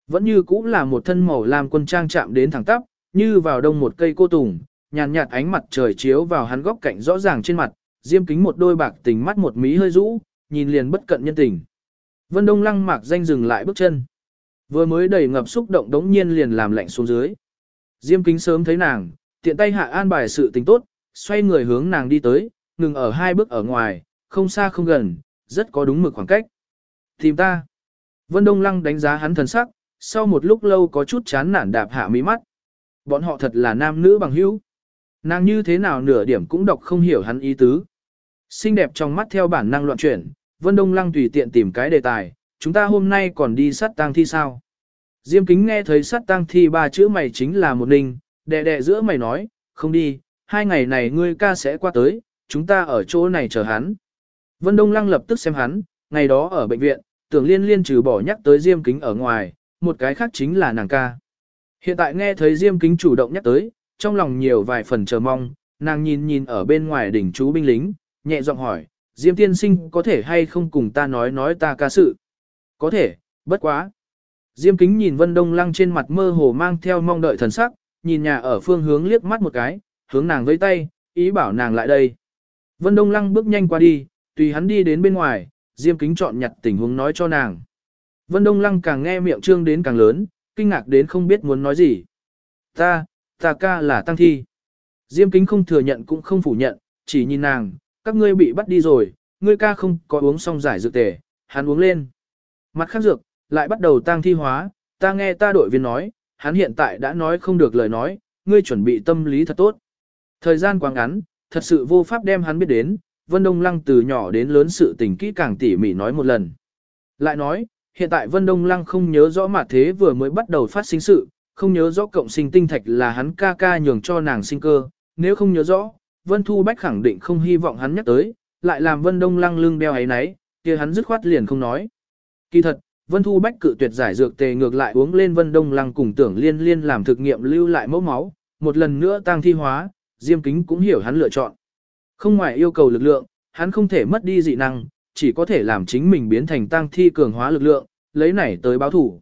Vẫn như cũ là một thân màu làm quân trang chạm đến thẳng tắp, như vào đông một cây cô tùng, nhàn nhạt ánh mặt trời chiếu vào hắn góc cạnh rõ ràng trên mặt, Diêm Kính một đôi bạc tình mắt một mí hơi rũ, nhìn liền bất cận nhân tình. Vân Đông Lăng mạc danh dừng lại bước chân. Vừa mới đầy ngập xúc động đống nhiên liền làm lạnh xuống dưới. Diêm kính sớm thấy nàng, tiện tay hạ an bài sự tình tốt, xoay người hướng nàng đi tới, ngừng ở hai bước ở ngoài, không xa không gần, rất có đúng mực khoảng cách. Tìm ta. Vân Đông Lăng đánh giá hắn thần sắc, sau một lúc lâu có chút chán nản đạp hạ mí mắt. Bọn họ thật là nam nữ bằng hữu. Nàng như thế nào nửa điểm cũng đọc không hiểu hắn ý tứ. Xinh đẹp trong mắt theo bản năng loạn chuyển, Vân Đông Lăng tùy tiện tìm cái đề tài, chúng ta hôm nay còn đi sát tang thi sao? Diêm kính nghe thấy sát tang thi ba chữ mày chính là một ninh, đè đè giữa mày nói, không đi, hai ngày này ngươi ca sẽ qua tới, chúng ta ở chỗ này chờ hắn. Vân Đông Lăng lập tức xem hắn, ngày đó ở bệnh viện, tưởng liên liên trừ bỏ nhắc tới Diêm kính ở ngoài, một cái khác chính là nàng ca. Hiện tại nghe thấy Diêm kính chủ động nhắc tới, trong lòng nhiều vài phần chờ mong, nàng nhìn nhìn ở bên ngoài đỉnh chú binh lính, nhẹ giọng hỏi, Diêm tiên sinh có thể hay không cùng ta nói nói ta ca sự? Có thể, bất quá. Diêm kính nhìn Vân Đông Lăng trên mặt mơ hồ mang theo mong đợi thần sắc, nhìn nhà ở phương hướng liếc mắt một cái, hướng nàng với tay, ý bảo nàng lại đây. Vân Đông Lăng bước nhanh qua đi, tùy hắn đi đến bên ngoài, Diêm kính chọn nhặt tình huống nói cho nàng. Vân Đông Lăng càng nghe miệng trương đến càng lớn, kinh ngạc đến không biết muốn nói gì. Ta, ta ca là tăng thi. Diêm kính không thừa nhận cũng không phủ nhận, chỉ nhìn nàng, các ngươi bị bắt đi rồi, ngươi ca không có uống xong giải dược tề, hắn uống lên. Mặt khác dược, lại bắt đầu tang thi hóa, ta nghe ta đội viên nói, hắn hiện tại đã nói không được lời nói, ngươi chuẩn bị tâm lý thật tốt. Thời gian quá ngắn, thật sự vô pháp đem hắn biết đến, Vân Đông Lăng từ nhỏ đến lớn sự tình kỹ càng tỉ mỉ nói một lần. Lại nói, hiện tại Vân Đông Lăng không nhớ rõ mà thế vừa mới bắt đầu phát sinh sự, không nhớ rõ cộng sinh tinh thạch là hắn ca ca nhường cho nàng sinh cơ, nếu không nhớ rõ, Vân Thu Bách khẳng định không hy vọng hắn nhắc tới, lại làm Vân Đông Lăng lưng đeo ấy nấy, kia hắn dứt khoát liền không nói. Kỳ thật, Vân Thu Bách cự tuyệt giải dược tề ngược lại uống lên Vân Đông Lăng cùng tưởng liên liên làm thực nghiệm lưu lại mẫu máu, một lần nữa tăng thi hóa, Diêm Kính cũng hiểu hắn lựa chọn. Không ngoài yêu cầu lực lượng, hắn không thể mất đi dị năng, chỉ có thể làm chính mình biến thành tăng thi cường hóa lực lượng, lấy này tới báo thủ.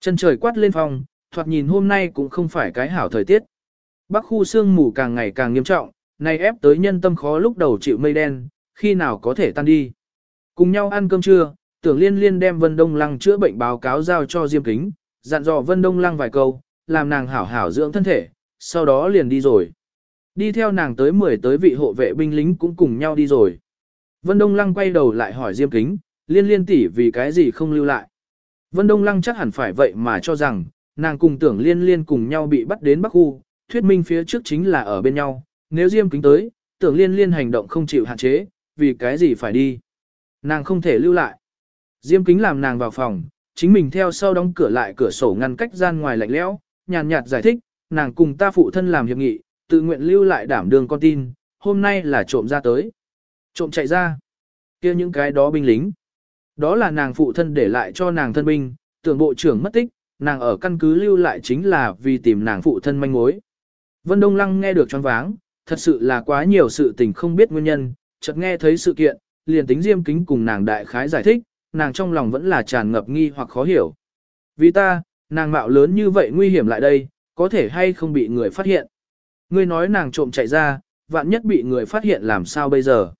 Chân trời quát lên phòng, thoạt nhìn hôm nay cũng không phải cái hảo thời tiết. Bắc khu sương mù càng ngày càng nghiêm trọng, này ép tới nhân tâm khó lúc đầu chịu mây đen, khi nào có thể tan đi. Cùng nhau ăn cơm trưa, tưởng liên liên đem Vân Đông Lăng chữa bệnh báo cáo giao cho Diêm Kính, dặn dò Vân Đông Lăng vài câu, làm nàng hảo hảo dưỡng thân thể, sau đó liền đi rồi. Đi theo nàng tới 10 tới vị hộ vệ binh lính cũng cùng nhau đi rồi. Vân Đông Lăng quay đầu lại hỏi Diêm Kính, liên liên tỷ vì cái gì không lưu lại. Vân Đông Lăng chắc hẳn phải vậy mà cho rằng, nàng cùng tưởng liên liên cùng nhau bị bắt đến Bắc Khu, thuyết minh phía trước chính là ở bên nhau, nếu Diêm Kính tới, tưởng liên liên hành động không chịu hạn chế, vì cái gì phải đi. Nàng không thể lưu lại. Diêm Kính làm nàng vào phòng, chính mình theo sau đóng cửa lại cửa sổ ngăn cách gian ngoài lạnh lẽo, nhàn nhạt giải thích, nàng cùng ta phụ thân làm hiệp nghị, tự nguyện lưu lại đảm đường con tin, hôm nay là trộm ra tới. Trộm chạy ra. kia những cái đó binh lính. Đó là nàng phụ thân để lại cho nàng thân binh, tưởng bộ trưởng mất tích, nàng ở căn cứ lưu lại chính là vì tìm nàng phụ thân manh mối. Vân Đông Lăng nghe được choáng váng, thật sự là quá nhiều sự tình không biết nguyên nhân, chợt nghe thấy sự kiện, liền tính diêm kính cùng nàng đại khái giải thích, nàng trong lòng vẫn là tràn ngập nghi hoặc khó hiểu. Vì ta, nàng mạo lớn như vậy nguy hiểm lại đây, có thể hay không bị người phát hiện. Ngươi nói nàng trộm chạy ra, vạn nhất bị người phát hiện làm sao bây giờ.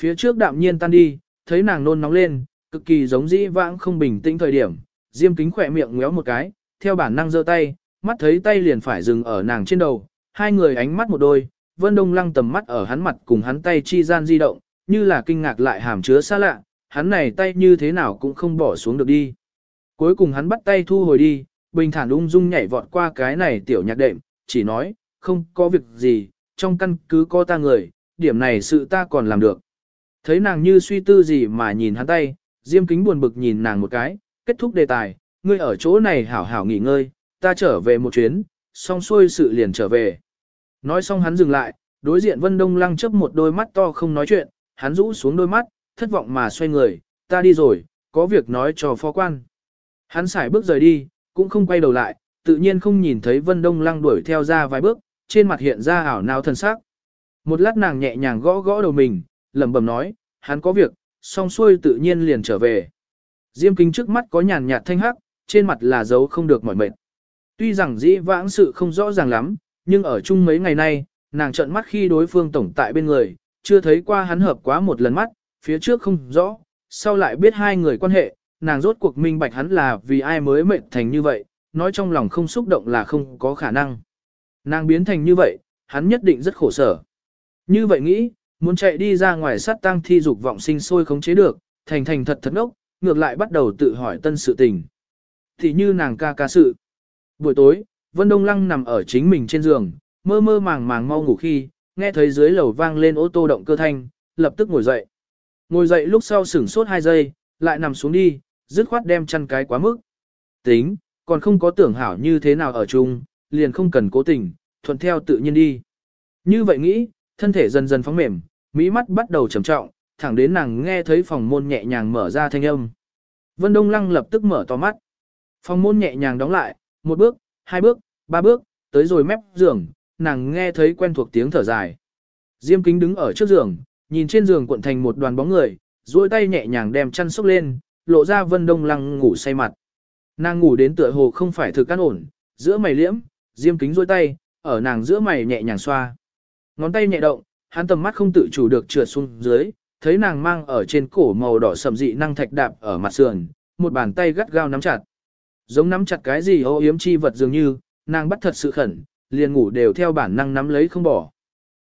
Phía trước đạm nhiên tan đi, thấy nàng nôn nóng lên, cực kỳ giống dĩ vãng không bình tĩnh thời điểm, diêm kính khỏe miệng ngéo một cái, theo bản năng giơ tay, mắt thấy tay liền phải dừng ở nàng trên đầu, hai người ánh mắt một đôi, vân đông lăng tầm mắt ở hắn mặt cùng hắn tay chi gian di động, như là kinh ngạc lại hàm chứa xa lạ, hắn này tay như thế nào cũng không bỏ xuống được đi. Cuối cùng hắn bắt tay thu hồi đi, bình thản ung dung nhảy vọt qua cái này tiểu nhạc đệm, chỉ nói, không có việc gì, trong căn cứ có ta người, điểm này sự ta còn làm được. Thấy nàng như suy tư gì mà nhìn hắn tay, Diêm kính buồn bực nhìn nàng một cái, kết thúc đề tài, ngươi ở chỗ này hảo hảo nghỉ ngơi, ta trở về một chuyến, xong xuôi sự liền trở về. Nói xong hắn dừng lại, đối diện Vân Đông Lăng chớp một đôi mắt to không nói chuyện, hắn rũ xuống đôi mắt, thất vọng mà xoay người, ta đi rồi, có việc nói cho phó quan. Hắn xài bước rời đi, cũng không quay đầu lại, tự nhiên không nhìn thấy Vân Đông Lăng đuổi theo ra vài bước, trên mặt hiện ra ảo nào thần sắc. Một lát nàng nhẹ nhàng gõ gõ đầu mình, lẩm bẩm nói, hắn có việc, xong xuôi tự nhiên liền trở về. Diêm kính trước mắt có nhàn nhạt thanh hắc, trên mặt là dấu không được mỏi mệt. Tuy rằng dĩ vãng sự không rõ ràng lắm, nhưng ở chung mấy ngày nay, nàng trợn mắt khi đối phương tổng tại bên người, chưa thấy qua hắn hợp quá một lần mắt, phía trước không rõ, sau lại biết hai người quan hệ, nàng rốt cuộc minh bạch hắn là vì ai mới mệnh thành như vậy, nói trong lòng không xúc động là không có khả năng. Nàng biến thành như vậy, hắn nhất định rất khổ sở. Như vậy nghĩ, muốn chạy đi ra ngoài sát tang thi dục vọng sinh sôi khống chế được, thành thành thật thật ngốc, ngược lại bắt đầu tự hỏi tân sự tình. Thì như nàng ca ca sự. Buổi tối, Vân Đông Lăng nằm ở chính mình trên giường, mơ mơ màng màng mau ngủ khi, nghe thấy dưới lầu vang lên ô tô động cơ thanh, lập tức ngồi dậy. Ngồi dậy lúc sau sửng sốt 2 giây, lại nằm xuống đi, dứt khoát đem chăn cái quá mức. Tính, còn không có tưởng hảo như thế nào ở chung, liền không cần cố tình, thuận theo tự nhiên đi. Như vậy nghĩ, thân thể dần dần phóng mềm, mỹ mắt bắt đầu trầm trọng, thẳng đến nàng nghe thấy phòng môn nhẹ nhàng mở ra thanh âm. Vân Đông Lăng lập tức mở to mắt. Phòng môn nhẹ nhàng đóng lại, một bước, hai bước, ba bước, tới rồi mép giường, nàng nghe thấy quen thuộc tiếng thở dài. Diêm kính đứng ở trước giường, nhìn trên giường cuộn thành một đoàn bóng người, duỗi tay nhẹ nhàng đem chăn xốc lên, lộ ra Vân Đông Lăng ngủ say mặt. Nàng ngủ đến tựa hồ không phải thực căn ổn, giữa mày liễm, diêm kính duỗi tay, ở nàng giữa mày nhẹ nhàng xoa. Ngón tay nhẹ động, hắn tầm mắt không tự chủ được trượt xuống dưới, thấy nàng mang ở trên cổ màu đỏ sầm dị năng thạch đạp ở mặt sườn, một bàn tay gắt gao nắm chặt. Giống nắm chặt cái gì ô yếm chi vật dường như, nàng bắt thật sự khẩn, liền ngủ đều theo bản năng nắm lấy không bỏ.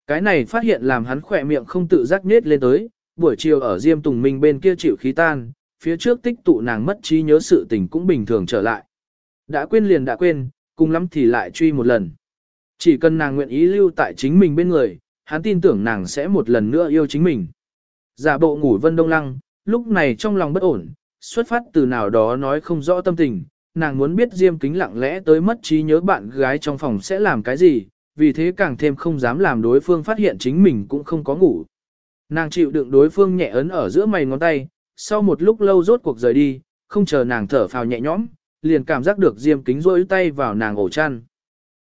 Cái này phát hiện làm hắn khỏe miệng không tự giác nết lên tới, buổi chiều ở Diêm Tùng Minh bên kia chịu khí tan, phía trước tích tụ nàng mất trí nhớ sự tình cũng bình thường trở lại. Đã quên liền đã quên, cùng lắm thì lại truy một lần. Chỉ cần nàng nguyện ý lưu tại chính mình bên người, hắn tin tưởng nàng sẽ một lần nữa yêu chính mình. Giả bộ ngủ Vân Đông Lăng, lúc này trong lòng bất ổn, xuất phát từ nào đó nói không rõ tâm tình, nàng muốn biết Diêm Kính lặng lẽ tới mất trí nhớ bạn gái trong phòng sẽ làm cái gì, vì thế càng thêm không dám làm đối phương phát hiện chính mình cũng không có ngủ. Nàng chịu đựng đối phương nhẹ ấn ở giữa mày ngón tay, sau một lúc lâu rốt cuộc rời đi, không chờ nàng thở phào nhẹ nhõm, liền cảm giác được Diêm Kính rôi tay vào nàng ổ chăn.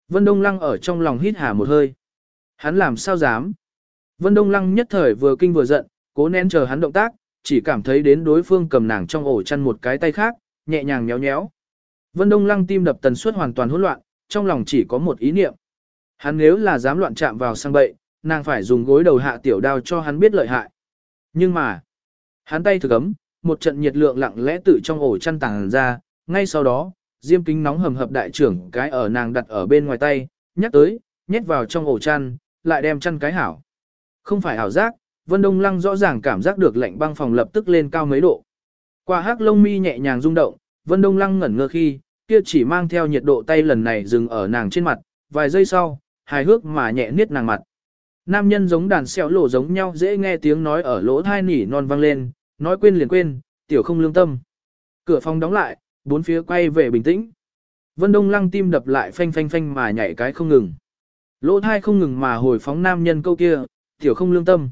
Vân Đông Lăng ở trong lòng hít hà một hơi. Hắn làm sao dám? Vân Đông Lăng nhất thời vừa kinh vừa giận, cố nén chờ hắn động tác, chỉ cảm thấy đến đối phương cầm nàng trong ổ chăn một cái tay khác, nhẹ nhàng nhéo nhéo. Vân Đông Lăng tim đập tần suất hoàn toàn hỗn loạn, trong lòng chỉ có một ý niệm. Hắn nếu là dám loạn chạm vào sang bậy, nàng phải dùng gối đầu hạ tiểu đao cho hắn biết lợi hại. Nhưng mà, hắn tay thực ấm, một trận nhiệt lượng lặng lẽ tự trong ổ chăn tàng ra, ngay sau đó, diêm kính nóng hầm hập đại trưởng cái ở nàng đặt ở bên ngoài tay, nhắc tới, nhét vào trong ổ chăn, lại đem chăn cái hảo. Không phải hảo giác, Vân Đông Lăng rõ ràng cảm giác được lạnh băng phòng lập tức lên cao mấy độ. Qua hắc lông mi nhẹ nhàng rung động, Vân Đông Lăng ngẩn ngơ khi, kia chỉ mang theo nhiệt độ tay lần này dừng ở nàng trên mặt, vài giây sau, hài hước mà nhẹ niết nàng mặt. Nam nhân giống đàn xẻo lộ giống nhau dễ nghe tiếng nói ở lỗ thai nỉ non vang lên, nói quên liền quên, tiểu không lương tâm. Cửa phòng đóng lại, bốn phía quay về bình tĩnh. Vân Đông Lăng tim đập lại phanh phanh phanh mà nhảy cái không ngừng. Lỗ thai không ngừng mà hồi phóng nam nhân câu kia, tiểu không lương tâm.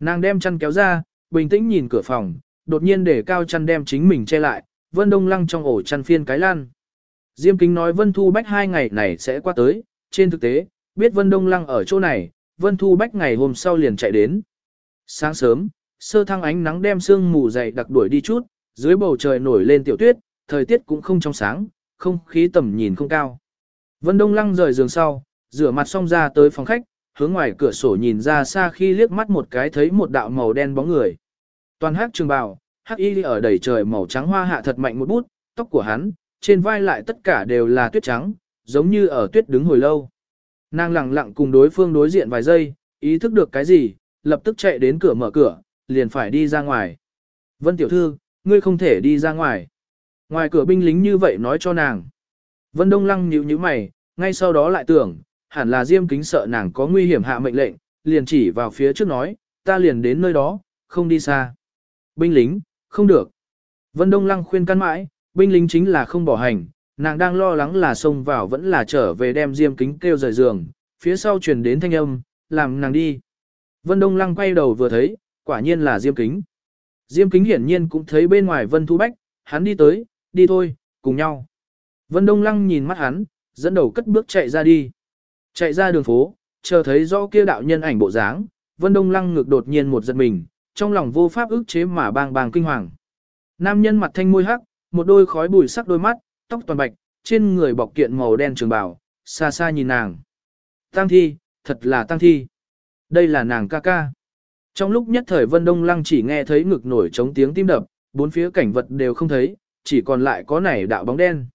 Nàng đem chăn kéo ra, bình tĩnh nhìn cửa phòng, đột nhiên để cao chăn đem chính mình che lại, Vân Đông Lăng trong ổ chăn phiên cái lan. Diêm Kính nói Vân Thu Bách hai ngày này sẽ qua tới, trên thực tế, biết Vân Đông Lăng ở chỗ này, Vân Thu Bách ngày hôm sau liền chạy đến. Sáng sớm, sơ thăng ánh nắng đem sương mù dày đặc đuổi đi chút, dưới bầu trời nổi lên tiểu tuyết, thời tiết cũng không trong sáng, không khí tầm nhìn không cao. Vân Đông Lăng rời giường sau, rửa mặt xong ra tới phòng khách, hướng ngoài cửa sổ nhìn ra xa khi liếc mắt một cái thấy một đạo màu đen bóng người. Toàn hắc trường bào, hắc y ở đầy trời màu trắng hoa hạ thật mạnh một bút, tóc của hắn, trên vai lại tất cả đều là tuyết trắng, giống như ở tuyết đứng hồi lâu. Nàng lặng lặng cùng đối phương đối diện vài giây, ý thức được cái gì, lập tức chạy đến cửa mở cửa, liền phải đi ra ngoài. Vân tiểu thư, ngươi không thể đi ra ngoài. Ngoài cửa binh lính như vậy nói cho nàng. Vân Đông Lăng nhíu nhíu mày, ngay sau đó lại tưởng, hẳn là Diêm Kính sợ nàng có nguy hiểm hạ mệnh lệnh, liền chỉ vào phía trước nói, ta liền đến nơi đó, không đi xa. Binh lính, không được. Vân Đông Lăng khuyên can mãi, binh lính chính là không bỏ hành, nàng đang lo lắng là xông vào vẫn là trở về đem Diêm Kính kêu rời giường, phía sau truyền đến thanh âm, làm nàng đi. Vân Đông Lăng quay đầu vừa thấy, quả nhiên là Diêm Kính. Diêm Kính hiển nhiên cũng thấy bên ngoài Vân Thu Bách, hắn đi tới, đi thôi, cùng nhau. Vân Đông Lăng nhìn mắt hắn, dẫn đầu cất bước chạy ra đi. Chạy ra đường phố, chờ thấy rõ kia đạo nhân ảnh bộ dáng, Vân Đông Lăng ngược đột nhiên một giật mình, trong lòng vô pháp ức chế mà bang bang kinh hoàng. Nam nhân mặt thanh môi hắc, một đôi khói bụi sắc đôi mắt, tóc toàn bạch, trên người bọc kiện màu đen trường bào, xa xa nhìn nàng. Tăng thi, thật là tăng thi. Đây là nàng ca ca. Trong lúc nhất thời Vân Đông Lăng chỉ nghe thấy ngực nổi trống tiếng tim đập, bốn phía cảnh vật đều không thấy, chỉ còn lại có nảy đạo bóng đen.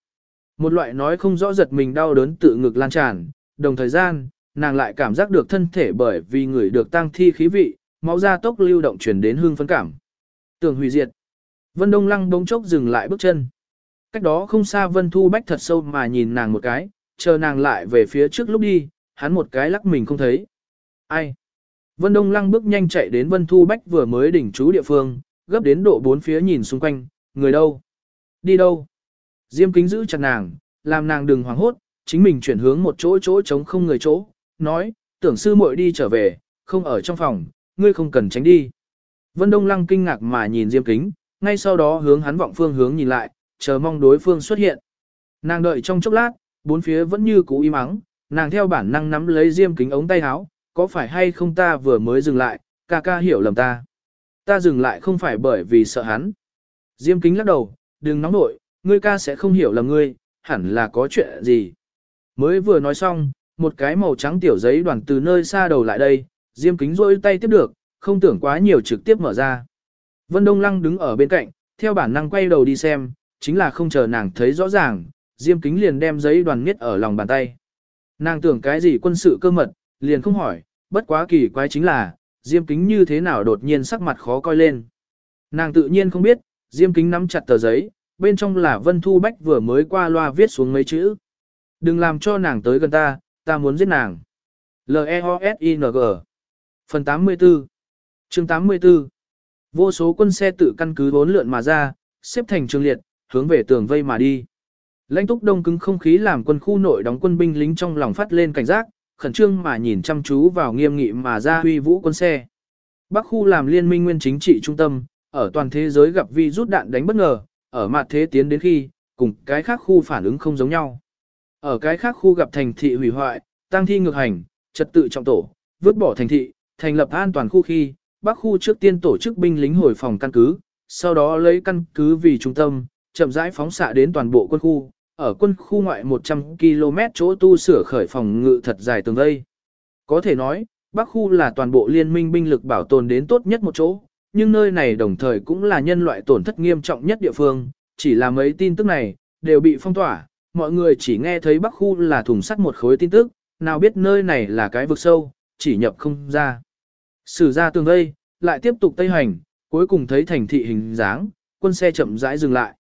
Một loại nói không rõ giật mình đau đớn tự ngực lan tràn, đồng thời gian, nàng lại cảm giác được thân thể bởi vì người được tăng thi khí vị, máu da tốc lưu động chuyển đến hương phấn cảm. Tường hủy diệt. Vân Đông Lăng bỗng chốc dừng lại bước chân. Cách đó không xa Vân Thu Bách thật sâu mà nhìn nàng một cái, chờ nàng lại về phía trước lúc đi, hắn một cái lắc mình không thấy. Ai? Vân Đông Lăng bước nhanh chạy đến Vân Thu Bách vừa mới đỉnh trú địa phương, gấp đến độ bốn phía nhìn xung quanh, người đâu? Đi đâu? Diêm kính giữ chặt nàng, làm nàng đừng hoảng hốt, chính mình chuyển hướng một chỗ chỗ trống không người chỗ, nói, tưởng sư muội đi trở về, không ở trong phòng, ngươi không cần tránh đi. Vân Đông Lăng kinh ngạc mà nhìn Diêm kính, ngay sau đó hướng hắn vọng phương hướng nhìn lại, chờ mong đối phương xuất hiện. Nàng đợi trong chốc lát, bốn phía vẫn như cũ im ắng, nàng theo bản năng nắm lấy Diêm kính ống tay áo, có phải hay không ta vừa mới dừng lại, ca ca hiểu lầm ta. Ta dừng lại không phải bởi vì sợ hắn. Diêm kính lắc đầu, đừng nóng nội, ngươi ca sẽ không hiểu lầm ngươi, hẳn là có chuyện gì. Mới vừa nói xong, một cái màu trắng tiểu giấy đoàn từ nơi xa đầu lại đây, diêm kính rôi tay tiếp được, không tưởng quá nhiều trực tiếp mở ra. Vân Đông Lăng đứng ở bên cạnh, theo bản năng quay đầu đi xem, chính là không chờ nàng thấy rõ ràng, Diêm Kính liền đem giấy đoàn nghiết ở lòng bàn tay. Nàng tưởng cái gì quân sự cơ mật, liền không hỏi, bất quá kỳ quái chính là, Diêm Kính như thế nào đột nhiên sắc mặt khó coi lên. Nàng tự nhiên không biết, Diêm Kính nắm chặt tờ giấy, bên trong là Vân Thu Bách vừa mới qua loa viết xuống mấy chữ. Đừng làm cho nàng tới gần ta, ta muốn giết nàng. L-E-O-S-I-N-G Phần 84 chương 84 Vô số quân xe tự căn cứ bốn lượn mà ra, xếp thành trường liệt, hướng về tường vây mà đi. Lãnh túc đông cứng không khí làm quân khu nội đóng quân binh lính trong lòng phát lên cảnh giác, khẩn trương mà nhìn chăm chú vào nghiêm nghị mà ra huy vũ quân xe. Bắc khu làm liên minh nguyên chính trị trung tâm, ở toàn thế giới gặp vi rút đạn đánh bất ngờ, ở mặt thế tiến đến khi, cùng cái khác khu phản ứng không giống nhau. Ở cái khác khu gặp thành thị hủy hoại, tăng thi ngược hành, trật tự trọng tổ, vứt bỏ thành thị, thành lập an toàn khu khi, Bắc khu trước tiên tổ chức binh lính hồi phòng căn cứ, sau đó lấy căn cứ vì trung tâm, chậm rãi phóng xạ đến toàn bộ quân khu, ở quân khu ngoại 100 km chỗ tu sửa khởi phòng ngự thật dài tường vây. Có thể nói, Bắc khu là toàn bộ liên minh binh lực bảo tồn đến tốt nhất một chỗ, nhưng nơi này đồng thời cũng là nhân loại tổn thất nghiêm trọng nhất địa phương, chỉ là mấy tin tức này, đều bị phong tỏa, mọi người chỉ nghe thấy Bắc khu là thùng sắt một khối tin tức, nào biết nơi này là cái vực sâu, chỉ nhập không ra. Sử ra tường vây, lại tiếp tục tây hành, cuối cùng thấy thành thị hình dáng, quân xe chậm rãi dừng lại.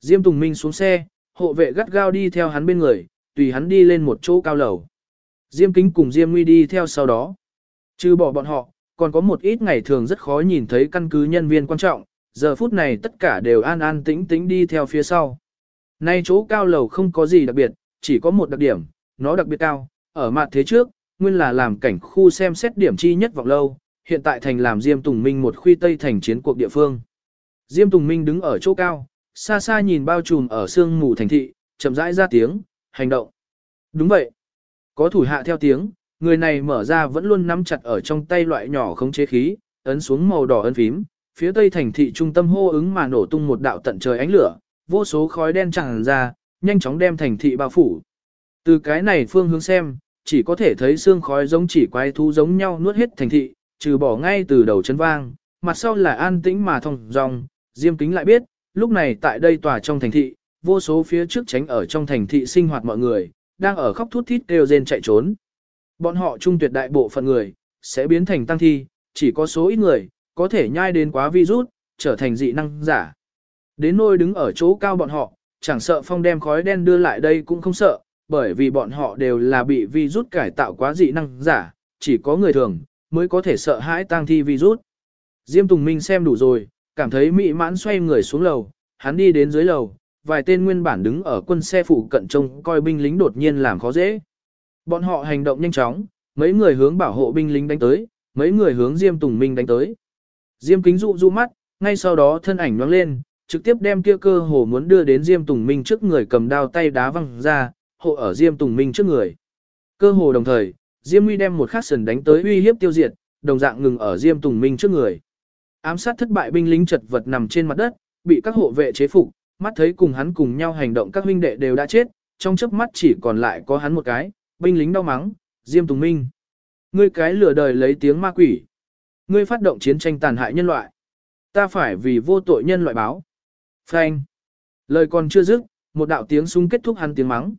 Diêm Tùng Minh xuống xe, hộ vệ gắt gao đi theo hắn bên người, tùy hắn đi lên một chỗ cao lầu. Diêm Kính cùng Diêm Nguy đi theo sau đó. Trừ bỏ bọn họ, còn có một ít ngày thường rất khó nhìn thấy căn cứ nhân viên quan trọng, giờ phút này tất cả đều an an tĩnh tĩnh đi theo phía sau. Nay chỗ cao lầu không có gì đặc biệt, chỉ có một đặc điểm, nó đặc biệt cao, ở mặt thế trước, nguyên là làm cảnh khu xem xét điểm chi nhất vọng lâu, hiện tại thành làm Diêm Tùng Minh một khuy tây thành chiến cuộc địa phương. Diêm Tùng Minh đứng ở chỗ cao, xa xa nhìn bao trùm ở sương mù thành thị, chậm rãi ra tiếng, hành động. Đúng vậy. Có thủ hạ theo tiếng, người này mở ra vẫn luôn nắm chặt ở trong tay loại nhỏ không chế khí, ấn xuống màu đỏ ấn phím, phía tây thành thị trung tâm hô ứng mà nổ tung một đạo tận trời ánh lửa, vô số khói đen tràn ra, nhanh chóng đem thành thị bao phủ. Từ cái này phương hướng xem, chỉ có thể thấy xương khói giống chỉ quái thú giống nhau nuốt hết thành thị, trừ bỏ ngay từ đầu chân vang, mặt sau là an tĩnh mà thông dòng, Diêm Kính lại biết, lúc này tại đây tòa trong thành thị, vô số phía trước tránh ở trong thành thị sinh hoạt mọi người, đang ở khóc thút thít kêu rên chạy trốn. Bọn họ trung tuyệt đại bộ phận người, sẽ biến thành tăng thi, chỉ có số ít người, có thể nhai đến quá virus, trở thành dị năng giả. Đến nôi đứng ở chỗ cao bọn họ, chẳng sợ phong đem khói đen đưa lại đây cũng không sợ, bởi vì bọn họ đều là bị virus cải tạo quá dị năng giả, chỉ có người thường, mới có thể sợ hãi tang thi virus. Diêm Tùng Minh xem đủ rồi, cảm thấy mỹ mãn xoay người xuống lầu, hắn đi đến dưới lầu, vài tên nguyên bản đứng ở quân xe phụ cận trông coi binh lính đột nhiên làm khó dễ. Bọn họ hành động nhanh chóng, mấy người hướng bảo hộ binh lính đánh tới, mấy người hướng Diêm Tùng Minh đánh tới. Diêm kính dụ dụ mắt, ngay sau đó thân ảnh nhoáng lên, trực tiếp đem kia cơ hồ muốn đưa đến Diêm Tùng Minh trước người cầm đao tay đá văng ra, hộ ở Diêm Tùng Minh trước người. Cơ hồ đồng thời, Diêm Nguy đem một khắc sần đánh tới uy hiếp tiêu diệt, đồng dạng ngừng ở Diêm Tùng Minh trước người. Ám sát thất bại binh lính chật vật nằm trên mặt đất, bị các hộ vệ chế phục, mắt thấy cùng hắn cùng nhau hành động các huynh đệ đều đã chết, trong chớp mắt chỉ còn lại có hắn một cái, binh lính đau mắng, Diêm Tùng Minh. Ngươi cái lửa đời lấy tiếng ma quỷ. Ngươi phát động chiến tranh tàn hại nhân loại. Ta phải vì vô tội nhân loại báo. Phanh. Lời còn chưa dứt, một đạo tiếng súng kết thúc hắn tiếng mắng.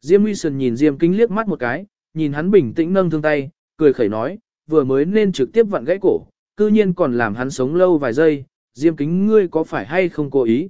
Diêm Diêm Wilson nhìn Diêm Kinh liếc mắt một cái, nhìn hắn bình tĩnh nâng thương tay, cười khẩy nói, vừa mới nên trực tiếp vặn gãy cổ, cư nhiên còn làm hắn sống lâu vài giây, Diêm Kính ngươi có phải hay không cố ý?